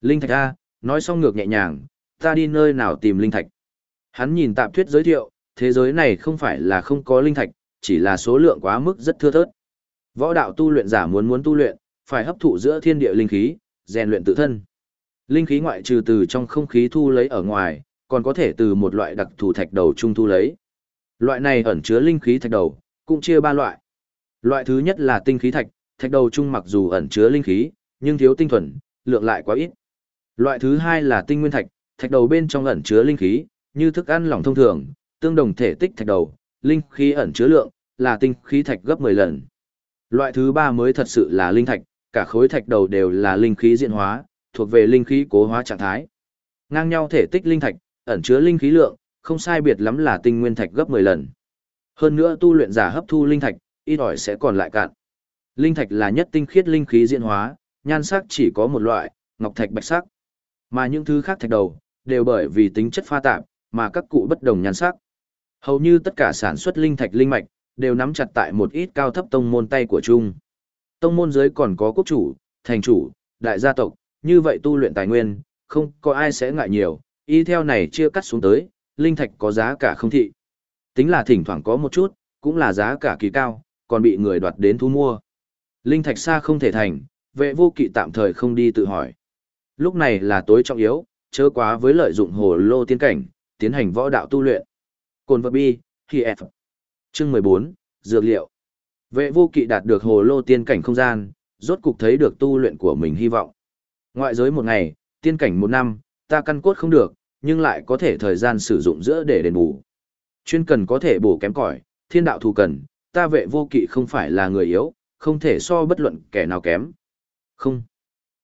Linh thạch A, nói xong ngược nhẹ nhàng, ta đi nơi nào tìm linh thạch. Hắn nhìn tạp thuyết giới thiệu, thế giới này không phải là không có linh thạch, chỉ là số lượng quá mức rất thưa thớt. Võ đạo tu luyện giả muốn muốn tu luyện, phải hấp thụ giữa thiên địa linh khí, rèn luyện tự thân. Linh khí ngoại trừ từ trong không khí thu lấy ở ngoài, còn có thể từ một loại đặc thù thạch đầu trung thu lấy. Loại này ẩn chứa linh khí thạch đầu, cũng chia ba loại. Loại thứ nhất là tinh khí thạch, thạch đầu trung mặc dù ẩn chứa linh khí, nhưng thiếu tinh thuần, lượng lại quá ít. Loại thứ hai là tinh nguyên thạch, thạch đầu bên trong ẩn chứa linh khí, như thức ăn lỏng thông thường, tương đồng thể tích thạch đầu, linh khí ẩn chứa lượng, là tinh khí thạch gấp 10 lần. Loại thứ ba mới thật sự là linh thạch, cả khối thạch đầu đều là linh khí diễn hóa, thuộc về linh khí cố hóa trạng thái. Ngang nhau thể tích linh thạch, ẩn chứa linh khí lượng, không sai biệt lắm là tinh nguyên thạch gấp 10 lần. Hơn nữa tu luyện giả hấp thu linh thạch, ít ỏi sẽ còn lại cạn. Linh thạch là nhất tinh khiết linh khí diễn hóa, nhan sắc chỉ có một loại, ngọc thạch bạch sắc. Mà những thứ khác thạch đầu, đều bởi vì tính chất pha tạp, mà các cụ bất đồng nhan sắc. Hầu như tất cả sản xuất linh thạch linh mạch, đều nắm chặt tại một ít cao thấp tông môn tay của chung. Tông môn dưới còn có quốc chủ, thành chủ, đại gia tộc, như vậy tu luyện tài nguyên, không có ai sẽ ngại nhiều, y theo này chia cắt xuống tới, linh thạch có giá cả không thị. Tính là thỉnh thoảng có một chút, cũng là giá cả kỳ cao, còn bị người đoạt đến thu mua. Linh thạch xa không thể thành, vệ vô kỵ tạm thời không đi tự hỏi. Lúc này là tối trọng yếu, chớ quá với lợi dụng hồ lô tiên cảnh, tiến hành võ đạo tu luyện. Cồn vật bi, khi F. Chương 14, Dược liệu. Vệ vô kỵ đạt được hồ lô tiên cảnh không gian, rốt cục thấy được tu luyện của mình hy vọng. Ngoại giới một ngày, tiên cảnh một năm, ta căn cốt không được, nhưng lại có thể thời gian sử dụng giữa để đền bù. Chuyên cần có thể bổ kém cỏi, thiên đạo thù cần, ta vệ vô kỵ không phải là người yếu, không thể so bất luận kẻ nào kém. Không.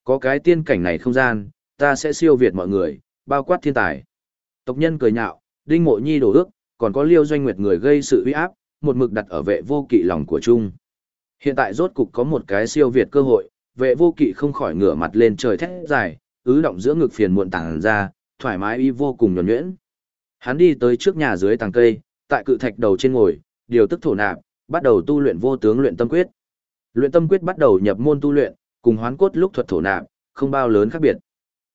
Có cái tiên cảnh này không gian, ta sẽ siêu việt mọi người, bao quát thiên tài. Tộc nhân cười nhạo, đinh mộ nhi đổ ước, còn có liêu doanh nguyệt người gây sự uy áp, một mực đặt ở vệ vô kỵ lòng của Trung. Hiện tại rốt cục có một cái siêu việt cơ hội, vệ vô kỵ không khỏi ngửa mặt lên trời thét dài, ứ động giữa ngực phiền muộn tàng ra, thoải mái y vô cùng nhuẩn nhuyễn. Hắn đi tới trước nhà dưới tàng cây, tại cự thạch đầu trên ngồi, điều tức thổ nạp, bắt đầu tu luyện vô tướng luyện tâm quyết. Luyện tâm quyết bắt đầu nhập môn tu luyện, cùng hoán cốt lúc thuật thổ nạp, không bao lớn khác biệt.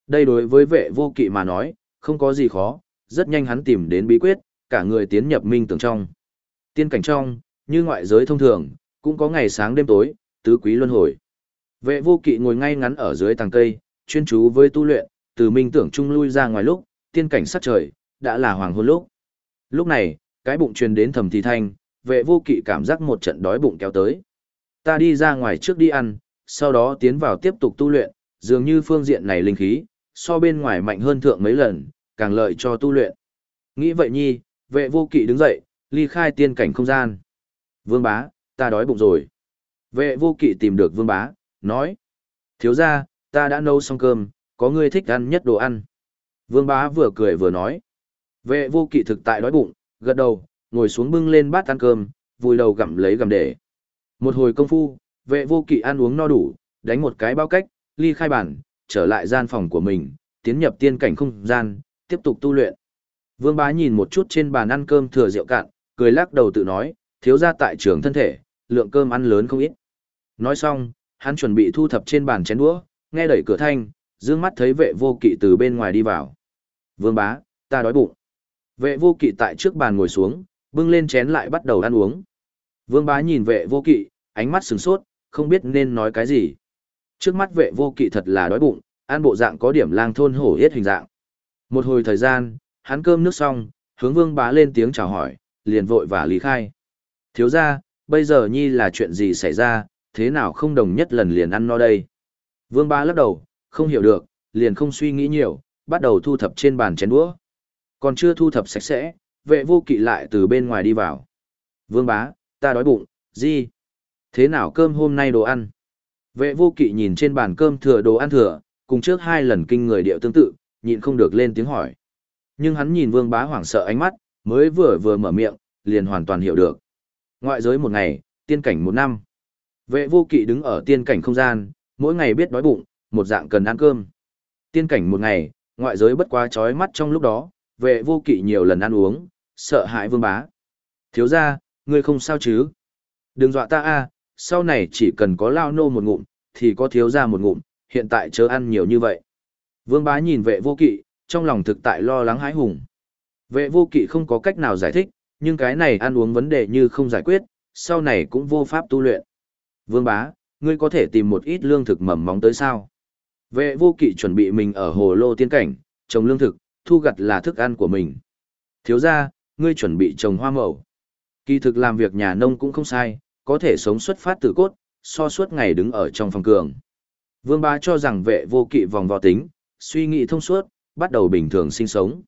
Đây đối với vệ vô kỵ mà nói, không có gì khó, rất nhanh hắn tìm đến bí quyết, cả người tiến nhập minh tưởng trong. Tiên cảnh trong, như ngoại giới thông thường, cũng có ngày sáng đêm tối, tứ quý luân hồi. Vệ vô kỵ ngồi ngay ngắn ở dưới tàng cây, chuyên chú với tu luyện, từ minh tưởng trung lui ra ngoài lúc, tiên cảnh sắc trời, đã là hoàng hôn lúc. Lúc này, cái bụng truyền đến thầm thì thanh, vệ vô kỵ cảm giác một trận đói bụng kéo tới. Ta đi ra ngoài trước đi ăn, sau đó tiến vào tiếp tục tu luyện, dường như phương diện này linh khí, so bên ngoài mạnh hơn thượng mấy lần, càng lợi cho tu luyện. Nghĩ vậy nhi, vệ vô kỵ đứng dậy, ly khai tiên cảnh không gian. Vương bá, ta đói bụng rồi. Vệ vô kỵ tìm được vương bá, nói. Thiếu ra, ta đã nấu xong cơm, có người thích ăn nhất đồ ăn. Vương bá vừa cười vừa nói. Vệ vô kỵ thực tại đói bụng, gật đầu, ngồi xuống bưng lên bát ăn cơm, vùi đầu gặm lấy gặm để. Một hồi công phu, vệ vô kỵ ăn uống no đủ, đánh một cái bao cách, ly khai bản, trở lại gian phòng của mình, tiến nhập tiên cảnh không gian, tiếp tục tu luyện. Vương bá nhìn một chút trên bàn ăn cơm thừa rượu cạn, cười lắc đầu tự nói, thiếu ra tại trường thân thể, lượng cơm ăn lớn không ít. Nói xong, hắn chuẩn bị thu thập trên bàn chén đũa, nghe đẩy cửa thanh, dương mắt thấy vệ vô kỵ từ bên ngoài đi vào. Vương bá, ta đói bụng. Vệ vô kỵ tại trước bàn ngồi xuống, bưng lên chén lại bắt đầu ăn uống. Vương bá nhìn vệ vô kỵ, ánh mắt sừng sốt, không biết nên nói cái gì. Trước mắt vệ vô kỵ thật là đói bụng, ăn bộ dạng có điểm lang thôn hổ yết hình dạng. Một hồi thời gian, hắn cơm nước xong, hướng vương bá lên tiếng chào hỏi, liền vội và lý khai. Thiếu ra, bây giờ nhi là chuyện gì xảy ra, thế nào không đồng nhất lần liền ăn no đây. Vương bá lắc đầu, không hiểu được, liền không suy nghĩ nhiều, bắt đầu thu thập trên bàn chén đũa. Còn chưa thu thập sạch sẽ, vệ vô kỵ lại từ bên ngoài đi vào. Vương bá, ta đói bụng, gì? Thế nào cơm hôm nay đồ ăn? Vệ vô kỵ nhìn trên bàn cơm thừa đồ ăn thừa, cùng trước hai lần kinh người điệu tương tự, nhịn không được lên tiếng hỏi. Nhưng hắn nhìn vương bá hoảng sợ ánh mắt, mới vừa vừa mở miệng, liền hoàn toàn hiểu được. Ngoại giới một ngày, tiên cảnh một năm. Vệ vô kỵ đứng ở tiên cảnh không gian, mỗi ngày biết đói bụng, một dạng cần ăn cơm. Tiên cảnh một ngày, ngoại giới bất quá chói mắt trong lúc đó, vệ vô kỵ nhiều lần ăn uống, sợ hãi vương bá. Thiếu ra, ngươi không sao chứ? Đừng dọa ta a, sau này chỉ cần có lao nô một ngụm, thì có thiếu ra một ngụm, hiện tại chớ ăn nhiều như vậy. Vương bá nhìn vệ vô kỵ, trong lòng thực tại lo lắng hãi hùng. Vệ vô kỵ không có cách nào giải thích, nhưng cái này ăn uống vấn đề như không giải quyết, sau này cũng vô pháp tu luyện. Vương bá, ngươi có thể tìm một ít lương thực mầm móng tới sao? Vệ vô kỵ chuẩn bị mình ở hồ lô tiên cảnh, trồng lương thực, thu gặt là thức ăn của mình. Thiếu ra, ngươi chuẩn bị trồng hoa mẫu. Kỳ thực làm việc nhà nông cũng không sai, có thể sống xuất phát từ cốt, so suốt ngày đứng ở trong phòng cường. Vương bá cho rằng vệ vô kỵ vòng vò tính, suy nghĩ thông suốt, bắt đầu bình thường sinh sống.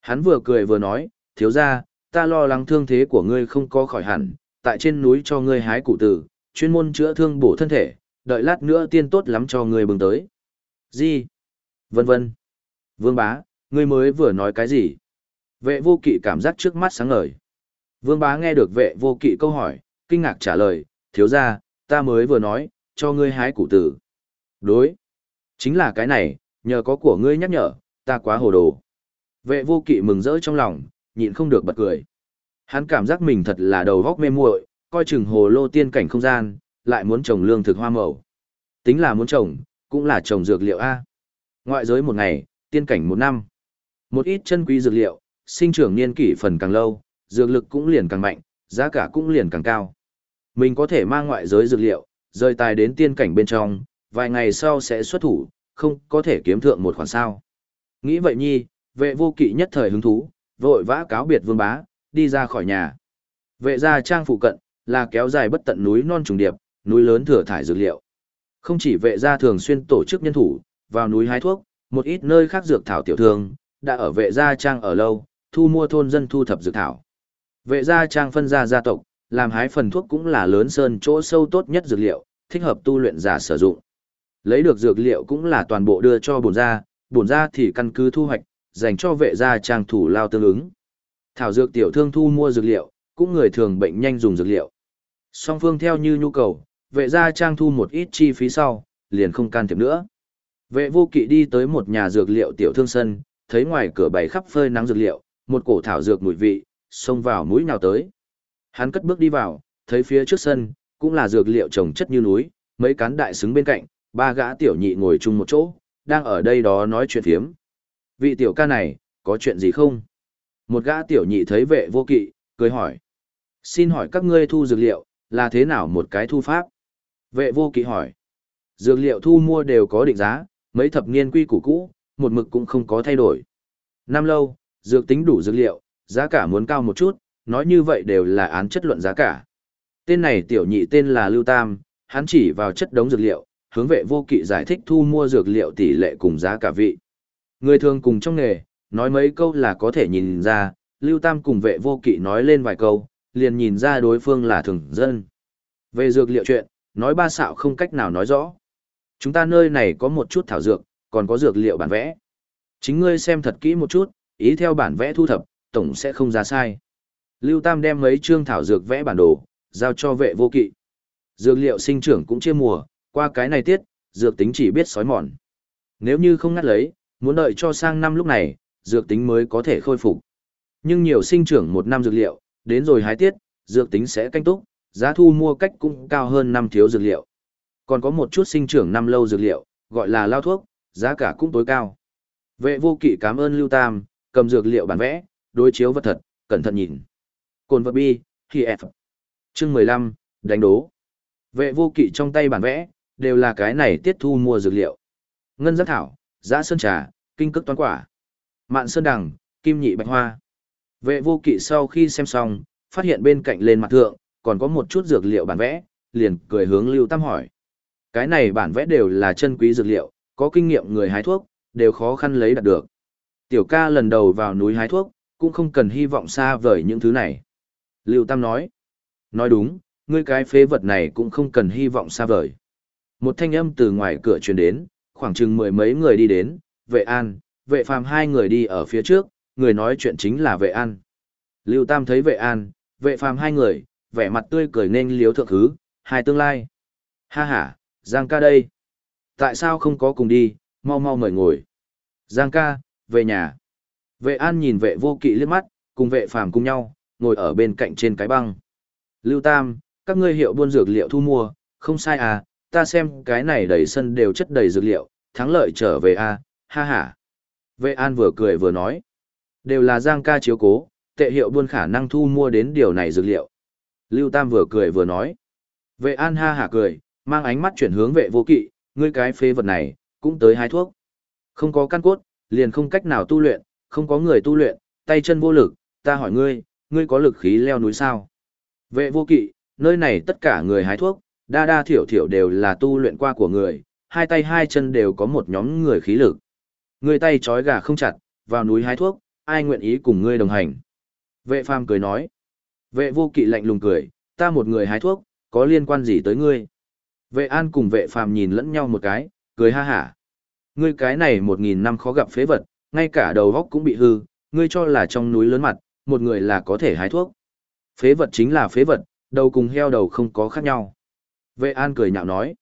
Hắn vừa cười vừa nói, thiếu ra, ta lo lắng thương thế của ngươi không có khỏi hẳn, tại trên núi cho ngươi hái cụ tử, chuyên môn chữa thương bổ thân thể, đợi lát nữa tiên tốt lắm cho người bừng tới. Gì? Vân vân. Vương bá, ngươi mới vừa nói cái gì? Vệ vô kỵ cảm giác trước mắt sáng ngời. Vương bá nghe được vệ vô kỵ câu hỏi, kinh ngạc trả lời, thiếu ra, ta mới vừa nói, cho ngươi hái củ tử. Đối. Chính là cái này, nhờ có của ngươi nhắc nhở, ta quá hồ đồ. Vệ vô kỵ mừng rỡ trong lòng, nhịn không được bật cười. Hắn cảm giác mình thật là đầu góc mê muội, coi chừng hồ lô tiên cảnh không gian, lại muốn trồng lương thực hoa màu. Tính là muốn trồng, cũng là trồng dược liệu A. Ngoại giới một ngày, tiên cảnh một năm. Một ít chân quý dược liệu, sinh trưởng niên kỷ phần càng lâu, dược lực cũng liền càng mạnh, giá cả cũng liền càng cao. Mình có thể mang ngoại giới dược liệu, rời tài đến tiên cảnh bên trong, vài ngày sau sẽ xuất thủ, không có thể kiếm thượng một khoản sao. Nghĩ vậy nhi, vệ vô kỵ nhất thời hứng thú, vội vã cáo biệt vương bá, đi ra khỏi nhà. Vệ gia trang phụ cận, là kéo dài bất tận núi non trùng điệp, núi lớn thừa thải dược liệu. Không chỉ vệ gia thường xuyên tổ chức nhân thủ, vào núi hái thuốc, một ít nơi khác dược thảo tiểu thương, đã ở vệ gia trang ở lâu, thu mua thôn dân thu thập dược thảo. Vệ gia trang phân ra gia tộc, làm hái phần thuốc cũng là lớn sơn chỗ sâu tốt nhất dược liệu, thích hợp tu luyện giả sử dụng. Lấy được dược liệu cũng là toàn bộ đưa cho bổn gia, bổn gia thì căn cứ thu hoạch, dành cho vệ gia trang thủ lao tương ứng. Thảo dược tiểu thương thu mua dược liệu, cũng người thường bệnh nhanh dùng dược liệu. Song phương theo như nhu cầu, vệ gia trang thu một ít chi phí sau, liền không can thiệp nữa. Vệ vô kỵ đi tới một nhà dược liệu tiểu thương sân, thấy ngoài cửa bày khắp phơi nắng dược liệu, một cổ thảo dược mùi vị, xông vào mũi nào tới. Hắn cất bước đi vào, thấy phía trước sân, cũng là dược liệu trồng chất như núi, mấy cán đại xứng bên cạnh, ba gã tiểu nhị ngồi chung một chỗ, đang ở đây đó nói chuyện phiếm. Vị tiểu ca này, có chuyện gì không? Một gã tiểu nhị thấy vệ vô kỵ, cười hỏi. Xin hỏi các ngươi thu dược liệu, là thế nào một cái thu pháp? Vệ vô kỵ hỏi. Dược liệu thu mua đều có định giá, mấy thập niên quy củ cũ, một mực cũng không có thay đổi. Năm lâu, dược tính đủ dược liệu, giá cả muốn cao một chút, nói như vậy đều là án chất luận giá cả. Tên này tiểu nhị tên là Lưu Tam, hắn chỉ vào chất đống dược liệu, hướng vệ vô kỵ giải thích thu mua dược liệu tỷ lệ cùng giá cả vị. Người thường cùng trong nghề, nói mấy câu là có thể nhìn ra, Lưu Tam cùng vệ vô kỵ nói lên vài câu, liền nhìn ra đối phương là thường dân. Về dược liệu chuyện, nói ba xạo không cách nào nói rõ. Chúng ta nơi này có một chút thảo dược, còn có dược liệu bản vẽ. Chính ngươi xem thật kỹ một chút, ý theo bản vẽ thu thập, tổng sẽ không ra sai. Lưu Tam đem mấy chương thảo dược vẽ bản đồ, giao cho vệ vô kỵ. Dược liệu sinh trưởng cũng chia mùa, qua cái này tiết, dược tính chỉ biết sói mòn. Nếu như không ngắt lấy, muốn đợi cho sang năm lúc này, dược tính mới có thể khôi phục. Nhưng nhiều sinh trưởng một năm dược liệu, đến rồi hái tiết, dược tính sẽ canh túc, giá thu mua cách cũng cao hơn năm thiếu dược liệu. Còn có một chút sinh trưởng năm lâu dược liệu, gọi là lao thuốc, giá cả cũng tối cao. Vệ vô kỵ cảm ơn Lưu Tam, cầm dược liệu bản vẽ, đối chiếu vật thật, cẩn thận nhìn. Cồn vật bi, khi F. Chương 15, đánh đố. Vệ vô kỵ trong tay bản vẽ, đều là cái này tiết thu mua dược liệu. Ngân giác thảo, giá sơn trà, kinh cước toán quả. Mạn sơn đằng, kim nhị bạch hoa. Vệ vô kỵ sau khi xem xong, phát hiện bên cạnh lên mặt thượng, còn có một chút dược liệu bản vẽ, liền cười hướng Lưu Tam hỏi. Cái này bản vẽ đều là chân quý dược liệu, có kinh nghiệm người hái thuốc, đều khó khăn lấy đạt được. Tiểu ca lần đầu vào núi hái thuốc, cũng không cần hy vọng xa vời những thứ này. Lưu Tam nói. Nói đúng, ngươi cái phế vật này cũng không cần hy vọng xa vời. Một thanh âm từ ngoài cửa truyền đến, khoảng chừng mười mấy người đi đến, vệ an, vệ phàm hai người đi ở phía trước, người nói chuyện chính là vệ an. Lưu Tam thấy vệ an, vệ phàm hai người, vẻ mặt tươi cười nên liếu thượng thứ, hai tương lai. Ha ha, Giang ca đây. Tại sao không có cùng đi, mau mau mời ngồi. Giang ca, về nhà. Vệ an nhìn vệ vô kỵ liếc mắt, cùng vệ phàm cùng nhau, ngồi ở bên cạnh trên cái băng. Lưu Tam, các ngươi hiệu buôn dược liệu thu mua, không sai à, ta xem cái này đầy sân đều chất đầy dược liệu, thắng lợi trở về à, ha ha. Vệ an vừa cười vừa nói. Đều là Giang ca chiếu cố, tệ hiệu buôn khả năng thu mua đến điều này dược liệu. Lưu Tam vừa cười vừa nói. Vệ an ha hả cười, mang ánh mắt chuyển hướng vệ vô kỵ, ngươi cái phế vật này, cũng tới hái thuốc. Không có căn cốt, liền không cách nào tu luyện, không có người tu luyện, tay chân vô lực, ta hỏi ngươi, ngươi có lực khí leo núi sao? Vệ vô kỵ, nơi này tất cả người hái thuốc, đa đa thiểu thiểu đều là tu luyện qua của người, hai tay hai chân đều có một nhóm người khí lực. Ngươi tay trói gà không chặt, vào núi hái thuốc, ai nguyện ý cùng ngươi đồng hành? Vệ phàm cười nói. Vệ vô kỵ lạnh lùng cười, ta một người hái thuốc, có liên quan gì tới ngươi? Vệ an cùng vệ phàm nhìn lẫn nhau một cái, cười ha hả. Ngươi cái này một nghìn năm khó gặp phế vật, ngay cả đầu góc cũng bị hư, ngươi cho là trong núi lớn mặt, một người là có thể hái thuốc. Phế vật chính là phế vật, đầu cùng heo đầu không có khác nhau. Vệ an cười nhạo nói.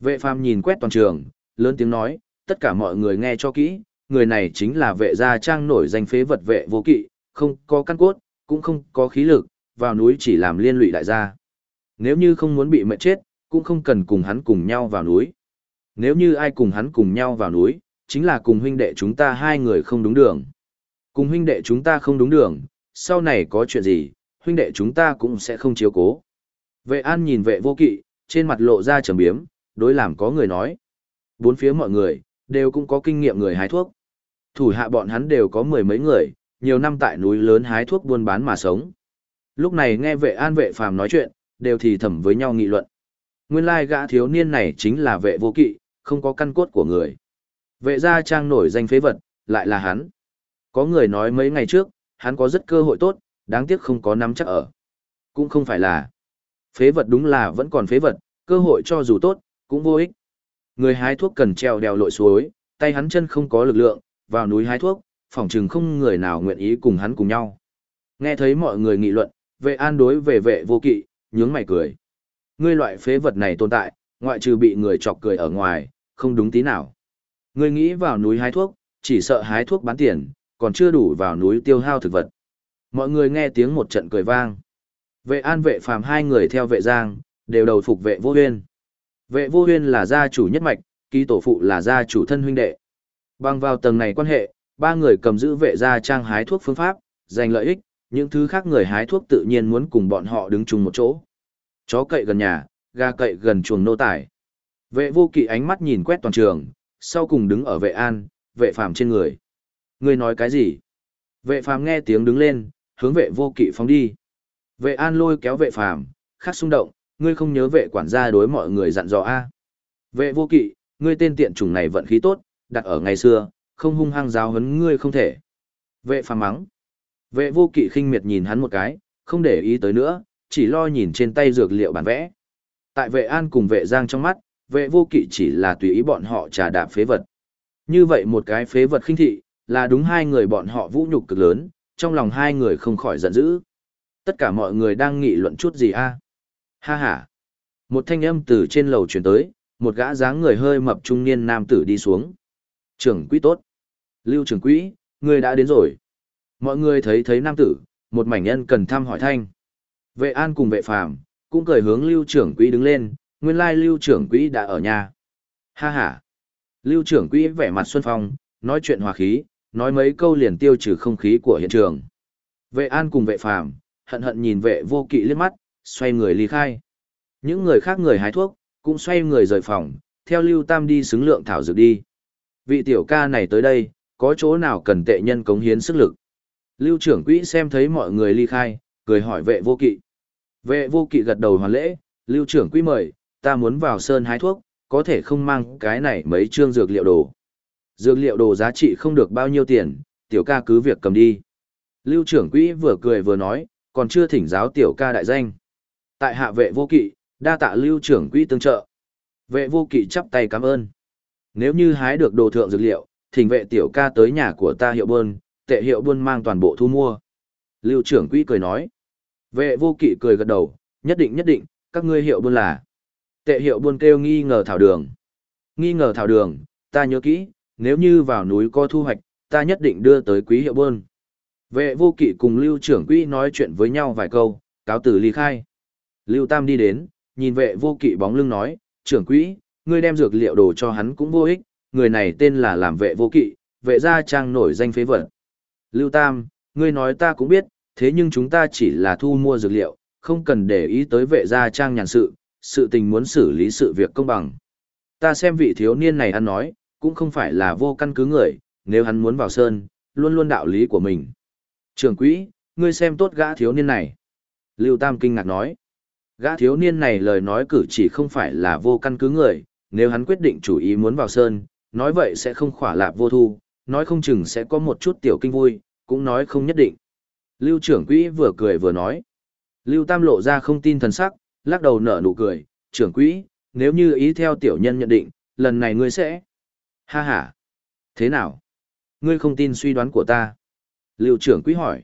Vệ phàm nhìn quét toàn trường, lớn tiếng nói, tất cả mọi người nghe cho kỹ, người này chính là vệ gia trang nổi danh phế vật vệ vô kỵ, không có căn cốt, cũng không có khí lực, vào núi chỉ làm liên lụy đại gia. Nếu như không muốn bị mệt chết, cũng không cần cùng hắn cùng nhau vào núi. Nếu như ai cùng hắn cùng nhau vào núi, chính là cùng huynh đệ chúng ta hai người không đúng đường. Cùng huynh đệ chúng ta không đúng đường, sau này có chuyện gì, huynh đệ chúng ta cũng sẽ không chiếu cố. Vệ an nhìn vệ vô kỵ, trên mặt lộ ra trầm biếm, đối làm có người nói. Bốn phía mọi người, đều cũng có kinh nghiệm người hái thuốc. Thủ hạ bọn hắn đều có mười mấy người, nhiều năm tại núi lớn hái thuốc buôn bán mà sống. Lúc này nghe vệ an vệ phàm nói chuyện, đều thì thầm với nhau nghị luận. Nguyên lai gã thiếu niên này chính là vệ vô kỵ, không có căn cốt của người. Vệ gia trang nổi danh phế vật, lại là hắn. Có người nói mấy ngày trước, hắn có rất cơ hội tốt, đáng tiếc không có nắm chắc ở. Cũng không phải là. Phế vật đúng là vẫn còn phế vật, cơ hội cho dù tốt, cũng vô ích. Người hái thuốc cần treo đèo lội suối, tay hắn chân không có lực lượng, vào núi hái thuốc, phỏng chừng không người nào nguyện ý cùng hắn cùng nhau. Nghe thấy mọi người nghị luận, vệ an đối về vệ vô kỵ, nhướng mày cười. Ngươi loại phế vật này tồn tại, ngoại trừ bị người chọc cười ở ngoài, không đúng tí nào. Ngươi nghĩ vào núi hái thuốc, chỉ sợ hái thuốc bán tiền, còn chưa đủ vào núi tiêu hao thực vật. Mọi người nghe tiếng một trận cười vang. Vệ an vệ phàm hai người theo vệ giang, đều đầu phục vệ vô huyên. Vệ vô huyên là gia chủ nhất mạch, ký tổ phụ là gia chủ thân huynh đệ. Bằng vào tầng này quan hệ, ba người cầm giữ vệ gia trang hái thuốc phương pháp, giành lợi ích, những thứ khác người hái thuốc tự nhiên muốn cùng bọn họ đứng chung một chỗ. Chó cậy gần nhà, gà cậy gần chuồng nô tài. Vệ vô kỵ ánh mắt nhìn quét toàn trường, sau cùng đứng ở vệ an, vệ phàm trên người. Người nói cái gì? Vệ phàm nghe tiếng đứng lên, hướng vệ vô kỵ phóng đi. Vệ an lôi kéo vệ phàm, khắc xung động, ngươi không nhớ vệ quản gia đối mọi người dặn dò a Vệ vô kỵ, ngươi tên tiện chủng này vận khí tốt, đặt ở ngày xưa, không hung hăng giáo huấn ngươi không thể. Vệ phàm mắng. Vệ vô kỵ khinh miệt nhìn hắn một cái, không để ý tới nữa, chỉ lo nhìn trên tay dược liệu bản vẽ. Tại vệ an cùng vệ giang trong mắt, vệ vô kỵ chỉ là tùy ý bọn họ trà đạp phế vật. Như vậy một cái phế vật khinh thị, là đúng hai người bọn họ vũ nhục cực lớn, trong lòng hai người không khỏi giận dữ. Tất cả mọi người đang nghị luận chút gì a? Ha ha. Một thanh âm từ trên lầu truyền tới, một gã dáng người hơi mập trung niên nam tử đi xuống. Trưởng quỹ tốt. Lưu trưởng quỹ, người đã đến rồi. Mọi người thấy thấy nam tử, một mảnh nhân cần thăm hỏi thanh. Vệ an cùng vệ phàm, cũng cười hướng lưu trưởng quỹ đứng lên, nguyên lai lưu trưởng quỹ đã ở nhà. Ha ha. Lưu trưởng quỹ vẻ mặt xuân phong, nói chuyện hòa khí, nói mấy câu liền tiêu trừ không khí của hiện trường. Vệ an cùng vệ phàm, hận hận nhìn vệ vô kỵ liếc mắt, xoay người ly khai. Những người khác người hái thuốc, cũng xoay người rời phòng, theo Lưu Tam đi xứng lượng thảo dược đi. Vị tiểu ca này tới đây, có chỗ nào cần tệ nhân cống hiến sức lực. Lưu trưởng quỹ xem thấy mọi người ly khai, cười hỏi vệ vô kỵ. Vệ vô kỵ gật đầu hoàn lễ, lưu trưởng quỹ mời, ta muốn vào sơn hái thuốc, có thể không mang cái này mấy chương dược liệu đồ. Dược liệu đồ giá trị không được bao nhiêu tiền, tiểu ca cứ việc cầm đi. Lưu trưởng quỹ vừa cười vừa nói, còn chưa thỉnh giáo tiểu ca đại danh. Tại hạ vệ vô kỵ, đa tạ lưu trưởng quỹ tương trợ. Vệ vô kỵ chắp tay cảm ơn. Nếu như hái được đồ thượng dược liệu, thỉnh vệ tiểu ca tới nhà của ta hiệu buôn, tệ hiệu buôn mang toàn bộ thu mua. Lưu trưởng quỹ cười nói. Vệ vô kỵ cười gật đầu, nhất định nhất định, các ngươi hiệu buôn là. Tệ hiệu buôn kêu nghi ngờ thảo đường. Nghi ngờ thảo đường, ta nhớ kỹ, nếu như vào núi có thu hoạch, ta nhất định đưa tới quý hiệu buôn. Vệ vô kỵ cùng lưu trưởng quỹ nói chuyện với nhau vài câu, cáo tử ly khai. Lưu Tam đi đến, nhìn vệ vô kỵ bóng lưng nói, trưởng quỹ, ngươi đem dược liệu đồ cho hắn cũng vô ích, người này tên là làm vệ vô kỵ, vệ gia trang nổi danh phế vật. Lưu Tam, ngươi nói ta cũng biết, thế nhưng chúng ta chỉ là thu mua dược liệu, không cần để ý tới vệ gia trang nhàn sự, sự tình muốn xử lý sự việc công bằng. Ta xem vị thiếu niên này ăn nói, cũng không phải là vô căn cứ người, nếu hắn muốn vào sơn, luôn luôn đạo lý của mình. Trưởng quỹ, ngươi xem tốt gã thiếu niên này. Lưu Tam kinh ngạc nói. Gã thiếu niên này lời nói cử chỉ không phải là vô căn cứ người, nếu hắn quyết định chủ ý muốn vào sơn, nói vậy sẽ không khỏa lạp vô thu, nói không chừng sẽ có một chút tiểu kinh vui, cũng nói không nhất định. Lưu trưởng quỹ vừa cười vừa nói. Lưu Tam lộ ra không tin thần sắc, lắc đầu nở nụ cười, trưởng quỹ, nếu như ý theo tiểu nhân nhận định, lần này ngươi sẽ... Ha ha! Thế nào? Ngươi không tin suy đoán của ta? Lưu trưởng quỹ hỏi.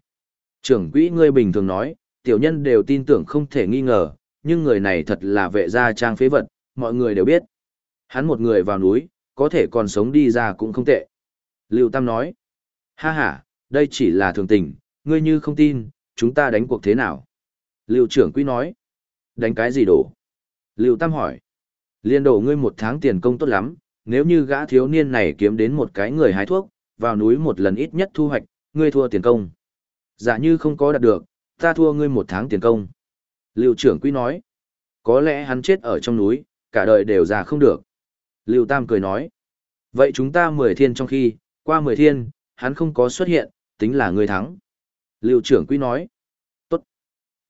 Trưởng quỹ ngươi bình thường nói, tiểu nhân đều tin tưởng không thể nghi ngờ, nhưng người này thật là vệ gia trang phế vật, mọi người đều biết. Hắn một người vào núi, có thể còn sống đi ra cũng không tệ. Lưu Tam nói. Ha ha, đây chỉ là thường tình, ngươi như không tin, chúng ta đánh cuộc thế nào? Lưu trưởng quý nói. Đánh cái gì đổ? Lưu Tam hỏi. Liên đổ ngươi một tháng tiền công tốt lắm, nếu như gã thiếu niên này kiếm đến một cái người hái thuốc, vào núi một lần ít nhất thu hoạch, ngươi thua tiền công. Giả như không có đạt được, ta thua ngươi một tháng tiền công. Lưu trưởng quý nói. Có lẽ hắn chết ở trong núi, cả đời đều già không được. Lưu Tam cười nói. Vậy chúng ta mười thiên trong khi, qua mười thiên, hắn không có xuất hiện, tính là người thắng. Lưu trưởng quý nói. Tốt.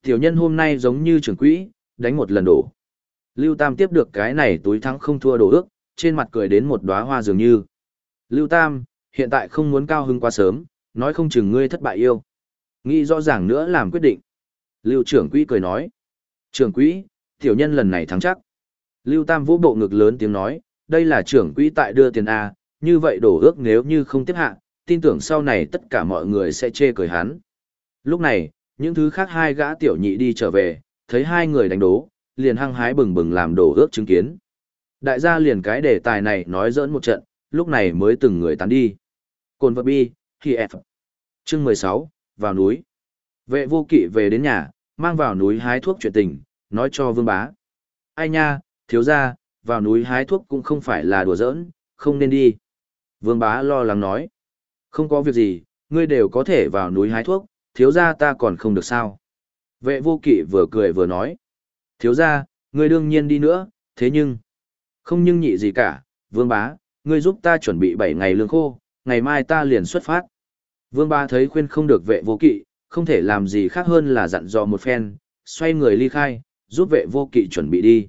Tiểu nhân hôm nay giống như trưởng quý, đánh một lần đổ. Lưu Tam tiếp được cái này túi thắng không thua đổ ước, trên mặt cười đến một đóa hoa dường như. Lưu Tam, hiện tại không muốn cao hưng quá sớm, nói không chừng ngươi thất bại yêu. Nghĩ rõ ràng nữa làm quyết định. Lưu trưởng quỹ cười nói. Trưởng quỹ, tiểu nhân lần này thắng chắc. Lưu Tam vũ bộ ngực lớn tiếng nói, đây là trưởng quỹ tại đưa tiền A, như vậy đổ ước nếu như không tiếp hạ, tin tưởng sau này tất cả mọi người sẽ chê cười hắn. Lúc này, những thứ khác hai gã tiểu nhị đi trở về, thấy hai người đánh đố, liền hăng hái bừng bừng làm đổ ước chứng kiến. Đại gia liền cái đề tài này nói dỡn một trận, lúc này mới từng người tán đi. Cồn vật bi, khi F. Chương 16, vào núi. Vệ vô kỵ về đến nhà, mang vào núi hái thuốc chuyện tình, nói cho vương bá. Ai nha, thiếu ra, vào núi hái thuốc cũng không phải là đùa giỡn, không nên đi. Vương bá lo lắng nói. Không có việc gì, ngươi đều có thể vào núi hái thuốc, thiếu ra ta còn không được sao. Vệ vô kỵ vừa cười vừa nói. Thiếu ra, ngươi đương nhiên đi nữa, thế nhưng... Không nhưng nhị gì cả, vương bá, ngươi giúp ta chuẩn bị 7 ngày lương khô, ngày mai ta liền xuất phát. Vương bá thấy khuyên không được vệ vô kỵ, không thể làm gì khác hơn là dặn dò một phen, xoay người ly khai, giúp vệ vô kỵ chuẩn bị đi.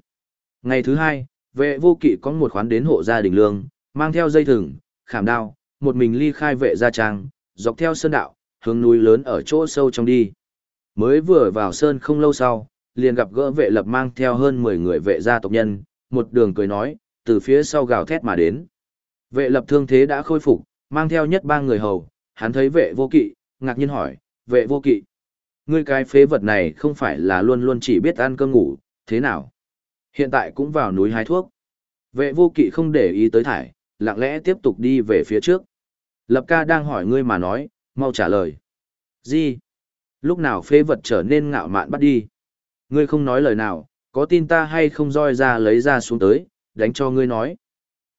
Ngày thứ hai, vệ vô kỵ có một khoán đến hộ gia đình lương, mang theo dây thừng, khảm đao, một mình ly khai vệ gia trang, dọc theo sơn đạo, hướng núi lớn ở chỗ sâu trong đi. Mới vừa vào sơn không lâu sau, liền gặp gỡ vệ lập mang theo hơn 10 người vệ gia tộc nhân, một đường cười nói, từ phía sau gào thét mà đến. Vệ lập thương thế đã khôi phục, mang theo nhất ba người hầu, hắn thấy vệ vô kỵ, ngạc nhiên hỏi, vệ vô kỵ. Ngươi cái phế vật này không phải là luôn luôn chỉ biết ăn cơm ngủ, thế nào? Hiện tại cũng vào núi hái thuốc. Vệ vô kỵ không để ý tới thải, lặng lẽ tiếp tục đi về phía trước. Lập ca đang hỏi ngươi mà nói, mau trả lời. Gì? Lúc nào phế vật trở nên ngạo mạn bắt đi? Ngươi không nói lời nào, có tin ta hay không roi ra lấy ra xuống tới, đánh cho ngươi nói.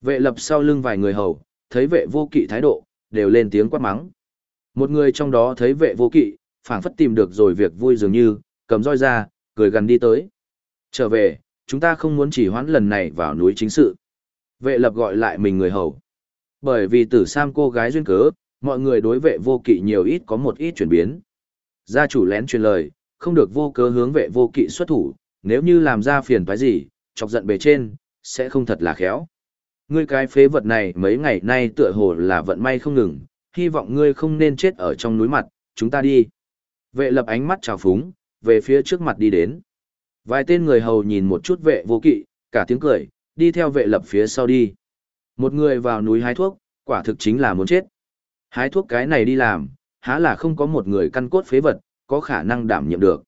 Vệ lập sau lưng vài người hầu, thấy vệ vô kỵ thái độ, đều lên tiếng quát mắng. Một người trong đó thấy vệ vô kỵ, phảng phất tìm được rồi việc vui dường như, cầm roi ra, cười gần đi tới. Trở về, chúng ta không muốn chỉ hoãn lần này vào núi chính sự. Vệ lập gọi lại mình người hầu. Bởi vì tử sam cô gái duyên cớ, mọi người đối vệ vô kỵ nhiều ít có một ít chuyển biến. Gia chủ lén truyền lời, không được vô cớ hướng vệ vô kỵ xuất thủ, nếu như làm ra phiền toái gì, chọc giận bề trên, sẽ không thật là khéo. Ngươi cái phế vật này mấy ngày nay tựa hồ là vận may không ngừng, hy vọng ngươi không nên chết ở trong núi mặt, chúng ta đi. Vệ lập ánh mắt trào phúng, về phía trước mặt đi đến. Vài tên người hầu nhìn một chút vệ vô kỵ, cả tiếng cười, đi theo vệ lập phía sau đi. Một người vào núi hái thuốc, quả thực chính là muốn chết. Hái thuốc cái này đi làm, há là không có một người căn cốt phế vật, có khả năng đảm nhiệm được.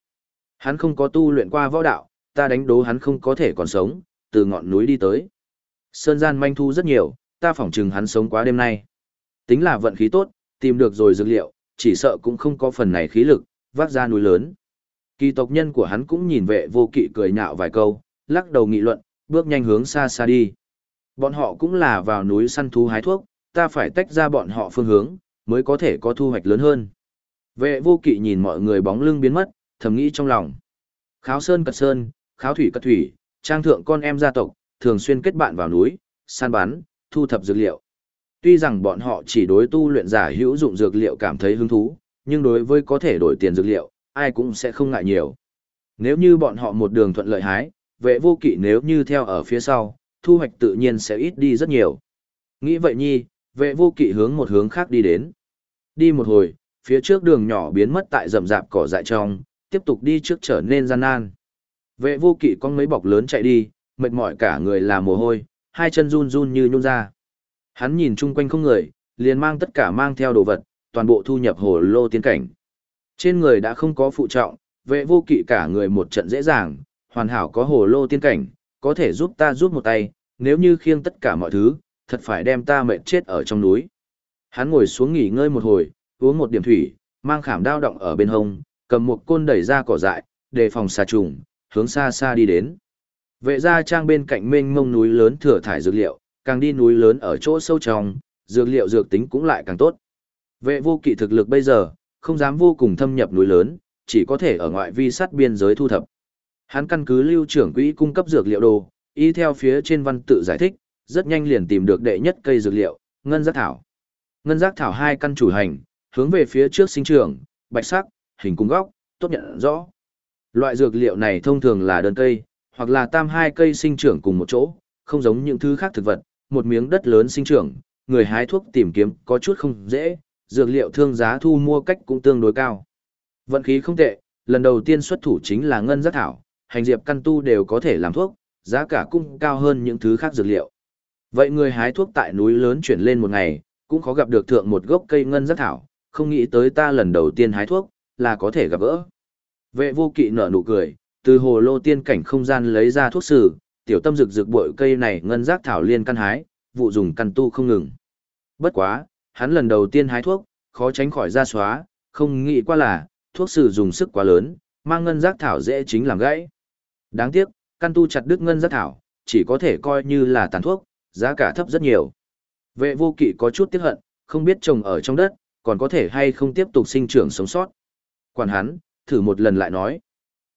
Hắn không có tu luyện qua võ đạo, ta đánh đố hắn không có thể còn sống, từ ngọn núi đi tới. Sơn gian manh thu rất nhiều, ta phỏng chừng hắn sống quá đêm nay. Tính là vận khí tốt, tìm được rồi dược liệu, chỉ sợ cũng không có phần này khí lực, vác ra núi lớn. Kỳ tộc nhân của hắn cũng nhìn vệ vô kỵ cười nhạo vài câu, lắc đầu nghị luận, bước nhanh hướng xa xa đi. Bọn họ cũng là vào núi săn thú hái thuốc, ta phải tách ra bọn họ phương hướng, mới có thể có thu hoạch lớn hơn. Vệ vô kỵ nhìn mọi người bóng lưng biến mất, thầm nghĩ trong lòng. Kháo sơn cật sơn, kháo thủy cật thủy, trang thượng con em gia tộc, thường xuyên kết bạn vào núi, săn bắn, thu thập dược liệu. Tuy rằng bọn họ chỉ đối tu luyện giả hữu dụng dược liệu cảm thấy hứng thú, nhưng đối với có thể đổi tiền dược liệu, ai cũng sẽ không ngại nhiều. Nếu như bọn họ một đường thuận lợi hái, vệ vô kỵ nếu như theo ở phía sau, thu hoạch tự nhiên sẽ ít đi rất nhiều. Nghĩ vậy nhi, vệ vô kỵ hướng một hướng khác đi đến. Đi một hồi, phía trước đường nhỏ biến mất tại rậm rạp cỏ dại trong, tiếp tục đi trước trở nên gian nan. Vệ vô kỵ con mấy bọc lớn chạy đi, mệt mỏi cả người là mồ hôi, hai chân run run như nhún ra. Hắn nhìn chung quanh không người, liền mang tất cả mang theo đồ vật, toàn bộ thu nhập hồ lô tiên cảnh. Trên người đã không có phụ trọng, vệ vô kỵ cả người một trận dễ dàng, hoàn hảo có hồ lô tiên cảnh, có thể giúp ta giúp một tay, nếu như khiêng tất cả mọi thứ, thật phải đem ta mệt chết ở trong núi. Hắn ngồi xuống nghỉ ngơi một hồi, uống một điểm thủy, mang khảm đao động ở bên hông, cầm một côn đẩy ra cỏ dại, đề phòng xà trùng, hướng xa xa đi đến. Vệ gia trang bên cạnh mênh mông núi lớn thừa thải dược liệu, càng đi núi lớn ở chỗ sâu trong, dược liệu dược tính cũng lại càng tốt. Vệ vô kỵ thực lực bây giờ, không dám vô cùng thâm nhập núi lớn, chỉ có thể ở ngoại vi sát biên giới thu thập. Hắn căn cứ lưu trưởng quỹ cung cấp dược liệu đồ, y theo phía trên văn tự giải thích, rất nhanh liền tìm được đệ nhất cây dược liệu, ngân giác thảo. Ngân giác thảo hai căn chủ hành, hướng về phía trước sinh trưởng, bạch sắc, hình cung góc, tốt nhận rõ. Loại dược liệu này thông thường là đơn cây, hoặc là tam hai cây sinh trưởng cùng một chỗ, không giống những thứ khác thực vật, một miếng đất lớn sinh trưởng, người hái thuốc tìm kiếm có chút không dễ, dược liệu thương giá thu mua cách cũng tương đối cao. Vận khí không tệ, lần đầu tiên xuất thủ chính là ngân giác thảo, hành diệp căn tu đều có thể làm thuốc, giá cả cũng cao hơn những thứ khác dược liệu. Vậy người hái thuốc tại núi lớn chuyển lên một ngày, cũng khó gặp được thượng một gốc cây ngân giác thảo, không nghĩ tới ta lần đầu tiên hái thuốc, là có thể gặp gỡ. Vệ vô kỵ nở nụ cười, từ hồ lô tiên cảnh không gian lấy ra thuốc sử, tiểu tâm rực rực bội cây này ngân giác thảo liên căn hái, vụ dùng căn tu không ngừng. Bất quá, hắn lần đầu tiên hái thuốc, khó tránh khỏi ra xóa, không nghĩ qua là, thuốc sử dùng sức quá lớn, mang ngân giác thảo dễ chính làm gãy. Đáng tiếc, căn tu chặt đứt ngân giác thảo, chỉ có thể coi như là tàn thuốc, giá cả thấp rất nhiều. Vệ vô kỵ có chút tiếc hận, không biết trồng ở trong đất, còn có thể hay không tiếp tục sinh trưởng sống sót. Quản hắn, thử một lần lại nói.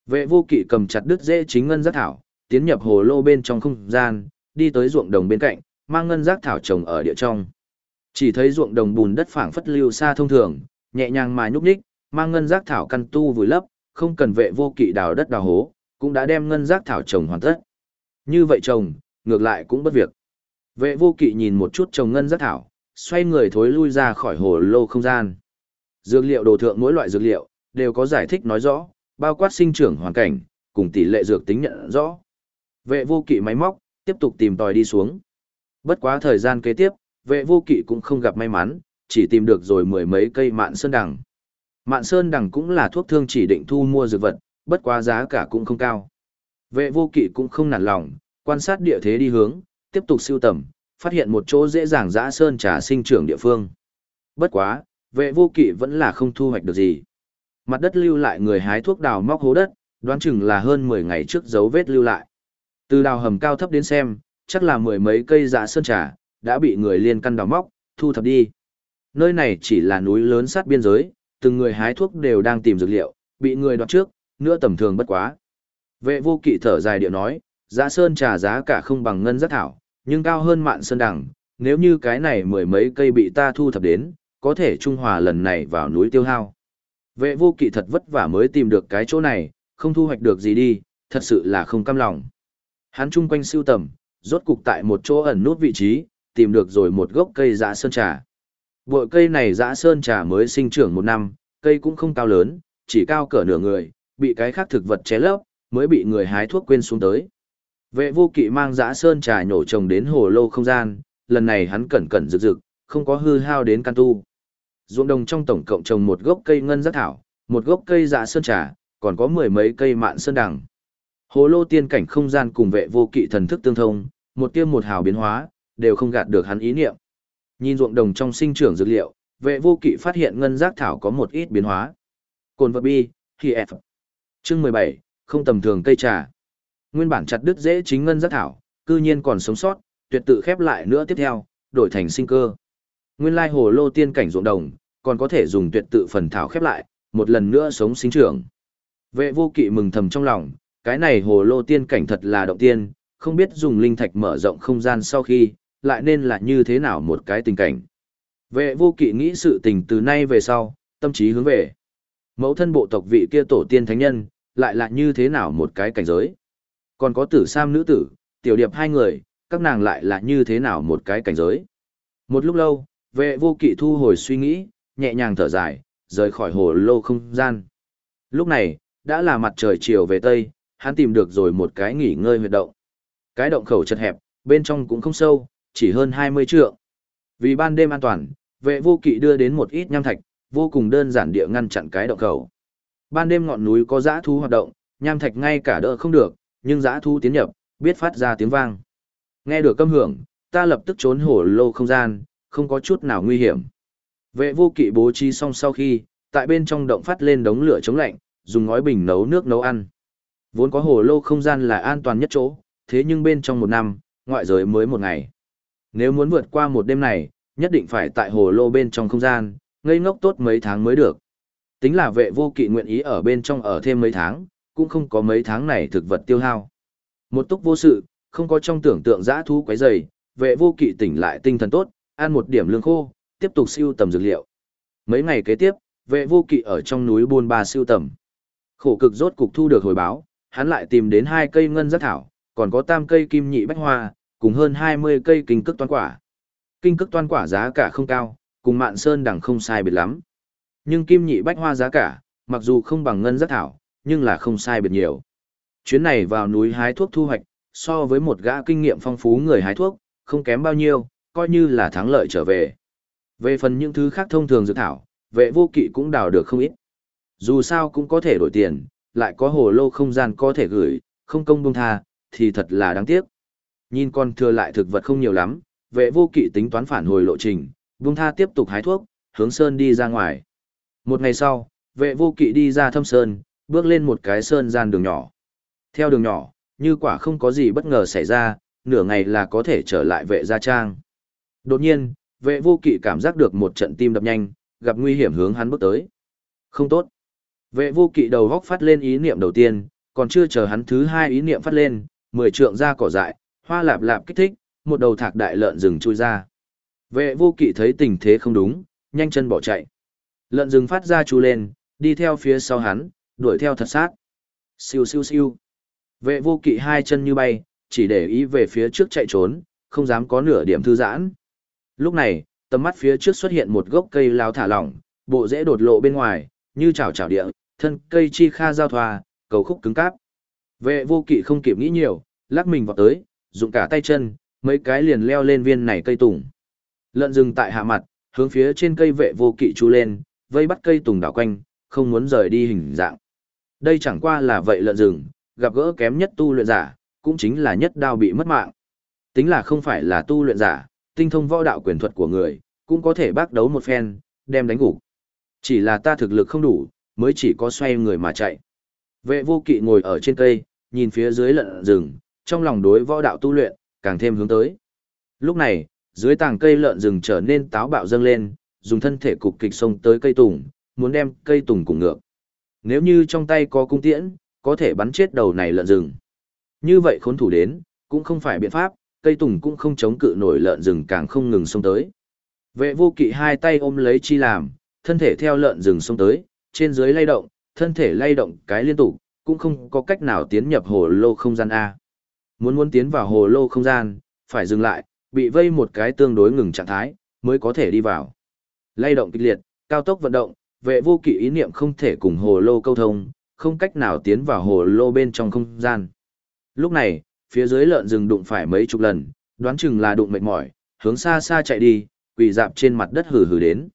Vệ vô kỵ cầm chặt đứt dễ chính ngân giác thảo, tiến nhập hồ lô bên trong không gian, đi tới ruộng đồng bên cạnh, mang ngân giác thảo trồng ở địa trong. Chỉ thấy ruộng đồng bùn đất phảng phất lưu xa thông thường, nhẹ nhàng mà nhúc nhích, mang ngân giác thảo căn tu vùi lấp, không cần vệ vô kỵ đào đất đào hố, cũng đã đem ngân giác thảo trồng hoàn tất. Như vậy trồng, ngược lại cũng bất việc. Vệ vô kỵ nhìn một chút trồng ngân giác thảo, xoay người thối lui ra khỏi hồ lô không gian. Dược liệu đồ thượng mỗi loại dược liệu, đều có giải thích nói rõ, bao quát sinh trưởng hoàn cảnh, cùng tỷ lệ dược tính nhận rõ. Vệ vô kỵ máy móc, tiếp tục tìm tòi đi xuống. Bất quá thời gian kế tiếp, vệ vô kỵ cũng không gặp may mắn, chỉ tìm được rồi mười mấy cây mạn sơn đằng. Mạn sơn đằng cũng là thuốc thương chỉ định thu mua dược vật, bất quá giá cả cũng không cao. Vệ vô kỵ cũng không nản lòng, quan sát địa thế đi hướng, tiếp tục siêu tầm, phát hiện một chỗ dễ dàng dã sơn trà sinh trưởng địa phương. Bất quá, vệ vô kỵ vẫn là không thu hoạch được gì. Mặt đất lưu lại người hái thuốc đào móc hố đất, đoán chừng là hơn 10 ngày trước dấu vết lưu lại. Từ đào hầm cao thấp đến xem, chắc là mười mấy cây dạ sơn trà, đã bị người liên căn đào móc, thu thập đi. Nơi này chỉ là núi lớn sát biên giới, từng người hái thuốc đều đang tìm dược liệu, bị người đoạt trước, nữa tầm thường bất quá. Vệ vô kỵ thở dài điệu nói, dạ sơn trà giá cả không bằng ngân giác thảo, nhưng cao hơn mạn sơn đẳng. nếu như cái này mười mấy cây bị ta thu thập đến, có thể trung hòa lần này vào núi tiêu hao. Vệ vô kỵ thật vất vả mới tìm được cái chỗ này, không thu hoạch được gì đi, thật sự là không cam lòng. Hắn chung quanh siêu tầm, rốt cục tại một chỗ ẩn nút vị trí, tìm được rồi một gốc cây dã sơn trà. Bội cây này dã sơn trà mới sinh trưởng một năm, cây cũng không cao lớn, chỉ cao cỡ nửa người, bị cái khác thực vật che lấp, mới bị người hái thuốc quên xuống tới. Vệ vô kỵ mang dã sơn trà nhổ trồng đến hồ lô không gian, lần này hắn cẩn cẩn rực rực, không có hư hao đến can tu. Ruộng đồng trong tổng cộng trồng một gốc cây ngân giác thảo, một gốc cây dã sơn trà, còn có mười mấy cây mạn sơn đằng. Hồ lô tiên cảnh không gian cùng vệ vô kỵ thần thức tương thông, một tiêm một hào biến hóa, đều không gạt được hắn ý niệm. Nhìn ruộng đồng trong sinh trưởng dược liệu, vệ vô kỵ phát hiện ngân giác thảo có một ít biến hóa. Cồn vật bi, khi F. Chương 17, không tầm thường cây trà. Nguyên bản chặt đứt dễ chính ngân giác thảo, cư nhiên còn sống sót, tuyệt tự khép lại nữa tiếp theo, đổi thành sinh cơ. Nguyên lai hồ lô tiên cảnh ruộng đồng, còn có thể dùng tuyệt tự phần thảo khép lại, một lần nữa sống sinh trưởng. Vệ vô kỵ mừng thầm trong lòng, cái này hồ lô tiên cảnh thật là động tiên, không biết dùng linh thạch mở rộng không gian sau khi, lại nên là như thế nào một cái tình cảnh. Vệ vô kỵ nghĩ sự tình từ nay về sau, tâm trí hướng về. Mẫu thân bộ tộc vị kia tổ tiên thánh nhân, lại là như thế nào một cái cảnh giới. Còn có tử sam nữ tử, tiểu điệp hai người, các nàng lại là như thế nào một cái cảnh giới. Một lúc lâu, vệ vô kỵ thu hồi suy nghĩ, nhẹ nhàng thở dài, rời khỏi hồ lô không gian. Lúc này, đã là mặt trời chiều về Tây, hắn tìm được rồi một cái nghỉ ngơi huyệt động. Cái động khẩu chật hẹp, bên trong cũng không sâu, chỉ hơn 20 trượng. Vì ban đêm an toàn, vệ vô kỵ đưa đến một ít nham thạch, vô cùng đơn giản địa ngăn chặn cái động khẩu. Ban đêm ngọn núi có dã thú hoạt động, nham thạch ngay cả đỡ không được, nhưng dã thú tiến nhập, biết phát ra tiếng vang. Nghe được câm hưởng, ta lập tức trốn hổ lô không gian, không có chút nào nguy hiểm. Vệ vô kỵ bố trí xong sau khi, tại bên trong động phát lên đống lửa chống lạnh, dùng ngói bình nấu nước nấu ăn. Vốn có hồ lô không gian là an toàn nhất chỗ, thế nhưng bên trong một năm, ngoại giới mới một ngày. Nếu muốn vượt qua một đêm này, nhất định phải tại hồ lô bên trong không gian, ngây ngốc tốt mấy tháng mới được. Tính là vệ vô kỵ nguyện ý ở bên trong ở thêm mấy tháng, cũng không có mấy tháng này thực vật tiêu hao. Một túc vô sự, không có trong tưởng tượng dã thú quấy dày, vệ vô kỵ tỉnh lại tinh thần tốt, ăn một điểm lương khô, tiếp tục siêu tầm dược liệu. Mấy ngày kế tiếp, vệ vô kỵ ở trong núi buôn ba siêu tầm. Khổ cực rốt cục thu được hồi báo, hắn lại tìm đến hai cây ngân giác thảo, còn có tam cây kim nhị bách hoa, cùng hơn 20 cây kinh cức toan quả. Kinh cức toan quả giá cả không cao, cùng mạn sơn đẳng không sai biệt lắm. Nhưng kim nhị bách hoa giá cả, mặc dù không bằng ngân giác thảo, nhưng là không sai biệt nhiều. Chuyến này vào núi hái thuốc thu hoạch, so với một gã kinh nghiệm phong phú người hái thuốc, không kém bao nhiêu, coi như là thắng lợi trở về. Về phần những thứ khác thông thường dược thảo, vệ vô kỵ cũng đào được không ít. Dù sao cũng có thể đổi tiền, lại có hồ lô không gian có thể gửi, không công bông tha, thì thật là đáng tiếc. Nhìn con thừa lại thực vật không nhiều lắm, vệ vô kỵ tính toán phản hồi lộ trình, bông tha tiếp tục hái thuốc, hướng sơn đi ra ngoài. Một ngày sau, vệ vô kỵ đi ra thâm sơn, bước lên một cái sơn gian đường nhỏ. Theo đường nhỏ, như quả không có gì bất ngờ xảy ra, nửa ngày là có thể trở lại vệ gia trang. Đột nhiên, vệ vô kỵ cảm giác được một trận tim đập nhanh, gặp nguy hiểm hướng hắn bước tới. Không tốt. Vệ vô kỵ đầu góc phát lên ý niệm đầu tiên, còn chưa chờ hắn thứ hai ý niệm phát lên, mười trượng ra cỏ dại, hoa lạp lạp kích thích, một đầu thạc đại lợn rừng chui ra. Vệ vô kỵ thấy tình thế không đúng, nhanh chân bỏ chạy. Lợn rừng phát ra chu lên, đi theo phía sau hắn, đuổi theo thật sát. Siêu siêu siêu. Vệ vô kỵ hai chân như bay, chỉ để ý về phía trước chạy trốn, không dám có nửa điểm thư giãn. Lúc này, tầm mắt phía trước xuất hiện một gốc cây lao thả lỏng, bộ rễ đột lộ bên ngoài, như chảo chảo địa, thân cây chi kha giao thoa, cầu khúc cứng cáp. Vệ vô kỵ không kịp nghĩ nhiều, lắc mình vào tới, dùng cả tay chân, mấy cái liền leo lên viên này cây tùng. Lợn rừng tại hạ mặt, hướng phía trên cây vệ vô kỵ chú lên, vây bắt cây tùng đảo quanh, không muốn rời đi hình dạng. Đây chẳng qua là vậy lợn rừng, gặp gỡ kém nhất tu luyện giả, cũng chính là nhất đao bị mất mạng. Tính là không phải là tu luyện giả, tinh thông võ đạo quyền thuật của người, cũng có thể bác đấu một phen, đem đánh gục. Chỉ là ta thực lực không đủ, mới chỉ có xoay người mà chạy. Vệ vô kỵ ngồi ở trên cây, nhìn phía dưới lợn rừng, trong lòng đối võ đạo tu luyện, càng thêm hướng tới. Lúc này, dưới tàng cây lợn rừng trở nên táo bạo dâng lên, dùng thân thể cục kịch xông tới cây tùng, muốn đem cây tùng cùng ngược. Nếu như trong tay có cung tiễn, có thể bắn chết đầu này lợn rừng. Như vậy khốn thủ đến, cũng không phải biện pháp, cây tùng cũng không chống cự nổi lợn rừng càng không ngừng xông tới. Vệ vô kỵ hai tay ôm lấy chi làm, thân thể theo lợn rừng xông tới, trên dưới lay động, thân thể lay động cái liên tục, cũng không có cách nào tiến nhập hồ lô không gian A. Muốn muốn tiến vào hồ lô không gian, phải dừng lại, bị vây một cái tương đối ngừng trạng thái, mới có thể đi vào. Lay động kịch liệt, cao tốc vận động, vệ vô kỵ ý niệm không thể cùng hồ lô câu thông, không cách nào tiến vào hồ lô bên trong không gian. Lúc này, phía dưới lợn rừng đụng phải mấy chục lần, đoán chừng là đụng mệt mỏi, hướng xa xa chạy đi, quỳ dạp trên mặt đất hử hử đến.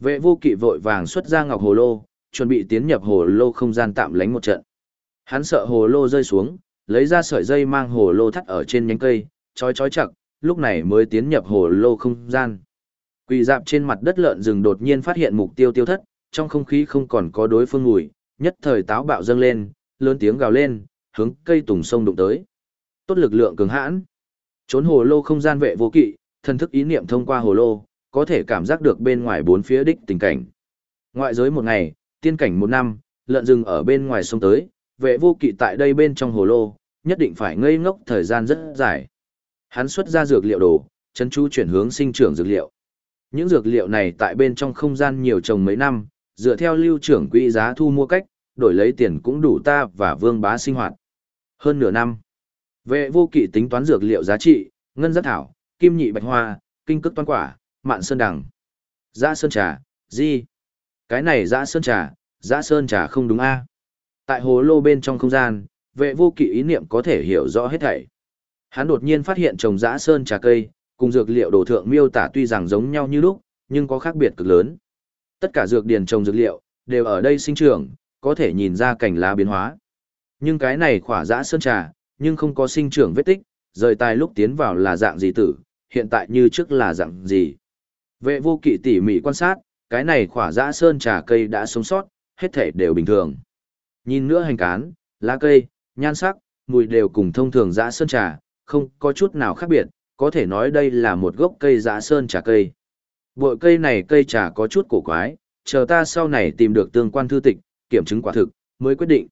Vệ vô kỵ vội vàng xuất ra ngọc hồ lô, chuẩn bị tiến nhập hồ lô không gian tạm lánh một trận. Hắn sợ hồ lô rơi xuống, lấy ra sợi dây mang hồ lô thắt ở trên nhánh cây, chói chói chặt, lúc này mới tiến nhập hồ lô không gian. Quỳ dạp trên mặt đất lợn rừng đột nhiên phát hiện mục tiêu tiêu thất, trong không khí không còn có đối phương mùi, nhất thời táo bạo dâng lên, lớn tiếng gào lên, hướng cây tùng sông đụng tới. Tốt lực lượng cường hãn. Trốn hồ lô không gian vệ vô kỵ, thân thức ý niệm thông qua hồ lô, có thể cảm giác được bên ngoài bốn phía đích tình cảnh. Ngoại giới một ngày, tiên cảnh một năm, lợn rừng ở bên ngoài sông tới, vệ vô kỵ tại đây bên trong hồ lô, nhất định phải ngây ngốc thời gian rất dài. Hắn xuất ra dược liệu đồ, chân chú chuyển hướng sinh trưởng dược liệu. Những dược liệu này tại bên trong không gian nhiều trồng mấy năm, dựa theo lưu trưởng quỹ giá thu mua cách, đổi lấy tiền cũng đủ ta và vương bá sinh hoạt. Hơn nửa năm, vệ vô kỵ tính toán dược liệu giá trị, ngân giác thảo, kim nhị bạch hoa, kinh cức toan quả, mạn sơn đằng. Dã sơn trà, gì? Cái này dã sơn trà, dã sơn trà không đúng a Tại hồ lô bên trong không gian, vệ vô kỵ ý niệm có thể hiểu rõ hết thảy. Hắn đột nhiên phát hiện trồng dã sơn trà cây, cùng dược liệu đồ thượng miêu tả tuy rằng giống nhau như lúc, nhưng có khác biệt cực lớn. Tất cả dược điền trồng dược liệu, đều ở đây sinh trưởng, có thể nhìn ra cảnh lá biến hóa. Nhưng cái này khỏa dã sơn trà, nhưng không có sinh trưởng vết tích, rời tài lúc tiến vào là dạng gì tử, hiện tại như trước là dạng gì. Vệ vô kỵ tỉ mỉ quan sát, cái này khỏa dã sơn trà cây đã sống sót, hết thể đều bình thường. Nhìn nữa hành cán, lá cây, nhan sắc, mùi đều cùng thông thường dã sơn trà, không có chút nào khác biệt, có thể nói đây là một gốc cây dã sơn trà cây. Bội cây này cây trà có chút cổ quái, chờ ta sau này tìm được tương quan thư tịch, kiểm chứng quả thực, mới quyết định.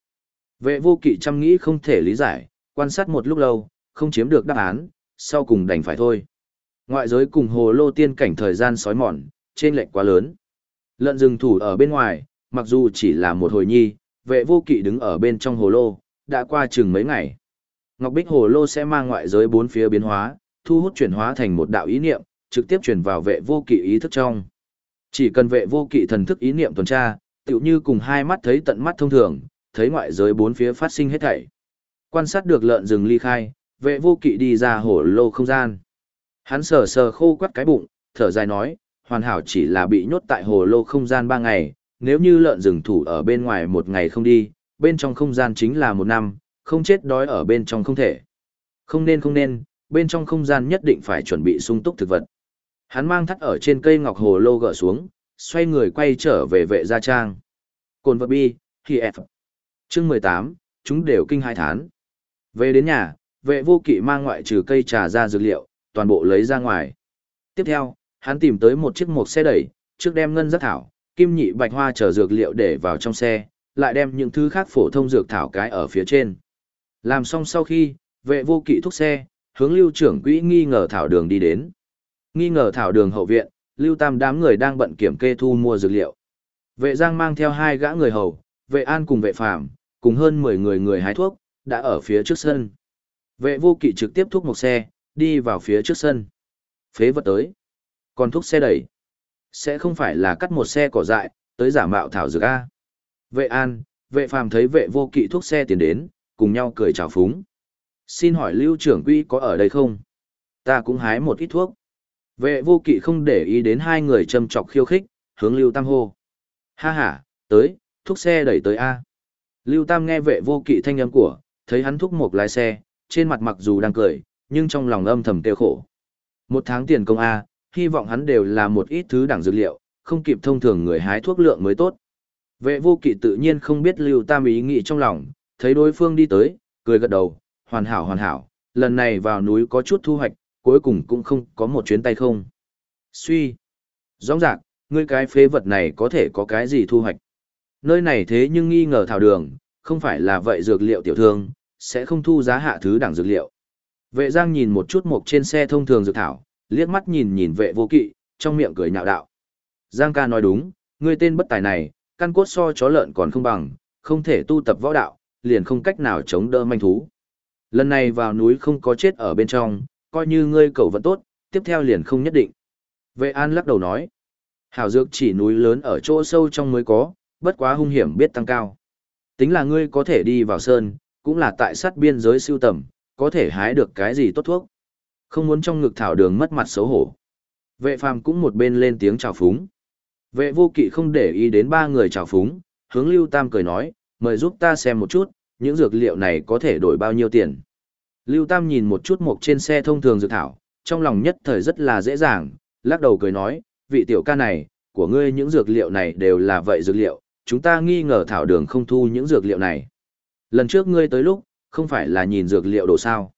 Vệ vô kỵ chăm nghĩ không thể lý giải, quan sát một lúc lâu, không chiếm được đáp án, sau cùng đành phải thôi. Ngoại giới cùng hồ lô tiên cảnh thời gian sói mòn, trên lệch quá lớn. Lợn rừng thủ ở bên ngoài, mặc dù chỉ là một hồi nhi, vệ vô kỵ đứng ở bên trong hồ lô, đã qua chừng mấy ngày. Ngọc Bích hồ lô sẽ mang ngoại giới bốn phía biến hóa, thu hút chuyển hóa thành một đạo ý niệm, trực tiếp truyền vào vệ vô kỵ ý thức trong. Chỉ cần vệ vô kỵ thần thức ý niệm tuần tra, tựu như cùng hai mắt thấy tận mắt thông thường, thấy ngoại giới bốn phía phát sinh hết thảy. Quan sát được lợn rừng ly khai, vệ vô kỵ đi ra hồ lô không gian. Hắn sờ sờ khô quắt cái bụng, thở dài nói, hoàn hảo chỉ là bị nhốt tại hồ lô không gian ba ngày, nếu như lợn rừng thủ ở bên ngoài một ngày không đi, bên trong không gian chính là một năm, không chết đói ở bên trong không thể. Không nên không nên, bên trong không gian nhất định phải chuẩn bị sung túc thực vật. Hắn mang thắt ở trên cây ngọc hồ lô gỡ xuống, xoay người quay trở về vệ gia trang. Cồn vật bi, thì F. Chương 18, chúng đều kinh hai thán. Về đến nhà, vệ vô kỵ mang ngoại trừ cây trà ra dược liệu, toàn bộ lấy ra ngoài. Tiếp theo, hắn tìm tới một chiếc mộc xe đẩy, trước đem ngân giác thảo, kim nhị bạch hoa chở dược liệu để vào trong xe, lại đem những thứ khác phổ thông dược thảo cái ở phía trên. Làm xong sau khi, vệ vô kỵ thúc xe, hướng lưu trưởng quỹ nghi ngờ thảo đường đi đến. Nghi ngờ thảo đường hậu viện, lưu tam đám người đang bận kiểm kê thu mua dược liệu. Vệ giang mang theo hai gã người hầu, vệ an cùng vệ phàm, cùng hơn 10 người người hái thuốc, đã ở phía trước sân. Vệ vô kỵ trực tiếp thúc một xe, đi vào phía trước sân. Phế vật tới. Còn thúc xe đẩy. Sẽ không phải là cắt một xe cỏ dại, tới giả mạo thảo dược A. Vệ an, vệ phàm thấy vệ vô kỵ thúc xe tiến đến, cùng nhau cười chào phúng. Xin hỏi lưu trưởng quỹ có ở đây không? Ta cũng hái một ít thuốc. Vệ vô kỵ không để ý đến hai người châm chọc khiêu khích, hướng lưu tam hô. Ha ha, tới, thúc xe đẩy tới A. Lưu tam nghe vệ vô kỵ thanh âm của, thấy hắn thúc một lái xe, trên mặt mặc dù đang cười, nhưng trong lòng âm thầm tiêu khổ. Một tháng tiền công A, hy vọng hắn đều là một ít thứ đẳng dược liệu, không kịp thông thường người hái thuốc lượng mới tốt. Vệ vô kỵ tự nhiên không biết Lưu Tam ý nghĩ trong lòng, thấy đối phương đi tới, cười gật đầu, hoàn hảo hoàn hảo, lần này vào núi có chút thu hoạch, cuối cùng cũng không có một chuyến tay không. Suy. Rõ ràng, ngươi cái phế vật này có thể có cái gì thu hoạch. Nơi này thế nhưng nghi ngờ thảo đường, không phải là vậy dược liệu tiểu thương, sẽ không thu giá hạ thứ đẳng dược liệu. Vệ Giang nhìn một chút mộc trên xe thông thường dược thảo, liếc mắt nhìn nhìn vệ vô kỵ, trong miệng cười nhạo đạo. Giang ca nói đúng, ngươi tên bất tài này, căn cốt so chó lợn còn không bằng, không thể tu tập võ đạo, liền không cách nào chống đỡ manh thú. Lần này vào núi không có chết ở bên trong, coi như ngươi cầu vẫn tốt, tiếp theo liền không nhất định. Vệ An lắc đầu nói, hảo dược chỉ núi lớn ở chỗ sâu trong mới có, bất quá hung hiểm biết tăng cao. Tính là ngươi có thể đi vào sơn, cũng là tại sát biên giới siêu tầm, có thể hái được cái gì tốt thuốc. Không muốn trong ngực thảo đường mất mặt xấu hổ. Vệ phàm cũng một bên lên tiếng chào phúng. Vệ vô kỵ không để ý đến ba người chào phúng, hướng Lưu Tam cười nói, mời giúp ta xem một chút, những dược liệu này có thể đổi bao nhiêu tiền. Lưu Tam nhìn một chút mộc trên xe thông thường dược thảo, trong lòng nhất thời rất là dễ dàng, lắc đầu cười nói, vị tiểu ca này, của ngươi những dược liệu này đều là vậy dược liệu, chúng ta nghi ngờ thảo đường không thu những dược liệu này. Lần trước ngươi tới lúc, không phải là nhìn dược liệu đồ sao.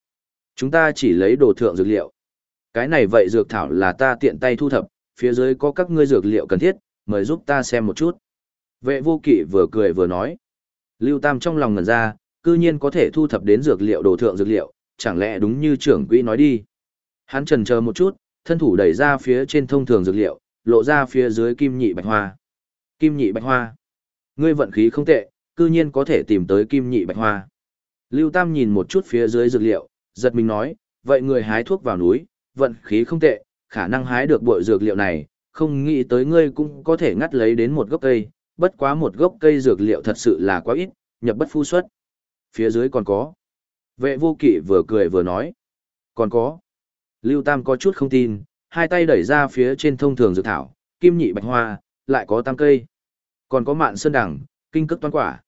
Chúng ta chỉ lấy đồ thượng dược liệu. Cái này vậy dược thảo là ta tiện tay thu thập, phía dưới có các ngươi dược liệu cần thiết, mời giúp ta xem một chút. Vệ vô kỵ vừa cười vừa nói. Lưu Tam trong lòng ngẩn ra, cư nhiên có thể thu thập đến dược liệu đồ thượng dược liệu, chẳng lẽ đúng như trưởng quỹ nói đi. Hắn trần chờ một chút, thân thủ đẩy ra phía trên thông thường dược liệu, lộ ra phía dưới kim nhị bạch hoa. Kim nhị bạch hoa. Ngươi vận khí không tệ, cư nhiên có thể tìm tới kim nhị bạch hoa. Lưu Tam nhìn một chút phía dưới dược liệu, giật mình nói, vậy người hái thuốc vào núi, vận khí không tệ, khả năng hái được bội dược liệu này, không nghĩ tới ngươi cũng có thể ngắt lấy đến một gốc cây, bất quá một gốc cây dược liệu thật sự là quá ít, nhập bất phu xuất. Phía dưới còn có. Vệ vô kỵ vừa cười vừa nói. Còn có. Lưu Tam có chút không tin, hai tay đẩy ra phía trên thông thường dược thảo, kim nhị bạch hoa, lại có tam cây. Còn có mạn sơn đẳng, kinh cức toán quả.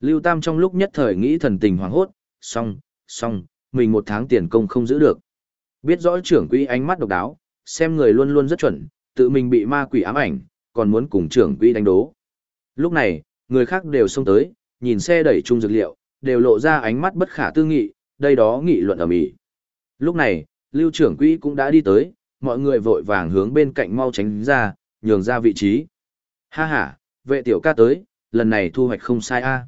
Lưu Tam trong lúc nhất thời nghĩ thần tình hoảng hốt, xong, xong, mình một tháng tiền công không giữ được. Biết rõ trưởng quỹ ánh mắt độc đáo, xem người luôn luôn rất chuẩn, tự mình bị ma quỷ ám ảnh, còn muốn cùng trưởng quỹ đánh đố. Lúc này, người khác đều xông tới, nhìn xe đẩy chung dược liệu, đều lộ ra ánh mắt bất khả tư nghị, đây đó nghị luận ở mỹ. Lúc này, lưu trưởng quỹ cũng đã đi tới, mọi người vội vàng hướng bên cạnh mau tránh ra, nhường ra vị trí. Ha ha, vệ tiểu ca tới, lần này thu hoạch không sai a.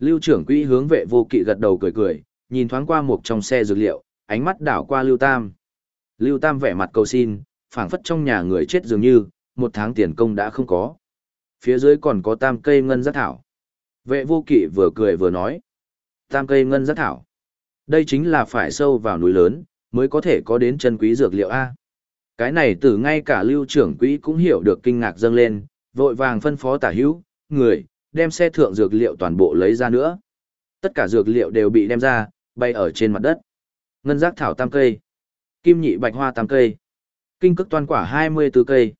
Lưu trưởng quỹ hướng vệ vô kỵ gật đầu cười cười, nhìn thoáng qua một trong xe dược liệu, ánh mắt đảo qua Lưu Tam. Lưu Tam vẻ mặt cầu xin, phảng phất trong nhà người chết dường như, một tháng tiền công đã không có. Phía dưới còn có tam cây ngân giác thảo. Vệ vô kỵ vừa cười vừa nói. Tam cây ngân giác thảo. Đây chính là phải sâu vào núi lớn, mới có thể có đến chân quý dược liệu A. Cái này từ ngay cả lưu trưởng quỹ cũng hiểu được kinh ngạc dâng lên, vội vàng phân phó tả hữu, người, đem xe thượng dược liệu toàn bộ lấy ra nữa. Tất cả dược liệu đều bị đem ra, bay ở trên mặt đất. Ngân giác thảo tam cây, kim nhị bạch hoa tam cây, kinh cức toàn quả 24 cây,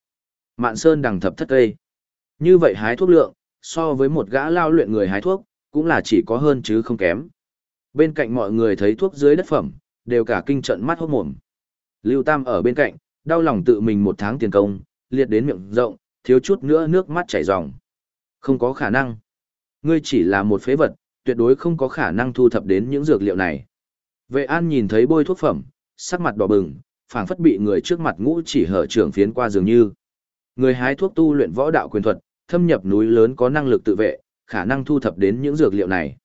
mạn sơn đằng thập thất cây. Như vậy hái thuốc lượng, so với một gã lao luyện người hái thuốc, cũng là chỉ có hơn chứ không kém. Bên cạnh mọi người thấy thuốc dưới đất phẩm, đều cả kinh trận mắt hốt mồm. Lưu Tam ở bên cạnh, đau lòng tự mình một tháng tiền công, liệt đến miệng rộng, thiếu chút nữa nước mắt chảy ròng. Không có khả năng. Ngươi chỉ là một phế vật, tuyệt đối không có khả năng thu thập đến những dược liệu này. Vệ An nhìn thấy bôi thuốc phẩm, sắc mặt đỏ bừng, phảng phất bị người trước mặt ngũ chỉ hở trưởng phiến qua dường như. Người hái thuốc tu luyện võ đạo quyền thuật, thâm nhập núi lớn có năng lực tự vệ, khả năng thu thập đến những dược liệu này.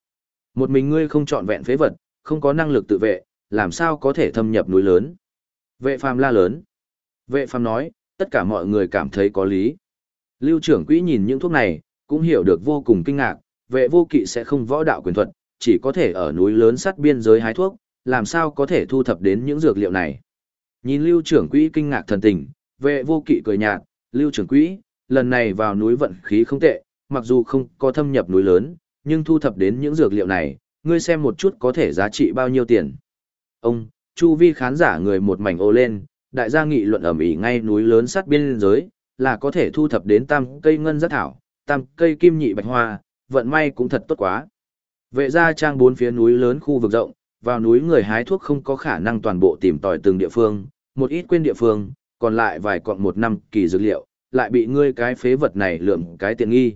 Một mình ngươi không chọn vẹn phế vật, không có năng lực tự vệ, làm sao có thể thâm nhập núi lớn. Vệ phàm la lớn. Vệ phàm nói, tất cả mọi người cảm thấy có lý. Lưu trưởng quỹ nhìn những thuốc này, cũng hiểu được vô cùng kinh ngạc, vệ vô kỵ sẽ không võ đạo quyền thuật, chỉ có thể ở núi lớn sát biên giới hái thuốc, làm sao có thể thu thập đến những dược liệu này. Nhìn lưu trưởng quỹ kinh ngạc thần tình, vệ vô kỵ cười nhạt, lưu trưởng quỹ, lần này vào núi vận khí không tệ, mặc dù không có thâm nhập núi lớn, nhưng thu thập đến những dược liệu này, ngươi xem một chút có thể giá trị bao nhiêu tiền. Ông, chu vi khán giả người một mảnh ô lên, đại gia nghị luận ẩm ĩ ngay núi lớn sát biên giới, là có thể thu thập đến tam cây ngân giác thảo, tam cây kim nhị bạch hoa, vận may cũng thật tốt quá. Vệ gia trang bốn phía núi lớn khu vực rộng, vào núi người hái thuốc không có khả năng toàn bộ tìm tòi từng địa phương, một ít quên địa phương, còn lại vài quặng một năm kỳ dược liệu, lại bị ngươi cái phế vật này lượm cái tiện nghi.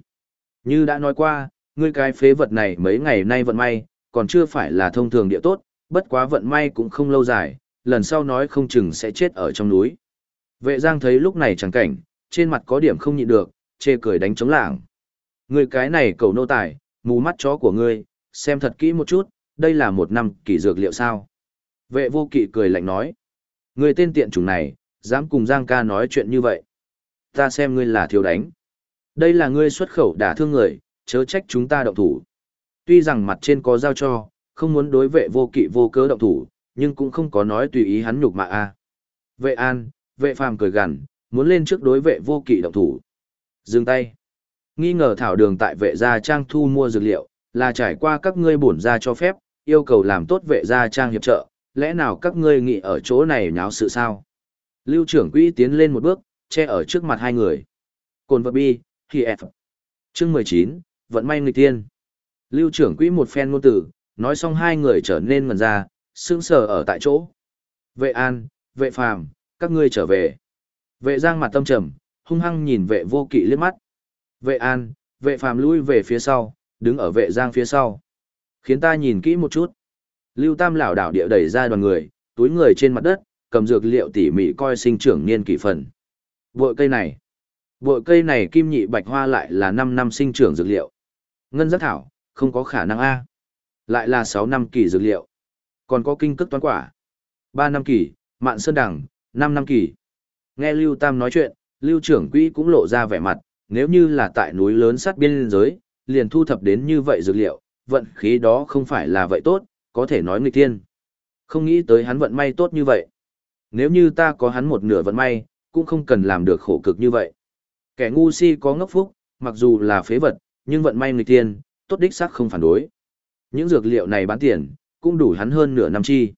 Như đã nói qua, ngươi cái phế vật này mấy ngày nay vận may, còn chưa phải là thông thường địa tốt, bất quá vận may cũng không lâu dài, lần sau nói không chừng sẽ chết ở trong núi. Vệ giang thấy lúc này chẳng cảnh, trên mặt có điểm không nhịn được, chê cười đánh chống lảng. Người cái này cầu nô tài, mù mắt chó của ngươi, xem thật kỹ một chút, đây là một năm kỳ dược liệu sao. Vệ vô kỵ cười lạnh nói. Người tên tiện chủng này, dám cùng Giang ca nói chuyện như vậy. Ta xem ngươi là thiếu đánh. Đây là ngươi xuất khẩu đả thương người, chớ trách chúng ta động thủ. Tuy rằng mặt trên có giao cho, không muốn đối vệ vô kỵ vô cớ động thủ, nhưng cũng không có nói tùy ý hắn nhục mạ a. Vệ an, vệ phàm cười gằn, muốn lên trước đối vệ vô kỵ động thủ. Dừng tay. Nghi ngờ thảo đường tại vệ gia trang thu mua dược liệu, là trải qua các ngươi bổn gia cho phép, yêu cầu làm tốt vệ gia trang hiệp trợ, lẽ nào các ngươi nghĩ ở chỗ này nháo sự sao? Lưu trưởng quỹ tiến lên một bước, che ở trước mặt hai người. Cồn vật bi, thì F. Chương 19, vận may người tiên. Lưu trưởng quỹ một phen ngôn tử, nói xong hai người trở nên ngần ra, sững sờ ở tại chỗ. Vệ an, vệ phàm, các ngươi trở về. Vệ giang mặt tâm trầm, hung hăng nhìn vệ vô kỵ liếc mắt. Vệ an, vệ phàm lui về phía sau, đứng ở vệ giang phía sau. Khiến ta nhìn kỹ một chút. Lưu Tam lảo đảo địa đẩy ra đoàn người, túi người trên mặt đất, cầm dược liệu tỉ mỉ coi sinh trưởng niên kỷ phần. bội cây này, bội cây này kim nhị bạch hoa lại là 5 năm sinh trưởng dược liệu. Ngân giác thảo, không có khả năng A. Lại là 6 năm kỳ dược liệu. Còn có kinh cức toán quả. 3 năm kỳ, mạn sơn đẳng 5 năm kỳ. Nghe Lưu Tam nói chuyện, Lưu trưởng quỹ cũng lộ ra vẻ mặt, nếu như là tại núi lớn sát biên giới, liền thu thập đến như vậy dược liệu, vận khí đó không phải là vậy tốt, có thể nói nghịch thiên. Không nghĩ tới hắn vận may tốt như vậy. Nếu như ta có hắn một nửa vận may, cũng không cần làm được khổ cực như vậy. Kẻ ngu si có ngốc phúc, mặc dù là phế vật, nhưng vận may nghịch thiên, tốt đích xác không phản đối. Những dược liệu này bán tiền, cũng đủ hắn hơn nửa năm chi.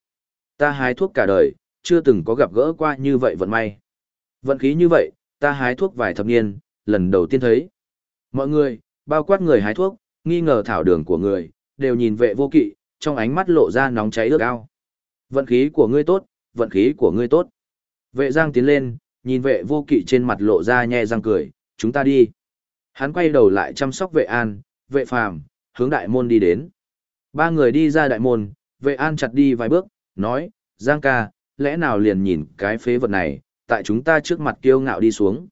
Ta hái thuốc cả đời, chưa từng có gặp gỡ qua như vậy vận may. Vận khí như vậy, ta hái thuốc vài thập niên, lần đầu tiên thấy. Mọi người, bao quát người hái thuốc, nghi ngờ thảo đường của người, đều nhìn vệ vô kỵ, trong ánh mắt lộ ra nóng cháy ước ao. Vận khí của ngươi tốt, vận khí của ngươi tốt. Vệ giang tiến lên, nhìn vệ vô kỵ trên mặt lộ ra nhẹ răng cười, chúng ta đi. Hắn quay đầu lại chăm sóc vệ an, vệ phàm, hướng đại môn đi đến. Ba người đi ra đại môn, vệ an chặt đi vài bước, nói, Giang ca, lẽ nào liền nhìn cái phế vật này, tại chúng ta trước mặt kiêu ngạo đi xuống.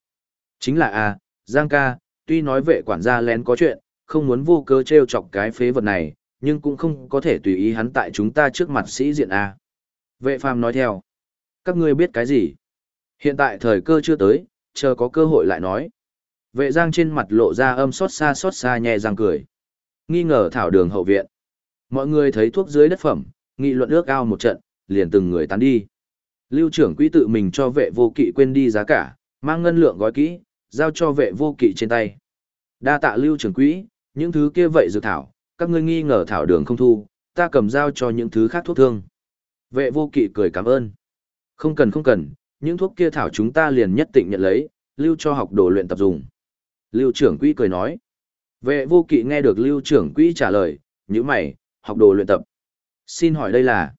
Chính là a, Giang ca, tuy nói vệ quản gia lén có chuyện, không muốn vô cớ trêu chọc cái phế vật này, nhưng cũng không có thể tùy ý hắn tại chúng ta trước mặt sĩ diện a. Vệ phàm nói theo. Các ngươi biết cái gì? Hiện tại thời cơ chưa tới, chờ có cơ hội lại nói. Vệ giang trên mặt lộ ra âm xót xa xót xa nhẹ răng cười. Nghi ngờ thảo đường hậu viện. Mọi người thấy thuốc dưới đất phẩm, nghị luận ước ao một trận, liền từng người tán đi. Lưu trưởng quỹ tự mình cho vệ vô kỵ quên đi giá cả, mang ngân lượng gói kỹ, giao cho vệ vô kỵ trên tay. Đa tạ lưu trưởng quỹ, những thứ kia vậy dược thảo, các ngươi nghi ngờ thảo đường không thu, ta cầm giao cho những thứ khác thuốc thương. Vệ vô kỵ cười cảm ơn. Không cần không cần, những thuốc kia thảo chúng ta liền nhất định nhận lấy, lưu cho học đồ luyện tập dùng. Lưu trưởng quỹ cười nói. Vệ vô kỵ nghe được lưu trưởng quỹ trả lời, như mày, học đồ luyện tập. Xin hỏi đây là...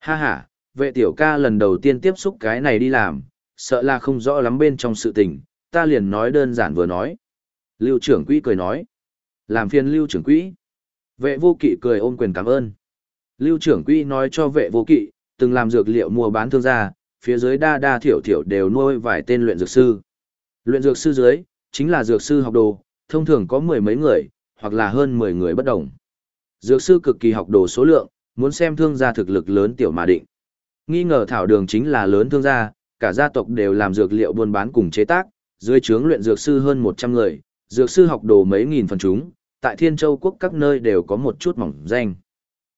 Ha ha, vệ tiểu ca lần đầu tiên tiếp xúc cái này đi làm, sợ là không rõ lắm bên trong sự tình, ta liền nói đơn giản vừa nói. Lưu trưởng quỹ cười nói. Làm phiền lưu trưởng quỹ. Vệ vô kỵ cười ôm quyền cảm ơn. Lưu trưởng quỹ nói cho vệ vô kỵ, từng làm dược liệu mua bán thương gia, phía dưới đa đa thiểu thiểu đều nuôi vài tên luyện dược sư. Luyện dược sư dưới, chính là dược sư học đồ, thông thường có mười mấy người, hoặc là hơn mười người bất đồng. Dược sư cực kỳ học đồ số lượng, muốn xem thương gia thực lực lớn tiểu mà định. Nghi ngờ thảo đường chính là lớn thương gia, cả gia tộc đều làm dược liệu buôn bán cùng chế tác, dưới trướng luyện dược sư hơn 100 người, dược sư học đồ mấy nghìn phần chúng, tại Thiên Châu quốc các nơi đều có một chút mỏng danh.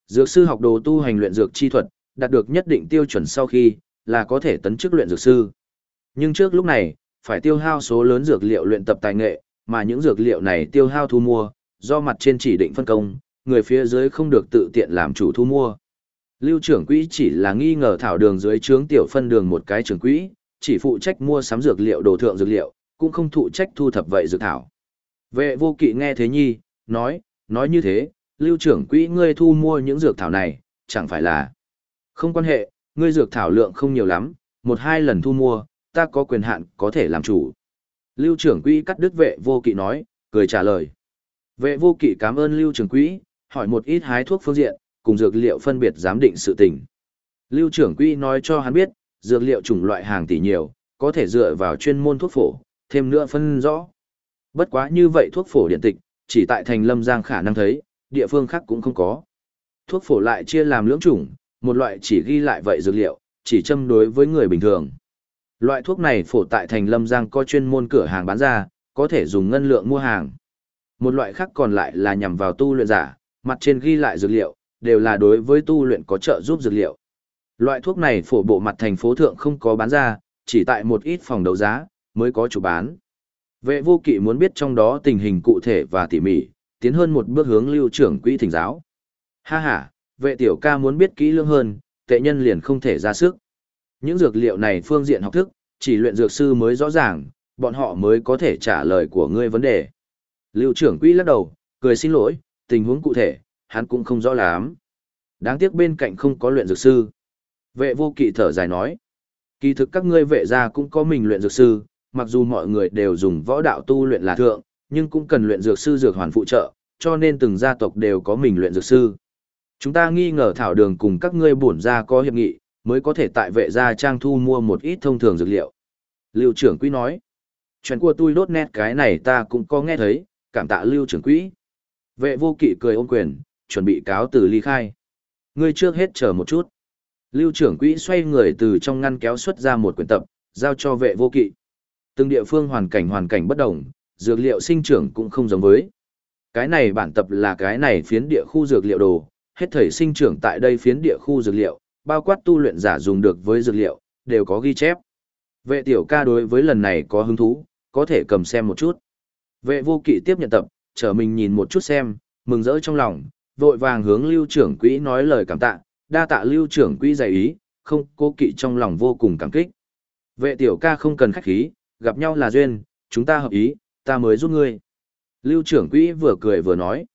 Dược sư học đồ tu hành luyện dược chi thuật, đạt được nhất định tiêu chuẩn sau khi, là có thể tấn chức luyện dược sư. Nhưng trước lúc này, phải tiêu hao số lớn dược liệu luyện tập tài nghệ, mà những dược liệu này tiêu hao thu mua, do mặt trên chỉ định phân công, người phía dưới không được tự tiện làm chủ thu mua. Lưu trưởng quỹ chỉ là nghi ngờ thảo đường dưới trướng tiểu phân đường một cái trưởng quỹ, chỉ phụ trách mua sắm dược liệu đồ thượng dược liệu, cũng không thụ trách thu thập vậy dược thảo. Vệ vô kỵ nghe thế nhi, nói, nói như thế, lưu trưởng quỹ ngươi thu mua những dược thảo này, chẳng phải là không quan hệ, ngươi dược thảo lượng không nhiều lắm, một hai lần thu mua, ta có quyền hạn có thể làm chủ. Lưu trưởng quỹ cắt đứt vệ vô kỵ nói, cười trả lời. Vệ vô kỵ cảm ơn lưu trưởng quỹ, hỏi một ít hái thuốc phương diện, cùng dược liệu phân biệt giám định sự tình. Lưu trưởng quỹ nói cho hắn biết, dược liệu chủng loại hàng tỷ nhiều, có thể dựa vào chuyên môn thuốc phổ, thêm nữa phân rõ. Bất quá như vậy thuốc phổ điện tịch, chỉ tại thành lâm giang khả năng thấy, địa phương khác cũng không có. Thuốc phổ lại chia làm lưỡng chủng, một loại chỉ ghi lại vậy dược liệu, chỉ châm đối với người bình thường. Loại thuốc này phổ tại thành lâm giang có chuyên môn cửa hàng bán ra, có thể dùng ngân lượng mua hàng. Một loại khác còn lại là nhằm vào tu luyện giả, mặt trên ghi lại dược liệu, đều là đối với tu luyện có trợ giúp dược liệu. Loại thuốc này phổ bộ mặt thành phố thượng không có bán ra, chỉ tại một ít phòng đấu giá, mới có chủ bán. Vệ vô kỵ muốn biết trong đó tình hình cụ thể và tỉ mỉ, tiến hơn một bước hướng lưu trưởng quỹ thỉnh giáo. Ha ha, vệ tiểu ca muốn biết kỹ lưỡng hơn, tệ nhân liền không thể ra sức. Những dược liệu này phương diện học thức, chỉ luyện dược sư mới rõ ràng, bọn họ mới có thể trả lời của ngươi vấn đề. Lưu trưởng quỹ lắc đầu, cười xin lỗi, tình huống cụ thể, hắn cũng không rõ lắm. Đáng tiếc bên cạnh không có luyện dược sư. Vệ vô kỵ thở dài nói. Kỳ thực các ngươi vệ gia cũng có mình luyện dược sư, mặc dù mọi người đều dùng võ đạo tu luyện là thượng, nhưng cũng cần luyện dược sư dược hoàn phụ trợ, cho nên từng gia tộc đều có mình luyện dược sư. Chúng ta nghi ngờ thảo đường cùng các ngươi bổn gia có hiệp nghị, mới có thể tại vệ gia trang thu mua một ít thông thường dược liệu. Lưu trưởng quý nói, chuyện của tôi đốt nét cái này ta cũng có nghe thấy, cảm tạ lưu trưởng quý. Vệ vô kỵ cười ôm quyền, chuẩn bị cáo từ ly khai. Ngươi trước hết chờ một chút. Lưu trưởng quỹ xoay người từ trong ngăn kéo xuất ra một quyển tập, giao cho vệ vô kỵ. Từng địa phương hoàn cảnh hoàn cảnh bất đồng, dược liệu sinh trưởng cũng không giống với. Cái này bản tập là cái này phiến địa khu dược liệu đồ, hết thảy sinh trưởng tại đây phiến địa khu dược liệu, bao quát tu luyện giả dùng được với dược liệu, đều có ghi chép. Vệ tiểu ca đối với lần này có hứng thú, có thể cầm xem một chút. Vệ vô kỵ tiếp nhận tập, chờ mình nhìn một chút xem, mừng rỡ trong lòng, vội vàng hướng lưu trưởng quỹ nói lời cảm tạ, đa tạ lưu trưởng quỹ dạy ý, không cố kỵ trong lòng vô cùng cảm kích. Vệ tiểu ca không cần khách khí, gặp nhau là duyên, chúng ta hợp ý, ta mới giúp ngươi. Lưu trưởng quỹ vừa cười vừa nói.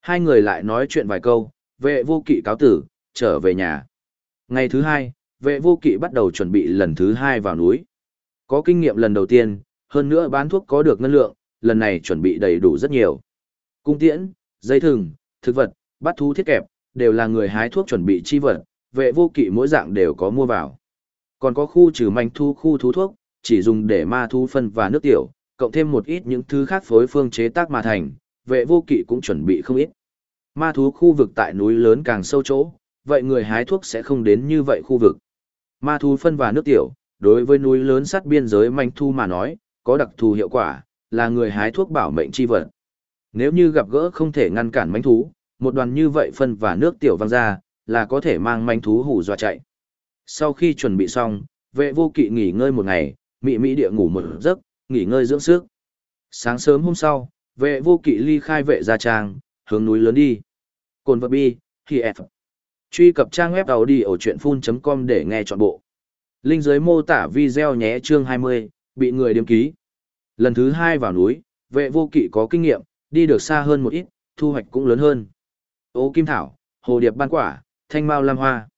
Hai người lại nói chuyện vài câu, vệ vô kỵ cáo tử, trở về nhà. Ngày thứ hai, vệ vô kỵ bắt đầu chuẩn bị lần thứ hai vào núi. Có kinh nghiệm lần đầu tiên, hơn nữa bán thuốc có được ngân lượng, lần này chuẩn bị đầy đủ rất nhiều. Cung tiễn, dây thừng, thực vật, bắt thú thiết kẹp, đều là người hái thuốc chuẩn bị chi vật, vệ vô kỵ mỗi dạng đều có mua vào. Còn có khu trừ manh thu khu thú thuốc, chỉ dùng để ma thu phân và nước tiểu, cộng thêm một ít những thứ khác phối phương chế tác mà thành, vệ vô kỵ cũng chuẩn bị không ít. Ma thú khu vực tại núi lớn càng sâu chỗ, vậy người hái thuốc sẽ không đến như vậy khu vực. Ma thú phân và nước tiểu, đối với núi lớn sát biên giới manh thu mà nói, có đặc thù hiệu quả, là người hái thuốc bảo mệnh chi vật. Nếu như gặp gỡ không thể ngăn cản manh thú, một đoàn như vậy phân và nước tiểu văng ra, là có thể mang manh thú hù dọa chạy. Sau khi chuẩn bị xong, vệ vô kỵ nghỉ ngơi một ngày, mị mỹ địa ngủ một giấc, nghỉ ngơi dưỡng sức. Sáng sớm hôm sau, vệ vô kỵ ly khai vệ gia trang, hướng núi lớn đi. Cồn vật bi, khi F. Truy cập trang web đầu đi ở chuyện full.com để nghe trọn bộ. Linh dưới mô tả video nhé chương 20, bị người điếm ký. Lần thứ hai vào núi, vệ vô kỵ có kinh nghiệm, đi được xa hơn một ít, thu hoạch cũng lớn hơn. Ô kim thảo, hồ điệp ban quả, thanh mao lam hoa.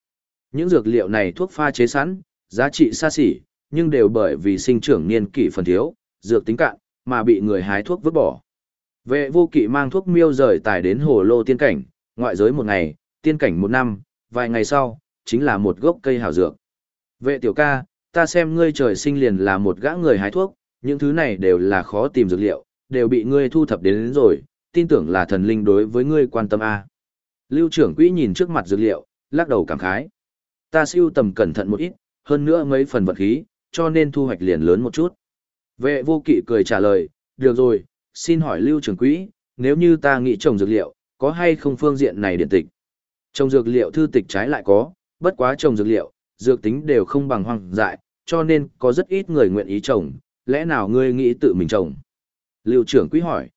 Những dược liệu này thuốc pha chế sẵn, giá trị xa xỉ, nhưng đều bởi vì sinh trưởng niên kỷ phần thiếu, dược tính cạn, mà bị người hái thuốc vứt bỏ. Vệ vô kỵ mang thuốc miêu rời tài đến hồ lô tiên cảnh, ngoại giới một ngày, tiên cảnh một năm, vài ngày sau, chính là một gốc cây hảo dược. Vệ tiểu ca, ta xem ngươi trời sinh liền là một gã người hái thuốc, những thứ này đều là khó tìm dược liệu, đều bị ngươi thu thập đến, đến rồi, tin tưởng là thần linh đối với ngươi quan tâm a. Lưu trưởng quỹ nhìn trước mặt dược liệu, lắc đầu cảm khái. Ta siêu tầm cẩn thận một ít, hơn nữa mấy phần vật khí, cho nên thu hoạch liền lớn một chút. Vệ vô kỵ cười trả lời, được rồi, xin hỏi lưu trưởng quỹ, nếu như ta nghĩ trồng dược liệu, có hay không phương diện này điện tịch? Trồng dược liệu thư tịch trái lại có, bất quá trồng dược liệu, dược tính đều không bằng hoang dại, cho nên có rất ít người nguyện ý trồng, lẽ nào ngươi nghĩ tự mình trồng? Lưu trưởng quỹ hỏi.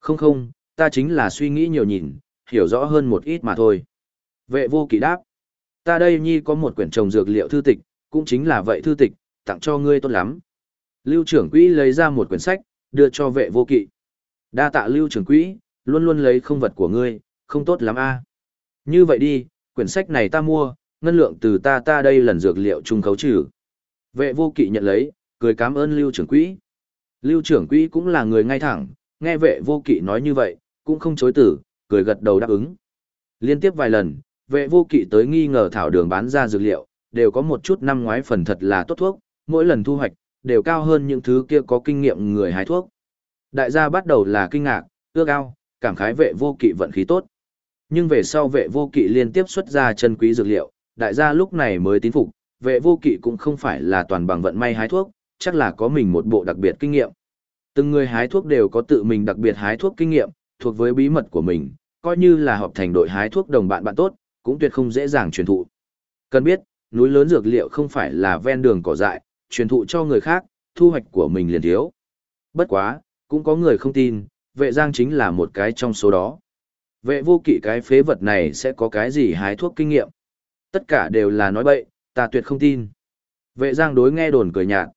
Không không, ta chính là suy nghĩ nhiều nhìn, hiểu rõ hơn một ít mà thôi. Vệ vô kỵ đáp. Ta đây nhi có một quyển trồng dược liệu thư tịch, cũng chính là vậy thư tịch, tặng cho ngươi tốt lắm. Lưu trưởng quỹ lấy ra một quyển sách, đưa cho vệ vô kỵ. Đa tạ lưu trưởng quỹ, luôn luôn lấy không vật của ngươi, không tốt lắm a. Như vậy đi, quyển sách này ta mua, ngân lượng từ ta ta đây lần dược liệu trung khấu trừ. Vệ vô kỵ nhận lấy, cười cảm ơn lưu trưởng quỹ. Lưu trưởng quỹ cũng là người ngay thẳng, nghe vệ vô kỵ nói như vậy, cũng không chối tử, cười gật đầu đáp ứng. Liên tiếp vài lần, vệ vô kỵ tới nghi ngờ thảo đường bán ra dược liệu, đều có một chút năm ngoái phần thật là tốt thuốc, mỗi lần thu hoạch, đều cao hơn những thứ kia có kinh nghiệm người hái thuốc. Đại gia bắt đầu là kinh ngạc, ước ao, cảm khái vệ vô kỵ vận khí tốt. Nhưng về sau vệ vô kỵ liên tiếp xuất ra chân quý dược liệu, đại gia lúc này mới tín phục, vệ vô kỵ cũng không phải là toàn bằng vận may hái thuốc, chắc là có mình một bộ đặc biệt kinh nghiệm. Từng người hái thuốc đều có tự mình đặc biệt hái thuốc kinh nghiệm, thuộc với bí mật của mình, coi như là họp thành đội hái thuốc đồng bạn bạn tốt, cũng tuyệt không dễ dàng truyền thụ. Cần biết, núi lớn dược liệu không phải là ven đường cỏ dại, truyền thụ cho người khác, thu hoạch của mình liền thiếu. Bất quá, cũng có người không tin, vệ giang chính là một cái trong số đó. Vệ vô kỵ cái phế vật này sẽ có cái gì hái thuốc kinh nghiệm. Tất cả đều là nói bậy, ta tuyệt không tin. Vệ giang đối nghe đồn cười nhạt.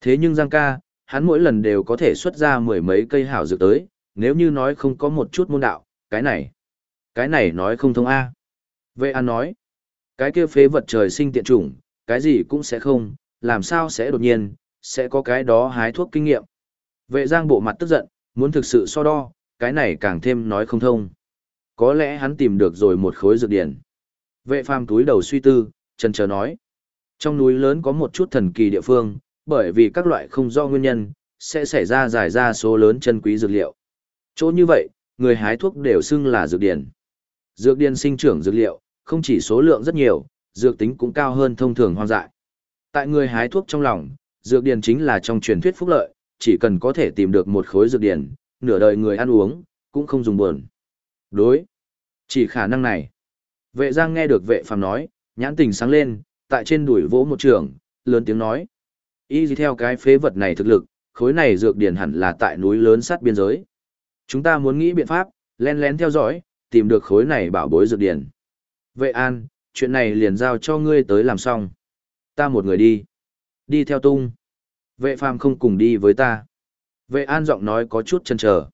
Thế nhưng giang ca, hắn mỗi lần đều có thể xuất ra mười mấy cây hảo dược tới, nếu như nói không có một chút môn đạo, cái này, cái này nói không thông A. Vệ an nói, cái kia phế vật trời sinh tiện chủng, cái gì cũng sẽ không, làm sao sẽ đột nhiên, sẽ có cái đó hái thuốc kinh nghiệm. Vệ giang bộ mặt tức giận, muốn thực sự so đo, cái này càng thêm nói không thông. Có lẽ hắn tìm được rồi một khối dược điển. Vệ phàm túi đầu suy tư, chân chờ nói. Trong núi lớn có một chút thần kỳ địa phương, bởi vì các loại không do nguyên nhân, sẽ xảy ra giải ra số lớn chân quý dược liệu. Chỗ như vậy, người hái thuốc đều xưng là dược điển. Dược điển sinh trưởng dược liệu, không chỉ số lượng rất nhiều, dược tính cũng cao hơn thông thường hoang dại. Tại người hái thuốc trong lòng, dược điển chính là trong truyền thuyết phúc lợi, chỉ cần có thể tìm được một khối dược điển, nửa đời người ăn uống, cũng không dùng buồn. Đối. Chỉ khả năng này. Vệ giang nghe được vệ phàm nói, nhãn tình sáng lên, tại trên đuổi vỗ một trường, lớn tiếng nói. Y theo cái phế vật này thực lực, khối này dược điển hẳn là tại núi lớn sát biên giới. Chúng ta muốn nghĩ biện pháp, len lén theo dõi, tìm được khối này bảo bối dược điển. Vệ an, chuyện này liền giao cho ngươi tới làm xong. Ta một người đi. Đi theo tung. Vệ phàm không cùng đi với ta. Vệ an giọng nói có chút chần chờ.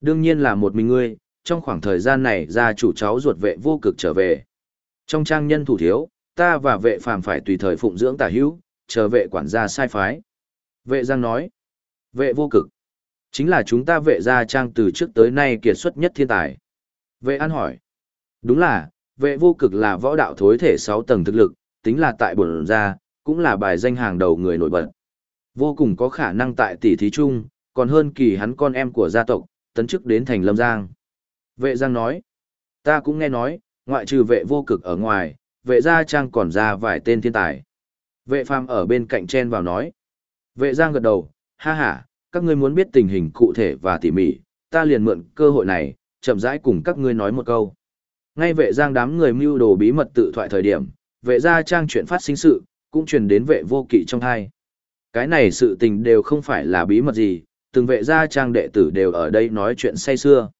Đương nhiên là một mình ngươi, trong khoảng thời gian này gia chủ cháu ruột vệ vô cực trở về. Trong trang nhân thủ thiếu, ta và vệ phàm phải tùy thời phụng dưỡng tả hữu, chờ vệ quản gia sai phái. Vệ giang nói. Vệ vô cực. Chính là chúng ta vệ gia trang từ trước tới nay kiệt xuất nhất thiên tài. Vệ an hỏi. Đúng là, vệ vô cực là võ đạo thối thể 6 tầng thực lực, tính là tại bổn gia, cũng là bài danh hàng đầu người nổi bật. Vô cùng có khả năng tại tỷ thí chung, còn hơn kỳ hắn con em của gia tộc, tấn chức đến thành Lâm Giang. Vệ Giang nói, ta cũng nghe nói, ngoại trừ vệ vô cực ở ngoài, vệ gia trang còn ra vài tên thiên tài. Vệ phàm ở bên cạnh chen vào nói. Vệ Giang gật đầu, ha ha, các ngươi muốn biết tình hình cụ thể và tỉ mỉ, ta liền mượn cơ hội này, chậm rãi cùng các ngươi nói một câu. Ngay vệ Giang đám người mưu đồ bí mật tự thoại thời điểm, vệ gia trang chuyện phát sinh sự, cũng truyền đến vệ vô kỵ trong hai. Cái này sự tình đều không phải là bí mật gì, từng vệ gia trang đệ tử đều ở đây nói chuyện say xưa.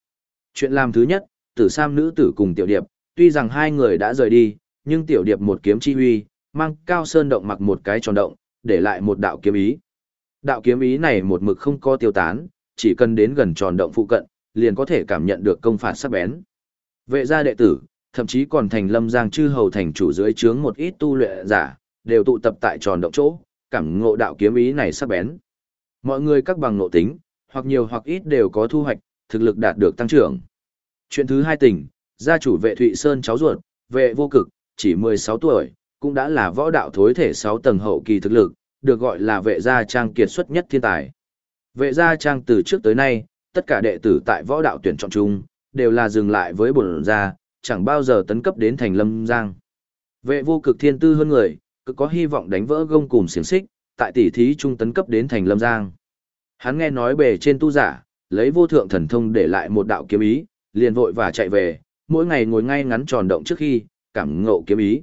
Chuyện làm thứ nhất, tử sam nữ tử cùng tiểu điệp, tuy rằng hai người đã rời đi, nhưng tiểu điệp một kiếm chi huy, mang cao sơn động mặc một cái tròn động, để lại một đạo kiếm ý. Đạo kiếm ý này một mực không có tiêu tán, chỉ cần đến gần tròn động phụ cận, liền có thể cảm nhận được công phạt sắc bén. Vệ gia đệ tử, thậm chí còn thành lâm giang chư hầu thành chủ dưới trướng một ít tu luyện giả, đều tụ tập tại tròn động chỗ, cảm ngộ đạo kiếm ý này sắc bén. Mọi người các bằng nộ tính, hoặc nhiều hoặc ít đều có thu hoạch, thực lực đạt được tăng trưởng. Chuyện thứ hai tỉnh, gia chủ vệ Thụy Sơn cháu ruột, vệ vô cực, chỉ 16 tuổi, cũng đã là võ đạo thối thể 6 tầng hậu kỳ thực lực, được gọi là vệ gia trang kiệt xuất nhất thiên tài. Vệ gia trang từ trước tới nay, tất cả đệ tử tại võ đạo tuyển chọn chung, đều là dừng lại với bổn gia, chẳng bao giờ tấn cấp đến thành lâm giang. Vệ vô cực thiên tư hơn người, cực có hy vọng đánh vỡ gông cùng xiềng xích, tại tỷ thí trung tấn cấp đến thành lâm giang. Hắn nghe nói bề trên tu giả, lấy vô thượng thần thông để lại một đạo kiếm ý, liền vội và chạy về, mỗi ngày ngồi ngay ngắn tròn động trước khi, cảm ngộ kiếm ý.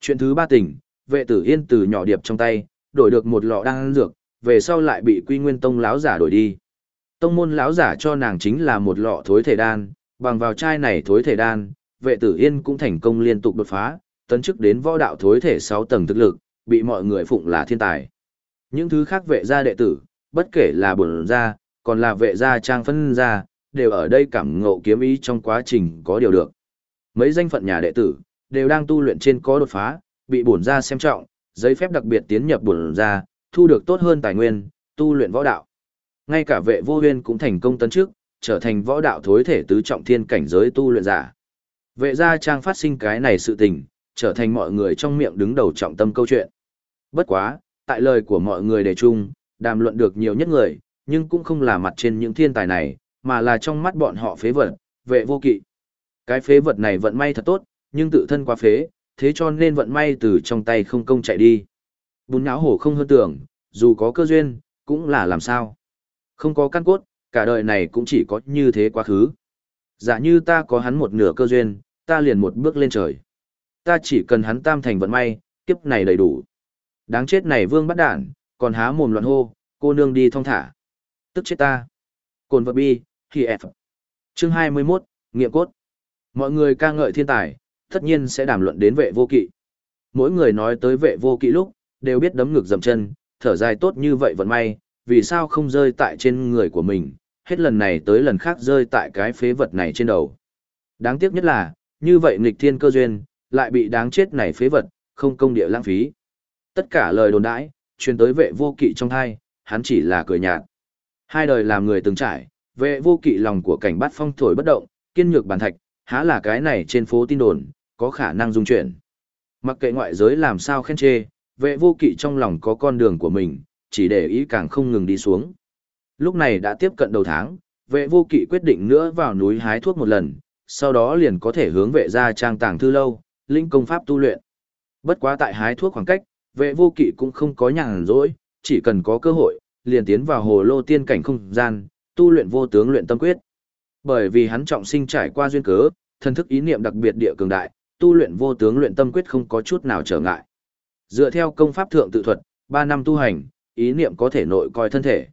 Chuyện thứ ba tỉnh, vệ tử yên từ nhỏ điệp trong tay, đổi được một lọ đan dược, về sau lại bị quy nguyên tông lão giả đổi đi. Tông môn lão giả cho nàng chính là một lọ thối thể đan, bằng vào chai này thối thể đan, vệ tử yên cũng thành công liên tục đột phá, tấn chức đến võ đạo thối thể 6 tầng thực lực, bị mọi người phụng là thiên tài. Những thứ khác vệ gia đệ tử, bất kể là bổn gia, còn là vệ gia trang phân gia, đều ở đây cảm ngộ kiếm ý trong quá trình có điều được. Mấy danh phận nhà đệ tử, đều đang tu luyện trên có đột phá, bị bổn gia xem trọng, giấy phép đặc biệt tiến nhập bổn ra thu được tốt hơn tài nguyên, tu luyện võ đạo. Ngay cả vệ vô huyên cũng thành công tấn trước, trở thành võ đạo thối thể tứ trọng thiên cảnh giới tu luyện giả. Vệ gia trang phát sinh cái này sự tình, trở thành mọi người trong miệng đứng đầu trọng tâm câu chuyện. Bất quá, tại lời của mọi người đề chung, đàm luận được nhiều nhất người, nhưng cũng không là mặt trên những thiên tài này, mà là trong mắt bọn họ phế vật, vệ vô kỵ. Cái phế vật này vận may thật tốt, nhưng tự thân quá phế, thế cho nên vận may từ trong tay không công chạy đi. Bún náo hổ không hơn tưởng, dù có cơ duyên, cũng là làm sao. Không có căn cốt, cả đời này cũng chỉ có như thế quá khứ. Giả như ta có hắn một nửa cơ duyên, ta liền một bước lên trời. Ta chỉ cần hắn tam thành vận may, kiếp này đầy đủ. Đáng chết này vương bắt đản, còn há mồm loạn hô, cô nương đi thong thả. Tức chết ta. Cồn vật bi, thì F. Chương 21, nghiệm cốt. Mọi người ca ngợi thiên tài, tất nhiên sẽ đàm luận đến vệ vô kỵ. Mỗi người nói tới vệ vô kỵ lúc, đều biết đấm ngực dầm chân, thở dài tốt như vậy vẫn may, vì sao không rơi tại trên người của mình, hết lần này tới lần khác rơi tại cái phế vật này trên đầu. Đáng tiếc nhất là, như vậy nghịch thiên cơ duyên, lại bị đáng chết này phế vật, không công địa lãng phí. Tất cả lời đồn đãi, truyền tới vệ vô kỵ trong thai, hắn chỉ là cười nhạt. Hai đời làm người từng trải, vệ vô kỵ lòng của cảnh bát phong thổi bất động, kiên nhược bản thạch, há là cái này trên phố tin đồn, có khả năng dung chuyển. Mặc kệ ngoại giới làm sao khen chê, vệ vô kỵ trong lòng có con đường của mình, chỉ để ý càng không ngừng đi xuống. Lúc này đã tiếp cận đầu tháng, vệ vô kỵ quyết định nữa vào núi hái thuốc một lần, sau đó liền có thể hướng vệ ra trang tàng thư lâu, linh công pháp tu luyện. Bất quá tại hái thuốc khoảng cách, vệ vô kỵ cũng không có nhàn rỗi, chỉ cần có cơ hội, liền tiến vào hồ lô tiên cảnh không gian, tu luyện vô tướng luyện tâm quyết. Bởi vì hắn trọng sinh trải qua duyên cớ, thân thức ý niệm đặc biệt địa cường đại, tu luyện vô tướng luyện tâm quyết không có chút nào trở ngại. Dựa theo công pháp thượng tự thuật, 3 năm tu hành, ý niệm có thể nội coi thân thể.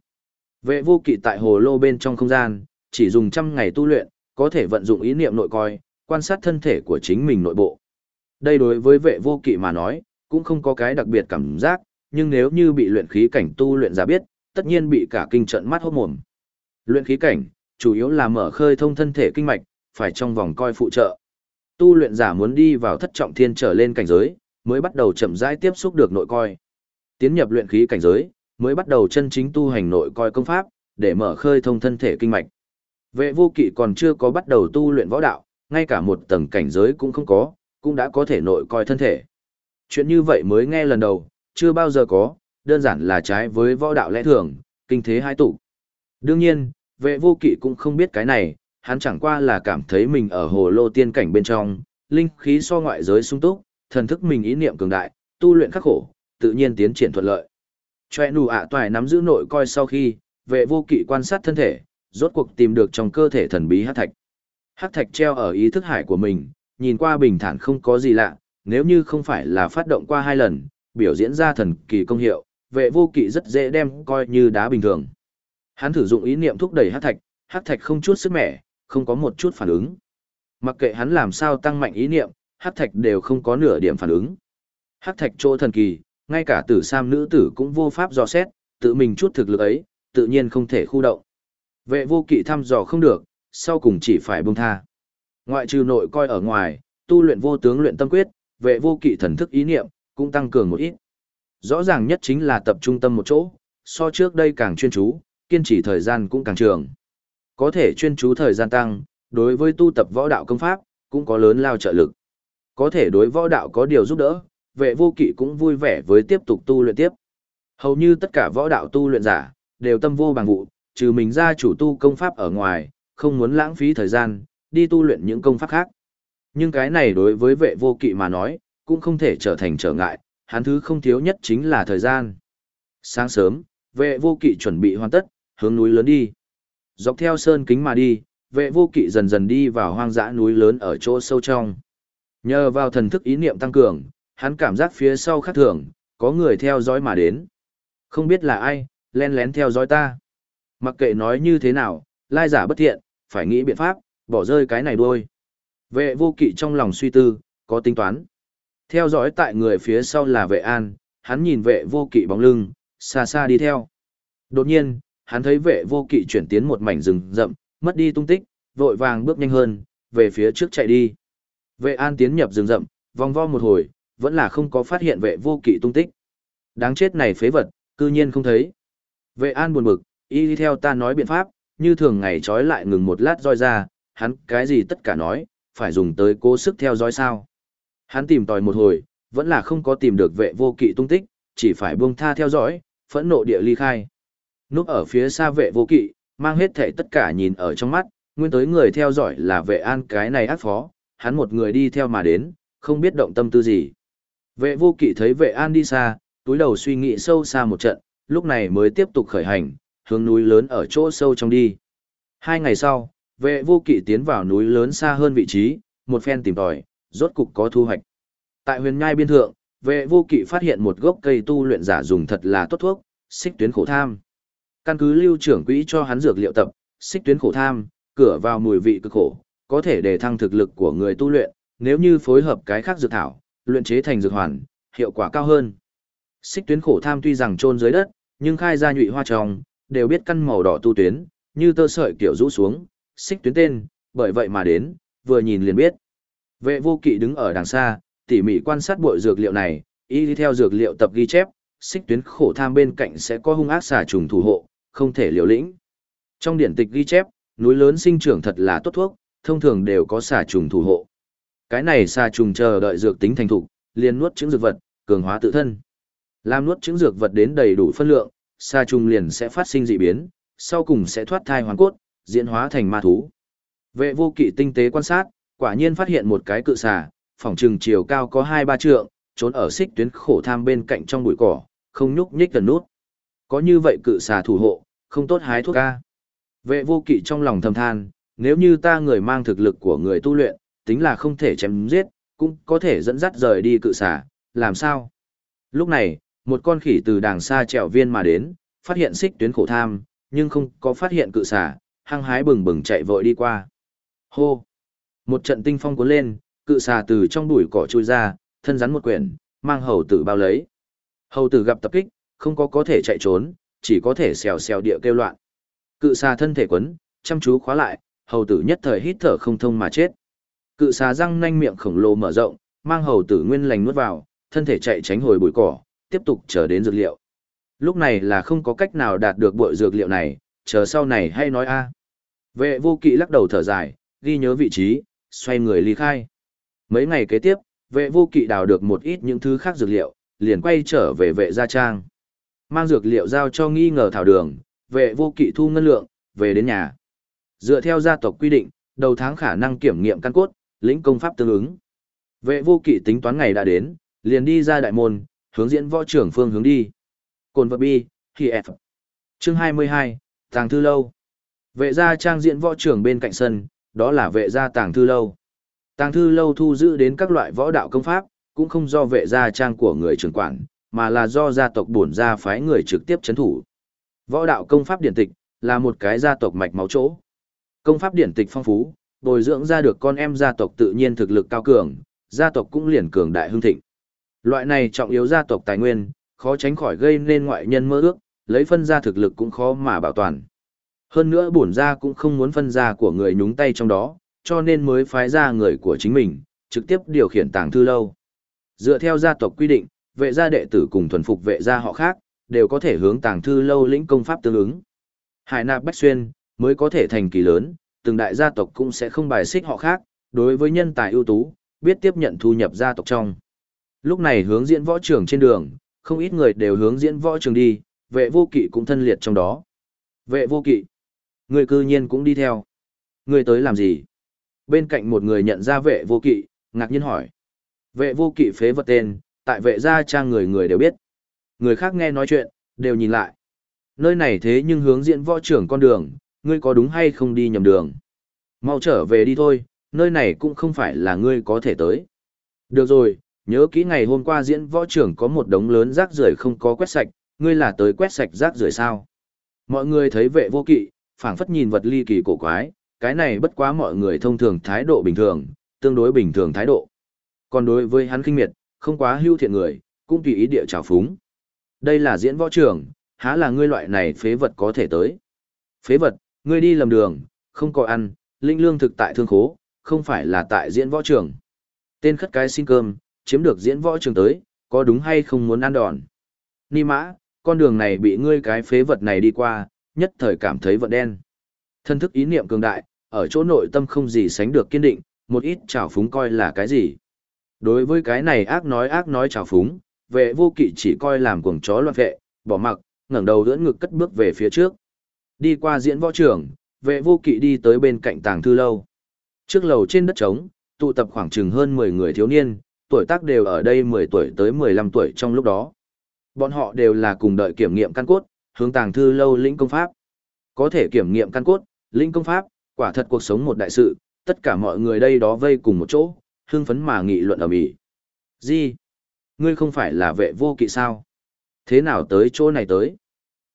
Vệ vô kỵ tại hồ lô bên trong không gian, chỉ dùng trăm ngày tu luyện, có thể vận dụng ý niệm nội coi, quan sát thân thể của chính mình nội bộ. Đây đối với vệ vô kỵ mà nói, cũng không có cái đặc biệt cảm giác, nhưng nếu như bị luyện khí cảnh tu luyện giả biết, tất nhiên bị cả kinh trận mắt hốt mồm. Luyện khí cảnh, chủ yếu là mở khơi thông thân thể kinh mạch, phải trong vòng coi phụ trợ. Tu luyện giả muốn đi vào thất trọng thiên trở lên cảnh giới, mới bắt đầu chậm rãi tiếp xúc được nội coi. Tiến nhập luyện khí cảnh giới, mới bắt đầu chân chính tu hành nội coi công pháp, để mở khơi thông thân thể kinh mạch. Vệ vô kỵ còn chưa có bắt đầu tu luyện võ đạo, ngay cả một tầng cảnh giới cũng không có, cũng đã có thể nội coi thân thể. Chuyện như vậy mới nghe lần đầu, chưa bao giờ có, đơn giản là trái với võ đạo lẽ thường, kinh thế hai tụ. Đương nhiên, vệ vô kỵ cũng không biết cái này, hắn chẳng qua là cảm thấy mình ở hồ lô tiên cảnh bên trong, linh khí so ngoại giới sung túc, thần thức mình ý niệm cường đại, tu luyện khắc khổ, tự nhiên tiến triển thuận lợi. Choe nù ạ toài nắm giữ nội coi sau khi, vệ vô kỵ quan sát thân thể, rốt cuộc tìm được trong cơ thể thần bí hắc thạch. Hắc thạch treo ở ý thức hải của mình, nhìn qua bình thản không có gì lạ, nếu như không phải là phát động qua hai lần, biểu diễn ra thần kỳ công hiệu, vệ vô kỵ rất dễ đem coi như đá bình thường. Hắn thử dụng ý niệm thúc đẩy hắc thạch, hắc thạch không chút sức mẻ, không có một chút phản ứng. Mặc kệ hắn làm sao tăng mạnh ý niệm, hắc thạch đều không có nửa điểm phản ứng. Hắc thạch chỗ thần kỳ, ngay cả tử sam nữ tử cũng vô pháp dò xét, tự mình chút thực lực ấy, tự nhiên không thể khu động. Vệ vô kỵ thăm dò không được, sau cùng chỉ phải buông tha. Ngoại trừ nội coi ở ngoài, tu luyện vô tướng luyện tâm quyết, vệ vô kỵ thần thức ý niệm, cũng tăng cường một ít. Rõ ràng nhất chính là tập trung tâm một chỗ, so trước đây càng chuyên chú, kiên trì thời gian cũng càng trường. Có thể chuyên chú thời gian tăng, đối với tu tập võ đạo công pháp, cũng có lớn lao trợ lực. Có thể đối võ đạo có điều giúp đỡ, vệ vô kỵ cũng vui vẻ với tiếp tục tu luyện tiếp. Hầu như tất cả võ đạo tu luyện giả, đều tâm vô bằng vụ, trừ mình ra chủ tu công pháp ở ngoài, không muốn lãng phí thời gian, đi tu luyện những công pháp khác. Nhưng cái này đối với vệ vô kỵ mà nói, cũng không thể trở thành trở ngại, hắn thứ không thiếu nhất chính là thời gian. Sáng sớm, vệ vô kỵ chuẩn bị hoàn tất, hướng núi lớn đi. Dọc theo sơn kính mà đi, vệ vô kỵ dần dần đi vào hoang dã núi lớn ở chỗ sâu trong. Nhờ vào thần thức ý niệm tăng cường, hắn cảm giác phía sau khác thường, có người theo dõi mà đến. Không biết là ai, len lén theo dõi ta. Mặc kệ nói như thế nào, lai giả bất thiện, phải nghĩ biện pháp, bỏ rơi cái này đuôi. Vệ vô kỵ trong lòng suy tư, có tính toán. Theo dõi tại người phía sau là vệ an, hắn nhìn vệ vô kỵ bóng lưng, xa xa đi theo. Đột nhiên, hắn thấy vệ vô kỵ chuyển tiến một mảnh rừng rậm, mất đi tung tích, vội vàng bước nhanh hơn, về phía trước chạy đi. Vệ an tiến nhập rừng rậm, vòng vo một hồi, vẫn là không có phát hiện vệ vô kỵ tung tích. Đáng chết này phế vật, cư nhiên không thấy. Vệ an buồn bực, y đi theo ta nói biện pháp, như thường ngày trói lại ngừng một lát roi ra, hắn cái gì tất cả nói, phải dùng tới cố sức theo dõi sao. Hắn tìm tòi một hồi, vẫn là không có tìm được vệ vô kỵ tung tích, chỉ phải buông tha theo dõi, phẫn nộ địa ly khai. Núp ở phía xa vệ vô kỵ, mang hết thể tất cả nhìn ở trong mắt, nguyên tới người theo dõi là vệ an cái này ác phó, hắn một người đi theo mà đến, không biết động tâm tư gì. Vệ vô kỵ thấy vệ an đi xa, túi đầu suy nghĩ sâu xa một trận, lúc này mới tiếp tục khởi hành, hướng núi lớn ở chỗ sâu trong đi. Hai ngày sau, vệ vô kỵ tiến vào núi lớn xa hơn vị trí, một phen tìm tòi, rốt cục có thu hoạch. Tại huyền nhai biên thượng, vệ vô kỵ phát hiện một gốc cây tu luyện giả dùng thật là tốt thuốc, xích tuyến khổ tham. Căn cứ lưu trưởng quỹ cho hắn dược liệu tập, xích tuyến khổ tham, cửa vào mùi vị cực khổ, có thể để thăng thực lực của người tu luyện, nếu như phối hợp cái khác dược thảo, luyện chế thành dược hoàn, hiệu quả cao hơn. Xích tuyến khổ tham tuy rằng chôn dưới đất, nhưng khai ra nhụy hoa trồng, đều biết căn màu đỏ tu tuyến, như tơ sợi kiểu rũ xuống, xích tuyến tên, bởi vậy mà đến, vừa nhìn liền biết. Vệ vô kỵ đứng ở đằng xa, tỉ mỉ quan sát bội dược liệu này, y đi theo dược liệu tập ghi chép, xích tuyến khổ tham bên cạnh sẽ có hung ác xà trùng thủ hộ, không thể liều lĩnh. Trong điển tịch ghi chép, núi lớn sinh trưởng thật là tốt thuốc, thông thường đều có xà trùng thủ hộ. Cái này xà trùng chờ đợi dược tính thành thục, liền nuốt chứng dược vật, cường hóa tự thân. Làm nuốt chứng dược vật đến đầy đủ phân lượng, xà trùng liền sẽ phát sinh dị biến, sau cùng sẽ thoát thai hoàn cốt, diễn hóa thành ma thú. Vệ vô kỵ tinh tế quan sát, quả nhiên phát hiện một cái cự xà, phòng trừng chiều cao có 2-3 trượng, trốn ở xích tuyến khổ tham bên cạnh trong bụi cỏ, không nhúc nhích gần nút. Có như vậy cự xà thủ hộ, không tốt hái thuốc ca. Vệ vô kỵ trong lòng thầm than, nếu như ta người mang thực lực của người tu luyện, tính là không thể chém giết, cũng có thể dẫn dắt rời đi cự xả làm sao? Lúc này, một con khỉ từ đàng xa trèo viên mà đến, phát hiện xích tuyến khổ tham, nhưng không có phát hiện cự xả hăng hái bừng bừng chạy vội đi qua. Hô! Một trận tinh phong cuốn lên, cự xà từ trong bụi cỏ chui ra, thân rắn một quyển, mang hầu tử bao lấy. Hầu tử gặp tập kích, không có có thể chạy trốn, chỉ có thể xèo xèo địa kêu loạn. Cự xà thân thể quấn, chăm chú khóa lại, hầu tử nhất thời hít thở không thông mà chết. Cự xà răng nanh miệng khổng lồ mở rộng, mang hầu tử nguyên lành nuốt vào, thân thể chạy tránh hồi bụi cỏ, tiếp tục chờ đến dược liệu. Lúc này là không có cách nào đạt được bội dược liệu này, chờ sau này hay nói a. Vệ vô kỵ lắc đầu thở dài, ghi nhớ vị trí, xoay người ly khai. Mấy ngày kế tiếp, vệ vô kỵ đào được một ít những thứ khác dược liệu, liền quay trở về vệ gia trang. Mang dược liệu giao cho nghi ngờ thảo đường, vệ vô kỵ thu ngân lượng, về đến nhà. Dựa theo gia tộc quy định, đầu tháng khả năng kiểm nghiệm căn cốt, lĩnh công pháp tương ứng. Vệ vô kỵ tính toán ngày đã đến, liền đi ra đại môn, hướng diễn võ trưởng phương hướng đi. Cồn vật bi, khi F. Chương 22, Tàng Thư Lâu. Vệ gia trang diễn võ trưởng bên cạnh sân, đó là vệ gia Tàng Thư Lâu. Tàng Thư Lâu thu giữ đến các loại võ đạo công pháp, cũng không do vệ gia trang của người trưởng quản, mà là do gia tộc bổn gia phái người trực tiếp chấn thủ. Võ đạo công pháp điển tịch, là một cái gia tộc mạch máu chỗ. Công pháp điển tịch phong phú, bồi dưỡng ra được con em gia tộc tự nhiên thực lực cao cường, gia tộc cũng liền cường đại hưng thịnh. Loại này trọng yếu gia tộc tài nguyên, khó tránh khỏi gây nên ngoại nhân mơ ước, lấy phân gia thực lực cũng khó mà bảo toàn. Hơn nữa bổn gia cũng không muốn phân gia của người nhúng tay trong đó, cho nên mới phái ra người của chính mình, trực tiếp điều khiển tàng thư lâu. Dựa theo gia tộc quy định, vệ gia đệ tử cùng thuần phục vệ gia họ khác, đều có thể hướng tàng thư lâu lĩnh công pháp tương ứng. Hải nạp bách xuyên, mới có thể thành kỳ lớn, từng đại gia tộc cũng sẽ không bài xích họ khác, đối với nhân tài ưu tú, biết tiếp nhận thu nhập gia tộc trong. Lúc này hướng diễn võ trường trên đường, không ít người đều hướng diễn võ trường đi, vệ vô kỵ cũng thân liệt trong đó. Vệ vô kỵ, người cư nhiên cũng đi theo. Người tới làm gì? Bên cạnh một người nhận ra vệ vô kỵ, ngạc nhiên hỏi. Vệ vô kỵ phế vật tên, tại vệ gia trang người người đều biết. Người khác nghe nói chuyện, đều nhìn lại. Nơi này thế nhưng hướng diễn võ trưởng con đường, ngươi có đúng hay không đi nhầm đường. Mau trở về đi thôi, nơi này cũng không phải là ngươi có thể tới. Được rồi, nhớ kỹ ngày hôm qua diễn võ trưởng có một đống lớn rác rưởi không có quét sạch, ngươi là tới quét sạch rác rưởi sao. Mọi người thấy vệ vô kỵ, phảng phất nhìn vật ly kỳ cổ quái, cái này bất quá mọi người thông thường thái độ bình thường, tương đối bình thường thái độ. Còn đối với hắn kinh miệt, không quá hưu thiện người, cũng tùy ý địa trào phúng. Đây là diễn võ trưởng, há là ngươi loại này phế vật có thể tới. Phế vật, ngươi đi lầm đường, không có ăn, linh lương thực tại thương khố, không phải là tại diễn võ trường. Tên khất cái xin cơm, chiếm được diễn võ trường tới, có đúng hay không muốn ăn đòn. Ni mã, con đường này bị ngươi cái phế vật này đi qua, nhất thời cảm thấy vận đen. Thân thức ý niệm cường đại, ở chỗ nội tâm không gì sánh được kiên định, một ít trào phúng coi là cái gì. Đối với cái này ác nói ác nói trào phúng, vệ vô kỵ chỉ coi làm cuồng chó loạn vệ, bỏ mặc, ngẩng đầu đỡ ngực cất bước về phía trước. Đi qua diễn võ trường, vệ vô kỵ đi tới bên cạnh tàng thư lâu. Trước lầu trên đất trống, tụ tập khoảng chừng hơn 10 người thiếu niên, tuổi tác đều ở đây 10 tuổi tới 15 tuổi trong lúc đó. Bọn họ đều là cùng đợi kiểm nghiệm căn cốt, hướng tàng thư lâu lĩnh công pháp. Có thể kiểm nghiệm căn cốt, lĩnh công pháp, quả thật cuộc sống một đại sự, tất cả mọi người đây đó vây cùng một chỗ, hưng phấn mà nghị luận ở mỹ. Gì? Ngươi không phải là vệ vô kỵ sao? Thế nào tới chỗ này tới?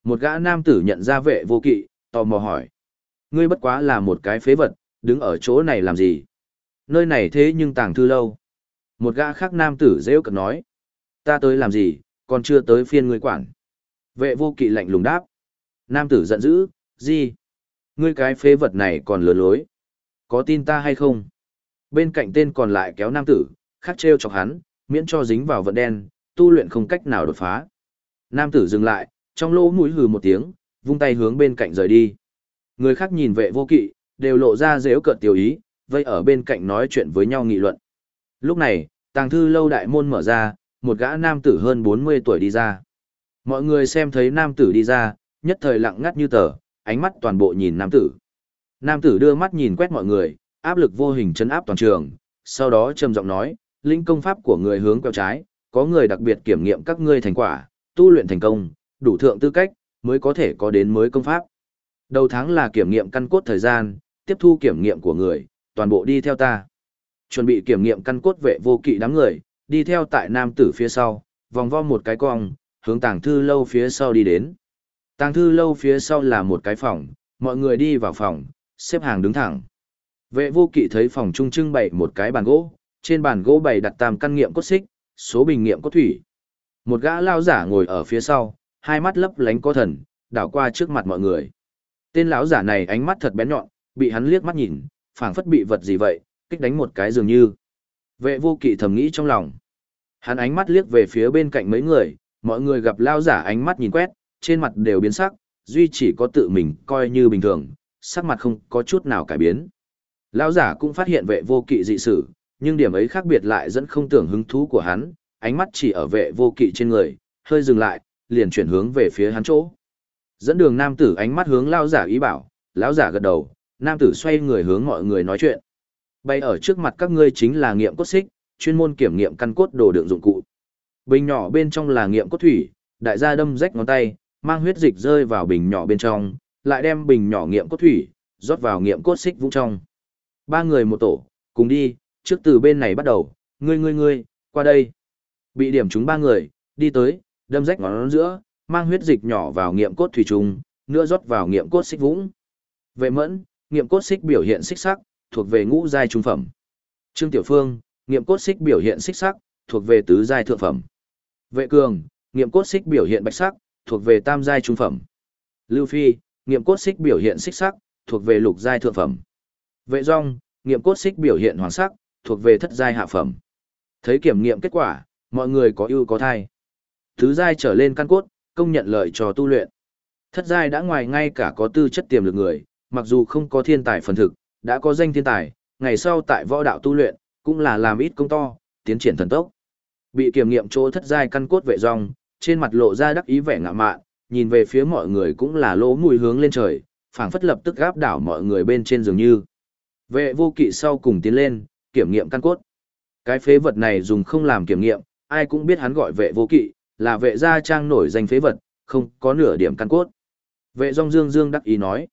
Một gã nam tử nhận ra vệ vô kỵ, tò mò hỏi. Ngươi bất quá là một cái phế vật, đứng ở chỗ này làm gì? Nơi này thế nhưng tàng thư lâu. Một gã khác nam tử rêu cực nói. Ta tới làm gì, còn chưa tới phiên ngươi quản. Vệ vô kỵ lạnh lùng đáp. Nam tử giận dữ, gì? Ngươi cái phế vật này còn lừa lối. Có tin ta hay không? Bên cạnh tên còn lại kéo nam tử, khắc treo chọc hắn, miễn cho dính vào vận đen, tu luyện không cách nào đột phá. Nam tử dừng lại, trong lỗ mũi hừ một tiếng, vung tay hướng bên cạnh rời đi. Người khác nhìn vệ vô kỵ, đều lộ ra dễu cợt tiểu ý, vây ở bên cạnh nói chuyện với nhau nghị luận. Lúc này, tàng thư lâu đại môn mở ra, một gã nam tử hơn 40 tuổi đi ra. Mọi người xem thấy nam tử đi ra, nhất thời lặng ngắt như tờ, ánh mắt toàn bộ nhìn nam tử. Nam tử đưa mắt nhìn quét mọi người, áp lực vô hình chấn áp toàn trường, sau đó trầm giọng nói, linh công pháp của người hướng quẹo trái, có người đặc biệt kiểm nghiệm các ngươi thành quả, tu luyện thành công, đủ thượng tư cách, mới có thể có đến mới công pháp. Đầu tháng là kiểm nghiệm căn cốt thời gian, tiếp thu kiểm nghiệm của người, toàn bộ đi theo ta. Chuẩn bị kiểm nghiệm căn cốt vệ vô kỵ đám người, đi theo tại nam tử phía sau, vòng vo một cái cong, hướng tàng thư lâu phía sau đi đến. Tàng thư lâu phía sau là một cái phòng, mọi người đi vào phòng, xếp hàng đứng thẳng. Vệ vô kỵ thấy phòng trung trưng bày một cái bàn gỗ, trên bàn gỗ bày đặt tam căn nghiệm cốt xích, số bình nghiệm cốt thủy. Một gã lao giả ngồi ở phía sau, hai mắt lấp lánh có thần, đảo qua trước mặt mọi người. Tên lão giả này ánh mắt thật bén nhọn, bị hắn liếc mắt nhìn, phảng phất bị vật gì vậy, kích đánh một cái dường như. Vệ vô kỵ thầm nghĩ trong lòng. Hắn ánh mắt liếc về phía bên cạnh mấy người, mọi người gặp lao giả ánh mắt nhìn quét, trên mặt đều biến sắc, duy chỉ có tự mình coi như bình thường, sắc mặt không có chút nào cải biến. Lão giả cũng phát hiện vệ vô kỵ dị sử, nhưng điểm ấy khác biệt lại dẫn không tưởng hứng thú của hắn, ánh mắt chỉ ở vệ vô kỵ trên người, hơi dừng lại, liền chuyển hướng về phía hắn chỗ. Dẫn đường nam tử ánh mắt hướng lão giả ý bảo, lão giả gật đầu, nam tử xoay người hướng mọi người nói chuyện. Bay ở trước mặt các ngươi chính là nghiệm cốt xích, chuyên môn kiểm nghiệm căn cốt đồ đựng dụng cụ. Bình nhỏ bên trong là nghiệm cốt thủy, đại gia đâm rách ngón tay, mang huyết dịch rơi vào bình nhỏ bên trong, lại đem bình nhỏ nghiệm cốt thủy, rót vào nghiệm cốt xích vũng trong. Ba người một tổ, cùng đi, trước từ bên này bắt đầu, ngươi ngươi ngươi, qua đây. Bị điểm chúng ba người, đi tới, đâm rách ngón giữa, mang huyết dịch nhỏ vào nghiệm cốt thủy trùng, nữa rót vào nghiệm cốt xích vũng. Vệ mẫn, nghiệm cốt xích biểu hiện xích sắc, thuộc về ngũ giai trung phẩm. Trương Tiểu Phương, nghiệm cốt xích biểu hiện xích sắc, thuộc về tứ giai thượng phẩm. Vệ Cường, nghiệm cốt xích biểu hiện bạch sắc, thuộc về tam giai trung phẩm. Lưu Phi, nghiệm cốt xích biểu hiện xích sắc, thuộc về lục giai thượng phẩm. Vệ rong, nghiệm cốt xích biểu hiện hoàng sắc, thuộc về thất giai hạ phẩm. Thấy kiểm nghiệm kết quả, mọi người có ưu có thai. Thứ giai trở lên căn cốt, công nhận lợi cho tu luyện. Thất giai đã ngoài ngay cả có tư chất tiềm lực người, mặc dù không có thiên tài phần thực, đã có danh thiên tài, ngày sau tại võ đạo tu luyện, cũng là làm ít công to, tiến triển thần tốc. Bị kiểm nghiệm chỗ thất giai căn cốt vệ rong, trên mặt lộ ra đắc ý vẻ ngạ mạn, nhìn về phía mọi người cũng là lỗ mùi hướng lên trời, phảng phất lập tức gáp đảo mọi người bên trên dường như. Vệ vô kỵ sau cùng tiến lên, kiểm nghiệm căn cốt. Cái phế vật này dùng không làm kiểm nghiệm, ai cũng biết hắn gọi vệ vô kỵ, là vệ gia trang nổi danh phế vật, không có nửa điểm căn cốt. Vệ rong dương dương đắc ý nói.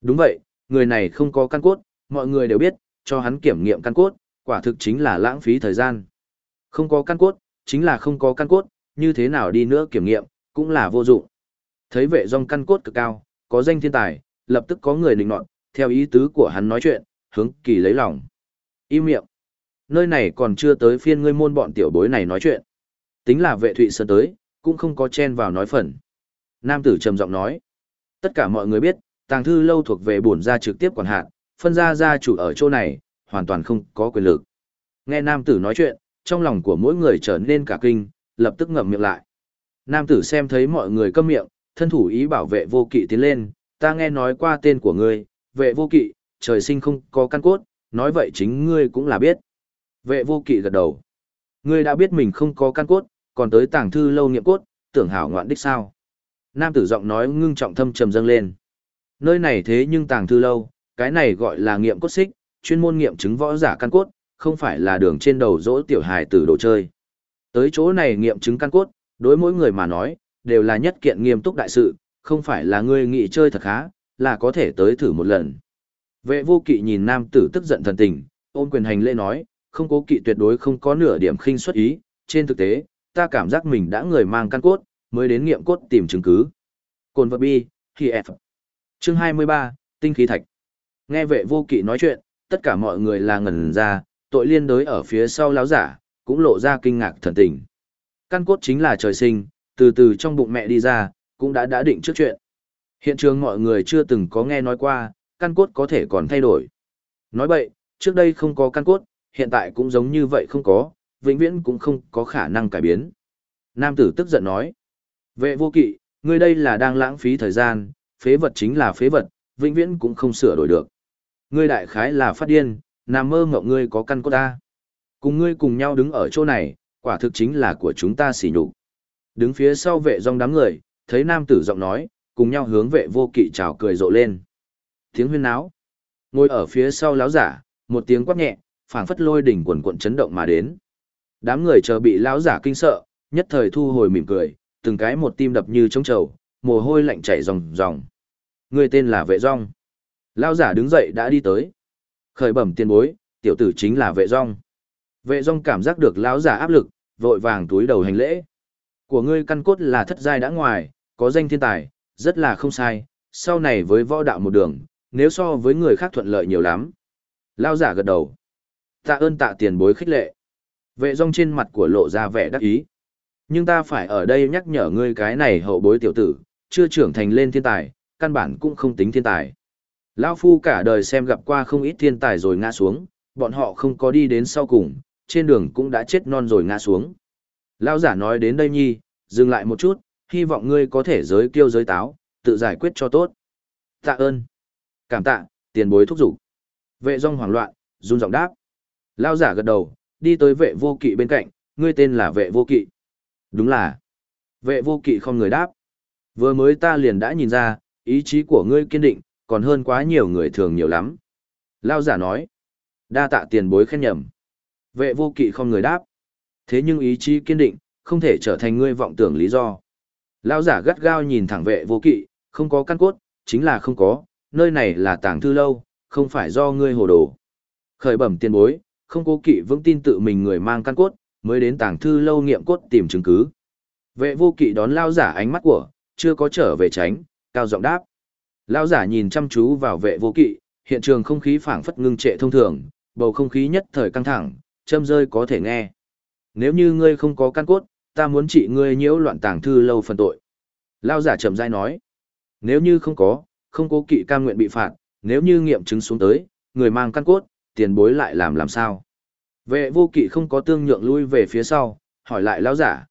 Đúng vậy, người này không có căn cốt, mọi người đều biết, cho hắn kiểm nghiệm căn cốt, quả thực chính là lãng phí thời gian. Không có căn cốt, chính là không có căn cốt, như thế nào đi nữa kiểm nghiệm, cũng là vô dụng. Thấy vệ dòng căn cốt cực cao, có danh thiên tài, lập tức có người định nọt, theo ý tứ của hắn nói chuyện, hướng kỳ lấy lòng. Im miệng. Nơi này còn chưa tới phiên ngươi môn bọn tiểu bối này nói chuyện. Tính là vệ thụy sơn tới, cũng không có chen vào nói phần. Nam tử trầm giọng nói. Tất cả mọi người biết, tàng thư lâu thuộc về bổn gia trực tiếp quản hạt, phân gia gia chủ ở chỗ này, hoàn toàn không có quyền lực. Nghe nam tử nói chuyện, trong lòng của mỗi người trở nên cả kinh, lập tức ngậm miệng lại. Nam tử xem thấy mọi người câm miệng, thân thủ ý bảo vệ vô kỵ tiến lên, ta nghe nói qua tên của ngươi, vệ vô kỵ, trời sinh không có căn cốt, nói vậy chính ngươi cũng là biết. Vệ vô kỵ gật đầu. Ngươi đã biết mình không có căn cốt, còn tới tàng thư lâu nghiệm cốt, tưởng hảo ngoạn đích sao. Nam tử giọng nói ngưng trọng thâm trầm dâng lên. Nơi này thế nhưng tàng thư lâu, cái này gọi là nghiệm cốt xích, chuyên môn nghiệm chứng võ giả căn cốt, không phải là đường trên đầu dỗ tiểu hài tử đồ chơi. Tới chỗ này nghiệm chứng căn cốt, đối mỗi người mà nói, đều là nhất kiện nghiêm túc đại sự, không phải là ngươi nghĩ chơi thật khá, là có thể tới thử một lần. Vệ vô kỵ nhìn nam tử tức giận thần tình, ôn quyền hành lễ nói, không cố kỵ tuyệt đối không có nửa điểm khinh xuất ý, trên thực tế, ta cảm giác mình đã người mang căn cốt, mới đến nghiệm cốt tìm chứng cứ. Cồn vật bi, khi F. Chương 23, Tinh khí thạch. Nghe vệ vô kỵ nói chuyện, tất cả mọi người là ngẩn ra, tội liên đối ở phía sau láo giả, cũng lộ ra kinh ngạc thần tình. Căn cốt chính là trời sinh, từ từ trong bụng mẹ đi ra, cũng đã đã định trước chuyện. Hiện trường mọi người chưa từng có nghe nói qua, căn cốt có thể còn thay đổi. Nói vậy, trước đây không có căn cốt, hiện tại cũng giống như vậy không có, vĩnh viễn cũng không có khả năng cải biến. Nam tử tức giận nói, vệ vô kỵ, ngươi đây là đang lãng phí thời gian, phế vật chính là phế vật, vĩnh viễn cũng không sửa đổi được. Ngươi đại khái là phát điên, nằm mơ ngộng ngươi có căn cốt ta. Cùng ngươi cùng nhau đứng ở chỗ này, quả thực chính là của chúng ta xỉ nhục. Đứng phía sau vệ dòng đám người, thấy nam tử giọng nói, cùng nhau hướng vệ vô kỵ chào cười rộ lên. Tiếng huyên náo. Ngồi ở phía sau lão giả, một tiếng quát nhẹ, phảng phất lôi đỉnh quần quận chấn động mà đến. Đám người chờ bị lão giả kinh sợ, nhất thời thu hồi mỉm cười, từng cái một tim đập như trống trầu, mồ hôi lạnh chảy ròng ròng. Người tên là Vệ Dung. Lão giả đứng dậy đã đi tới. Khởi bẩm tiền bối, tiểu tử chính là Vệ Dung. Vệ Dung cảm giác được lão giả áp lực, vội vàng túi đầu hành lễ. Của ngươi căn cốt là thất giai đã ngoài, có danh thiên tài, rất là không sai, sau này với võ đạo một đường, nếu so với người khác thuận lợi nhiều lắm. Lão giả gật đầu. Tạ ơn tạ tiền bối khích lệ. Vệ rong trên mặt của lộ ra vẻ đắc ý. Nhưng ta phải ở đây nhắc nhở ngươi cái này hậu bối tiểu tử, chưa trưởng thành lên thiên tài, căn bản cũng không tính thiên tài. Lão Phu cả đời xem gặp qua không ít thiên tài rồi ngã xuống, bọn họ không có đi đến sau cùng, trên đường cũng đã chết non rồi ngã xuống. Lão giả nói đến đây nhi, dừng lại một chút, hy vọng ngươi có thể giới kiêu giới táo, tự giải quyết cho tốt. Tạ ơn. Cảm tạ, tiền bối thúc giục. Vệ rong hoảng loạn, run giọng đáp. lao giả gật đầu, đi tới vệ vô kỵ bên cạnh, ngươi tên là vệ vô kỵ. Đúng là. Vệ vô kỵ không người đáp. Vừa mới ta liền đã nhìn ra, ý chí của ngươi kiên định, còn hơn quá nhiều người thường nhiều lắm. Lao giả nói. Đa tạ tiền bối khen nhầm. Vệ vô kỵ không người đáp. Thế nhưng ý chí kiên định, không thể trở thành ngươi vọng tưởng lý do. Lao giả gắt gao nhìn thẳng vệ vô kỵ, không có căn cốt, chính là không có, nơi này là tàng thư lâu, không phải do ngươi hồ đồ. Khởi bẩm tiền bối, không cố kỵ vững tin tự mình người mang căn cốt, mới đến tàng thư lâu nghiệm cốt tìm chứng cứ. Vệ vô kỵ đón lao giả ánh mắt của, chưa có trở về tránh, cao giọng đáp. Lao giả nhìn chăm chú vào vệ vô kỵ, hiện trường không khí phảng phất ngưng trệ thông thường, bầu không khí nhất thời căng thẳng, châm rơi có thể nghe. Nếu như ngươi không có căn cốt, ta muốn trị ngươi nhiễu loạn tàng thư lâu phần tội. Lao giả chậm rãi nói. Nếu như không có, không cố kỵ cam nguyện bị phạt, nếu như nghiệm chứng xuống tới, người mang căn cốt, tiền bối lại làm làm sao? Vệ vô kỵ không có tương nhượng lui về phía sau, hỏi lại lão giả.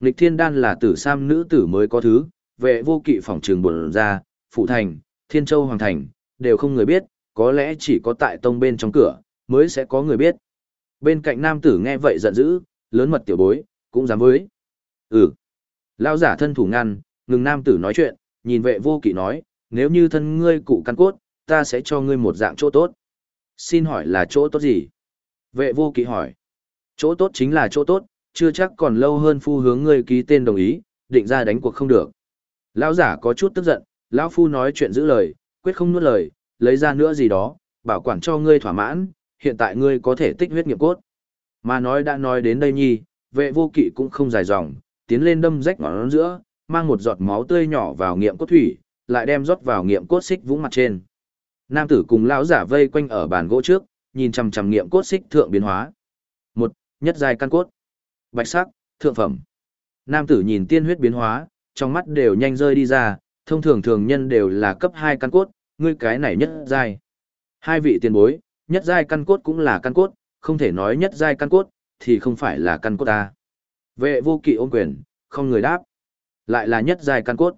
Nịch thiên đan là tử sam nữ tử mới có thứ, vệ vô kỵ phòng trường buồn ra, phụ thành, thiên châu hoàng thành, đều không người biết, có lẽ chỉ có tại tông bên trong cửa, mới sẽ có người biết. Bên cạnh nam tử nghe vậy giận dữ, lớn mật tiểu bối, cũng dám với. Ừ. Lão giả thân thủ ngăn, ngừng nam tử nói chuyện, nhìn vệ vô kỵ nói, nếu như thân ngươi cụ căn cốt, ta sẽ cho ngươi một dạng chỗ tốt. Xin hỏi là chỗ tốt gì? Vệ vô kỵ hỏi. Chỗ tốt chính là chỗ tốt, chưa chắc còn lâu hơn phu hướng ngươi ký tên đồng ý, định ra đánh cuộc không được. Lão giả có chút tức giận, lão phu nói chuyện giữ lời, quyết không nuốt lời, lấy ra nữa gì đó, bảo quản cho ngươi thỏa mãn, hiện tại ngươi có thể tích huyết nghiệp cốt. Mà nói đã nói đến đây nhi, vệ vô kỵ cũng không dài dòng, tiến lên đâm rách ngón giữa, mang một giọt máu tươi nhỏ vào nghiệm cốt thủy, lại đem rót vào nghiệm cốt xích vũng mặt trên. Nam tử cùng lão giả vây quanh ở bàn gỗ trước, nhìn chằm chằm nghiệm cốt xích thượng biến hóa. Một, nhất giai căn cốt. Bạch sắc, thượng phẩm. Nam tử nhìn tiên huyết biến hóa, trong mắt đều nhanh rơi đi ra, thông thường thường nhân đều là cấp 2 căn cốt, ngươi cái này nhất giai. Hai vị tiền bối, nhất giai căn cốt cũng là căn cốt, không thể nói nhất giai căn cốt, thì không phải là căn cốt ta. Vệ vô kỵ ôm quyền, không người đáp. Lại là nhất giai căn cốt.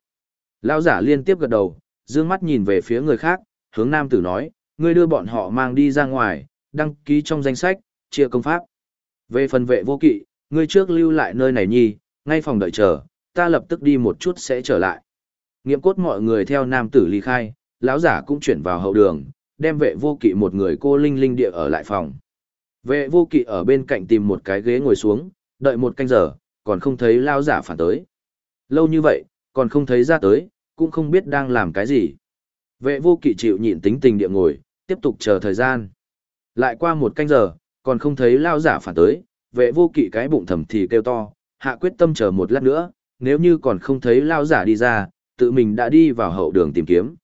Lão giả liên tiếp gật đầu, dương mắt nhìn về phía người khác, hướng nam tử nói, ngươi đưa bọn họ mang đi ra ngoài, đăng ký trong danh sách, chia công pháp. Về phần vệ vô kỵ, ngươi trước lưu lại nơi này nhi, ngay phòng đợi chờ, ta lập tức đi một chút sẽ trở lại. Nghiệm cốt mọi người theo nam tử ly khai, lão giả cũng chuyển vào hậu đường, đem vệ vô kỵ một người cô linh linh địa ở lại phòng. Vệ vô kỵ ở bên cạnh tìm một cái ghế ngồi xuống, đợi một canh giờ, còn không thấy lão giả phản tới. Lâu như vậy, còn không thấy ra tới, cũng không biết đang làm cái gì. Vệ vô kỵ chịu nhịn tính tình địa ngồi, tiếp tục chờ thời gian. Lại qua một canh giờ, còn không thấy lão giả phản tới, vệ vô kỵ cái bụng thầm thì kêu to, hạ quyết tâm chờ một lát nữa, nếu như còn không thấy lão giả đi ra, tự mình đã đi vào hậu đường tìm kiếm.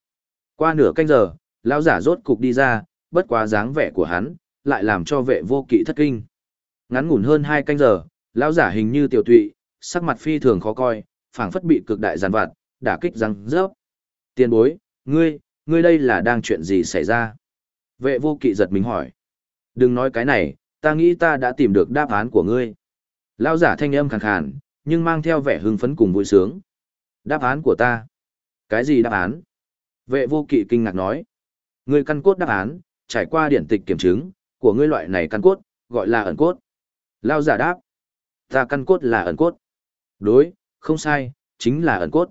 Qua nửa canh giờ, lão giả rốt cục đi ra, bất quá dáng vẻ của hắn, lại làm cho vệ vô kỵ thất kinh. Ngắn ngủn hơn hai canh giờ, lão giả hình như tiểu tụy, sắc mặt phi thường khó coi, phảng phất bị cực đại giàn vặt, đả kích răng rớp. Tiền bối, ngươi, ngươi đây là đang chuyện gì xảy ra? Vệ vô kỵ giật mình hỏi. Đừng nói cái này, ta nghĩ ta đã tìm được đáp án của ngươi. Lão giả thanh âm khàn khàn, nhưng mang theo vẻ hưng phấn cùng vui sướng. Đáp án của ta? Cái gì đáp án? Vệ vô kỵ kinh ngạc nói. Ngươi căn cốt đáp án, trải qua điển tịch kiểm chứng, của ngươi loại này căn cốt, gọi là ẩn cốt. Lao giả đáp. Ta căn cốt là ẩn cốt. Đối, không sai, chính là ẩn cốt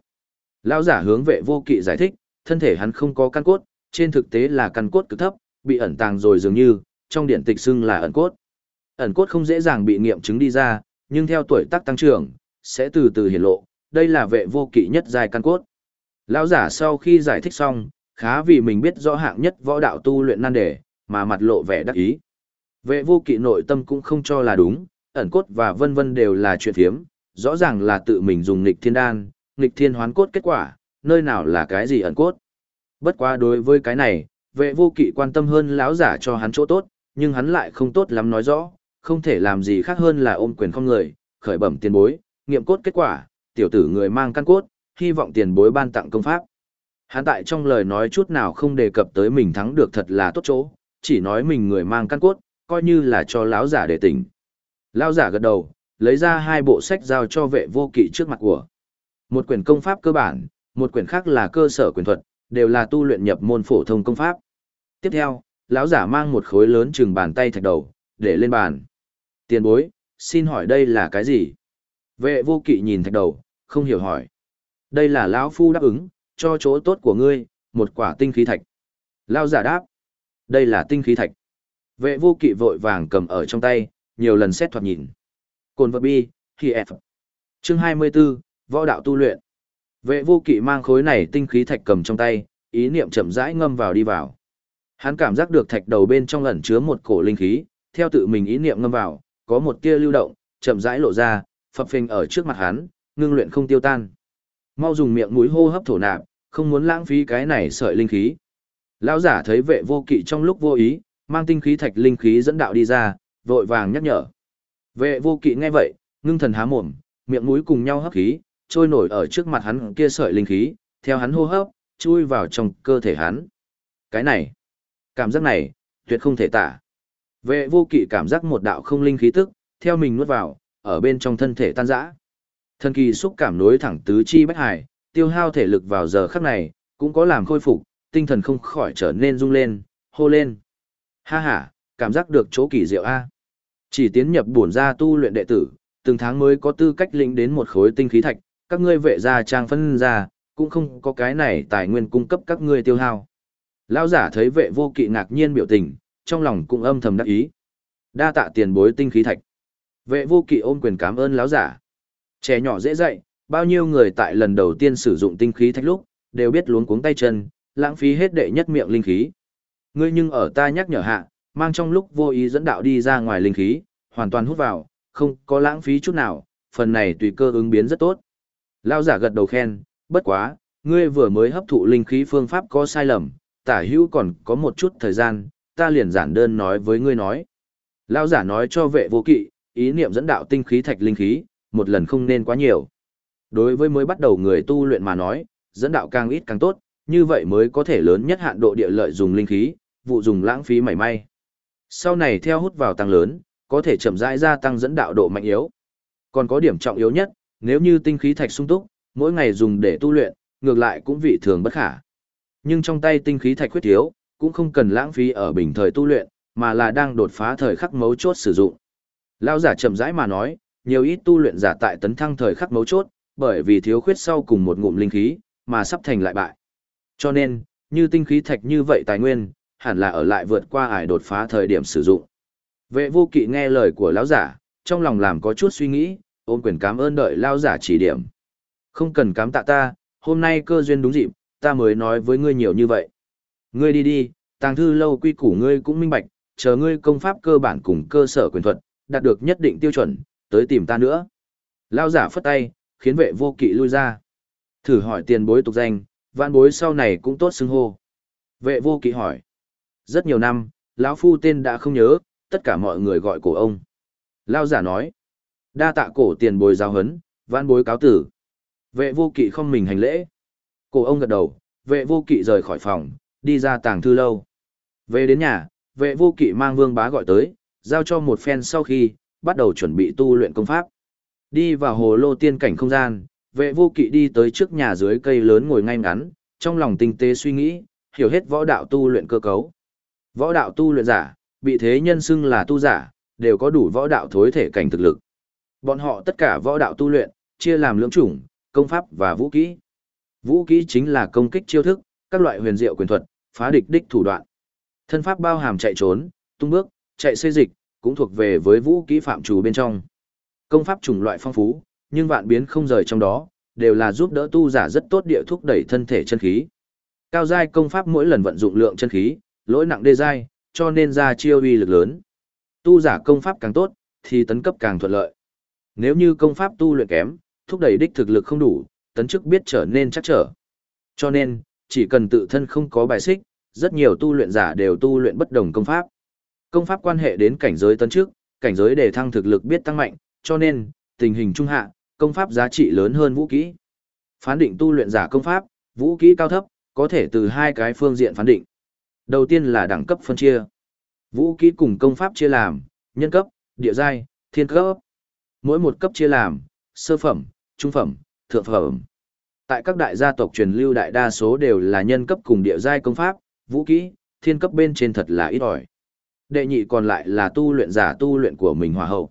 lão giả hướng vệ vô kỵ giải thích, thân thể hắn không có căn cốt, trên thực tế là căn cốt cực thấp, bị ẩn tàng rồi dường như, trong điển tịch xưng là ẩn cốt. Ẩn cốt không dễ dàng bị nghiệm chứng đi ra, nhưng theo tuổi tác tăng trưởng, sẽ từ từ hiển lộ, đây là vệ vô kỵ nhất dài căn cốt. Lão giả sau khi giải thích xong, khá vì mình biết rõ hạng nhất võ đạo tu luyện nan đề, mà mặt lộ vẻ đắc ý. Vệ vô kỵ nội tâm cũng không cho là đúng, ẩn cốt và vân vân đều là chuyện thiếm, rõ ràng là tự mình dùng nghịch thiên đan, nghịch thiên hoán cốt kết quả, nơi nào là cái gì ẩn cốt. Bất quá đối với cái này, vệ vô kỵ quan tâm hơn lão giả cho hắn chỗ tốt, nhưng hắn lại không tốt lắm nói rõ, không thể làm gì khác hơn là ôm quyền không người, khởi bẩm tiền bối, nghiệm cốt kết quả, tiểu tử người mang căn cốt, hy vọng tiền bối ban tặng công pháp. Hắn tại trong lời nói chút nào không đề cập tới mình thắng được thật là tốt chỗ, chỉ nói mình người mang căn cốt, coi như là cho lão giả để tỉnh. Lão giả gật đầu, lấy ra hai bộ sách giao cho vệ vô kỵ trước mặt của. Một quyển công pháp cơ bản, một quyển khác là cơ sở quyền thuật, đều là tu luyện nhập môn phổ thông công pháp. Tiếp theo, lão giả mang một khối lớn chừng bàn tay thạch đầu, để lên bàn. Tiền bối, xin hỏi đây là cái gì? Vệ vô kỵ nhìn thạch đầu, không hiểu hỏi. Đây là lão phu đáp ứng, cho chỗ tốt của ngươi, một quả tinh khí thạch. Lao giả đáp. Đây là tinh khí thạch. Vệ vô kỵ vội vàng cầm ở trong tay, nhiều lần xét thoạt nhìn. Cồn vật bi, khi F. Chương 24, Võ đạo tu luyện. Vệ vô kỵ mang khối này tinh khí thạch cầm trong tay, ý niệm chậm rãi ngâm vào đi vào. Hắn cảm giác được thạch đầu bên trong ẩn chứa một cổ linh khí, theo tự mình ý niệm ngâm vào, có một tia lưu động, chậm rãi lộ ra, phập phình ở trước mặt hắn, ngưng luyện không tiêu tan. Mau dùng miệng mũi hô hấp thổ nạp, không muốn lãng phí cái này sợi linh khí. Lão giả thấy vệ vô kỵ trong lúc vô ý, mang tinh khí thạch linh khí dẫn đạo đi ra, vội vàng nhắc nhở. Vệ vô kỵ nghe vậy, ngưng thần há mồm, miệng mũi cùng nhau hấp khí, trôi nổi ở trước mặt hắn kia sợi linh khí, theo hắn hô hấp, chui vào trong cơ thể hắn. Cái này, cảm giác này, tuyệt không thể tả. Vệ vô kỵ cảm giác một đạo không linh khí tức, theo mình nuốt vào, ở bên trong thân thể tan rã. Thần kỳ xúc cảm nối thẳng tứ chi bách hải, tiêu hao thể lực vào giờ khắc này, cũng có làm khôi phục, tinh thần không khỏi trở nên rung lên, hô lên. Ha ha, cảm giác được chỗ kỳ diệu A. Chỉ tiến nhập bổn ra tu luyện đệ tử, từng tháng mới có tư cách lĩnh đến một khối tinh khí thạch, các ngươi vệ gia trang phân ra, cũng không có cái này tài nguyên cung cấp các ngươi tiêu hao. Lão giả thấy vệ vô kỵ ngạc nhiên biểu tình, trong lòng cũng âm thầm đắc ý. Đa tạ tiền bối tinh khí thạch. Vệ vô kỵ ôm quyền cảm ơn lão giả. Trẻ nhỏ dễ dạy, bao nhiêu người tại lần đầu tiên sử dụng tinh khí thạch lúc, đều biết luống cuống tay chân, lãng phí hết đệ nhất miệng linh khí. Ngươi nhưng ở ta nhắc nhở hạ, mang trong lúc vô ý dẫn đạo đi ra ngoài linh khí, hoàn toàn hút vào, không có lãng phí chút nào, phần này tùy cơ ứng biến rất tốt. Lao giả gật đầu khen, bất quá, ngươi vừa mới hấp thụ linh khí phương pháp có sai lầm, tả hữu còn có một chút thời gian, ta liền giản đơn nói với ngươi nói. Lao giả nói cho vệ vô kỵ, ý niệm dẫn đạo tinh khí thạch linh khí, một lần không nên quá nhiều. Đối với mới bắt đầu người tu luyện mà nói, dẫn đạo càng ít càng tốt, như vậy mới có thể lớn nhất hạn độ địa lợi dùng linh khí, vụ dùng lãng phí mảy may. Sau này theo hút vào tăng lớn, có thể chậm rãi gia tăng dẫn đạo độ mạnh yếu. Còn có điểm trọng yếu nhất, nếu như tinh khí thạch sung túc, mỗi ngày dùng để tu luyện, ngược lại cũng vị thường bất khả. Nhưng trong tay tinh khí thạch khuyết thiếu, cũng không cần lãng phí ở bình thời tu luyện, mà là đang đột phá thời khắc mấu chốt sử dụng. Lão giả chậm rãi mà nói, nhiều ít tu luyện giả tại tấn thăng thời khắc mấu chốt, bởi vì thiếu khuyết sau cùng một ngụm linh khí, mà sắp thành lại bại. Cho nên, như tinh khí thạch như vậy tài nguyên, hẳn là ở lại vượt qua ải đột phá thời điểm sử dụng. Vệ vô kỵ nghe lời của lão giả, trong lòng làm có chút suy nghĩ, ôm quyền cảm ơn đợi lão giả chỉ điểm. Không cần cảm tạ ta, hôm nay cơ duyên đúng dịp, ta mới nói với ngươi nhiều như vậy. Ngươi đi đi, tàng thư lâu quy củ ngươi cũng minh bạch, chờ ngươi công pháp cơ bản cùng cơ sở quyền thuật, đạt được nhất định tiêu chuẩn, tới tìm ta nữa. Lão giả phất tay, khiến vệ vô kỵ lui ra. Thử hỏi tiền bối tục danh, vạn bối sau này cũng tốt xưng hô. Vệ vô kỵ hỏi. Rất nhiều năm, lão phu tên đã không nhớ, tất cả mọi người gọi cổ ông. Lao giả nói. Đa tạ cổ tiền bồi giáo hấn, vạn bối cáo tử. Vệ vô kỵ không mình hành lễ. Cổ ông gật đầu, vệ vô kỵ rời khỏi phòng, đi ra tàng thư lâu. Về đến nhà, vệ vô kỵ mang vương bá gọi tới, giao cho một phen sau khi, bắt đầu chuẩn bị tu luyện công pháp. Đi vào hồ lô tiên cảnh không gian, vệ vô kỵ đi tới trước nhà dưới cây lớn ngồi ngay ngắn, trong lòng tinh tế suy nghĩ, hiểu hết võ đạo tu luyện cơ cấu. Võ đạo tu luyện giả, bị thế nhân xưng là tu giả, đều có đủ võ đạo thối thể cảnh thực lực. Bọn họ tất cả võ đạo tu luyện, chia làm lưỡng chủng, công pháp và vũ kỹ. Vũ kỹ chính là công kích chiêu thức, các loại huyền diệu quyền thuật, phá địch đích thủ đoạn. Thân pháp bao hàm chạy trốn, tung bước, chạy xê dịch, cũng thuộc về với vũ kỹ phạm chủ bên trong. Công pháp chủng loại phong phú, nhưng vạn biến không rời trong đó, đều là giúp đỡ tu giả rất tốt địa thúc đẩy thân thể chân khí. Cao giai công pháp mỗi lần vận dụng lượng chân khí, lỗi nặng đê giai, cho nên ra chiêu uy lực lớn. Tu giả công pháp càng tốt, thì tấn cấp càng thuận lợi. Nếu như công pháp tu luyện kém, thúc đẩy đích thực lực không đủ, tấn chức biết trở nên chắc trở. Cho nên, chỉ cần tự thân không có bài xích, rất nhiều tu luyện giả đều tu luyện bất đồng công pháp. Công pháp quan hệ đến cảnh giới tấn chức, cảnh giới để thăng thực lực biết tăng mạnh, cho nên, tình hình trung hạ, công pháp giá trị lớn hơn vũ kỹ. Phán định tu luyện giả công pháp, vũ kỹ cao thấp, có thể từ hai cái phương diện phán định. Đầu tiên là đẳng cấp phân chia. Vũ kỹ cùng công pháp chia làm, nhân cấp, địa giai, thiên cấp. Mỗi một cấp chia làm, sơ phẩm, trung phẩm, thượng phẩm. Tại các đại gia tộc truyền lưu đại đa số đều là nhân cấp cùng địa giai công pháp, vũ kỹ, thiên cấp bên trên thật là ít ỏi. Đệ nhị còn lại là tu luyện giả tu luyện của mình hòa hậu.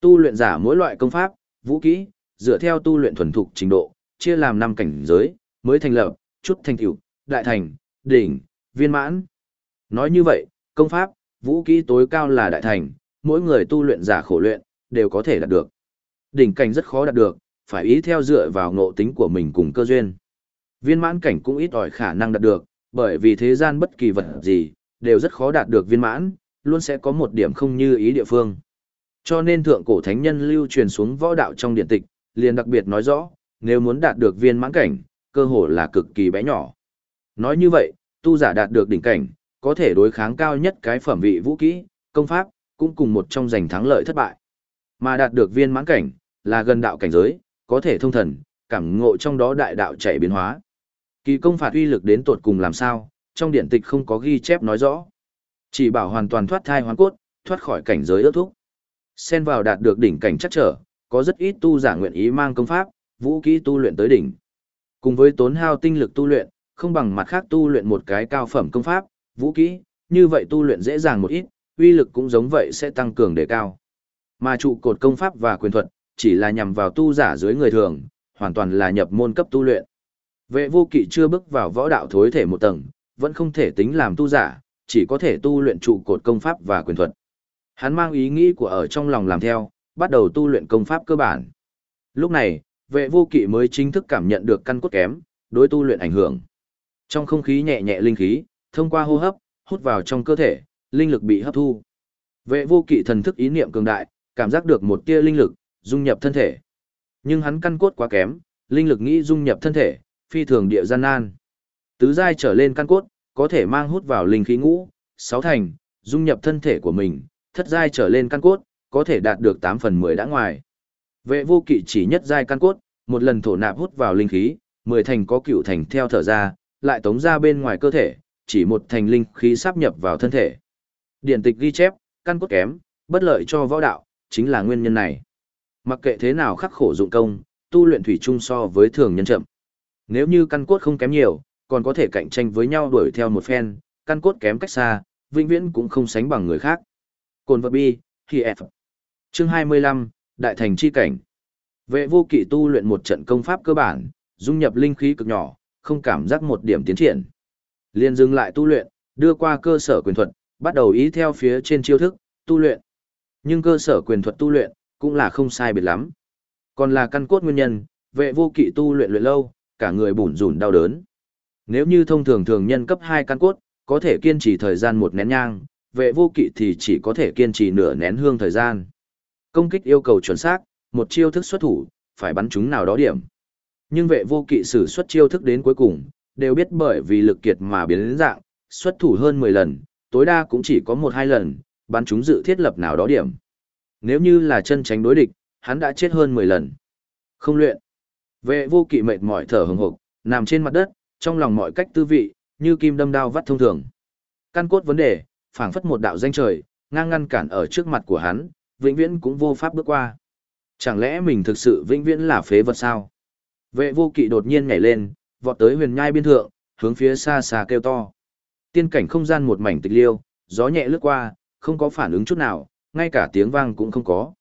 Tu luyện giả mỗi loại công pháp, vũ kỹ, dựa theo tu luyện thuần thục trình độ, chia làm năm cảnh giới, mới thành lập, chút thành tựu, đại thành, đỉnh, viên mãn. Nói như vậy, công pháp, vũ kỹ tối cao là đại thành, mỗi người tu luyện giả khổ luyện, đều có thể đạt được. Đỉnh cảnh rất khó đạt được, phải ý theo dựa vào ngộ tính của mình cùng cơ duyên. Viên mãn cảnh cũng ít ỏi khả năng đạt được, bởi vì thế gian bất kỳ vật gì, đều rất khó đạt được viên mãn, luôn sẽ có một điểm không như ý địa phương. Cho nên thượng cổ thánh nhân lưu truyền xuống võ đạo trong điện tịch, liền đặc biệt nói rõ, nếu muốn đạt được viên mãn cảnh, cơ hội là cực kỳ bé nhỏ. Nói như vậy, tu giả đạt được đỉnh cảnh, có thể đối kháng cao nhất cái phẩm vị vũ kỹ, công pháp, cũng cùng một trong giành thắng lợi thất bại. Mà đạt được viên mãn cảnh, là gần đạo cảnh giới, có thể thông thần, cảm ngộ trong đó đại đạo chạy biến hóa. Kỳ công phạt uy lực đến tột cùng làm sao, trong điện tịch không có ghi chép nói rõ. Chỉ bảo hoàn toàn thoát thai hoàn cốt, thoát khỏi cảnh giới ước thúc. Xen vào đạt được đỉnh cảnh chắc trở, có rất ít tu giả nguyện ý mang công pháp, vũ kỹ tu luyện tới đỉnh. Cùng với tốn hao tinh lực tu luyện, không bằng mặt khác tu luyện một cái cao phẩm công pháp, vũ kỹ, như vậy tu luyện dễ dàng một ít, uy lực cũng giống vậy sẽ tăng cường đề cao. Mà trụ cột công pháp và quyền thuật, chỉ là nhằm vào tu giả dưới người thường, hoàn toàn là nhập môn cấp tu luyện. Vệ vô kỵ chưa bước vào võ đạo thối thể một tầng, vẫn không thể tính làm tu giả, chỉ có thể tu luyện trụ cột công pháp và quyền thuật. Hắn mang ý nghĩ của ở trong lòng làm theo, bắt đầu tu luyện công pháp cơ bản. Lúc này, vệ vô kỵ mới chính thức cảm nhận được căn cốt kém, đối tu luyện ảnh hưởng. Trong không khí nhẹ nhẹ linh khí, thông qua hô hấp, hút vào trong cơ thể, linh lực bị hấp thu. Vệ vô kỵ thần thức ý niệm cường đại, cảm giác được một tia linh lực, dung nhập thân thể. Nhưng hắn căn cốt quá kém, linh lực nghĩ dung nhập thân thể, phi thường địa gian nan. Tứ giai trở lên căn cốt, có thể mang hút vào linh khí ngũ, sáu thành, dung nhập thân thể của mình, thất giai trở lên căn cốt, có thể đạt được 8 phần 10 đã ngoài. Vệ vô kỵ chỉ nhất giai căn cốt, một lần thổ nạp hút vào linh khí, 10 thành có cựu thành theo thở ra, lại tống ra bên ngoài cơ thể, chỉ một thành linh khí sáp nhập vào thân thể. Điển tịch ghi chép, căn cốt kém, bất lợi cho võ đạo, chính là nguyên nhân này. Mặc kệ thế nào khắc khổ dụng công, tu luyện thủy chung so với thường nhân chậm. Nếu như căn cốt không kém nhiều, còn có thể cạnh tranh với nhau đuổi theo một phen, căn cốt kém cách xa, vĩnh viễn cũng không sánh bằng người khác. Cồn vật bi, thì F. Chương 25, Đại thành chi cảnh. Vệ vô kỵ tu luyện một trận công pháp cơ bản, dung nhập linh khí cực nhỏ, không cảm giác một điểm tiến triển. Liên dừng lại tu luyện, đưa qua cơ sở quyền thuật, bắt đầu ý theo phía trên chiêu thức, tu luyện. Nhưng cơ sở quyền thuật tu luyện, cũng là không sai biệt lắm. Còn là căn cốt nguyên nhân, vệ vô kỵ tu luyện luyện lâu, cả người bủn rủn đau đớn. Nếu như thông thường thường nhân cấp 2 căn cốt, có thể kiên trì thời gian một nén nhang, vệ vô kỵ thì chỉ có thể kiên trì nửa nén hương thời gian. Công kích yêu cầu chuẩn xác, một chiêu thức xuất thủ, phải bắn chúng nào đó điểm. Nhưng vệ vô kỵ sử xuất chiêu thức đến cuối cùng, đều biết bởi vì lực kiệt mà biến đến dạng, xuất thủ hơn 10 lần, tối đa cũng chỉ có một hai lần, bắn chúng dự thiết lập nào đó điểm. Nếu như là chân tránh đối địch, hắn đã chết hơn 10 lần. Không luyện. Vệ vô kỵ mệt mỏi thở hừng hực, nằm trên mặt đất, trong lòng mọi cách tư vị, như kim đâm đao vắt thông thường. Căn cốt vấn đề, phảng phất một đạo danh trời, ngang ngăn cản ở trước mặt của hắn, vĩnh viễn cũng vô pháp bước qua. Chẳng lẽ mình thực sự vĩnh viễn là phế vật sao? Vệ vô kỵ đột nhiên nhảy lên, vọt tới huyền nhai biên thượng, hướng phía xa xa kêu to. Tiên cảnh không gian một mảnh tịch liêu, gió nhẹ lướt qua, không có phản ứng chút nào, ngay cả tiếng vang cũng không có.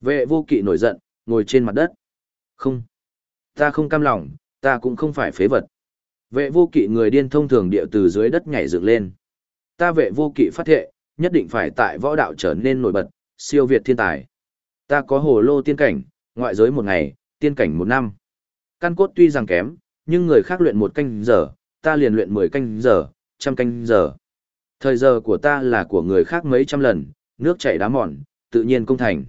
Vệ vô kỵ nổi giận, ngồi trên mặt đất. Không. Ta không cam lòng, ta cũng không phải phế vật. Vệ vô kỵ người điên thông thường địa từ dưới đất nhảy dựng lên. Ta vệ vô kỵ phát thệ, nhất định phải tại võ đạo trở nên nổi bật, siêu việt thiên tài. Ta có hồ lô tiên cảnh, ngoại giới một ngày, tiên cảnh một năm. Căn cốt tuy rằng kém, nhưng người khác luyện một canh giờ, ta liền luyện mười canh giờ, trăm canh giờ. Thời giờ của ta là của người khác mấy trăm lần, nước chảy đá mòn, tự nhiên công thành.